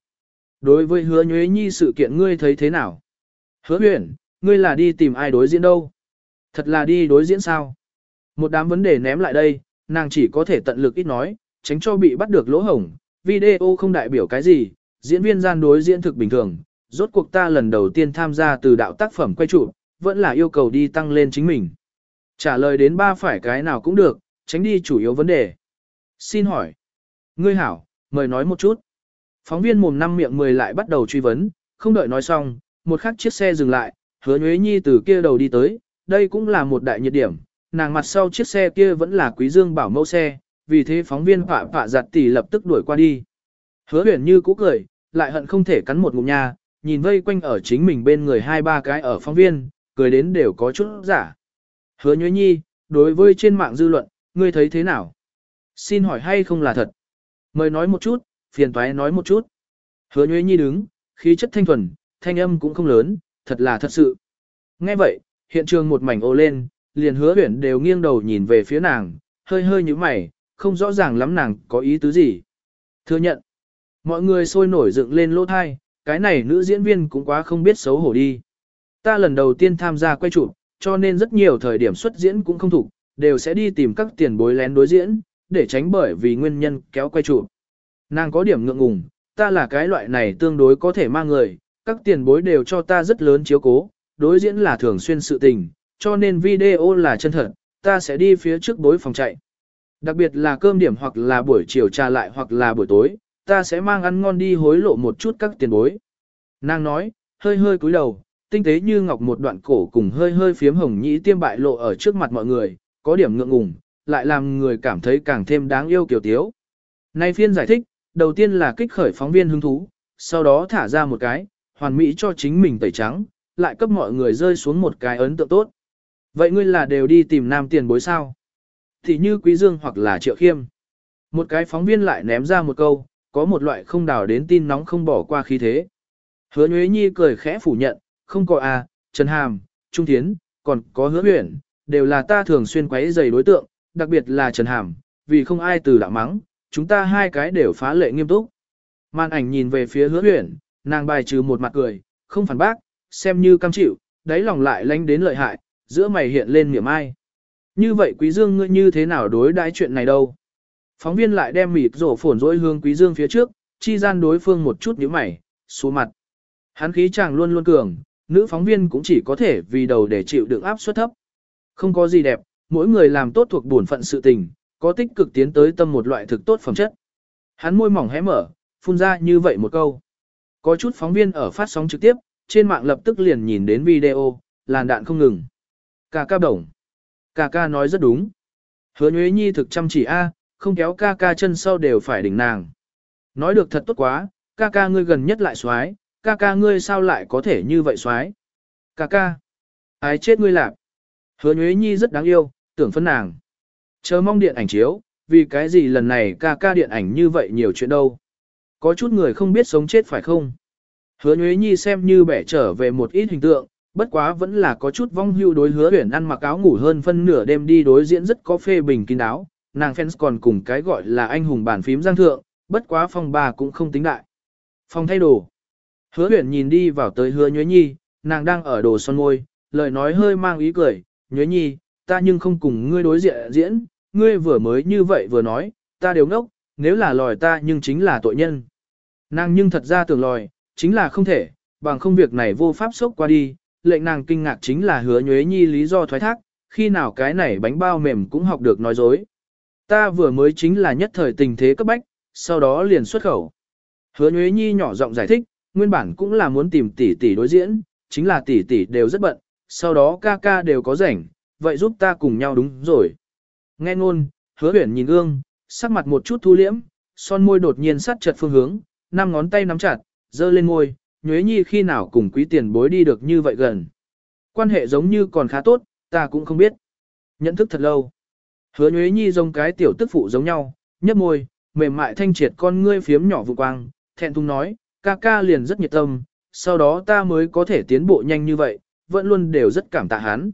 Đối với hứa nhuế nhi sự kiện ngươi thấy thế nào? Hứa Huyền, ngươi là đi tìm ai đối diễn đâu? Thật là đi đối diễn sao? Một đám vấn đề ném lại đây, nàng chỉ có thể tận lực ít nói, tránh cho bị bắt được lỗ hổng. Video không đại biểu cái gì, diễn viên gian đối diễn thực bình thường. Rốt cuộc ta lần đầu tiên tham gia từ đạo tác phẩm quay trụ, vẫn là yêu cầu đi tăng lên chính mình. Trả lời đến ba phải cái nào cũng được, tránh đi chủ yếu vấn đề. Xin hỏi. Ngươi hảo, mời nói một chút. Phóng viên mồm năm miệng mười lại bắt đầu truy vấn, không đợi nói xong, một khắc chiếc xe dừng lại, hứa nhuế nhi từ kia đầu đi tới, đây cũng là một đại nhiệt điểm, nàng mặt sau chiếc xe kia vẫn là quý dương bảo mẫu xe, vì thế phóng viên họa họa giặt tỷ lập tức đuổi qua đi. Hứa huyền như cũ cười, lại hận không thể cắn một ngụm nha, nhìn vây quanh ở chính mình bên người hai ba cái ở phóng viên, cười đến đều có chút giả. Hứa nhuế nhi, đối với trên mạng dư luận, ngươi thấy thế nào? Xin hỏi hay không là thật? Mời nói một chút, phiền toái nói một chút. Hứa nhuế nhi đứng, khí chất thanh thuần, thanh âm cũng không lớn, thật là thật sự. Nghe vậy, hiện trường một mảnh ô lên, liền hứa huyển đều nghiêng đầu nhìn về phía nàng, hơi hơi như mày, không rõ ràng lắm nàng có ý tứ gì. Thừa nhận, mọi người sôi nổi dựng lên lỗ thai, cái này nữ diễn viên cũng quá không biết xấu hổ đi. Ta lần đầu tiên tham gia quay chụp, cho nên rất nhiều thời điểm xuất diễn cũng không thủ, đều sẽ đi tìm các tiền bối lén đối diễn, để tránh bởi vì nguyên nhân kéo quay chụp. Nàng có điểm ngượng ngùng, ta là cái loại này tương đối có thể mang người, các tiền bối đều cho ta rất lớn chiếu cố, đối diễn là thường xuyên sự tình, cho nên video là chân thật, ta sẽ đi phía trước bối phòng chạy. Đặc biệt là cơm điểm hoặc là buổi chiều trà lại hoặc là buổi tối, ta sẽ mang ăn ngon đi hối lộ một chút các tiền bối. Nàng nói, hơi hơi cúi đầu, tinh tế như ngọc một đoạn cổ cùng hơi hơi phiếm hồng nhĩ tiêm bại lộ ở trước mặt mọi người, có điểm ngượng ngùng, lại làm người cảm thấy càng thêm đáng yêu kiểu tiếu. Nay phiên giải thích, đầu tiên là kích khởi phóng viên hứng thú, sau đó thả ra một cái, hoàn mỹ cho chính mình tẩy trắng, lại cấp mọi người rơi xuống một cái ấn tượng tốt. Vậy ngươi là đều đi tìm nam tiền bối sao? Thì như Quý Dương hoặc là Triệu Khiêm. Một cái phóng viên lại ném ra một câu, có một loại không đào đến tin nóng không bỏ qua khí thế. Hứa Nhuế Nhi cười khẽ phủ nhận, không có à, Trần Hàm, Trung Thiến, còn có hứa huyển, đều là ta thường xuyên quấy giày đối tượng, đặc biệt là Trần Hàm, vì không ai từ đạo mắng, chúng ta hai cái đều phá lệ nghiêm túc. Màn ảnh nhìn về phía hứa huyển, nàng bài trừ một mặt cười, không phản bác, xem như cam chịu, đáy lòng lại lánh đến lợi hại, giữa mày hiện lên niềm ai. Như vậy Quý Dương ngươi như thế nào đối đãi chuyện này đâu? Phóng viên lại đem mịt rổ phồn rỗi hướng Quý Dương phía trước, chi gian đối phương một chút nhíu mày, xuống mặt. Hắn khí chàng luôn luôn cường, nữ phóng viên cũng chỉ có thể vì đầu để chịu đựng áp suất thấp. Không có gì đẹp, mỗi người làm tốt thuộc bổn phận sự tình, có tích cực tiến tới tâm một loại thực tốt phẩm chất. Hắn môi mỏng hé mở, phun ra như vậy một câu. Có chút phóng viên ở phát sóng trực tiếp, trên mạng lập tức liền nhìn đến video, làn đạn không ngừng. Cà ca đồng. Cà ca nói rất đúng. Hứa Nhuế Nhi thực chăm chỉ A, không kéo ca ca chân sau đều phải đỉnh nàng. Nói được thật tốt quá, ca ca ngươi gần nhất lại xoái, ca ca ngươi sao lại có thể như vậy xoái. Ca ca. Ái chết ngươi lạc. Hứa Nhuế Nhi rất đáng yêu, tưởng phân nàng. Chờ mong điện ảnh chiếu, vì cái gì lần này ca ca điện ảnh như vậy nhiều chuyện đâu. Có chút người không biết sống chết phải không? Hứa Nhuế Nhi xem như bẻ trở về một ít hình tượng, bất quá vẫn là có chút vong hưu đối hứa tuyển ăn mặc áo ngủ hơn phân nửa đêm đi đối diễn rất có phê bình kín đáo, nàng fans còn cùng cái gọi là anh hùng bản phím giang thượng, bất quá phòng bà cũng không tính đại. Phòng thay đồ. Hứa huyển nhìn đi vào tới hứa Nhuế Nhi, nàng đang ở đồ son môi, lời nói hơi mang ý cười, Nhuế Nhi, ta nhưng không cùng ngươi đối diện diễn, ngươi vừa mới như vậy vừa nói, ta đều ngốc, nếu là lòi ta nhưng chính là tội nhân. Nàng nhưng thật ra tưởng lòi, chính là không thể, bằng không việc này vô pháp sốc qua đi, lệnh nàng kinh ngạc chính là hứa nhuế nhi lý do thoái thác, khi nào cái này bánh bao mềm cũng học được nói dối. Ta vừa mới chính là nhất thời tình thế cấp bách, sau đó liền xuất khẩu. Hứa nhuế nhi nhỏ giọng giải thích, nguyên bản cũng là muốn tìm tỷ tỷ đối diễn, chính là tỷ tỷ đều rất bận, sau đó ca ca đều có rảnh, vậy giúp ta cùng nhau đúng rồi. Nghe ngôn, hứa huyển nhìn gương, sắc mặt một chút thu liễm, son môi đột nhiên sát chật phương hướng, năm ngón tay nắm chặt, giơ lên môi, nhuế nhi khi nào cùng quý tiền bối đi được như vậy gần. Quan hệ giống như còn khá tốt, ta cũng không biết. Nhận thức thật lâu. Hứa nhuế nhi giống cái tiểu tức phụ giống nhau, nhấp môi, mềm mại thanh triệt con ngươi phiếm nhỏ vụ quang, thẹn thùng nói, ca ca liền rất nhiệt tâm, sau đó ta mới có thể tiến bộ nhanh như vậy, vẫn luôn đều rất cảm tạ hắn.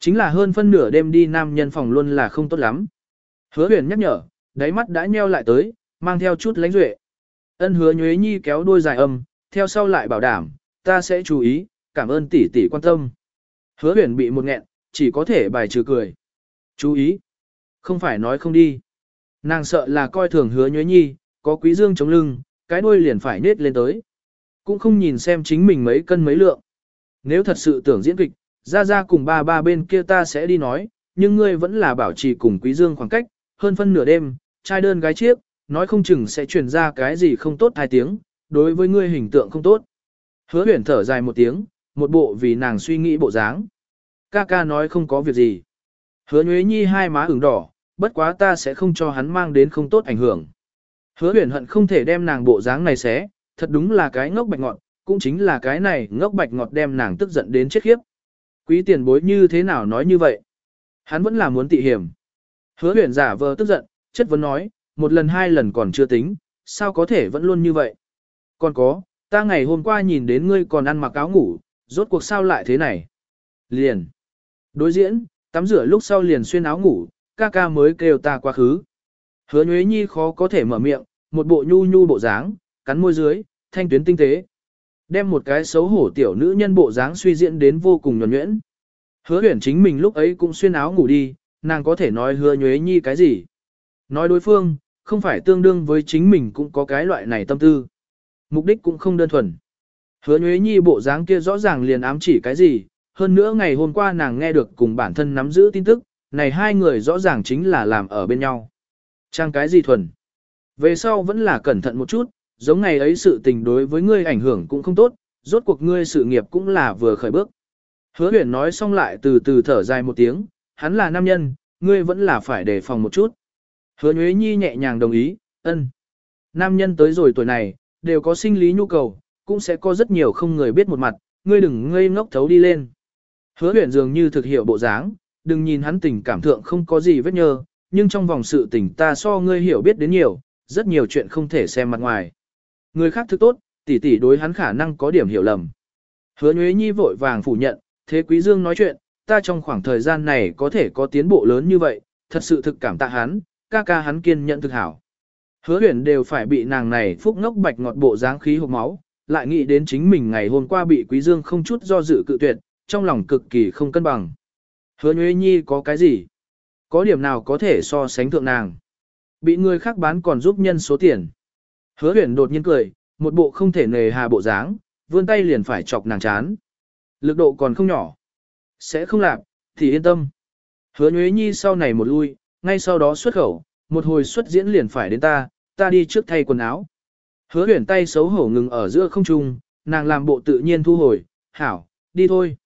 Chính là hơn phân nửa đêm đi nam nhân phòng luôn là không tốt lắm. Hứa huyền nhắc nhở, đáy mắt đã nheo lại tới, mang theo chút lánh duệ. Ân hứa nhuế nhi kéo đuôi dài âm, theo sau lại bảo đảm, ta sẽ chú ý, cảm ơn tỷ tỷ quan tâm. Hứa huyền bị một nghẹn, chỉ có thể bài trừ cười. Chú ý, không phải nói không đi. Nàng sợ là coi thường hứa nhuế nhi, có quý dương chống lưng, cái đuôi liền phải nết lên tới. Cũng không nhìn xem chính mình mấy cân mấy lượng. Nếu thật sự tưởng diễn kịch, ra ra cùng ba ba bên kia ta sẽ đi nói, nhưng ngươi vẫn là bảo trì cùng quý dương khoảng cách, hơn phân nửa đêm, trai đơn gái chiếc, nói không chừng sẽ truyền ra cái gì không tốt hai tiếng, đối với ngươi hình tượng không tốt. Hứa huyển thở dài một tiếng, một bộ vì nàng suy nghĩ bộ dáng. Ca ca nói không có việc gì. Hứa nhuế nhi hai má ửng đỏ, bất quá ta sẽ không cho hắn mang đến không tốt ảnh hưởng. Hứa huyền hận không thể đem nàng bộ dáng này xé, thật đúng là cái ngốc bạch ngọt, cũng chính là cái này ngốc bạch ngọt đem nàng tức giận đến chết khiếp. Quý tiền bối như thế nào nói như vậy? Hắn vẫn là muốn tị hiểm. Hứa huyền giả vờ tức giận, chất vấn nói, một lần hai lần còn chưa tính, sao có thể vẫn luôn như vậy? Còn có, ta ngày hôm qua nhìn đến ngươi còn ăn mặc áo ngủ, rốt cuộc sao lại thế này? Liền. Đối diễn, tắm rửa lúc sau liền xuyên áo ngủ, ca ca mới kêu ta quá khứ. Hứa Nhuế Nhi khó có thể mở miệng, một bộ nhu nhu bộ dáng, cắn môi dưới, thanh tuyến tinh tế. Đem một cái xấu hổ tiểu nữ nhân bộ dáng suy diễn đến vô cùng nhuẩn nhuyễn. Hứa huyển chính mình lúc ấy cũng xuyên áo ngủ đi, nàng có thể nói hứa Nhuế Nhi cái gì. Nói đối phương, không phải tương đương với chính mình cũng có cái loại này tâm tư. Mục đích cũng không đơn thuần. Hứa Nhuế Nhi bộ dáng kia rõ ràng liền ám chỉ cái gì, hơn nữa ngày hôm qua nàng nghe được cùng bản thân nắm giữ tin tức, này hai người rõ ràng chính là làm ở bên nhau. Trang cái gì thuần? Về sau vẫn là cẩn thận một chút, giống ngày ấy sự tình đối với ngươi ảnh hưởng cũng không tốt, rốt cuộc ngươi sự nghiệp cũng là vừa khởi bước. Hứa huyền nói xong lại từ từ thở dài một tiếng, hắn là nam nhân, ngươi vẫn là phải đề phòng một chút. Hứa Nhuế Nhi nhẹ nhàng đồng ý, ân. Nam nhân tới rồi tuổi này, đều có sinh lý nhu cầu, cũng sẽ có rất nhiều không người biết một mặt, ngươi đừng ngây ngốc thấu đi lên. Hứa huyền dường như thực hiểu bộ dáng, đừng nhìn hắn tình cảm thượng không có gì vết nhơ, nhưng trong vòng sự tình ta so ngươi hiểu biết đến nhiều, rất nhiều chuyện không thể xem mặt ngoài. Người khác thức tốt, tỷ tỷ đối hắn khả năng có điểm hiểu lầm. Hứa Nhuế Nhi vội vàng phủ nhận, thế Quý Dương nói chuyện, ta trong khoảng thời gian này có thể có tiến bộ lớn như vậy, thật sự thực cảm tạ hắn, ca ca hắn kiên nhận thực hảo. Hứa huyền đều phải bị nàng này phúc ngốc bạch ngọt bộ dáng khí hộp máu, lại nghĩ đến chính mình ngày hôm qua bị Quý Dương không chút do dự cự tuyệt, trong lòng cực kỳ không cân bằng. Hứa Nhuế Nhi có cái gì? Có điểm nào có thể so sánh thượng nàng? Bị người khác bán còn giúp nhân số tiền. Hứa huyền đột nhiên cười, một bộ không thể nề hà bộ dáng, vươn tay liền phải chọc nàng chán. Lực độ còn không nhỏ. Sẽ không làm, thì yên tâm. Hứa Nhuế Nhi sau này một lui, ngay sau đó xuất khẩu, một hồi xuất diễn liền phải đến ta, ta đi trước thay quần áo. Hứa huyền tay xấu hổ ngừng ở giữa không trung, nàng làm bộ tự nhiên thu hồi, hảo, đi thôi.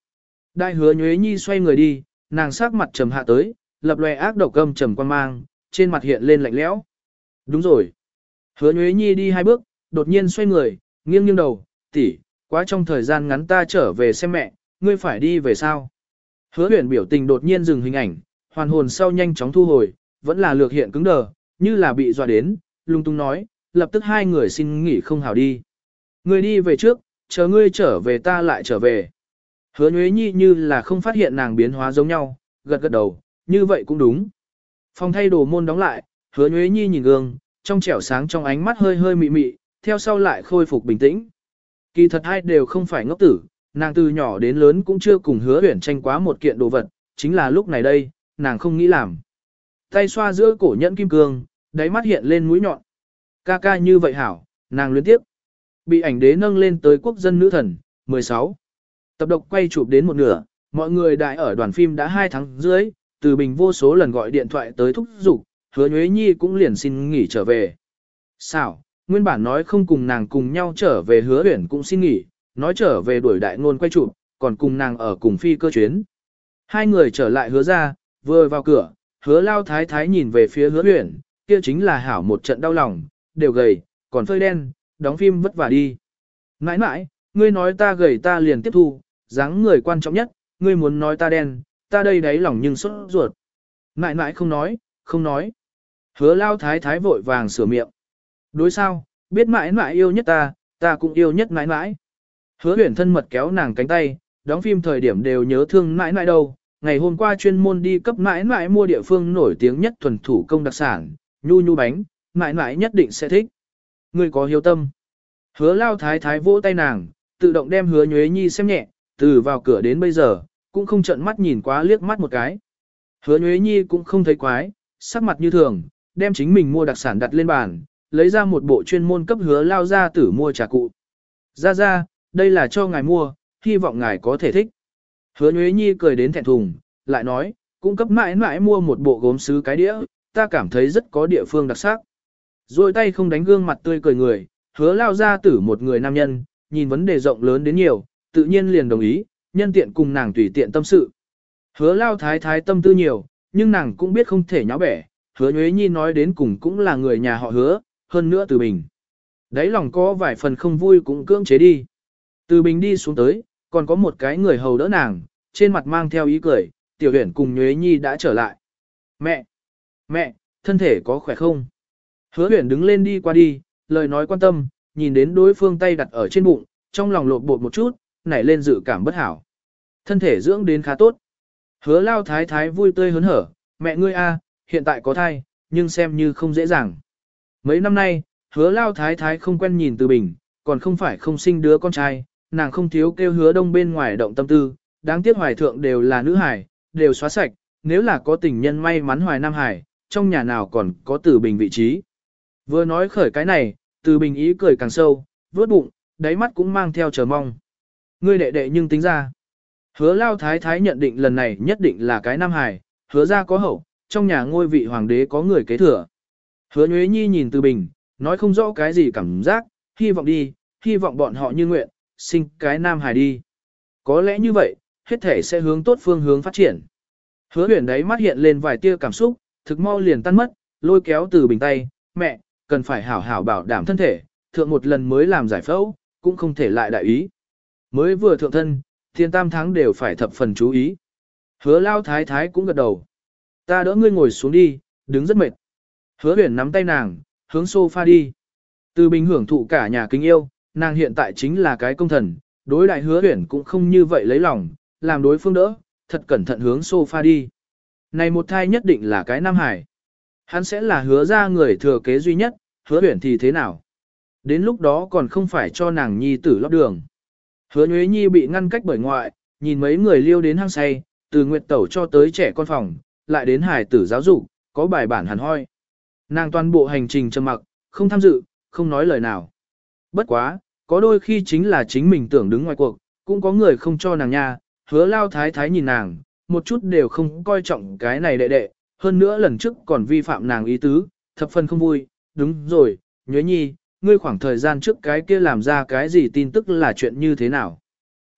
Đại hứa Nhuế Nhi xoay người đi, nàng sắc mặt trầm hạ tới, lập loè ác độc gâm trầm quan mang, trên mặt hiện lên lạnh lẽo. Đúng rồi. Hứa Nhuế Nhi đi hai bước, đột nhiên xoay người, nghiêng nghiêng đầu, tỷ, quá trong thời gian ngắn ta trở về xem mẹ, ngươi phải đi về sao? Hứa huyền biểu tình đột nhiên dừng hình ảnh, hoàn hồn sau nhanh chóng thu hồi, vẫn là lược hiện cứng đờ, như là bị dọa đến, lung tung nói, lập tức hai người xin nghỉ không hào đi. Ngươi đi về trước, chờ ngươi trở về ta lại trở về. Hứa Nhuế Nhi như là không phát hiện nàng biến hóa giống nhau, gật gật đầu, như vậy cũng đúng. Phòng thay đồ môn đóng lại, hứa Nhuế Nhi nhìn gương, trong trẻo sáng trong ánh mắt hơi hơi mị mị, theo sau lại khôi phục bình tĩnh. Kỳ thật hai đều không phải ngốc tử, nàng từ nhỏ đến lớn cũng chưa cùng hứa huyển tranh quá một kiện đồ vật, chính là lúc này đây, nàng không nghĩ làm. Tay xoa giữa cổ nhẫn kim cương, đáy mắt hiện lên mũi nhọn. Ca ca như vậy hảo, nàng luyến tiếp, Bị ảnh đế nâng lên tới quốc dân nữ thần, 16. Tập độc quay chụp đến một nửa, mọi người đại ở đoàn phim đã 2 tháng dưới, từ bình vô số lần gọi điện thoại tới thúc giục, hứa nhuế nhi cũng liền xin nghỉ trở về. Sao, nguyên bản nói không cùng nàng cùng nhau trở về hứa huyển cũng xin nghỉ, nói trở về đuổi đại ngôn quay chụp, còn cùng nàng ở cùng phi cơ chuyến. Hai người trở lại hứa ra, vừa vào cửa, hứa lao thái thái nhìn về phía hứa huyển, kia chính là hảo một trận đau lòng, đều gầy, còn phơi đen, đóng phim vất vả đi. Nãi nãi, ngươi nói ta gầy ta liền tiếp thu, dáng người quan trọng nhất, ngươi muốn nói ta đen, ta đây đáy lòng nhưng sốt ruột. Nãi nãi không nói, không nói. Hứa lao thái thái vội vàng sửa miệng. Đối sao, biết mãi mãi yêu nhất ta, ta cũng yêu nhất mãi mãi. Hứa huyền thân mật kéo nàng cánh tay, đóng phim thời điểm đều nhớ thương mãi mãi đâu. Ngày hôm qua chuyên môn đi cấp mãi mãi mua địa phương nổi tiếng nhất thuần thủ công đặc sản, nhu nhu bánh, mãi mãi nhất định sẽ thích. Ngươi có hiếu tâm. Hứa lao thái thái vỗ tay nàng, tự động đem hứa nhuế nhi xem nhẹ, từ vào cửa đến bây giờ, cũng không trợn mắt nhìn quá liếc mắt một cái. Hứa nhuế nhi cũng không thấy quái, sắc mặt như thường, đem chính mình mua đặc sản đặt lên bàn, lấy ra một bộ chuyên môn cấp hứa lao ra tử mua trà cụ. Ra ra, đây là cho ngài mua, hy vọng ngài có thể thích. Hứa nhuế nhi cười đến thẹn thùng, lại nói, cũng cấp mãi mãi mua một bộ gốm sứ cái đĩa, ta cảm thấy rất có địa phương đặc sắc. Rồi tay không đánh gương mặt tươi cười người, hứa lao ra tử một người nam nhân, nhìn vấn đề rộng lớn đến nhiều, tự nhiên liền đồng ý, nhân tiện cùng nàng tùy tiện tâm sự. Hứa lao thái thái tâm tư nhiều, nhưng nàng cũng biết không thể nháo bẻ, hứa nhuế nhi nói đến cùng cũng là người nhà họ hứa, hơn nữa từ bình. Đấy lòng có vài phần không vui cũng cưỡng chế đi. Từ bình đi xuống tới, còn có một cái người hầu đỡ nàng, trên mặt mang theo ý cười, tiểu huyển cùng nhuế nhi đã trở lại. Mẹ! Mẹ! Thân thể có khỏe không? Hứa huyển đứng lên đi qua đi, lời nói quan tâm, nhìn đến đối phương tay đặt ở trên bụng, trong lòng lột bột một chút, nảy lên dự cảm bất hảo. Thân thể dưỡng đến khá tốt. Hứa lao thái thái vui tươi hớn hở, mẹ ngươi a, hiện tại có thai, nhưng xem như không dễ dàng. Mấy năm nay, hứa lao thái thái không quen nhìn từ bình, còn không phải không sinh đứa con trai, nàng không thiếu kêu hứa đông bên ngoài động tâm tư, đáng tiếc hoài thượng đều là nữ hải, đều xóa sạch, nếu là có tình nhân may mắn hoài nam hải, trong nhà nào còn có từ bình vị trí. Vừa nói khởi cái này, từ bình ý cười càng sâu, vớt bụng, đáy mắt cũng mang theo chờ mong. Ngươi đệ đệ nhưng tính ra. Hứa lao thái thái nhận định lần này nhất định là cái nam hải, hứa ra có hậu, trong nhà ngôi vị hoàng đế có người kế thừa. Hứa Nhuế Nhi nhìn Từ Bình, nói không rõ cái gì cảm giác, hy vọng đi, hy vọng bọn họ như nguyện, sinh cái nam hài đi. Có lẽ như vậy, hết thể sẽ hướng tốt phương hướng phát triển. Hứa huyền đấy mắt hiện lên vài tia cảm xúc, thực mau liền tan mất, lôi kéo Từ Bình tay, mẹ, cần phải hảo hảo bảo đảm thân thể, thượng một lần mới làm giải phẫu, cũng không thể lại đại ý. Mới vừa thượng thân, thiên tam tháng đều phải thập phần chú ý. Hứa lao thái thái cũng gật đầu. Ta đỡ ngươi ngồi xuống đi, đứng rất mệt. Hứa huyển nắm tay nàng, hướng sofa đi. Từ bình hưởng thụ cả nhà kính yêu, nàng hiện tại chính là cái công thần, đối đại hứa huyển cũng không như vậy lấy lòng, làm đối phương đỡ, thật cẩn thận hướng sofa đi. Này một thai nhất định là cái Nam Hải. Hắn sẽ là hứa ra người thừa kế duy nhất, hứa huyển thì thế nào? Đến lúc đó còn không phải cho nàng nhi tử lót đường. Hứa nhuế nhi bị ngăn cách bởi ngoại, nhìn mấy người liêu đến hang say, từ nguyệt tẩu cho tới trẻ con phòng, lại đến hải tử giáo dục, có bài bản hẳn hoi. Nàng toàn bộ hành trình trầm mặc, không tham dự, không nói lời nào. Bất quá, có đôi khi chính là chính mình tưởng đứng ngoài cuộc, cũng có người không cho nàng nha, hứa lao thái thái nhìn nàng, một chút đều không coi trọng cái này đệ đệ, hơn nữa lần trước còn vi phạm nàng ý tứ, thập phần không vui, đúng rồi, nhuế nhi, ngươi khoảng thời gian trước cái kia làm ra cái gì tin tức là chuyện như thế nào.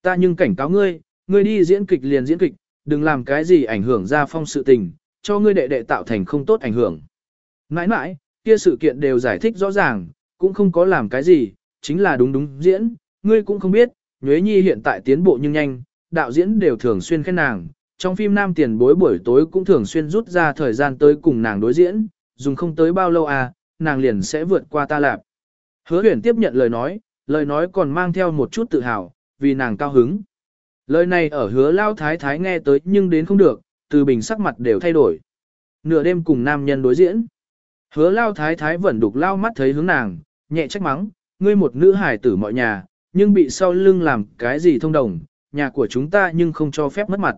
Ta nhưng cảnh cáo ngươi, ngươi đi diễn kịch liền diễn kịch, đừng làm cái gì ảnh hưởng ra phong sự tình, cho ngươi đệ đệ tạo thành không tốt ảnh hưởng. Mãi mãi, kia sự kiện đều giải thích rõ ràng, cũng không có làm cái gì, chính là đúng đúng diễn, ngươi cũng không biết, Nhuế Nhi hiện tại tiến bộ nhưng nhanh, đạo diễn đều thường xuyên khen nàng, trong phim Nam Tiền bối buổi tối cũng thường xuyên rút ra thời gian tới cùng nàng đối diễn, dùng không tới bao lâu à, nàng liền sẽ vượt qua ta lạp. Hứa huyền tiếp nhận lời nói, lời nói còn mang theo một chút tự hào, vì nàng cao hứng. Lời này ở hứa lao thái thái nghe tới nhưng đến không được, từ bình sắc mặt đều thay đổi. Nửa đêm cùng nam nhân đối diễn. Hứa lao thái thái vẫn đục lao mắt thấy hướng nàng, nhẹ trách mắng, ngươi một nữ hài tử mọi nhà, nhưng bị sau lưng làm cái gì thông đồng, nhà của chúng ta nhưng không cho phép mất mặt.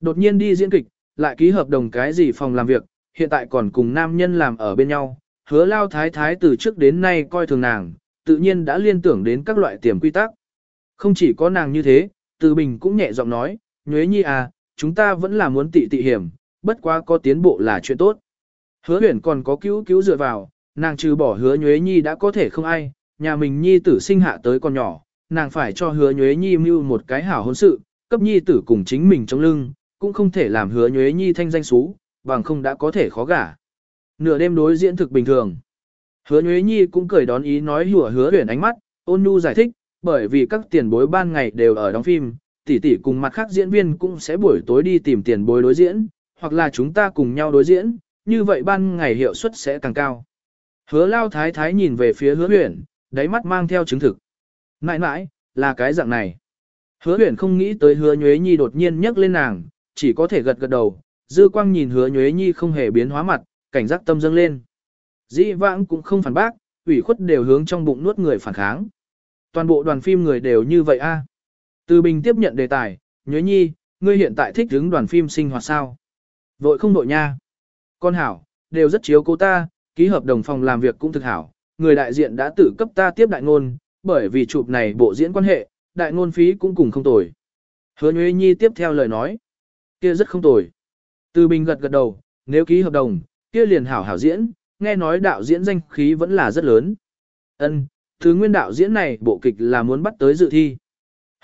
Đột nhiên đi diễn kịch, lại ký hợp đồng cái gì phòng làm việc, hiện tại còn cùng nam nhân làm ở bên nhau. Hứa lao thái thái từ trước đến nay coi thường nàng, tự nhiên đã liên tưởng đến các loại tiềm quy tắc. Không chỉ có nàng như thế, Từ Bình cũng nhẹ giọng nói, Nhuế Nhi à, chúng ta vẫn là muốn tị tị hiểm, bất quá có tiến bộ là chuyện tốt. Hứa huyền còn có cứu cứu dựa vào, nàng trừ bỏ hứa Nhuế Nhi đã có thể không ai, nhà mình Nhi tử sinh hạ tới con nhỏ, nàng phải cho hứa Nhuế Nhi mưu một cái hảo hôn sự, cấp Nhi tử cùng chính mình trong lưng, cũng không thể làm hứa Nhuế Nhi thanh danh xú, bằng không đã có thể khó gả. Nửa đêm đối diễn thực bình thường. Hứa Nhuế Nhi cũng cười đón ý nói hùa hứa huyền ánh mắt, ôn nhu giải thích, bởi vì các tiền bối ban ngày đều ở đóng phim, tỷ tỷ cùng mặt khác diễn viên cũng sẽ buổi tối đi tìm tiền bối đối diễn, hoặc là chúng ta cùng nhau đối diễn, như vậy ban ngày hiệu suất sẽ càng cao. Hứa lao thái thái nhìn về phía hứa huyền, đáy mắt mang theo chứng thực. Nãi nãi, là cái dạng này. Hứa huyền không nghĩ tới hứa nhuế nhi đột nhiên nhấc lên nàng, chỉ có thể gật gật đầu, dư quang nhìn hứa nhuế nhi không hề biến hóa mặt, cảnh giác tâm dâng lên. Dĩ vãng cũng không phản bác, ủy khuất đều hướng trong bụng nuốt người phản kháng. Toàn bộ đoàn phim người đều như vậy a. Từ Bình tiếp nhận đề tài, Nhuế Nhi, ngươi hiện tại thích đứng đoàn phim sinh hoạt sao? Vội không đội nha. Con hảo, đều rất chiếu cô ta, ký hợp đồng phòng làm việc cũng thực hảo. Người đại diện đã tự cấp ta tiếp đại ngôn, bởi vì chụp này bộ diễn quan hệ, đại ngôn phí cũng cùng không tồi. Hứa Nhuế Nhi tiếp theo lời nói. Kia rất không tồi. Từ Bình gật gật đầu, nếu ký hợp đồng, kia liền hảo hảo diễn, nghe nói đạo diễn danh khí vẫn là rất lớn. Ân, thứ nguyên đạo diễn này bộ kịch là muốn bắt tới dự thi.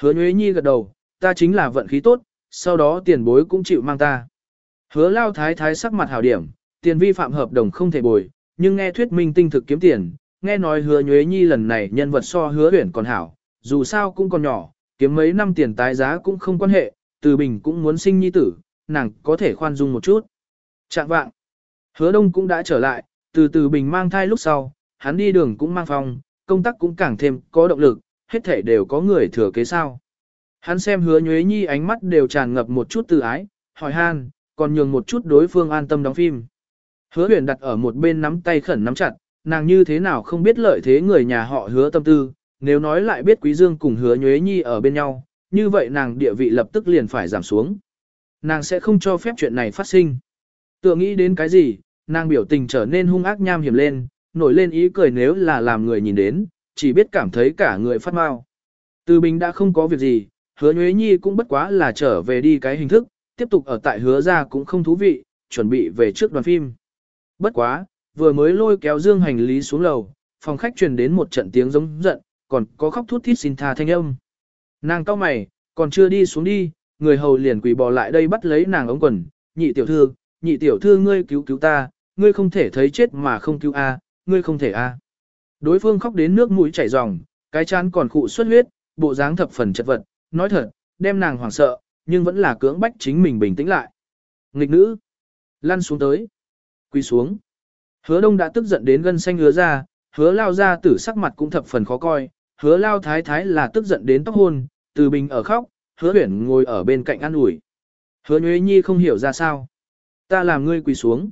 Hứa Nhuế Nhi gật đầu, ta chính là vận khí tốt, sau đó tiền bối cũng chịu mang ta. Hứa lao thái thái sắc mặt hảo điểm, tiền vi phạm hợp đồng không thể bồi, nhưng nghe thuyết minh tinh thực kiếm tiền, nghe nói hứa Nhuế Nhi lần này nhân vật so hứa huyển còn hảo, dù sao cũng còn nhỏ, kiếm mấy năm tiền tái giá cũng không quan hệ, từ bình cũng muốn sinh nhi tử, nàng có thể khoan dung một chút. Trạng vạng, hứa đông cũng đã trở lại, từ từ bình mang thai lúc sau, hắn đi đường cũng mang phong, công tác cũng càng thêm có động lực, hết thể đều có người thừa kế sao. Hắn xem hứa nhuế nhi ánh mắt đều tràn ngập một chút từ ái, hỏi han, còn nhường một chút đối phương an tâm đóng phim. Hứa huyền đặt ở một bên nắm tay khẩn nắm chặt, nàng như thế nào không biết lợi thế người nhà họ hứa tâm tư, nếu nói lại biết quý dương cùng hứa nhuế nhi ở bên nhau, như vậy nàng địa vị lập tức liền phải giảm xuống. Nàng sẽ không cho phép chuyện này phát sinh. Tựa nghĩ đến cái gì, nàng biểu tình trở nên hung ác nham hiểm lên, nổi lên ý cười nếu là làm người nhìn đến, chỉ biết cảm thấy cả người phát mau. Từ Bình đã không có việc gì, hứa Nhuế Nhi cũng bất quá là trở về đi cái hình thức, tiếp tục ở tại hứa ra cũng không thú vị, chuẩn bị về trước đoàn phim. Bất quá, vừa mới lôi kéo dương hành lý xuống lầu, phòng khách truyền đến một trận tiếng giống giận, còn có khóc thút thít xin tha thanh âm. Nàng cao mày, còn chưa đi xuống đi, người hầu liền quỳ bò lại đây bắt lấy nàng ống quần, nhị tiểu thư, nhị tiểu thư ngươi cứu cứu ta, ngươi không thể thấy chết mà không cứu a, ngươi không thể a. Đối phương khóc đến nước mũi chảy ròng, cái chán còn khụ xuất huyết, bộ dáng thập phần chật vật, nói thật, đem nàng hoảng sợ, nhưng vẫn là cưỡng bách chính mình bình tĩnh lại. Nghịch nữ, lăn xuống tới, quỳ xuống. Hứa đông đã tức giận đến gân xanh hứa ra, hứa lao ra tử sắc mặt cũng thập phần khó coi, hứa lao thái thái là tức giận đến tóc hôn, từ bình ở khóc, hứa huyển ngồi ở bên cạnh ăn ủi. Hứa nhuế nhi không hiểu ra sao. Ta làm ngươi quỳ xuống.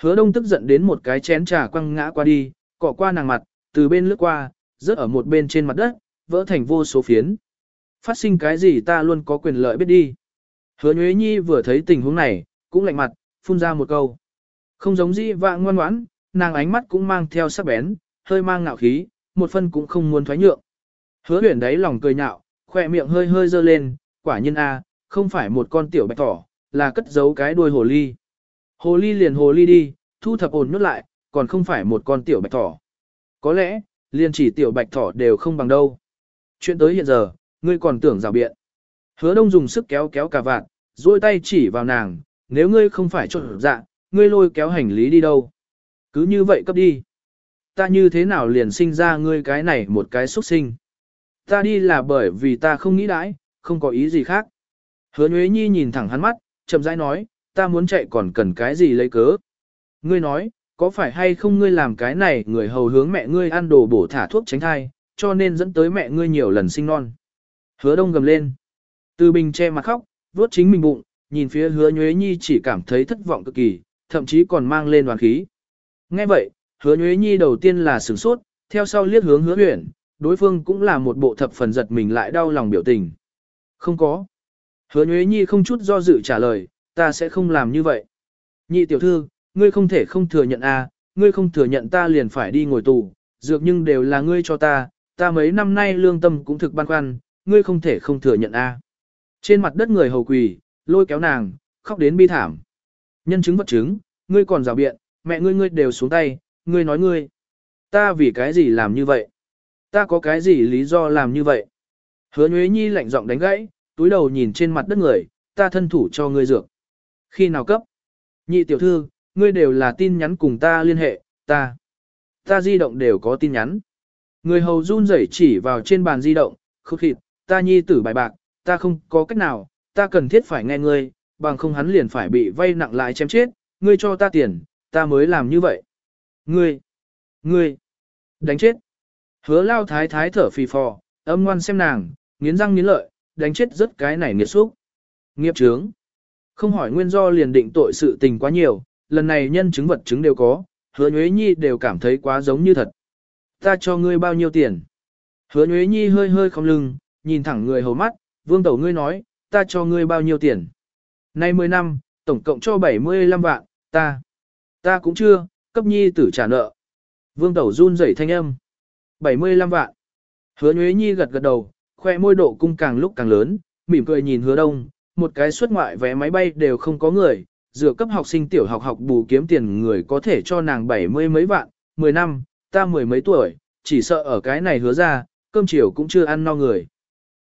Hứa đông tức giận đến một cái chén trà quăng ngã qua đi, cọ qua nàng mặt, từ bên lướt qua, rớt ở một bên trên mặt đất, vỡ thành vô số phiến. Phát sinh cái gì ta luôn có quyền lợi biết đi. Hứa Nhuế Nhi vừa thấy tình huống này, cũng lạnh mặt, phun ra một câu. Không giống gì và ngoan ngoãn, nàng ánh mắt cũng mang theo sắc bén, hơi mang ngạo khí, một phân cũng không muốn thoái nhượng. Hứa huyển đấy lòng cười nhạo, khỏe miệng hơi hơi dơ lên, quả nhiên a, không phải một con tiểu bạch thỏ, là cất giấu cái đuôi hồ ly. Hồ ly liền hồ ly đi, thu thập ổn nhốt lại, còn không phải một con tiểu bạch thỏ. Có lẽ, liền chỉ tiểu bạch thỏ đều không bằng đâu. Chuyện tới hiện giờ, ngươi còn tưởng rào biện. Hứa đông dùng sức kéo kéo cả vạn, duỗi tay chỉ vào nàng, nếu ngươi không phải trộn dạ, ngươi lôi kéo hành lý đi đâu. Cứ như vậy cấp đi. Ta như thế nào liền sinh ra ngươi cái này một cái xuất sinh. Ta đi là bởi vì ta không nghĩ đãi, không có ý gì khác. Hứa Nhuế Nhi nhìn thẳng hắn mắt, chậm rãi nói, ta muốn chạy còn cần cái gì lấy cớ. Ngươi nói, có phải hay không ngươi làm cái này người hầu hướng mẹ ngươi ăn đồ bổ thả thuốc tránh thai, cho nên dẫn tới mẹ ngươi nhiều lần sinh non. Hứa đông gầm lên. Từ bình che mặt khóc, vuốt chính mình bụng, nhìn phía hứa nhuế nhi chỉ cảm thấy thất vọng cực kỳ, thậm chí còn mang lên đoàn khí. Nghe vậy, hứa nhuế nhi đầu tiên là sửng sốt, theo sau liếc hướng hứa huyển, đối phương cũng là một bộ thập phần giật mình lại đau lòng biểu tình. Không có. Hứa nhuế nhi không chút do dự trả lời, ta sẽ không làm như vậy. Nhị tiểu thư, ngươi không thể không thừa nhận a, ngươi không thừa nhận ta liền phải đi ngồi tù, Dược nhưng đều là ngươi cho ta, ta mấy năm nay lương tâm cũng thực băn khoăn, ngươi không thể không thừa nhận a. Trên mặt đất người hầu quỳ, lôi kéo nàng, khóc đến bi thảm. Nhân chứng vật chứng, ngươi còn rào biện, mẹ ngươi ngươi đều xuống tay, ngươi nói ngươi. Ta vì cái gì làm như vậy? Ta có cái gì lý do làm như vậy? Hứa Nhuế Nhi lạnh giọng đánh gãy, túi đầu nhìn trên mặt đất người, ta thân thủ cho ngươi dược. Khi nào cấp? Nhị tiểu thư, ngươi đều là tin nhắn cùng ta liên hệ, ta. Ta di động đều có tin nhắn. Người hầu run rẩy chỉ vào trên bàn di động, khúc thịt, ta nhi tử bài bạc, ta không có cách nào, ta cần thiết phải nghe ngươi, bằng không hắn liền phải bị vay nặng lại chém chết, ngươi cho ta tiền, ta mới làm như vậy. Ngươi, ngươi, đánh chết. Hứa lao thái thái thở phì phò, âm ngoan xem nàng, nghiến răng nghiến lợi, đánh chết rất cái này nghiệt xúc. Nghiệp trướng. Không hỏi nguyên do liền định tội sự tình quá nhiều, lần này nhân chứng vật chứng đều có, hứa nhuế nhi đều cảm thấy quá giống như thật. Ta cho ngươi bao nhiêu tiền? Hứa nhuế nhi hơi hơi không lưng, nhìn thẳng người hầu mắt, vương tẩu ngươi nói, ta cho ngươi bao nhiêu tiền? Nay 10 năm, tổng cộng cho 75 vạn, ta. Ta cũng chưa, cấp nhi tử trả nợ. Vương tẩu run rẩy thanh âm. 75 vạn. Hứa nhuế nhi gật gật đầu, khoe môi độ cung càng lúc càng lớn, mỉm cười nhìn hứa đông, một cái xuất ngoại vé máy bay đều không có người, dựa cấp học sinh tiểu học học bù kiếm tiền người có thể cho nàng 70 mấy vạn, 10 năm, ta mười mấy tuổi, chỉ sợ ở cái này hứa ra, cơm chiều cũng chưa ăn no người.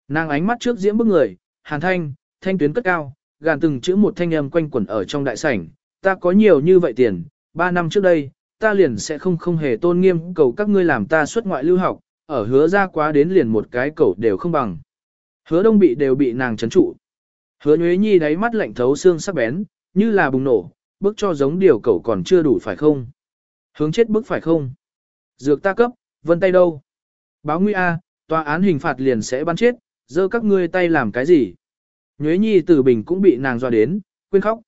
Nàng ánh mắt trước diễm bức người, hàn thanh, thanh tuyến cất cao, gàn từng chữ một thanh âm quanh quẩn ở trong đại sảnh, ta có nhiều như vậy tiền, ba năm trước đây, ta liền sẽ không không hề tôn nghiêm cầu các ngươi làm ta xuất ngoại lưu học, ở hứa ra quá đến liền một cái cầu đều không bằng. Hứa đông bị đều bị nàng chấn trụ. Hứa nhuế nhi đáy mắt lạnh thấu xương sắc bén, như là bùng nổ, bước cho giống điều cậu còn chưa đủ phải không? Hướng chết bước phải không? Dược ta cấp, vân tay đâu? Báo nguy A, tòa án hình phạt liền sẽ bắn chết, dơ các ngươi tay làm cái gì? Nhuế nhi tử bình cũng bị nàng dọa đến, quên khóc.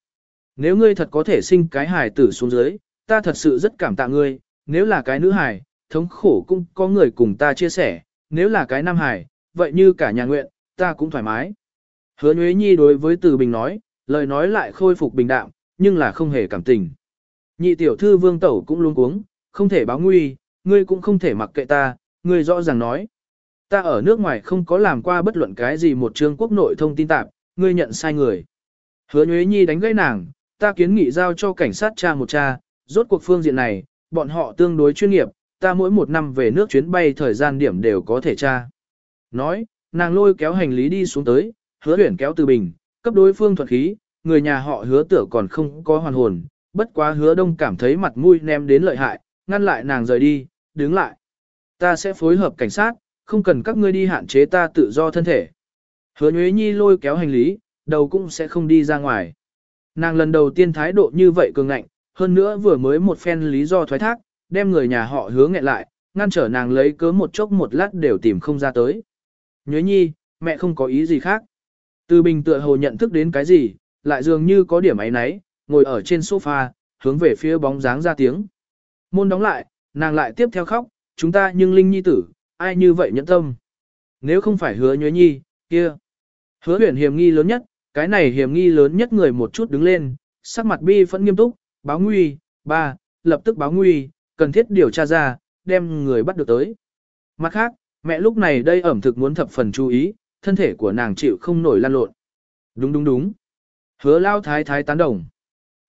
Nếu ngươi thật có thể sinh cái hài tử xuống dưới, ta thật sự rất cảm tạ ngươi, nếu là cái nữ hài, thống khổ cũng có người cùng ta chia sẻ, nếu là cái nam hài, vậy như cả nhà nguyện, ta cũng thoải mái. Hứa Nhuế Nhi đối với Từ Bình nói, lời nói lại khôi phục bình đạm, nhưng là không hề cảm tình. Nhị tiểu thư vương tẩu cũng luôn cuống, không thể báo nguy, ngươi cũng không thể mặc kệ ta, ngươi rõ ràng nói. Ta ở nước ngoài không có làm qua bất luận cái gì một chương quốc nội thông tin tạp, ngươi nhận sai người. Hứa Nhuế Nhi đánh gãy nàng, ta kiến nghị giao cho cảnh sát cha một cha, rốt cuộc phương diện này, bọn họ tương đối chuyên nghiệp, ta mỗi một năm về nước chuyến bay thời gian điểm đều có thể tra. Nói, nàng lôi kéo hành lý đi xuống tới, hứa huyển kéo từ bình, cấp đối phương thuật khí, người nhà họ hứa tựa còn không có hoàn hồn, bất quá hứa đông cảm thấy mặt mũi nem đến lợi hại, ngăn lại nàng rời đi, đứng lại. Ta sẽ phối hợp cảnh sát, không cần các ngươi đi hạn chế ta tự do thân thể. Hứa Nhuế Nhi lôi kéo hành lý, đầu cũng sẽ không đi ra ngoài. Nàng lần đầu tiên thái độ như vậy cường ngạnh, hơn nữa vừa mới một phen lý do thoái thác, đem người nhà họ hứa nghẹn lại, ngăn trở nàng lấy cớ một chốc một lát đều tìm không ra tới. Nhuế Nhi, mẹ không có ý gì khác. Từ bình tựa hồ nhận thức đến cái gì, lại dường như có điểm ấy nấy, ngồi ở trên sofa, hướng về phía bóng dáng ra tiếng. Môn đóng lại, nàng lại tiếp theo khóc, chúng ta nhưng linh nhi tử, ai như vậy nhẫn tâm. Nếu không phải hứa nhuế nhi, kia. Hứa huyền hiểm nghi lớn nhất, cái này hiểm nghi lớn nhất người một chút đứng lên, sắc mặt bi phẫn nghiêm túc, báo nguy, ba, lập tức báo nguy, cần thiết điều tra ra, đem người bắt được tới. Mặt khác, mẹ lúc này đây ẩm thực muốn thập phần chú ý, thân thể của nàng chịu không nổi lan lộn. Đúng đúng đúng. Hứa lao thái thái tán đồng.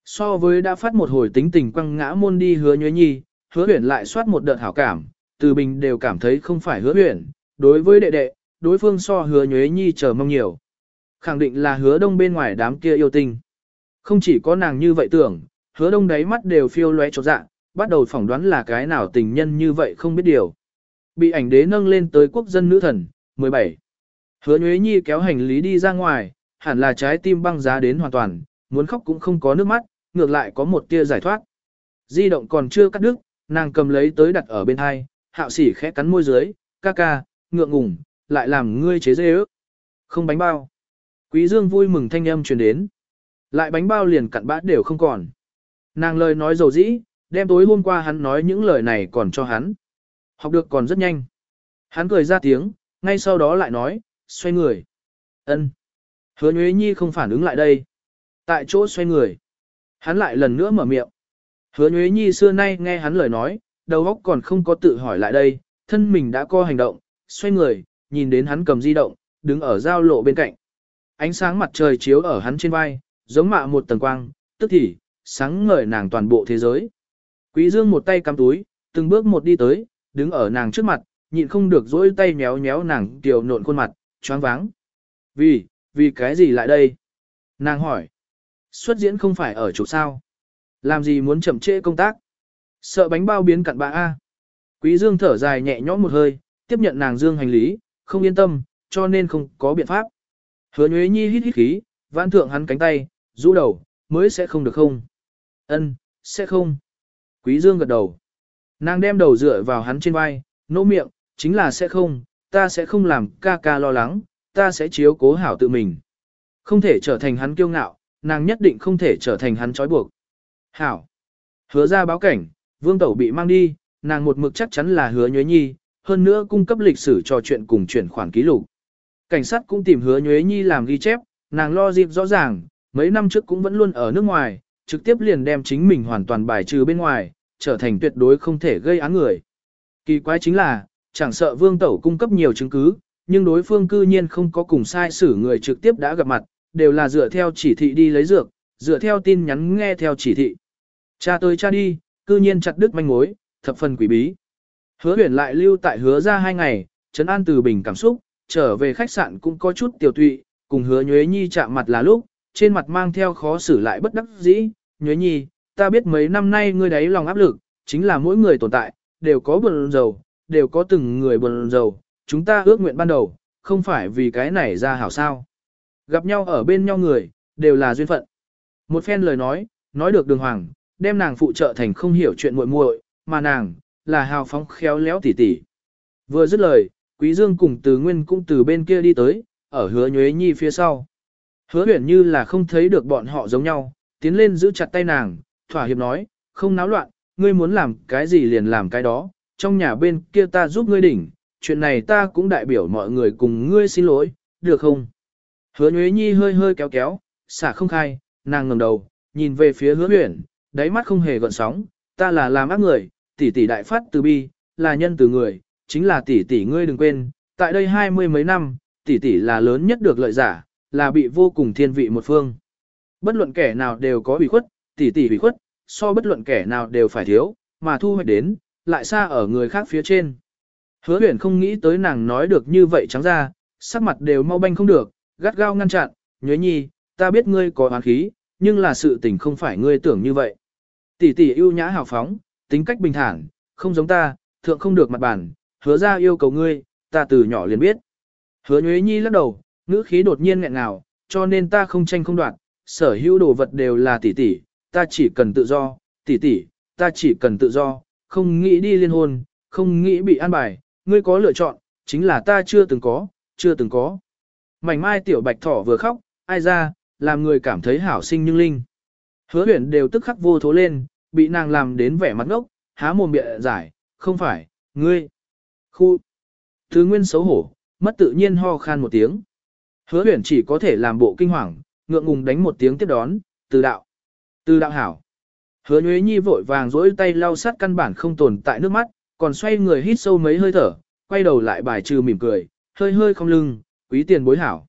So với đã phát một hồi tính tình quăng ngã môn đi hứa nhuế nhi, hứa huyển lại soát một đợt hảo cảm, từ bình đều cảm thấy không phải hứa huyển, đối với đệ đệ, đối phương so hứa nhuế nhi chờ mong nhiều. Khẳng định là hứa đông bên ngoài đám kia yêu tinh. Không chỉ có nàng như vậy tưởng, hứa đông đáy mắt đều phiêu lóe trột dạ, bắt đầu phỏng đoán là cái nào tình nhân như vậy không biết điều. Bị ảnh đế nâng lên tới quốc dân nữ thần, 17. Hứa Nhuế Nhi kéo hành lý đi ra ngoài, hẳn là trái tim băng giá đến hoàn toàn, muốn khóc cũng không có nước mắt, ngược lại có một tia giải thoát. Di động còn chưa cắt đứt, nàng cầm lấy tới đặt ở bên hai, hạo sỉ khẽ cắn môi dưới, ca ca, ngượng ngùng, lại làm ngươi chế dê ước. Không bánh bao. Quý Dương vui mừng thanh âm truyền đến. Lại bánh bao liền cặn bã đều không còn. Nàng lời nói dầu dĩ, đem tối hôm qua hắn nói những lời này còn cho hắn. Học được còn rất nhanh. Hắn cười ra tiếng, ngay sau đó lại nói, xoay người. ân Hứa Nhuế Nhi không phản ứng lại đây. Tại chỗ xoay người. Hắn lại lần nữa mở miệng. Hứa Nhuế Nhi xưa nay nghe hắn lời nói, đầu óc còn không có tự hỏi lại đây, thân mình đã co hành động, xoay người, nhìn đến hắn cầm di động, đứng ở giao lộ bên cạnh. Ánh sáng mặt trời chiếu ở hắn trên vai, giống mạ một tầng quang, tức thì, sáng ngời nàng toàn bộ thế giới. Quý Dương một tay cắm túi, từng bước một đi tới, đứng ở nàng trước mặt, nhịn không được dỗi tay méo méo nàng tiểu nộn khuôn mặt, choáng váng. Vì, vì cái gì lại đây? Nàng hỏi. Xuất diễn không phải ở chỗ sao? Làm gì muốn chậm trễ công tác? Sợ bánh bao biến cặn bã A. Quý Dương thở dài nhẹ nhõm một hơi, tiếp nhận nàng dương hành lý, không yên tâm, cho nên không có biện pháp. Hứa Nhuế Nhi hít hít khí, vãn thượng hắn cánh tay, rũ đầu, mới sẽ không được không? Ân, sẽ không. Quý Dương gật đầu. Nàng đem đầu dựa vào hắn trên vai, nỗ miệng, chính là sẽ không, ta sẽ không làm ca ca lo lắng, ta sẽ chiếu cố hảo tự mình. Không thể trở thành hắn kiêu ngạo, nàng nhất định không thể trở thành hắn trói buộc. Hảo. Hứa ra báo cảnh, vương tẩu bị mang đi, nàng một mực chắc chắn là hứa nhuế nhi, hơn nữa cung cấp lịch sử trò chuyện cùng chuyển khoản ký lục. Cảnh sát cũng tìm hứa nhuế nhi làm ghi chép, nàng lo dịp rõ ràng, mấy năm trước cũng vẫn luôn ở nước ngoài, trực tiếp liền đem chính mình hoàn toàn bài trừ bên ngoài, trở thành tuyệt đối không thể gây án người. Kỳ quái chính là, chẳng sợ vương tẩu cung cấp nhiều chứng cứ, nhưng đối phương cư nhiên không có cùng sai xử người trực tiếp đã gặp mặt, đều là dựa theo chỉ thị đi lấy dược, dựa theo tin nhắn nghe theo chỉ thị. Cha tới cha đi, cư nhiên chặt đứt manh mối, thập phần quỷ bí. Hứa huyền lại lưu tại hứa ra hai ngày, trấn an từ bình cảm xúc, trở về khách sạn cũng có chút tiểu tụy, cùng hứa nhuế nhi chạm mặt là lúc, trên mặt mang theo khó xử lại bất đắc dĩ, nhuế nhi, ta biết mấy năm nay ngươi đấy lòng áp lực, chính là mỗi người tồn tại, đều có bận rầu, đều có từng người buồn rầu, chúng ta ước nguyện ban đầu, không phải vì cái này ra hảo sao. Gặp nhau ở bên nhau người, đều là duyên phận. Một phen lời nói, nói được đường hoàng, đem nàng phụ trợ thành không hiểu chuyện muội muội, mà nàng, là hào phóng khéo léo tỉ tỉ. Vừa dứt lời, Quý Dương cùng Từ Nguyên cũng từ bên kia đi tới, ở hứa nhuế nhi phía sau. Hứa huyền như là không thấy được bọn họ giống nhau, tiến lên giữ chặt tay nàng, thỏa hiệp nói, không náo loạn, ngươi muốn làm cái gì liền làm cái đó, trong nhà bên kia ta giúp ngươi đỉnh, chuyện này ta cũng đại biểu mọi người cùng ngươi xin lỗi, được không? Hứa nhuế nhi hơi hơi kéo kéo, xả không khai, nàng ngẩng đầu, nhìn về phía hứa huyển, đáy mắt không hề gợn sóng, ta là làm ác người, tỷ tỷ đại phát từ bi, là nhân từ người, chính là tỷ tỷ ngươi đừng quên, tại đây hai mươi mấy năm, tỷ tỷ là lớn nhất được lợi giả, là bị vô cùng thiên vị một phương. Bất luận kẻ nào đều có ủy khuất, tỷ tỷ ủy khuất, so bất luận kẻ nào đều phải thiếu, mà thu hoạch đến, lại xa ở người khác phía trên. Hứa huyển không nghĩ tới nàng nói được như vậy trắng ra, sắc mặt đều mau banh không được, gắt gao ngăn chặn, nhuế nhi, ta biết ngươi có oán khí, nhưng là sự tình không phải ngươi tưởng như vậy. Tỷ tỷ ưu nhã hào phóng, tính cách bình thản, không giống ta, thượng không được mặt bản, hứa ra yêu cầu ngươi, ta từ nhỏ liền biết. Hứa nhuế nhi lắc đầu, ngữ khí đột nhiên nghẹn ngào, cho nên ta không tranh không đoạt, sở hữu đồ vật đều là tỷ tỷ, ta chỉ cần tự do, tỷ tỷ, ta chỉ cần tự do, không nghĩ đi liên hôn, không nghĩ bị an bài, ngươi có lựa chọn, chính là ta chưa từng có, chưa từng có. Mảnh mai tiểu bạch thỏ vừa khóc, ai ra, làm người cảm thấy hảo sinh nhưng linh. Hứa huyển đều tức khắc vô thố lên, bị nàng làm đến vẻ mặt ngốc, há mồm bịa giải, không phải, ngươi. Khu. Thứ nguyên xấu hổ, mất tự nhiên ho khan một tiếng. Hứa huyển chỉ có thể làm bộ kinh hoàng, ngượng ngùng đánh một tiếng tiếp đón, từ đạo. Từ đạo hảo. Hứa nhuế nhi vội vàng rỗi tay lau sát căn bản không tồn tại nước mắt, còn xoay người hít sâu mấy hơi thở, quay đầu lại bài trừ mỉm cười, hơi hơi không lưng, quý tiền bối hảo.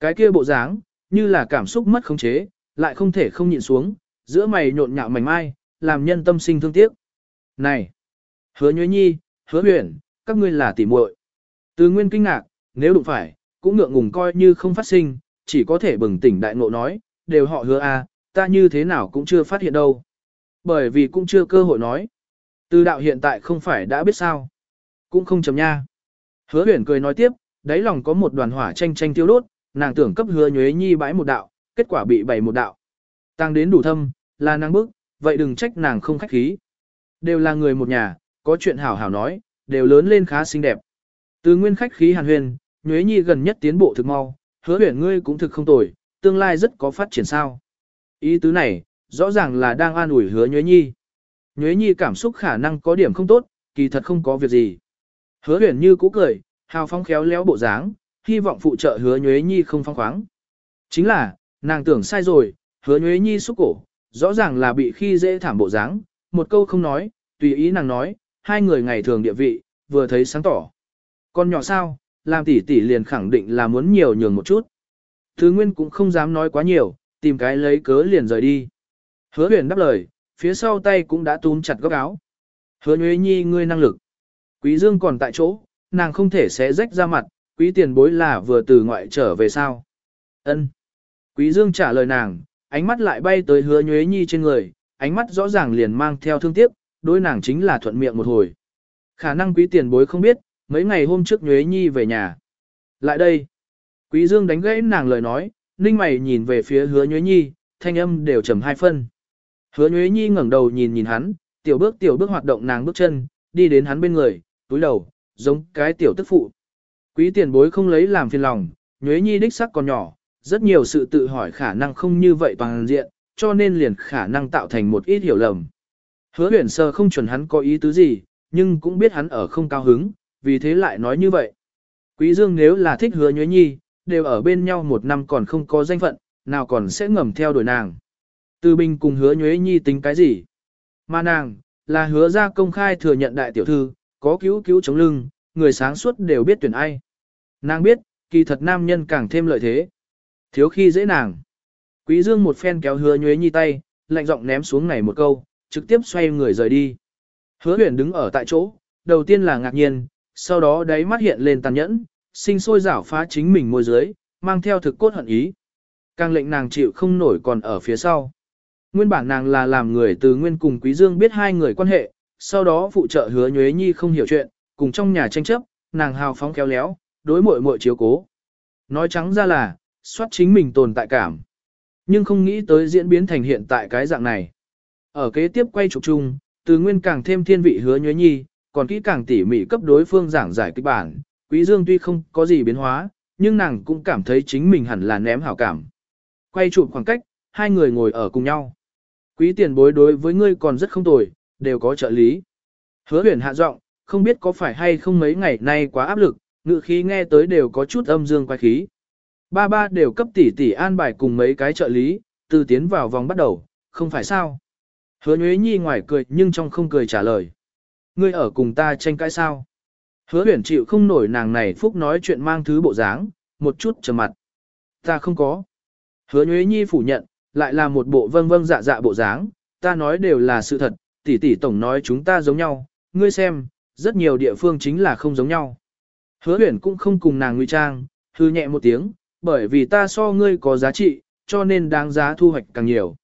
Cái kia bộ dáng, như là cảm xúc mất khống chế, lại không thể không nhịn xuống, giữa mày nhộn nhạo mảnh mai, làm nhân tâm sinh thương tiếc. Này! Hứa nhuế nhi, hứa huyền, các ngươi là tỉ muội. Từ nguyên kinh ngạc, nếu đụng phải, cũng ngượng ngùng coi như không phát sinh, chỉ có thể bừng tỉnh đại ngộ nói, đều họ hứa a, ta như thế nào cũng chưa phát hiện đâu. Bởi vì cũng chưa cơ hội nói. Từ đạo hiện tại không phải đã biết sao. Cũng không chấm nha. Hứa huyền cười nói tiếp, đáy lòng có một đoàn hỏa tranh tranh tiêu đốt, nàng tưởng cấp hứa nhuế nhi bãi một đạo, kết quả bị bày một đạo. Tăng đến đủ thâm, là nàng bức, vậy đừng trách nàng không khách khí. Đều là người một nhà, có chuyện hảo hảo nói, đều lớn lên khá xinh đẹp. Từ nguyên khách khí hàn huyền, nhuế nhi gần nhất tiến bộ thực mau, hứa huyền ngươi cũng thực không tồi, tương lai rất có phát triển sao. Ý tứ này, rõ ràng là đang an ủi hứa nhuế nhi. Nhuế nhi cảm xúc khả năng có điểm không tốt, kỳ thật không có việc gì. Hứa huyền như cũ cười, hào phong khéo léo bộ dáng, hy vọng phụ trợ hứa nhuế nhi không phong khoáng. Chính là, nàng tưởng sai rồi, hứa nhuế nhi xúc cổ, rõ ràng là bị khi dễ thảm bộ dáng, một câu không nói, tùy ý nàng nói, hai người ngày thường địa vị, vừa thấy sáng tỏ. Con nhỏ sao, làm tỷ tỷ liền khẳng định là muốn nhiều nhường một chút. Thứ Nguyên cũng không dám nói quá nhiều, tìm cái lấy cớ liền rời đi. Hứa huyền đáp lời, phía sau tay cũng đã túm chặt góc áo. Hứa Nhuế Nhi ngươi năng lực. Quý Dương còn tại chỗ, nàng không thể xé rách ra mặt, quý tiền bối là vừa từ ngoại trở về sao. Ân. Quý Dương trả lời nàng, ánh mắt lại bay tới hứa Nhuế Nhi trên người, ánh mắt rõ ràng liền mang theo thương tiếc, đối nàng chính là thuận miệng một hồi. Khả năng quý tiền bối không biết, mấy ngày hôm trước Nhuế Nhi về nhà. Lại đây. Quý Dương đánh gãy nàng lời nói, ninh mày nhìn về phía hứa Nhuế Nhi, thanh âm đều trầm hai phân. Hứa Nhuế Nhi ngẩng đầu nhìn nhìn hắn, tiểu bước tiểu bước hoạt động nàng bước chân, đi đến hắn bên người, túi đầu, giống cái tiểu tức phụ. Quý tiền bối không lấy làm phiền lòng, Nhuế Nhi đích sắc còn nhỏ, rất nhiều sự tự hỏi khả năng không như vậy toàn diện, cho nên liền khả năng tạo thành một ít hiểu lầm. Hứa huyền sơ không chuẩn hắn có ý tứ gì, nhưng cũng biết hắn ở không cao hứng, vì thế lại nói như vậy. Quý Dương nếu là thích hứa nhuế nhi, đều ở bên nhau một năm còn không có danh phận, nào còn sẽ ngầm theo đuổi nàng. Từ bình cùng hứa nhuế nhi tính cái gì? Mà nàng, là hứa ra công khai thừa nhận đại tiểu thư, có cứu cứu chống lưng, người sáng suốt đều biết tuyển ai. Nàng biết, kỳ thật nam nhân càng thêm lợi thế. Thiếu khi dễ nàng. Quý Dương một phen kéo hứa nhuế nhi tay, lạnh giọng ném xuống này một câu, trực tiếp xoay người rời đi. Hứa huyền đứng ở tại chỗ, đầu tiên là ngạc nhiên, sau đó đáy mắt hiện lên tàn nhẫn, sinh sôi rảo phá chính mình môi dưới, mang theo thực cốt hận ý. Càng lệnh nàng chịu không nổi còn ở phía sau. Nguyên bản nàng là làm người từ nguyên cùng Quý Dương biết hai người quan hệ, sau đó phụ trợ hứa nhuế nhi không hiểu chuyện, cùng trong nhà tranh chấp, nàng hào phóng kéo léo, đối muội muội chiếu cố. Nói trắng ra là, soát chính mình tồn tại cảm. Nhưng không nghĩ tới diễn biến thành hiện tại cái dạng này. Ở kế tiếp quay trục chung, từ nguyên càng thêm thiên vị hứa nhuế nhi, còn kỹ càng tỉ mỉ cấp đối phương giảng giải kịch bản. Quý Dương tuy không có gì biến hóa, nhưng nàng cũng cảm thấy chính mình hẳn là ném hảo cảm. Quay chụp khoảng cách, hai người ngồi ở cùng nhau. Quý tiền bối đối với ngươi còn rất không tồi, đều có trợ lý. Hứa huyền hạ giọng, không biết có phải hay không mấy ngày nay quá áp lực, ngự khí nghe tới đều có chút âm dương quay khí. Ba ba đều cấp tỷ tỷ an bài cùng mấy cái trợ lý, từ tiến vào vòng bắt đầu, không phải sao. Hứa Nhuế Nhi ngoài cười nhưng trong không cười trả lời. Ngươi ở cùng ta tranh cãi sao? Hứa huyền chịu không nổi nàng này phúc nói chuyện mang thứ bộ dáng, một chút trầm mặt. Ta không có. Hứa Nhuế Nhi phủ nhận, lại là một bộ vâng vâng dạ dạ bộ dáng, ta nói đều là sự thật, tỷ tỷ tổng nói chúng ta giống nhau, ngươi xem, rất nhiều địa phương chính là không giống nhau. Hứa huyển cũng không cùng nàng nguy trang, hư nhẹ một tiếng, bởi vì ta so ngươi có giá trị, cho nên đáng giá thu hoạch càng nhiều.